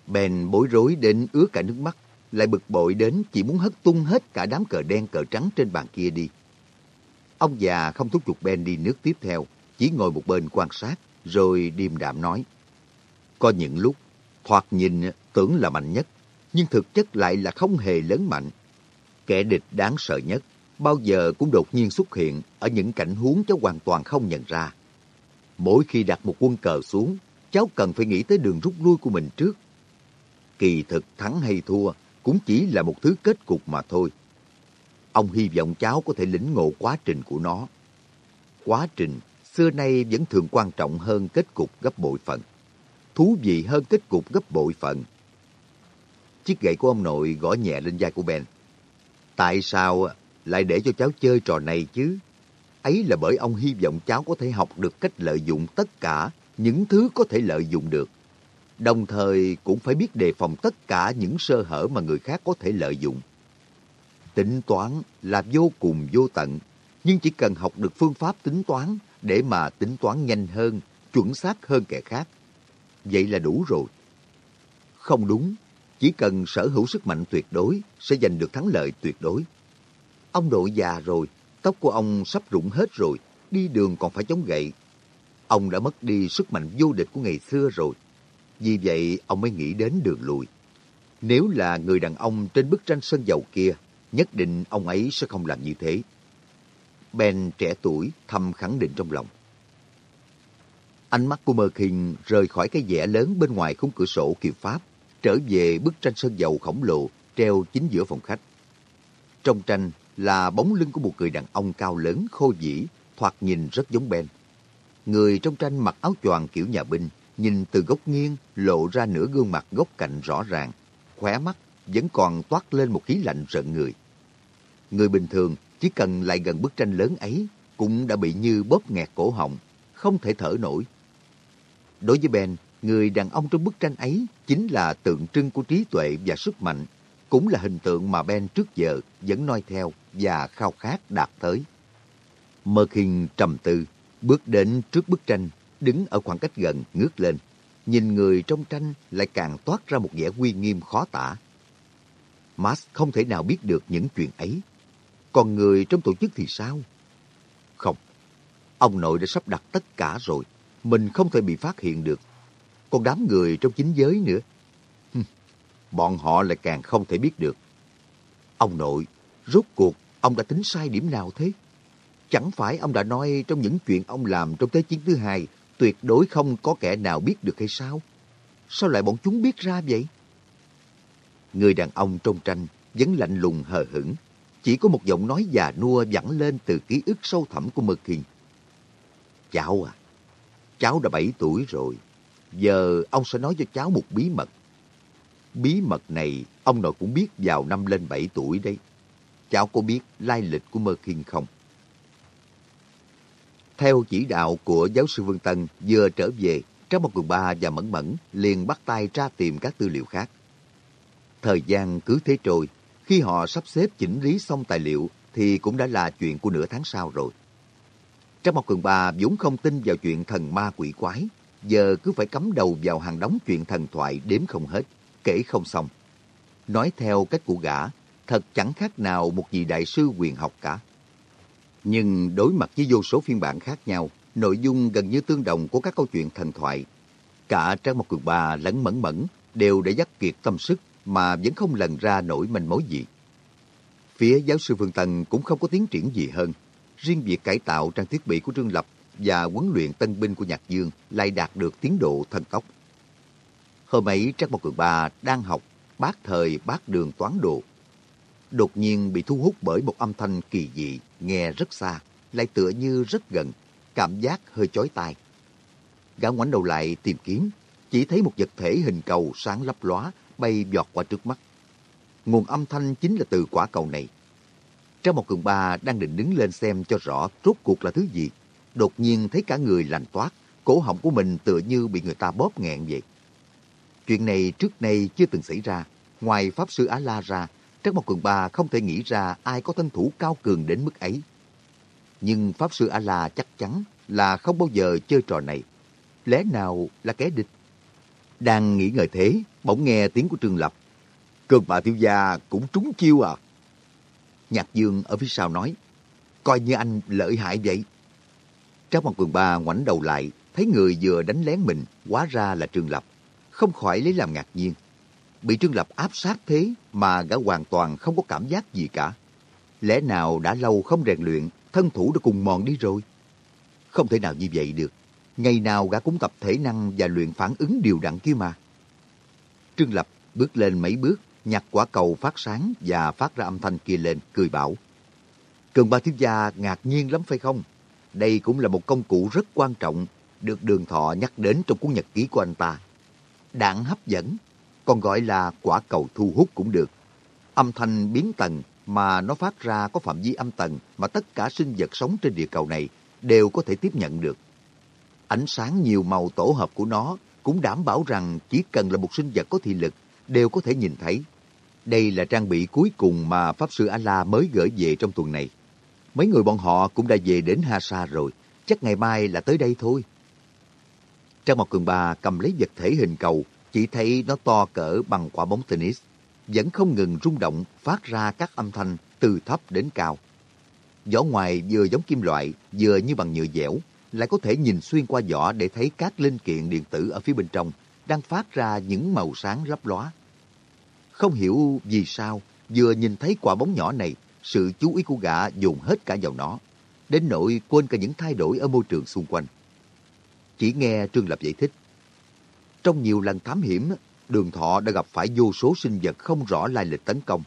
bèn bối rối đến ứa cả nước mắt, lại bực bội đến chỉ muốn hất tung hết cả đám cờ đen cờ trắng trên bàn kia đi. Ông già không thúc giục Ben đi nước tiếp theo, chỉ ngồi một bên quan sát, rồi điềm đạm nói. Có những lúc, thoạt nhìn tưởng là mạnh nhất, nhưng thực chất lại là không hề lớn mạnh. Kẻ địch đáng sợ nhất, bao giờ cũng đột nhiên xuất hiện ở những cảnh huống cháu hoàn toàn không nhận ra. Mỗi khi đặt một quân cờ xuống, cháu cần phải nghĩ tới đường rút lui của mình trước. Kỳ thực thắng hay thua cũng chỉ là một thứ kết cục mà thôi. Ông hy vọng cháu có thể lĩnh ngộ quá trình của nó. Quá trình xưa nay vẫn thường quan trọng hơn kết cục gấp bội phần. Thú vị hơn kết cục gấp bội phần. Chiếc gậy của ông nội gõ nhẹ lên vai của Ben. Tại sao lại để cho cháu chơi trò này chứ? Ấy là bởi ông hy vọng cháu có thể học được cách lợi dụng tất cả những thứ có thể lợi dụng được. Đồng thời cũng phải biết đề phòng tất cả những sơ hở mà người khác có thể lợi dụng. Tính toán là vô cùng vô tận, nhưng chỉ cần học được phương pháp tính toán để mà tính toán nhanh hơn, chuẩn xác hơn kẻ khác. Vậy là đủ rồi. Không đúng, chỉ cần sở hữu sức mạnh tuyệt đối sẽ giành được thắng lợi tuyệt đối. Ông nội già rồi, tóc của ông sắp rụng hết rồi, đi đường còn phải chống gậy. Ông đã mất đi sức mạnh vô địch của ngày xưa rồi. Vì vậy, ông mới nghĩ đến đường lui Nếu là người đàn ông trên bức tranh sơn dầu kia, nhất định ông ấy sẽ không làm như thế. Ben trẻ tuổi thầm khẳng định trong lòng. Ánh mắt của Merkin rời khỏi cái vẻ lớn bên ngoài khung cửa sổ kiều Pháp, trở về bức tranh sơn dầu khổng lồ treo chính giữa phòng khách. Trong tranh là bóng lưng của một người đàn ông cao lớn khô dĩ, thoạt nhìn rất giống Ben. Người trong tranh mặc áo choàng kiểu nhà binh, nhìn từ góc nghiêng lộ ra nửa gương mặt góc cạnh rõ ràng, khóe mắt vẫn còn toát lên một khí lạnh rợn người. Người bình thường chỉ cần lại gần bức tranh lớn ấy cũng đã bị như bóp nghẹt cổ họng, không thể thở nổi. Đối với Ben, người đàn ông trong bức tranh ấy chính là tượng trưng của trí tuệ và sức mạnh, cũng là hình tượng mà Ben trước giờ vẫn noi theo và khao khát đạt tới. Mơ trầm tư, bước đến trước bức tranh, đứng ở khoảng cách gần ngước lên. Nhìn người trong tranh lại càng toát ra một vẻ uy nghiêm khó tả. Max không thể nào biết được những chuyện ấy. Còn người trong tổ chức thì sao? Không, ông nội đã sắp đặt tất cả rồi. Mình không thể bị phát hiện được. Còn đám người trong chính giới nữa. Bọn họ lại càng không thể biết được. Ông nội, rốt cuộc ông đã tính sai điểm nào thế? Chẳng phải ông đã nói trong những chuyện ông làm trong Thế chiến thứ hai tuyệt đối không có kẻ nào biết được hay sao? Sao lại bọn chúng biết ra vậy? Người đàn ông trong tranh vẫn lạnh lùng hờ hững. Chỉ có một giọng nói già nua vẳng lên từ ký ức sâu thẳm của Mơ Kinh. Cháu à, cháu đã 7 tuổi rồi. Giờ ông sẽ nói cho cháu một bí mật. Bí mật này ông nội cũng biết vào năm lên 7 tuổi đấy. Cháu có biết lai lịch của Mơ Kinh không? Theo chỉ đạo của giáo sư Vương Tân vừa trở về, Trác một Cường Ba và Mẫn Mẫn liền bắt tay ra tìm các tư liệu khác. Thời gian cứ thế trôi, khi họ sắp xếp chỉnh lý xong tài liệu thì cũng đã là chuyện của nửa tháng sau rồi. Trác Mộc Cường Ba vốn không tin vào chuyện thần ma quỷ quái, giờ cứ phải cắm đầu vào hàng đống chuyện thần thoại đếm không hết, kể không xong. Nói theo cách của gã, thật chẳng khác nào một vị đại sư quyền học cả. Nhưng đối mặt với vô số phiên bản khác nhau, nội dung gần như tương đồng của các câu chuyện thần thoại, cả Trang Mộc Cường Ba lẫn Mẫn Mẫn đều đã dắt kiệt tâm sức mà vẫn không lần ra nổi mình mối gì. Phía giáo sư Phương Tân cũng không có tiến triển gì hơn. Riêng việc cải tạo trang thiết bị của Trương Lập và huấn luyện tân binh của Nhạc Dương lại đạt được tiến độ thần tốc. Hôm ấy trang Mộc Cường Ba đang học bát thời bát đường toán độ. Đột nhiên bị thu hút bởi một âm thanh kỳ dị, nghe rất xa, lại tựa như rất gần, cảm giác hơi chói tai. Gã ngoảnh đầu lại tìm kiếm, chỉ thấy một vật thể hình cầu sáng lấp lóa bay giọt qua trước mắt. Nguồn âm thanh chính là từ quả cầu này. Trong một cường ba đang định đứng lên xem cho rõ rốt cuộc là thứ gì. Đột nhiên thấy cả người lành toát, cổ họng của mình tựa như bị người ta bóp nghẹn vậy. Chuyện này trước nay chưa từng xảy ra. Ngoài Pháp Sư Á-La ra, Trác một cường ba không thể nghĩ ra ai có thân thủ cao cường đến mức ấy. Nhưng Pháp Sư A-La chắc chắn là không bao giờ chơi trò này. Lẽ nào là kẻ địch? Đang nghĩ ngợi thế, bỗng nghe tiếng của Trương Lập. cường bà thiếu gia cũng trúng chiêu à? Nhạc Dương ở phía sau nói, coi như anh lợi hại vậy. Trác Mộc Cường Ba ngoảnh đầu lại, thấy người vừa đánh lén mình, hóa ra là Trương Lập. Không khỏi lấy làm ngạc nhiên. Bị Trương Lập áp sát thế mà gã hoàn toàn không có cảm giác gì cả. Lẽ nào đã lâu không rèn luyện, thân thủ đã cùng mòn đi rồi? Không thể nào như vậy được. Ngày nào gã cũng tập thể năng và luyện phản ứng điều đặn kia mà. Trương Lập bước lên mấy bước, nhặt quả cầu phát sáng và phát ra âm thanh kia lên, cười bảo. Cường ba thiếu gia ngạc nhiên lắm phải không? Đây cũng là một công cụ rất quan trọng, được đường thọ nhắc đến trong cuốn nhật ký của anh ta. Đạn hấp dẫn, còn gọi là quả cầu thu hút cũng được. Âm thanh biến tần mà nó phát ra có phạm vi âm tần mà tất cả sinh vật sống trên địa cầu này đều có thể tiếp nhận được. Ánh sáng nhiều màu tổ hợp của nó cũng đảm bảo rằng chỉ cần là một sinh vật có thị lực đều có thể nhìn thấy. Đây là trang bị cuối cùng mà Pháp Sư A-La mới gửi về trong tuần này. Mấy người bọn họ cũng đã về đến Hasa rồi, chắc ngày mai là tới đây thôi. Trang một cường bà cầm lấy vật thể hình cầu, chỉ thấy nó to cỡ bằng quả bóng tennis, vẫn không ngừng rung động phát ra các âm thanh từ thấp đến cao. Vỏ ngoài vừa giống kim loại, vừa như bằng nhựa dẻo, lại có thể nhìn xuyên qua vỏ để thấy các linh kiện điện tử ở phía bên trong đang phát ra những màu sáng lấp lóa. Không hiểu vì sao, vừa nhìn thấy quả bóng nhỏ này, sự chú ý của gã dồn hết cả vào nó, đến nỗi quên cả những thay đổi ở môi trường xung quanh. Chỉ nghe Trương Lập giải thích. Trong nhiều lần thám hiểm, đường thọ đã gặp phải vô số sinh vật không rõ lai lịch tấn công.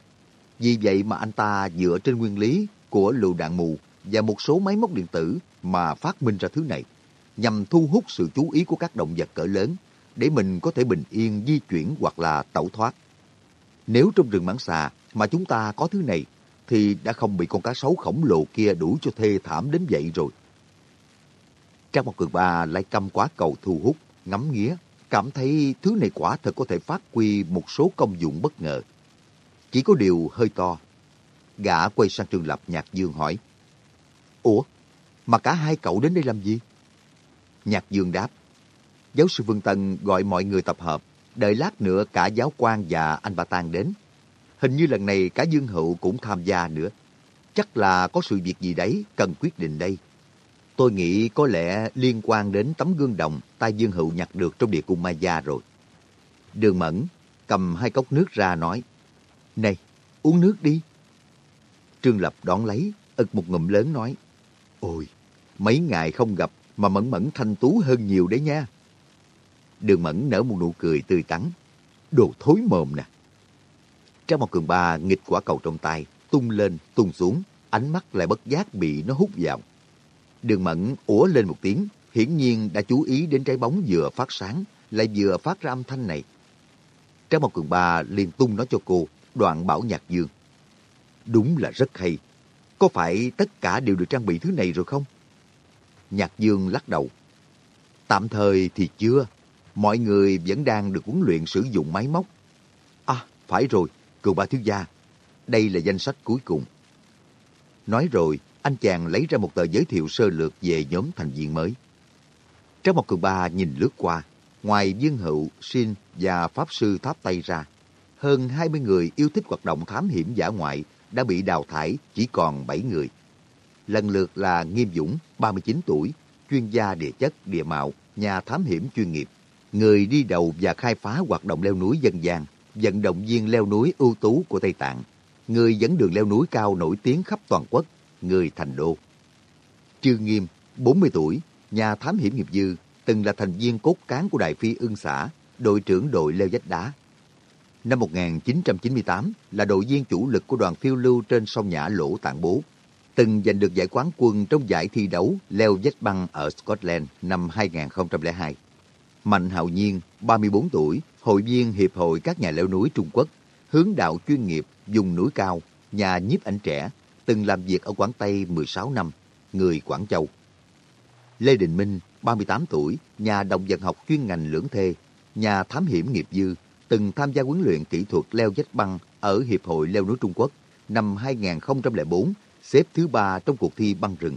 Vì vậy mà anh ta dựa trên nguyên lý của lựu đạn mù và một số máy móc điện tử mà phát minh ra thứ này, nhằm thu hút sự chú ý của các động vật cỡ lớn để mình có thể bình yên di chuyển hoặc là tẩu thoát. Nếu trong rừng mãng xà mà chúng ta có thứ này, thì đã không bị con cá sấu khổng lồ kia đủ cho thê thảm đến vậy rồi. Trang một cường ba lại cầm quả cầu thu hút, ngắm nghía, cảm thấy thứ này quả thật có thể phát huy một số công dụng bất ngờ. Chỉ có điều hơi to. Gã quay sang Trương Lập Nhạc Dương hỏi, Ủa, mà cả hai cậu đến đây làm gì? Nhạc Dương đáp, giáo sư Vương Tân gọi mọi người tập hợp, đợi lát nữa cả giáo quan và anh Ba Tang đến. Hình như lần này cả Dương Hữu cũng tham gia nữa. Chắc là có sự việc gì đấy cần quyết định đây. Tôi nghĩ có lẽ liên quan đến tấm gương đồng tay Dương Hữu nhặt được trong địa cung Ma Gia rồi. Đường Mẫn cầm hai cốc nước ra nói, Này, uống nước đi. Trương Lập đón lấy, ực một ngụm lớn nói, Ôi, mấy ngày không gặp mà Mẫn Mẫn thanh tú hơn nhiều đấy nha. Đường Mẫn nở một nụ cười tươi tắn. Đồ thối mồm nè. Trang một cường ba nghịch quả cầu trong tay, tung lên, tung xuống, ánh mắt lại bất giác bị nó hút vào. Đường Mẫn ủa lên một tiếng, hiển nhiên đã chú ý đến trái bóng vừa phát sáng, lại vừa phát ra âm thanh này. Trái một cường ba liền tung nó cho cô, đoạn bảo nhạc dương. Đúng là rất hay. Có phải tất cả đều được trang bị thứ này rồi không? Nhạc dương lắc đầu. Tạm thời thì chưa. Mọi người vẫn đang được huấn luyện sử dụng máy móc. À, phải rồi, cường ba thiếu gia. Đây là danh sách cuối cùng. Nói rồi, anh chàng lấy ra một tờ giới thiệu sơ lược về nhóm thành viên mới. Trong một cường ba nhìn lướt qua, ngoài Dương Hữu, xin và Pháp Sư Tháp Tây ra, hơn 20 người yêu thích hoạt động thám hiểm giả ngoại đã bị đào thải chỉ còn 7 người. Lần lượt là Nghiêm Dũng, 39 tuổi, chuyên gia địa chất, địa mạo, nhà thám hiểm chuyên nghiệp, người đi đầu và khai phá hoạt động leo núi dân gian, vận động viên leo núi ưu tú của Tây Tạng, người dẫn đường leo núi cao nổi tiếng khắp toàn quốc, người thành đô. Trương Nghiêm, 40 tuổi, nhà thám hiểm nghiệp dư, từng là thành viên cốt cán của đại Phi Ưng xã, đội trưởng đội leo vách đá. Năm 1998 là đội viên chủ lực của đoàn phiêu lưu trên sông Nhã Lỗ Tạng Bố, từng giành được giải quán quân trong giải thi đấu leo vách băng ở Scotland năm 2002. Mạnh Hạo Nhiên, 34 tuổi, hội viên Hiệp hội các nhà leo núi Trung Quốc, hướng đạo chuyên nghiệp, dùng núi cao, nhà nhiếp ảnh trẻ, từng làm việc ở Quảng Tây 16 năm, người Quảng Châu. Lê Đình Minh, 38 tuổi, nhà động vật học chuyên ngành lưỡng thê, nhà thám hiểm nghiệp dư, từng tham gia huấn luyện kỹ thuật leo vách băng ở Hiệp hội leo núi Trung Quốc năm 2004, xếp thứ ba trong cuộc thi băng rừng.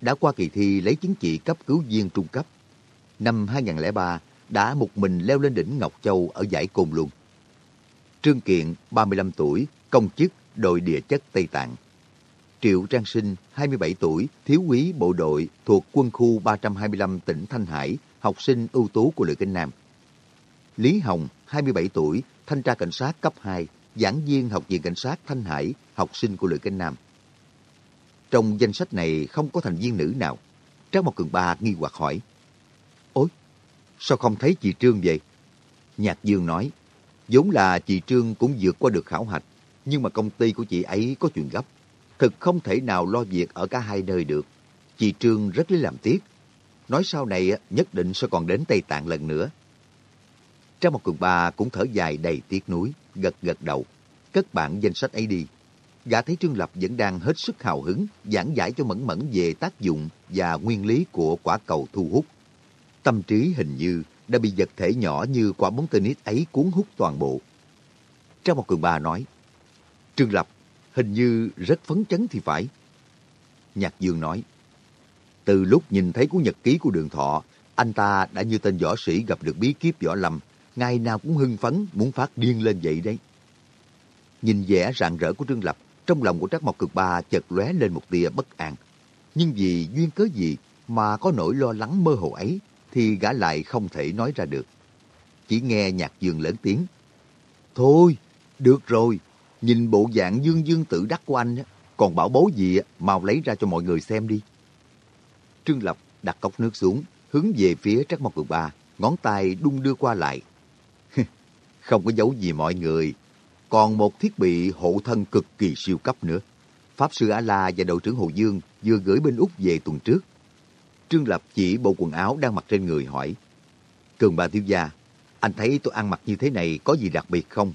Đã qua kỳ thi lấy chứng chỉ cấp cứu viên trung cấp. Năm 2003, đã một mình leo lên đỉnh Ngọc Châu ở giải Côn Luân. Trương Kiện, 35 tuổi, công chức đội địa chất Tây Tạng. Triệu Trang Sinh, 27 tuổi, thiếu úy bộ đội thuộc quân khu 325 tỉnh Thanh Hải, học sinh ưu tú của Lữ Kinh Nam. Lý Hồng, 27 tuổi, thanh tra cảnh sát cấp 2, giảng viên học viện cảnh sát Thanh Hải, học sinh của Lữ Kinh Nam. Trong danh sách này không có thành viên nữ nào. Trang Mộc Cường Ba nghi hoặc hỏi. Ôi, sao không thấy chị Trương vậy? Nhạc Dương nói, vốn là chị Trương cũng vượt qua được khảo hạch, nhưng mà công ty của chị ấy có chuyện gấp. Thực không thể nào lo việc ở cả hai nơi được. Chị Trương rất lấy làm tiếc. Nói sau này nhất định sẽ còn đến Tây Tạng lần nữa. Trang một cường ba cũng thở dài đầy tiếc nuối, gật gật đầu, cất bản danh sách ấy đi. Gã thấy Trương Lập vẫn đang hết sức hào hứng, giảng giải cho Mẫn Mẫn về tác dụng và nguyên lý của quả cầu thu hút. Tâm trí hình như đã bị vật thể nhỏ như quả bóng tennis ấy cuốn hút toàn bộ. Trang một cường ba nói, Trương Lập, hình như rất phấn chấn thì phải. Nhạc Dương nói, từ lúc nhìn thấy cuốn nhật ký của đường thọ, anh ta đã như tên võ sĩ gặp được bí kíp võ lâm, ngày nào cũng hưng phấn, muốn phát điên lên vậy đấy. Nhìn vẻ rạng rỡ của Trương Lập, trong lòng của Trác Mộc Cực Ba chợt lóe lên một tia bất an. Nhưng vì duyên cớ gì mà có nỗi lo lắng mơ hồ ấy, thì gã lại không thể nói ra được. Chỉ nghe nhạc dương lớn tiếng. Thôi, được rồi, nhìn bộ dạng dương dương tự đắc của anh, còn bảo bố gì mau lấy ra cho mọi người xem đi. Trương Lập đặt cốc nước xuống, hướng về phía trắc Mộc cường Ba, ngón tay đung đưa qua lại. Không có giấu gì mọi người, còn một thiết bị hộ thân cực kỳ siêu cấp nữa. Pháp sư A-La và đội trưởng Hồ Dương vừa gửi bên Úc về tuần trước. Trương Lập chỉ bộ quần áo đang mặc trên người hỏi. Cường ba thiếu gia, anh thấy tôi ăn mặc như thế này có gì đặc biệt không?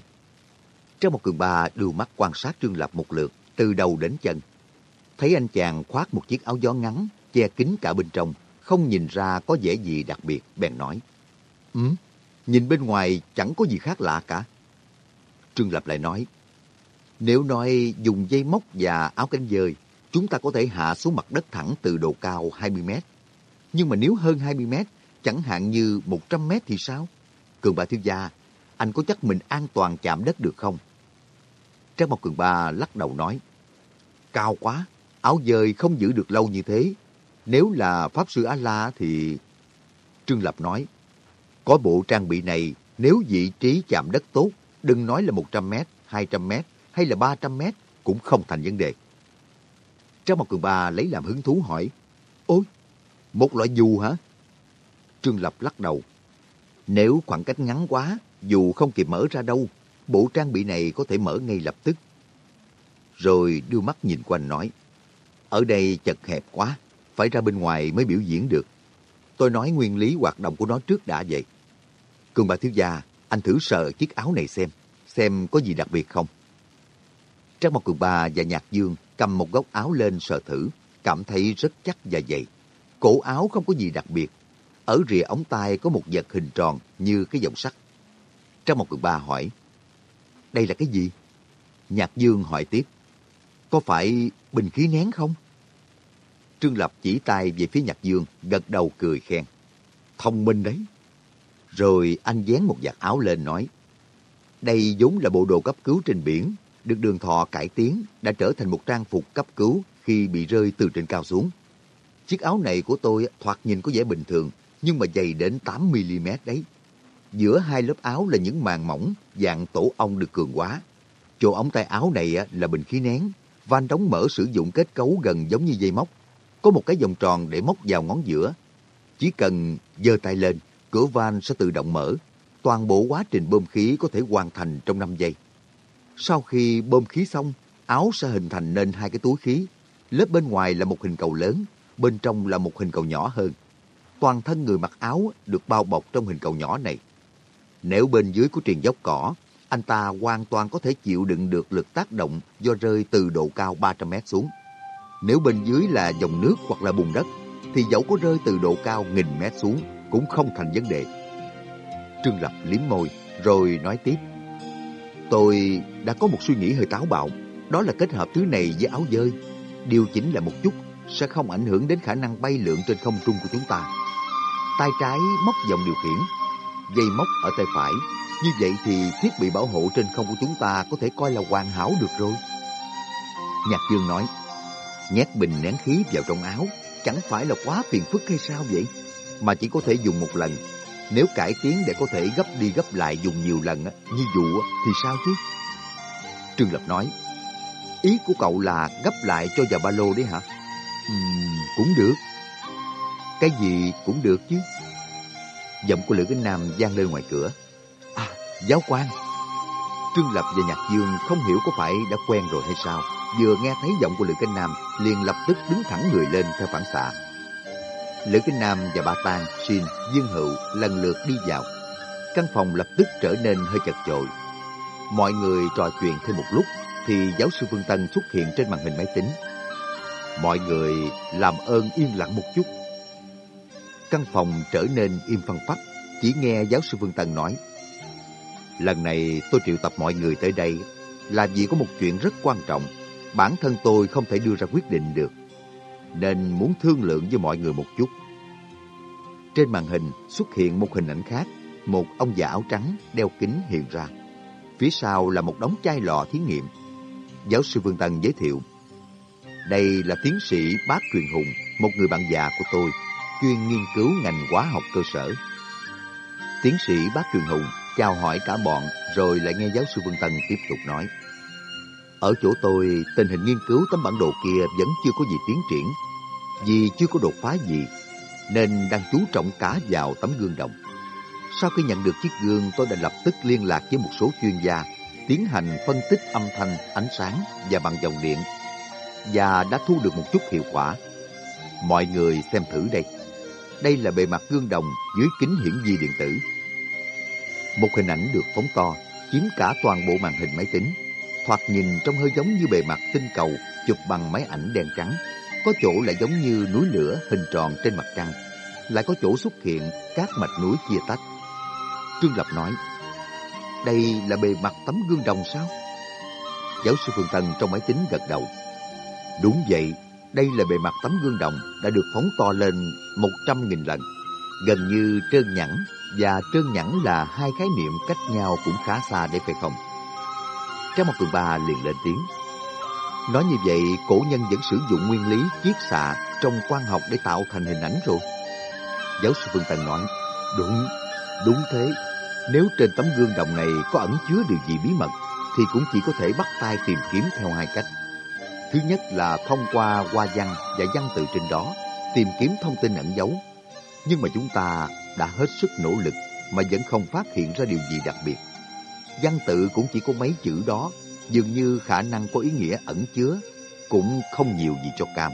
Trong một cường ba đưa mắt quan sát Trương Lập một lượt, từ đầu đến chân. Thấy anh chàng khoác một chiếc áo gió ngắn, che kín cả bên trong, không nhìn ra có vẻ gì đặc biệt, bèn nói. Ừ, nhìn bên ngoài chẳng có gì khác lạ cả. Trương Lập lại nói, nếu nói dùng dây móc và áo cánh dơi, chúng ta có thể hạ xuống mặt đất thẳng từ độ cao 20 mét. Nhưng mà nếu hơn 20 mét, chẳng hạn như 100 mét thì sao? Cường bà thiếu gia, anh có chắc mình an toàn chạm đất được không? Trang Mộc Cường Ba lắc đầu nói, cao quá, áo dơi không giữ được lâu như thế. Nếu là Pháp Sư A-La thì... Trương Lập nói, có bộ trang bị này, nếu vị trí chạm đất tốt, đừng nói là 100 mét, 200 mét hay là 300 mét cũng không thành vấn đề. Trang Mộc Cường Ba lấy làm hứng thú hỏi, Ôi, một loại dù hả? Trương Lập lắc đầu. Nếu khoảng cách ngắn quá, dù không kịp mở ra đâu, bộ trang bị này có thể mở ngay lập tức. Rồi đưa mắt nhìn quanh nói, ở đây chật hẹp quá, phải ra bên ngoài mới biểu diễn được. Tôi nói nguyên lý hoạt động của nó trước đã vậy. Cường bà thiếu gia, anh thử sờ chiếc áo này xem, xem có gì đặc biệt không. Trang một cường bà và nhạc dương cầm một góc áo lên sờ thử, cảm thấy rất chắc và dày. Cổ áo không có gì đặc biệt. Ở rìa ống tay có một vật hình tròn như cái vòng sắt. Trang một cường bà hỏi, đây là cái gì? Nhạc dương hỏi tiếp, có phải bình khí nén không? Trương Lập chỉ tay về phía Nhạc Dương, gật đầu cười khen. Thông minh đấy. Rồi anh dán một vạt áo lên nói, đây vốn là bộ đồ cấp cứu trên biển, được đường thọ cải tiến, đã trở thành một trang phục cấp cứu khi bị rơi từ trên cao xuống. Chiếc áo này của tôi thoạt nhìn có vẻ bình thường, nhưng mà dày đến 8mm đấy. Giữa hai lớp áo là những màng mỏng, dạng tổ ong được cường hóa. Chỗ ống tay áo này là bình khí nén, van đóng mở sử dụng kết cấu gần giống như dây móc. Có một cái vòng tròn để móc vào ngón giữa. Chỉ cần giơ tay lên, cửa van sẽ tự động mở. Toàn bộ quá trình bơm khí có thể hoàn thành trong 5 giây. Sau khi bơm khí xong, áo sẽ hình thành nên hai cái túi khí. Lớp bên ngoài là một hình cầu lớn, bên trong là một hình cầu nhỏ hơn. Toàn thân người mặc áo được bao bọc trong hình cầu nhỏ này. Nếu bên dưới của triền dốc cỏ, anh ta hoàn toàn có thể chịu đựng được lực tác động do rơi từ độ cao 300 mét xuống. Nếu bên dưới là dòng nước hoặc là bùn đất, thì dẫu có rơi từ độ cao nghìn mét xuống cũng không thành vấn đề. Trương Lập liếm môi, rồi nói tiếp. Tôi đã có một suy nghĩ hơi táo bạo, đó là kết hợp thứ này với áo dơi. Điều chỉnh lại một chút sẽ không ảnh hưởng đến khả năng bay lượn trên không trung của chúng ta. Tay trái móc dòng điều khiển, dây móc ở tay phải. Như vậy thì thiết bị bảo hộ trên không của chúng ta có thể coi là hoàn hảo được rồi. Nhạc Dương nói, nhét bình nén khí vào trong áo chẳng phải là quá phiền phức hay sao vậy? Mà chỉ có thể dùng một lần. Nếu cải tiến để có thể gấp đi gấp lại dùng nhiều lần như dụ thì sao chứ? Trương Lập nói, ý của cậu là gấp lại cho vào ba lô đấy hả? Uhm, cũng được. Cái gì cũng được chứ. Giọng của Lữ kính Nam vang lên ngoài cửa. À, giáo quan. Trương Lập và Nhạc Dương không hiểu có phải đã quen rồi hay sao. Vừa nghe thấy giọng của Lữ Kinh Nam, liền lập tức đứng thẳng người lên theo phản xạ. Lữ Kinh Nam và Ba Tang, Xin, Dương Hữu lần lượt đi vào. Căn phòng lập tức trở nên hơi chật chội. Mọi người trò chuyện thêm một lúc, thì giáo sư Phương Tân xuất hiện trên màn hình máy tính. Mọi người làm ơn yên lặng một chút. Căn phòng trở nên im phăng phắc, chỉ nghe giáo sư Phương Tân nói. Lần này tôi triệu tập mọi người tới đây là vì có một chuyện rất quan trọng. Bản thân tôi không thể đưa ra quyết định được, nên muốn thương lượng với mọi người một chút. Trên màn hình xuất hiện một hình ảnh khác, một ông già áo trắng đeo kính hiện ra. Phía sau là một đống chai lọ thí nghiệm. Giáo sư Vương Tân giới thiệu. Đây là tiến sĩ Bác Truyền Hùng, một người bạn già của tôi, chuyên nghiên cứu ngành hóa học cơ sở. Tiến sĩ Bác trường Hùng chào hỏi cả bọn rồi lại nghe giáo sư Vương Tân tiếp tục nói. Ở chỗ tôi, tình hình nghiên cứu tấm bản đồ kia vẫn chưa có gì tiến triển, vì chưa có đột phá gì, nên đang chú trọng cả vào tấm gương đồng. Sau khi nhận được chiếc gương, tôi đã lập tức liên lạc với một số chuyên gia, tiến hành phân tích âm thanh, ánh sáng và bằng dòng điện, và đã thu được một chút hiệu quả. Mọi người xem thử đây. Đây là bề mặt gương đồng dưới kính hiển vi điện tử. Một hình ảnh được phóng to, chiếm cả toàn bộ màn hình máy tính. Thoạt nhìn trông hơi giống như bề mặt tinh cầu chụp bằng máy ảnh đen trắng. Có chỗ lại giống như núi lửa hình tròn trên mặt trăng. Lại có chỗ xuất hiện các mạch núi chia tách. Trương Lập nói, đây là bề mặt tấm gương đồng sao? Giáo sư Phương Tân trong máy tính gật đầu. Đúng vậy, đây là bề mặt tấm gương đồng đã được phóng to lên 100.000 lần. Gần như trơn nhẵn và trơn nhẵn là hai khái niệm cách nhau cũng khá xa để phải không? Trang một tuần ba liền lên tiếng. Nói như vậy, cổ nhân vẫn sử dụng nguyên lý chiết xạ trong quan học để tạo thành hình ảnh rồi. Giáo sư Phương tần nói, đúng, đúng thế. Nếu trên tấm gương đồng này có ẩn chứa điều gì bí mật, thì cũng chỉ có thể bắt tay tìm kiếm theo hai cách. Thứ nhất là thông qua hoa văn và văn tự trên đó, tìm kiếm thông tin ẩn giấu. Nhưng mà chúng ta đã hết sức nỗ lực, mà vẫn không phát hiện ra điều gì đặc biệt. Văn tự cũng chỉ có mấy chữ đó, dường như khả năng có ý nghĩa ẩn chứa, cũng không nhiều gì cho cam.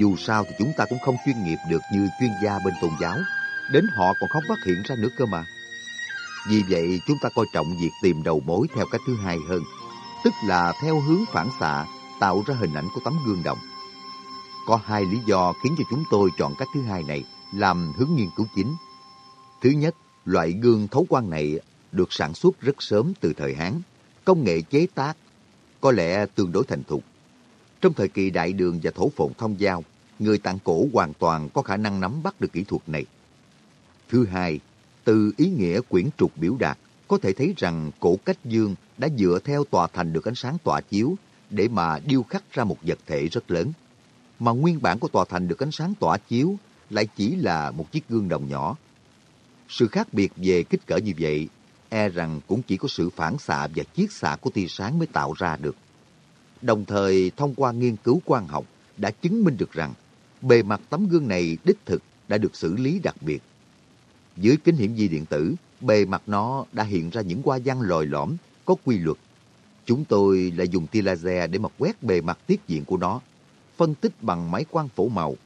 Dù sao thì chúng ta cũng không chuyên nghiệp được như chuyên gia bên tôn giáo, đến họ còn không phát hiện ra nữa cơ mà. Vì vậy chúng ta coi trọng việc tìm đầu mối theo cách thứ hai hơn, tức là theo hướng phản xạ tạo ra hình ảnh của tấm gương đồng. Có hai lý do khiến cho chúng tôi chọn cách thứ hai này làm hướng nghiên cứu chính. Thứ nhất, loại gương thấu quang này được sản xuất rất sớm từ thời Hán. Công nghệ chế tác có lẽ tương đối thành thục. Trong thời kỳ đại đường và thổ phồn thông giao, người tạng cổ hoàn toàn có khả năng nắm bắt được kỹ thuật này. Thứ hai, từ ý nghĩa quyển trục biểu đạt, có thể thấy rằng cổ cách dương đã dựa theo tòa thành được ánh sáng tỏa chiếu để mà điêu khắc ra một vật thể rất lớn. Mà nguyên bản của tòa thành được ánh sáng tỏa chiếu lại chỉ là một chiếc gương đồng nhỏ. Sự khác biệt về kích cỡ như vậy, e rằng cũng chỉ có sự phản xạ và chiết xạ của tia sáng mới tạo ra được. Đồng thời, thông qua nghiên cứu quan học, đã chứng minh được rằng bề mặt tấm gương này đích thực đã được xử lý đặc biệt. Dưới kính hiển vi điện tử, bề mặt nó đã hiện ra những hoa văn lồi lõm, có quy luật. Chúng tôi lại dùng tia laser để mà quét bề mặt tiết diện của nó, phân tích bằng máy quang phổ màu.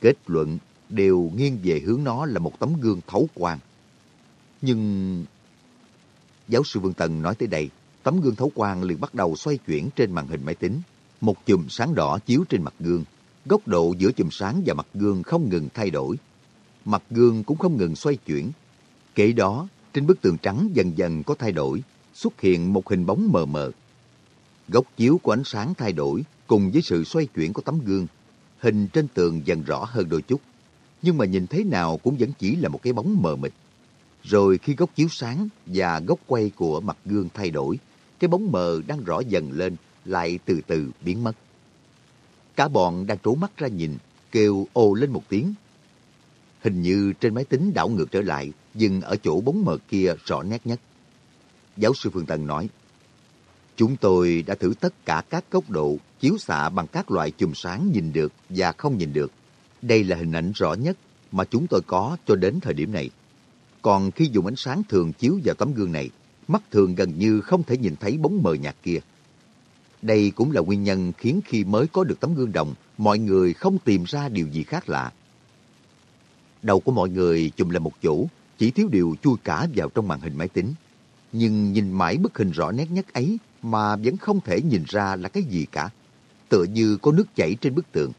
Kết luận đều nghiêng về hướng nó là một tấm gương thấu quang. Nhưng... Giáo sư Vương Tần nói tới đây, tấm gương thấu quang liền bắt đầu xoay chuyển trên màn hình máy tính. Một chùm sáng đỏ chiếu trên mặt gương. Góc độ giữa chùm sáng và mặt gương không ngừng thay đổi. Mặt gương cũng không ngừng xoay chuyển. Kể đó, trên bức tường trắng dần dần có thay đổi, xuất hiện một hình bóng mờ mờ. Góc chiếu của ánh sáng thay đổi cùng với sự xoay chuyển của tấm gương. Hình trên tường dần rõ hơn đôi chút, nhưng mà nhìn thế nào cũng vẫn chỉ là một cái bóng mờ mịt. Rồi khi góc chiếu sáng và góc quay của mặt gương thay đổi, cái bóng mờ đang rõ dần lên lại từ từ biến mất. Cả bọn đang trố mắt ra nhìn, kêu ô lên một tiếng. Hình như trên máy tính đảo ngược trở lại, dừng ở chỗ bóng mờ kia rõ nét nhất. Giáo sư Phương Tân nói, Chúng tôi đã thử tất cả các góc độ chiếu xạ bằng các loại chùm sáng nhìn được và không nhìn được. Đây là hình ảnh rõ nhất mà chúng tôi có cho đến thời điểm này. Còn khi dùng ánh sáng thường chiếu vào tấm gương này, mắt thường gần như không thể nhìn thấy bóng mờ nhạt kia. Đây cũng là nguyên nhân khiến khi mới có được tấm gương đồng, mọi người không tìm ra điều gì khác lạ. Đầu của mọi người chùm là một chỗ, chỉ thiếu điều chui cả vào trong màn hình máy tính. Nhưng nhìn mãi bức hình rõ nét nhất ấy mà vẫn không thể nhìn ra là cái gì cả. Tựa như có nước chảy trên bức tượng.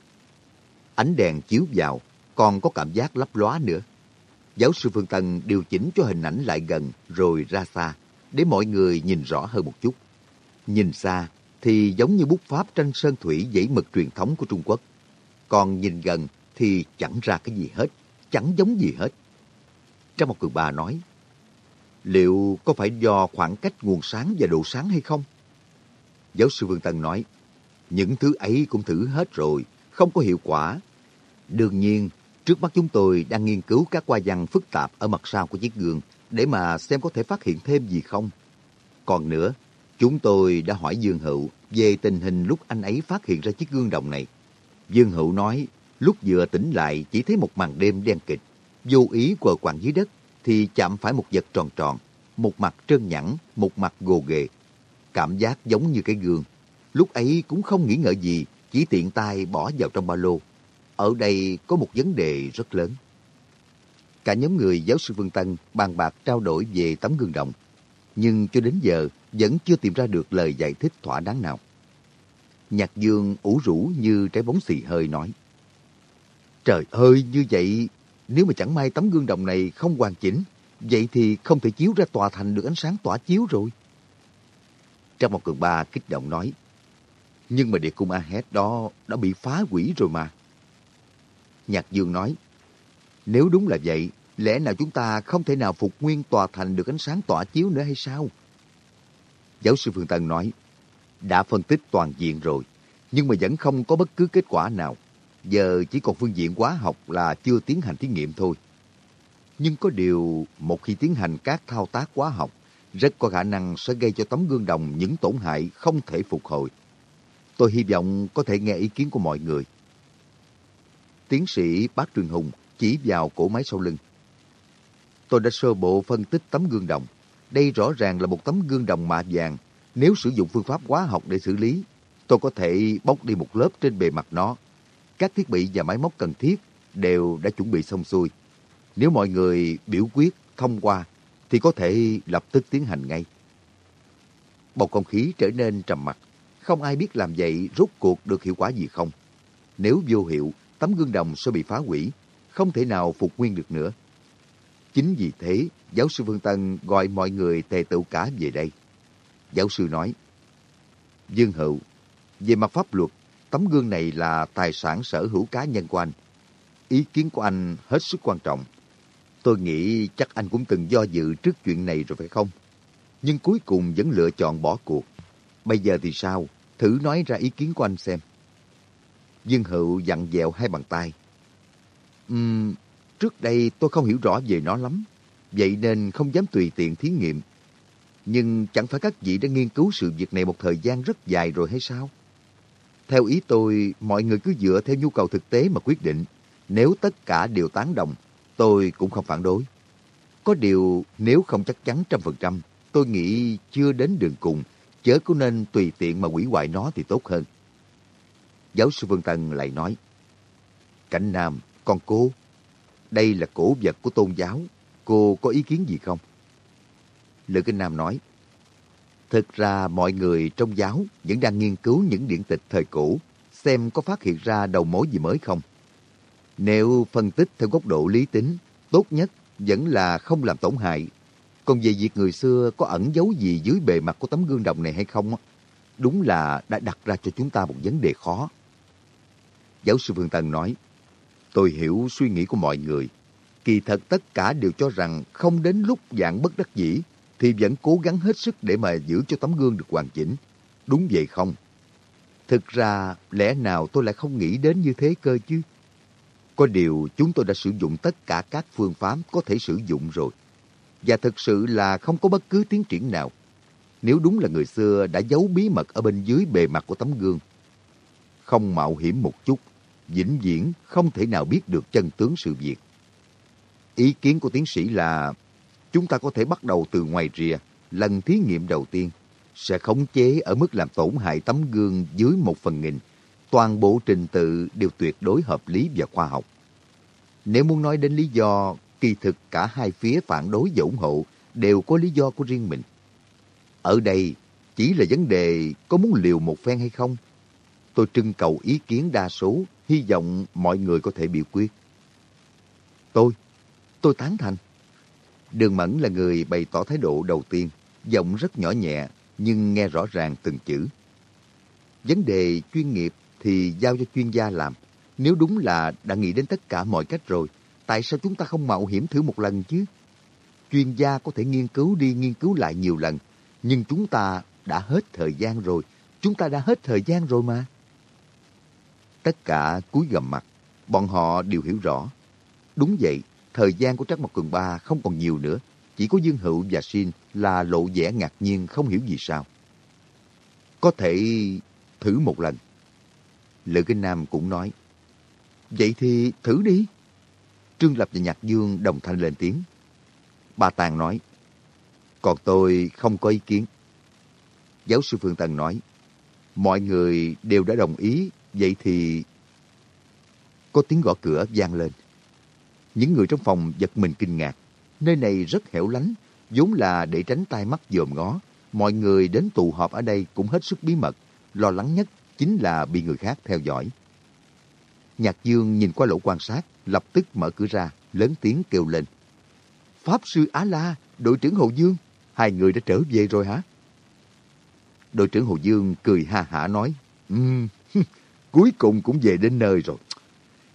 Ánh đèn chiếu vào, còn có cảm giác lấp lóa nữa. Giáo sư Phương Tân điều chỉnh cho hình ảnh lại gần rồi ra xa, để mọi người nhìn rõ hơn một chút. Nhìn xa thì giống như bút pháp tranh sơn thủy dãy mực truyền thống của Trung Quốc. Còn nhìn gần thì chẳng ra cái gì hết, chẳng giống gì hết. Trong một cường bà nói, liệu có phải do khoảng cách nguồn sáng và độ sáng hay không? Giáo sư Vương Tân nói, những thứ ấy cũng thử hết rồi, không có hiệu quả. Đương nhiên, trước mắt chúng tôi đang nghiên cứu các qua văn phức tạp ở mặt sau của chiếc gương để mà xem có thể phát hiện thêm gì không. Còn nữa, chúng tôi đã hỏi Dương Hữu về tình hình lúc anh ấy phát hiện ra chiếc gương đồng này. Dương Hữu nói, lúc vừa tỉnh lại chỉ thấy một màn đêm đen kịch, vô ý quờ quạng dưới đất thì chạm phải một vật tròn tròn, một mặt trơn nhẵn, một mặt gồ ghề. Cảm giác giống như cái gương. Lúc ấy cũng không nghĩ ngợi gì, chỉ tiện tay bỏ vào trong ba lô. Ở đây có một vấn đề rất lớn. Cả nhóm người giáo sư Vương Tân bàn bạc trao đổi về tấm gương đồng. Nhưng cho đến giờ vẫn chưa tìm ra được lời giải thích thỏa đáng nào. Nhạc dương ủ rũ như trái bóng xì hơi nói. Trời ơi, như vậy, nếu mà chẳng may tấm gương đồng này không hoàn chỉnh, vậy thì không thể chiếu ra tòa thành được ánh sáng tỏa chiếu rồi. Trong một cường ba kích động nói, nhưng mà địa cung A-hét đó đã bị phá hủy rồi mà. Nhạc Dương nói, nếu đúng là vậy, lẽ nào chúng ta không thể nào phục nguyên tòa thành được ánh sáng tỏa chiếu nữa hay sao? Giáo sư Phương Tân nói, đã phân tích toàn diện rồi, nhưng mà vẫn không có bất cứ kết quả nào. Giờ chỉ còn phương diện hóa học là chưa tiến hành thí nghiệm thôi. Nhưng có điều, một khi tiến hành các thao tác hóa học, rất có khả năng sẽ gây cho tấm gương đồng những tổn hại không thể phục hồi. Tôi hy vọng có thể nghe ý kiến của mọi người. Tiến sĩ Bác Trường Hùng chỉ vào cổ máy sau lưng. Tôi đã sơ bộ phân tích tấm gương đồng. Đây rõ ràng là một tấm gương đồng mạ vàng. Nếu sử dụng phương pháp hóa học để xử lý, tôi có thể bóc đi một lớp trên bề mặt nó. Các thiết bị và máy móc cần thiết đều đã chuẩn bị xong xuôi. Nếu mọi người biểu quyết thông qua thì có thể lập tức tiến hành ngay. Bầu không khí trở nên trầm mặc. Không ai biết làm vậy rốt cuộc được hiệu quả gì không. Nếu vô hiệu, tấm gương đồng sẽ bị phá hủy, không thể nào phục nguyên được nữa. Chính vì thế, giáo sư Phương Tân gọi mọi người tề tựu cả về đây. Giáo sư nói, Dương Hữu, về mặt pháp luật, tấm gương này là tài sản sở hữu cá nhân của anh. Ý kiến của anh hết sức quan trọng. Tôi nghĩ chắc anh cũng từng do dự trước chuyện này rồi phải không? Nhưng cuối cùng vẫn lựa chọn bỏ cuộc. Bây giờ thì sao? Thử nói ra ý kiến của anh xem. Dương Hữu dặn dẹo hai bàn tay. Uhm, trước đây tôi không hiểu rõ về nó lắm, vậy nên không dám tùy tiện thí nghiệm. Nhưng chẳng phải các vị đã nghiên cứu sự việc này một thời gian rất dài rồi hay sao? Theo ý tôi, mọi người cứ dựa theo nhu cầu thực tế mà quyết định. Nếu tất cả đều tán đồng, tôi cũng không phản đối. Có điều, nếu không chắc chắn trăm phần trăm, tôi nghĩ chưa đến đường cùng, chớ có nên tùy tiện mà hủy hoại nó thì tốt hơn. Giáo sư Vương Tân lại nói, Cảnh Nam, con cô, đây là cổ vật của tôn giáo, cô có ý kiến gì không? Lữ Kinh Nam nói, Thực ra mọi người trong giáo vẫn đang nghiên cứu những điển tịch thời cổ, xem có phát hiện ra đầu mối gì mới không. Nếu phân tích theo góc độ lý tính, tốt nhất vẫn là không làm tổn hại. Còn về việc người xưa có ẩn giấu gì dưới bề mặt của tấm gương đồng này hay không, đúng là đã đặt ra cho chúng ta một vấn đề khó. Giáo sư Phương Tân nói, tôi hiểu suy nghĩ của mọi người. Kỳ thật tất cả đều cho rằng không đến lúc dạng bất đắc dĩ thì vẫn cố gắng hết sức để mà giữ cho tấm gương được hoàn chỉnh. Đúng vậy không? Thực ra, lẽ nào tôi lại không nghĩ đến như thế cơ chứ? Có điều chúng tôi đã sử dụng tất cả các phương pháp có thể sử dụng rồi. Và thực sự là không có bất cứ tiến triển nào. Nếu đúng là người xưa đã giấu bí mật ở bên dưới bề mặt của tấm gương. Không mạo hiểm một chút, vĩnh viễn không thể nào biết được chân tướng sự việc. Ý kiến của tiến sĩ là chúng ta có thể bắt đầu từ ngoài rìa, lần thí nghiệm đầu tiên sẽ khống chế ở mức làm tổn hại tấm gương dưới một phần nghìn. Toàn bộ trình tự đều tuyệt đối hợp lý và khoa học. Nếu muốn nói đến lý do, kỳ thực cả hai phía phản đối và ủng hộ đều có lý do của riêng mình. Ở đây chỉ là vấn đề có muốn liều một phen hay không. Tôi trưng cầu ý kiến đa số, hy vọng mọi người có thể biểu quyết. Tôi, tôi tán thành. Đường Mẫn là người bày tỏ thái độ đầu tiên, giọng rất nhỏ nhẹ nhưng nghe rõ ràng từng chữ. Vấn đề chuyên nghiệp thì giao cho chuyên gia làm. Nếu đúng là đã nghĩ đến tất cả mọi cách rồi, tại sao chúng ta không mạo hiểm thử một lần chứ? Chuyên gia có thể nghiên cứu đi nghiên cứu lại nhiều lần, nhưng chúng ta đã hết thời gian rồi. Chúng ta đã hết thời gian rồi mà. Tất cả cúi gầm mặt, bọn họ đều hiểu rõ. Đúng vậy, thời gian của trác Mộc Cường Ba không còn nhiều nữa. Chỉ có Dương Hữu và Xin là lộ vẻ ngạc nhiên, không hiểu gì sao. Có thể thử một lần. Lữ Kinh Nam cũng nói. Vậy thì thử đi. Trương Lập và Nhạc Dương đồng thanh lên tiếng. Ba Tàng nói. Còn tôi không có ý kiến. Giáo sư Phương tần nói. Mọi người đều đã đồng ý. Vậy thì... Có tiếng gõ cửa vang lên. Những người trong phòng giật mình kinh ngạc. Nơi này rất hẻo lánh, vốn là để tránh tai mắt dòm ngó. Mọi người đến tụ họp ở đây cũng hết sức bí mật. Lo lắng nhất chính là bị người khác theo dõi. Nhạc Dương nhìn qua lỗ quan sát, lập tức mở cửa ra, lớn tiếng kêu lên. Pháp sư Á La, đội trưởng Hồ Dương, hai người đã trở về rồi hả? Đội trưởng Hồ Dương cười ha hả nói, um, cuối cùng cũng về đến nơi rồi.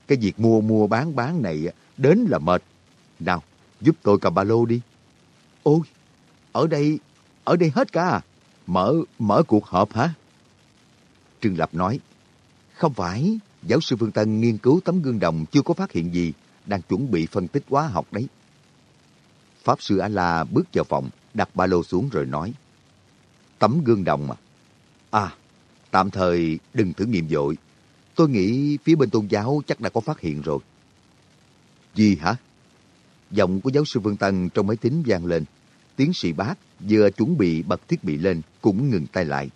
Cái việc mua mua bán bán này đến là mệt. Nào, giúp tôi cầm ba lô đi. Ôi, ở đây, ở đây hết cả à? Mở, mở cuộc họp hả? Trương Lập nói, không phải, giáo sư Phương Tân nghiên cứu tấm gương đồng chưa có phát hiện gì, đang chuẩn bị phân tích hóa học đấy. Pháp sư A-la bước vào phòng, đặt ba lô xuống rồi nói, tấm gương đồng à? À, tạm thời đừng thử nghiệm dội. Tôi nghĩ phía bên tôn giáo chắc đã có phát hiện rồi. Gì hả? Giọng của giáo sư Vương Tân trong máy tính vang lên. Tiến sĩ bác vừa chuẩn bị bật thiết bị lên cũng ngừng tay lại.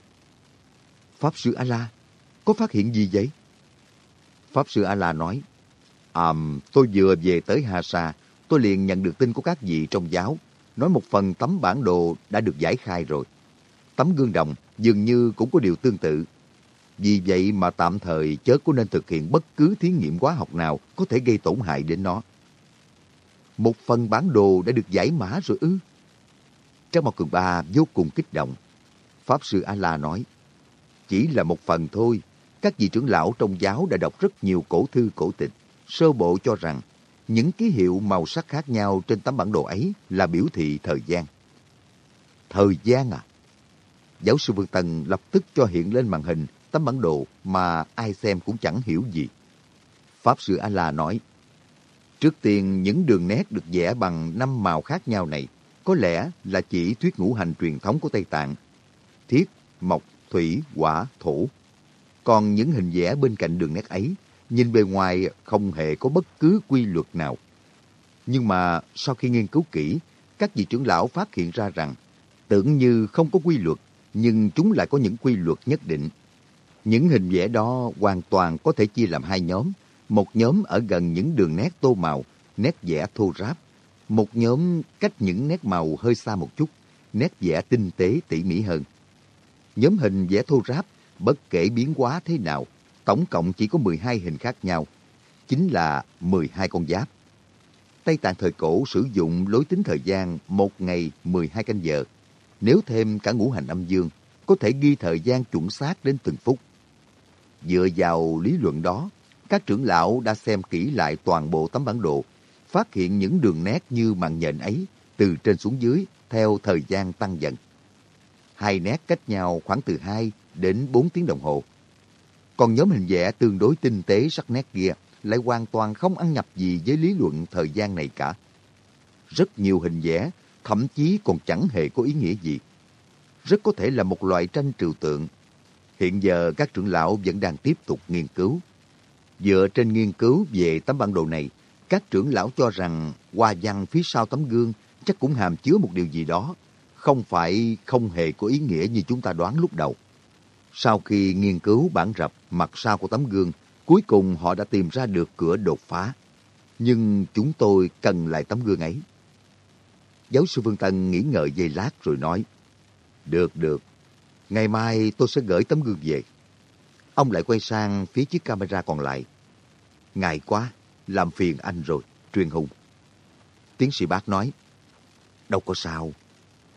Pháp sư A-la, có phát hiện gì vậy? Pháp sư A-la nói, À, tôi vừa về tới Hà Sa, tôi liền nhận được tin của các vị trong giáo, nói một phần tấm bản đồ đã được giải khai rồi. Tấm gương đồng dường như cũng có điều tương tự. Vì vậy mà tạm thời chớ có nên thực hiện bất cứ thí nghiệm hóa học nào có thể gây tổn hại đến nó. Một phần bản đồ đã được giải mã rồi ư? Trang Mộc Cường Ba vô cùng kích động. Pháp sư A-La nói, chỉ là một phần thôi. Các vị trưởng lão trong giáo đã đọc rất nhiều cổ thư cổ tịch, sơ bộ cho rằng những ký hiệu màu sắc khác nhau trên tấm bản đồ ấy là biểu thị thời gian. Thời gian à? Giáo sư Vương Tần lập tức cho hiện lên màn hình tấm bản đồ mà ai xem cũng chẳng hiểu gì. Pháp sư A-la nói, Trước tiên, những đường nét được vẽ bằng năm màu khác nhau này có lẽ là chỉ thuyết ngũ hành truyền thống của Tây Tạng. Thiết, mộc, thủy, hỏa, thổ. Còn những hình vẽ bên cạnh đường nét ấy, nhìn bề ngoài không hề có bất cứ quy luật nào. Nhưng mà sau khi nghiên cứu kỹ, các vị trưởng lão phát hiện ra rằng tưởng như không có quy luật, nhưng chúng lại có những quy luật nhất định. Những hình vẽ đó hoàn toàn có thể chia làm hai nhóm. Một nhóm ở gần những đường nét tô màu, nét vẽ thô ráp. Một nhóm cách những nét màu hơi xa một chút, nét vẽ tinh tế tỉ mỉ hơn. Nhóm hình vẽ thô ráp, bất kể biến hóa thế nào, tổng cộng chỉ có 12 hình khác nhau, chính là 12 con giáp. Tây Tạng thời cổ sử dụng lối tính thời gian một ngày 12 canh giờ. Nếu thêm cả ngũ hành âm dương, có thể ghi thời gian chuẩn xác đến từng phút. Dựa vào lý luận đó, các trưởng lão đã xem kỹ lại toàn bộ tấm bản đồ, phát hiện những đường nét như màn nhện ấy từ trên xuống dưới theo thời gian tăng dần. Hai nét cách nhau khoảng từ 2 đến 4 tiếng đồng hồ. Còn nhóm hình vẽ tương đối tinh tế sắc nét kia lại hoàn toàn không ăn nhập gì với lý luận thời gian này cả. Rất nhiều hình vẽ, thậm chí còn chẳng hề có ý nghĩa gì. Rất có thể là một loại tranh trừu tượng. Hiện giờ các trưởng lão vẫn đang tiếp tục nghiên cứu. Dựa trên nghiên cứu về tấm bản đồ này, các trưởng lão cho rằng hoa văn phía sau tấm gương chắc cũng hàm chứa một điều gì đó, không phải không hề có ý nghĩa như chúng ta đoán lúc đầu. Sau khi nghiên cứu bản rập mặt sau của tấm gương, cuối cùng họ đã tìm ra được cửa đột phá. Nhưng chúng tôi cần lại tấm gương ấy. Giáo sư Vương Tân nghĩ ngợi giây lát rồi nói, Được, được. Ngày mai tôi sẽ gửi tấm gương về. Ông lại quay sang phía chiếc camera còn lại. Ngại quá, làm phiền anh rồi, truyền hùng. Tiến sĩ bác nói, Đâu có sao,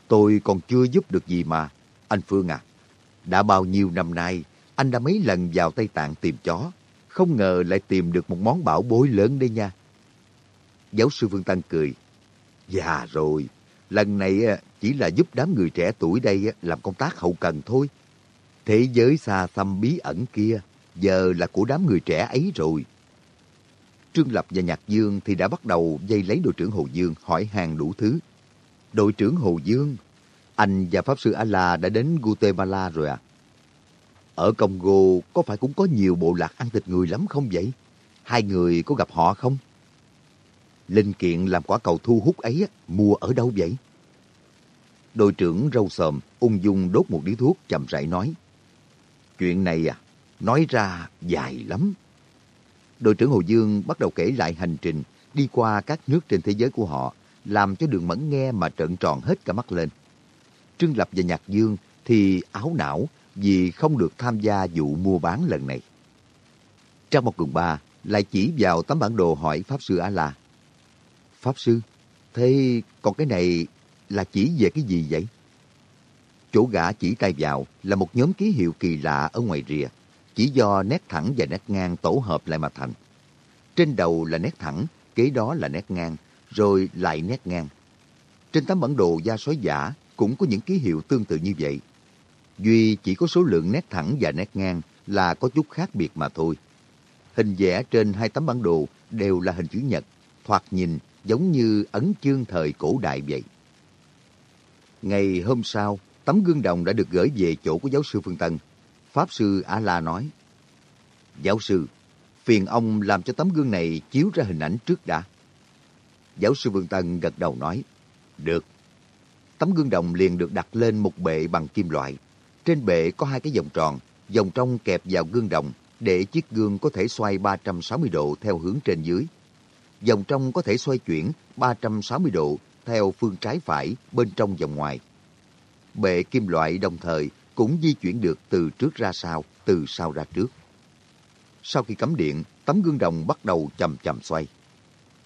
tôi còn chưa giúp được gì mà, anh Phương à. Đã bao nhiêu năm nay, anh đã mấy lần vào Tây Tạng tìm chó, không ngờ lại tìm được một món bảo bối lớn đây nha. Giáo sư Vương Tăng cười, Dạ rồi, lần này chỉ là giúp đám người trẻ tuổi đây làm công tác hậu cần thôi. Thế giới xa xăm bí ẩn kia, giờ là của đám người trẻ ấy rồi. Trương Lập và Nhạc Dương thì đã bắt đầu dây lấy đội trưởng Hồ Dương hỏi hàng đủ thứ. Đội trưởng Hồ Dương, anh và Pháp Sư A-La đã đến Guatemala rồi à? Ở Congo có phải cũng có nhiều bộ lạc ăn thịt người lắm không vậy? Hai người có gặp họ không? Linh kiện làm quả cầu thu hút ấy mua ở đâu vậy? Đội trưởng râu sòm ung dung đốt một điếu thuốc chậm rãi nói. Chuyện này à, nói ra dài lắm. Đội trưởng Hồ Dương bắt đầu kể lại hành trình đi qua các nước trên thế giới của họ, làm cho đường mẫn nghe mà trợn tròn hết cả mắt lên. Trương Lập và Nhạc Dương thì áo não vì không được tham gia vụ mua bán lần này. Trong một cùng ba lại chỉ vào tấm bản đồ hỏi Pháp Sư A-La. Pháp Sư, thế còn cái này là chỉ về cái gì vậy? Chỗ gã chỉ tay vào là một nhóm ký hiệu kỳ lạ ở ngoài rìa, chỉ do nét thẳng và nét ngang tổ hợp lại mà thành. Trên đầu là nét thẳng, kế đó là nét ngang, rồi lại nét ngang. Trên tấm bản đồ da sói giả cũng có những ký hiệu tương tự như vậy. Duy chỉ có số lượng nét thẳng và nét ngang là có chút khác biệt mà thôi. Hình vẽ trên hai tấm bản đồ đều là hình chữ nhật, thoạt nhìn giống như ấn chương thời cổ đại vậy. Ngày hôm sau, tấm gương đồng đã được gửi về chỗ của giáo sư Phương Tân. Pháp sư A-La nói, Giáo sư, phiền ông làm cho tấm gương này chiếu ra hình ảnh trước đã. Giáo sư Vương Tân gật đầu nói, được. Tấm gương đồng liền được đặt lên một bệ bằng kim loại. Trên bệ có hai cái vòng tròn, vòng trong kẹp vào gương đồng để chiếc gương có thể xoay 360 độ theo hướng trên dưới dòng trong có thể xoay chuyển 360 độ theo phương trái phải bên trong vòng ngoài. Bệ kim loại đồng thời cũng di chuyển được từ trước ra sau, từ sau ra trước. Sau khi cắm điện, tấm gương đồng bắt đầu chậm chậm xoay.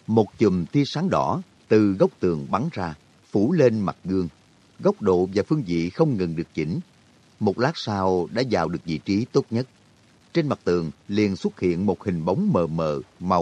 Một chùm tia sáng đỏ từ góc tường bắn ra, phủ lên mặt gương. Góc độ và phương vị không ngừng được chỉnh. Một lát sau đã vào được vị trí tốt nhất. Trên mặt tường liền xuất hiện một hình bóng mờ mờ, màu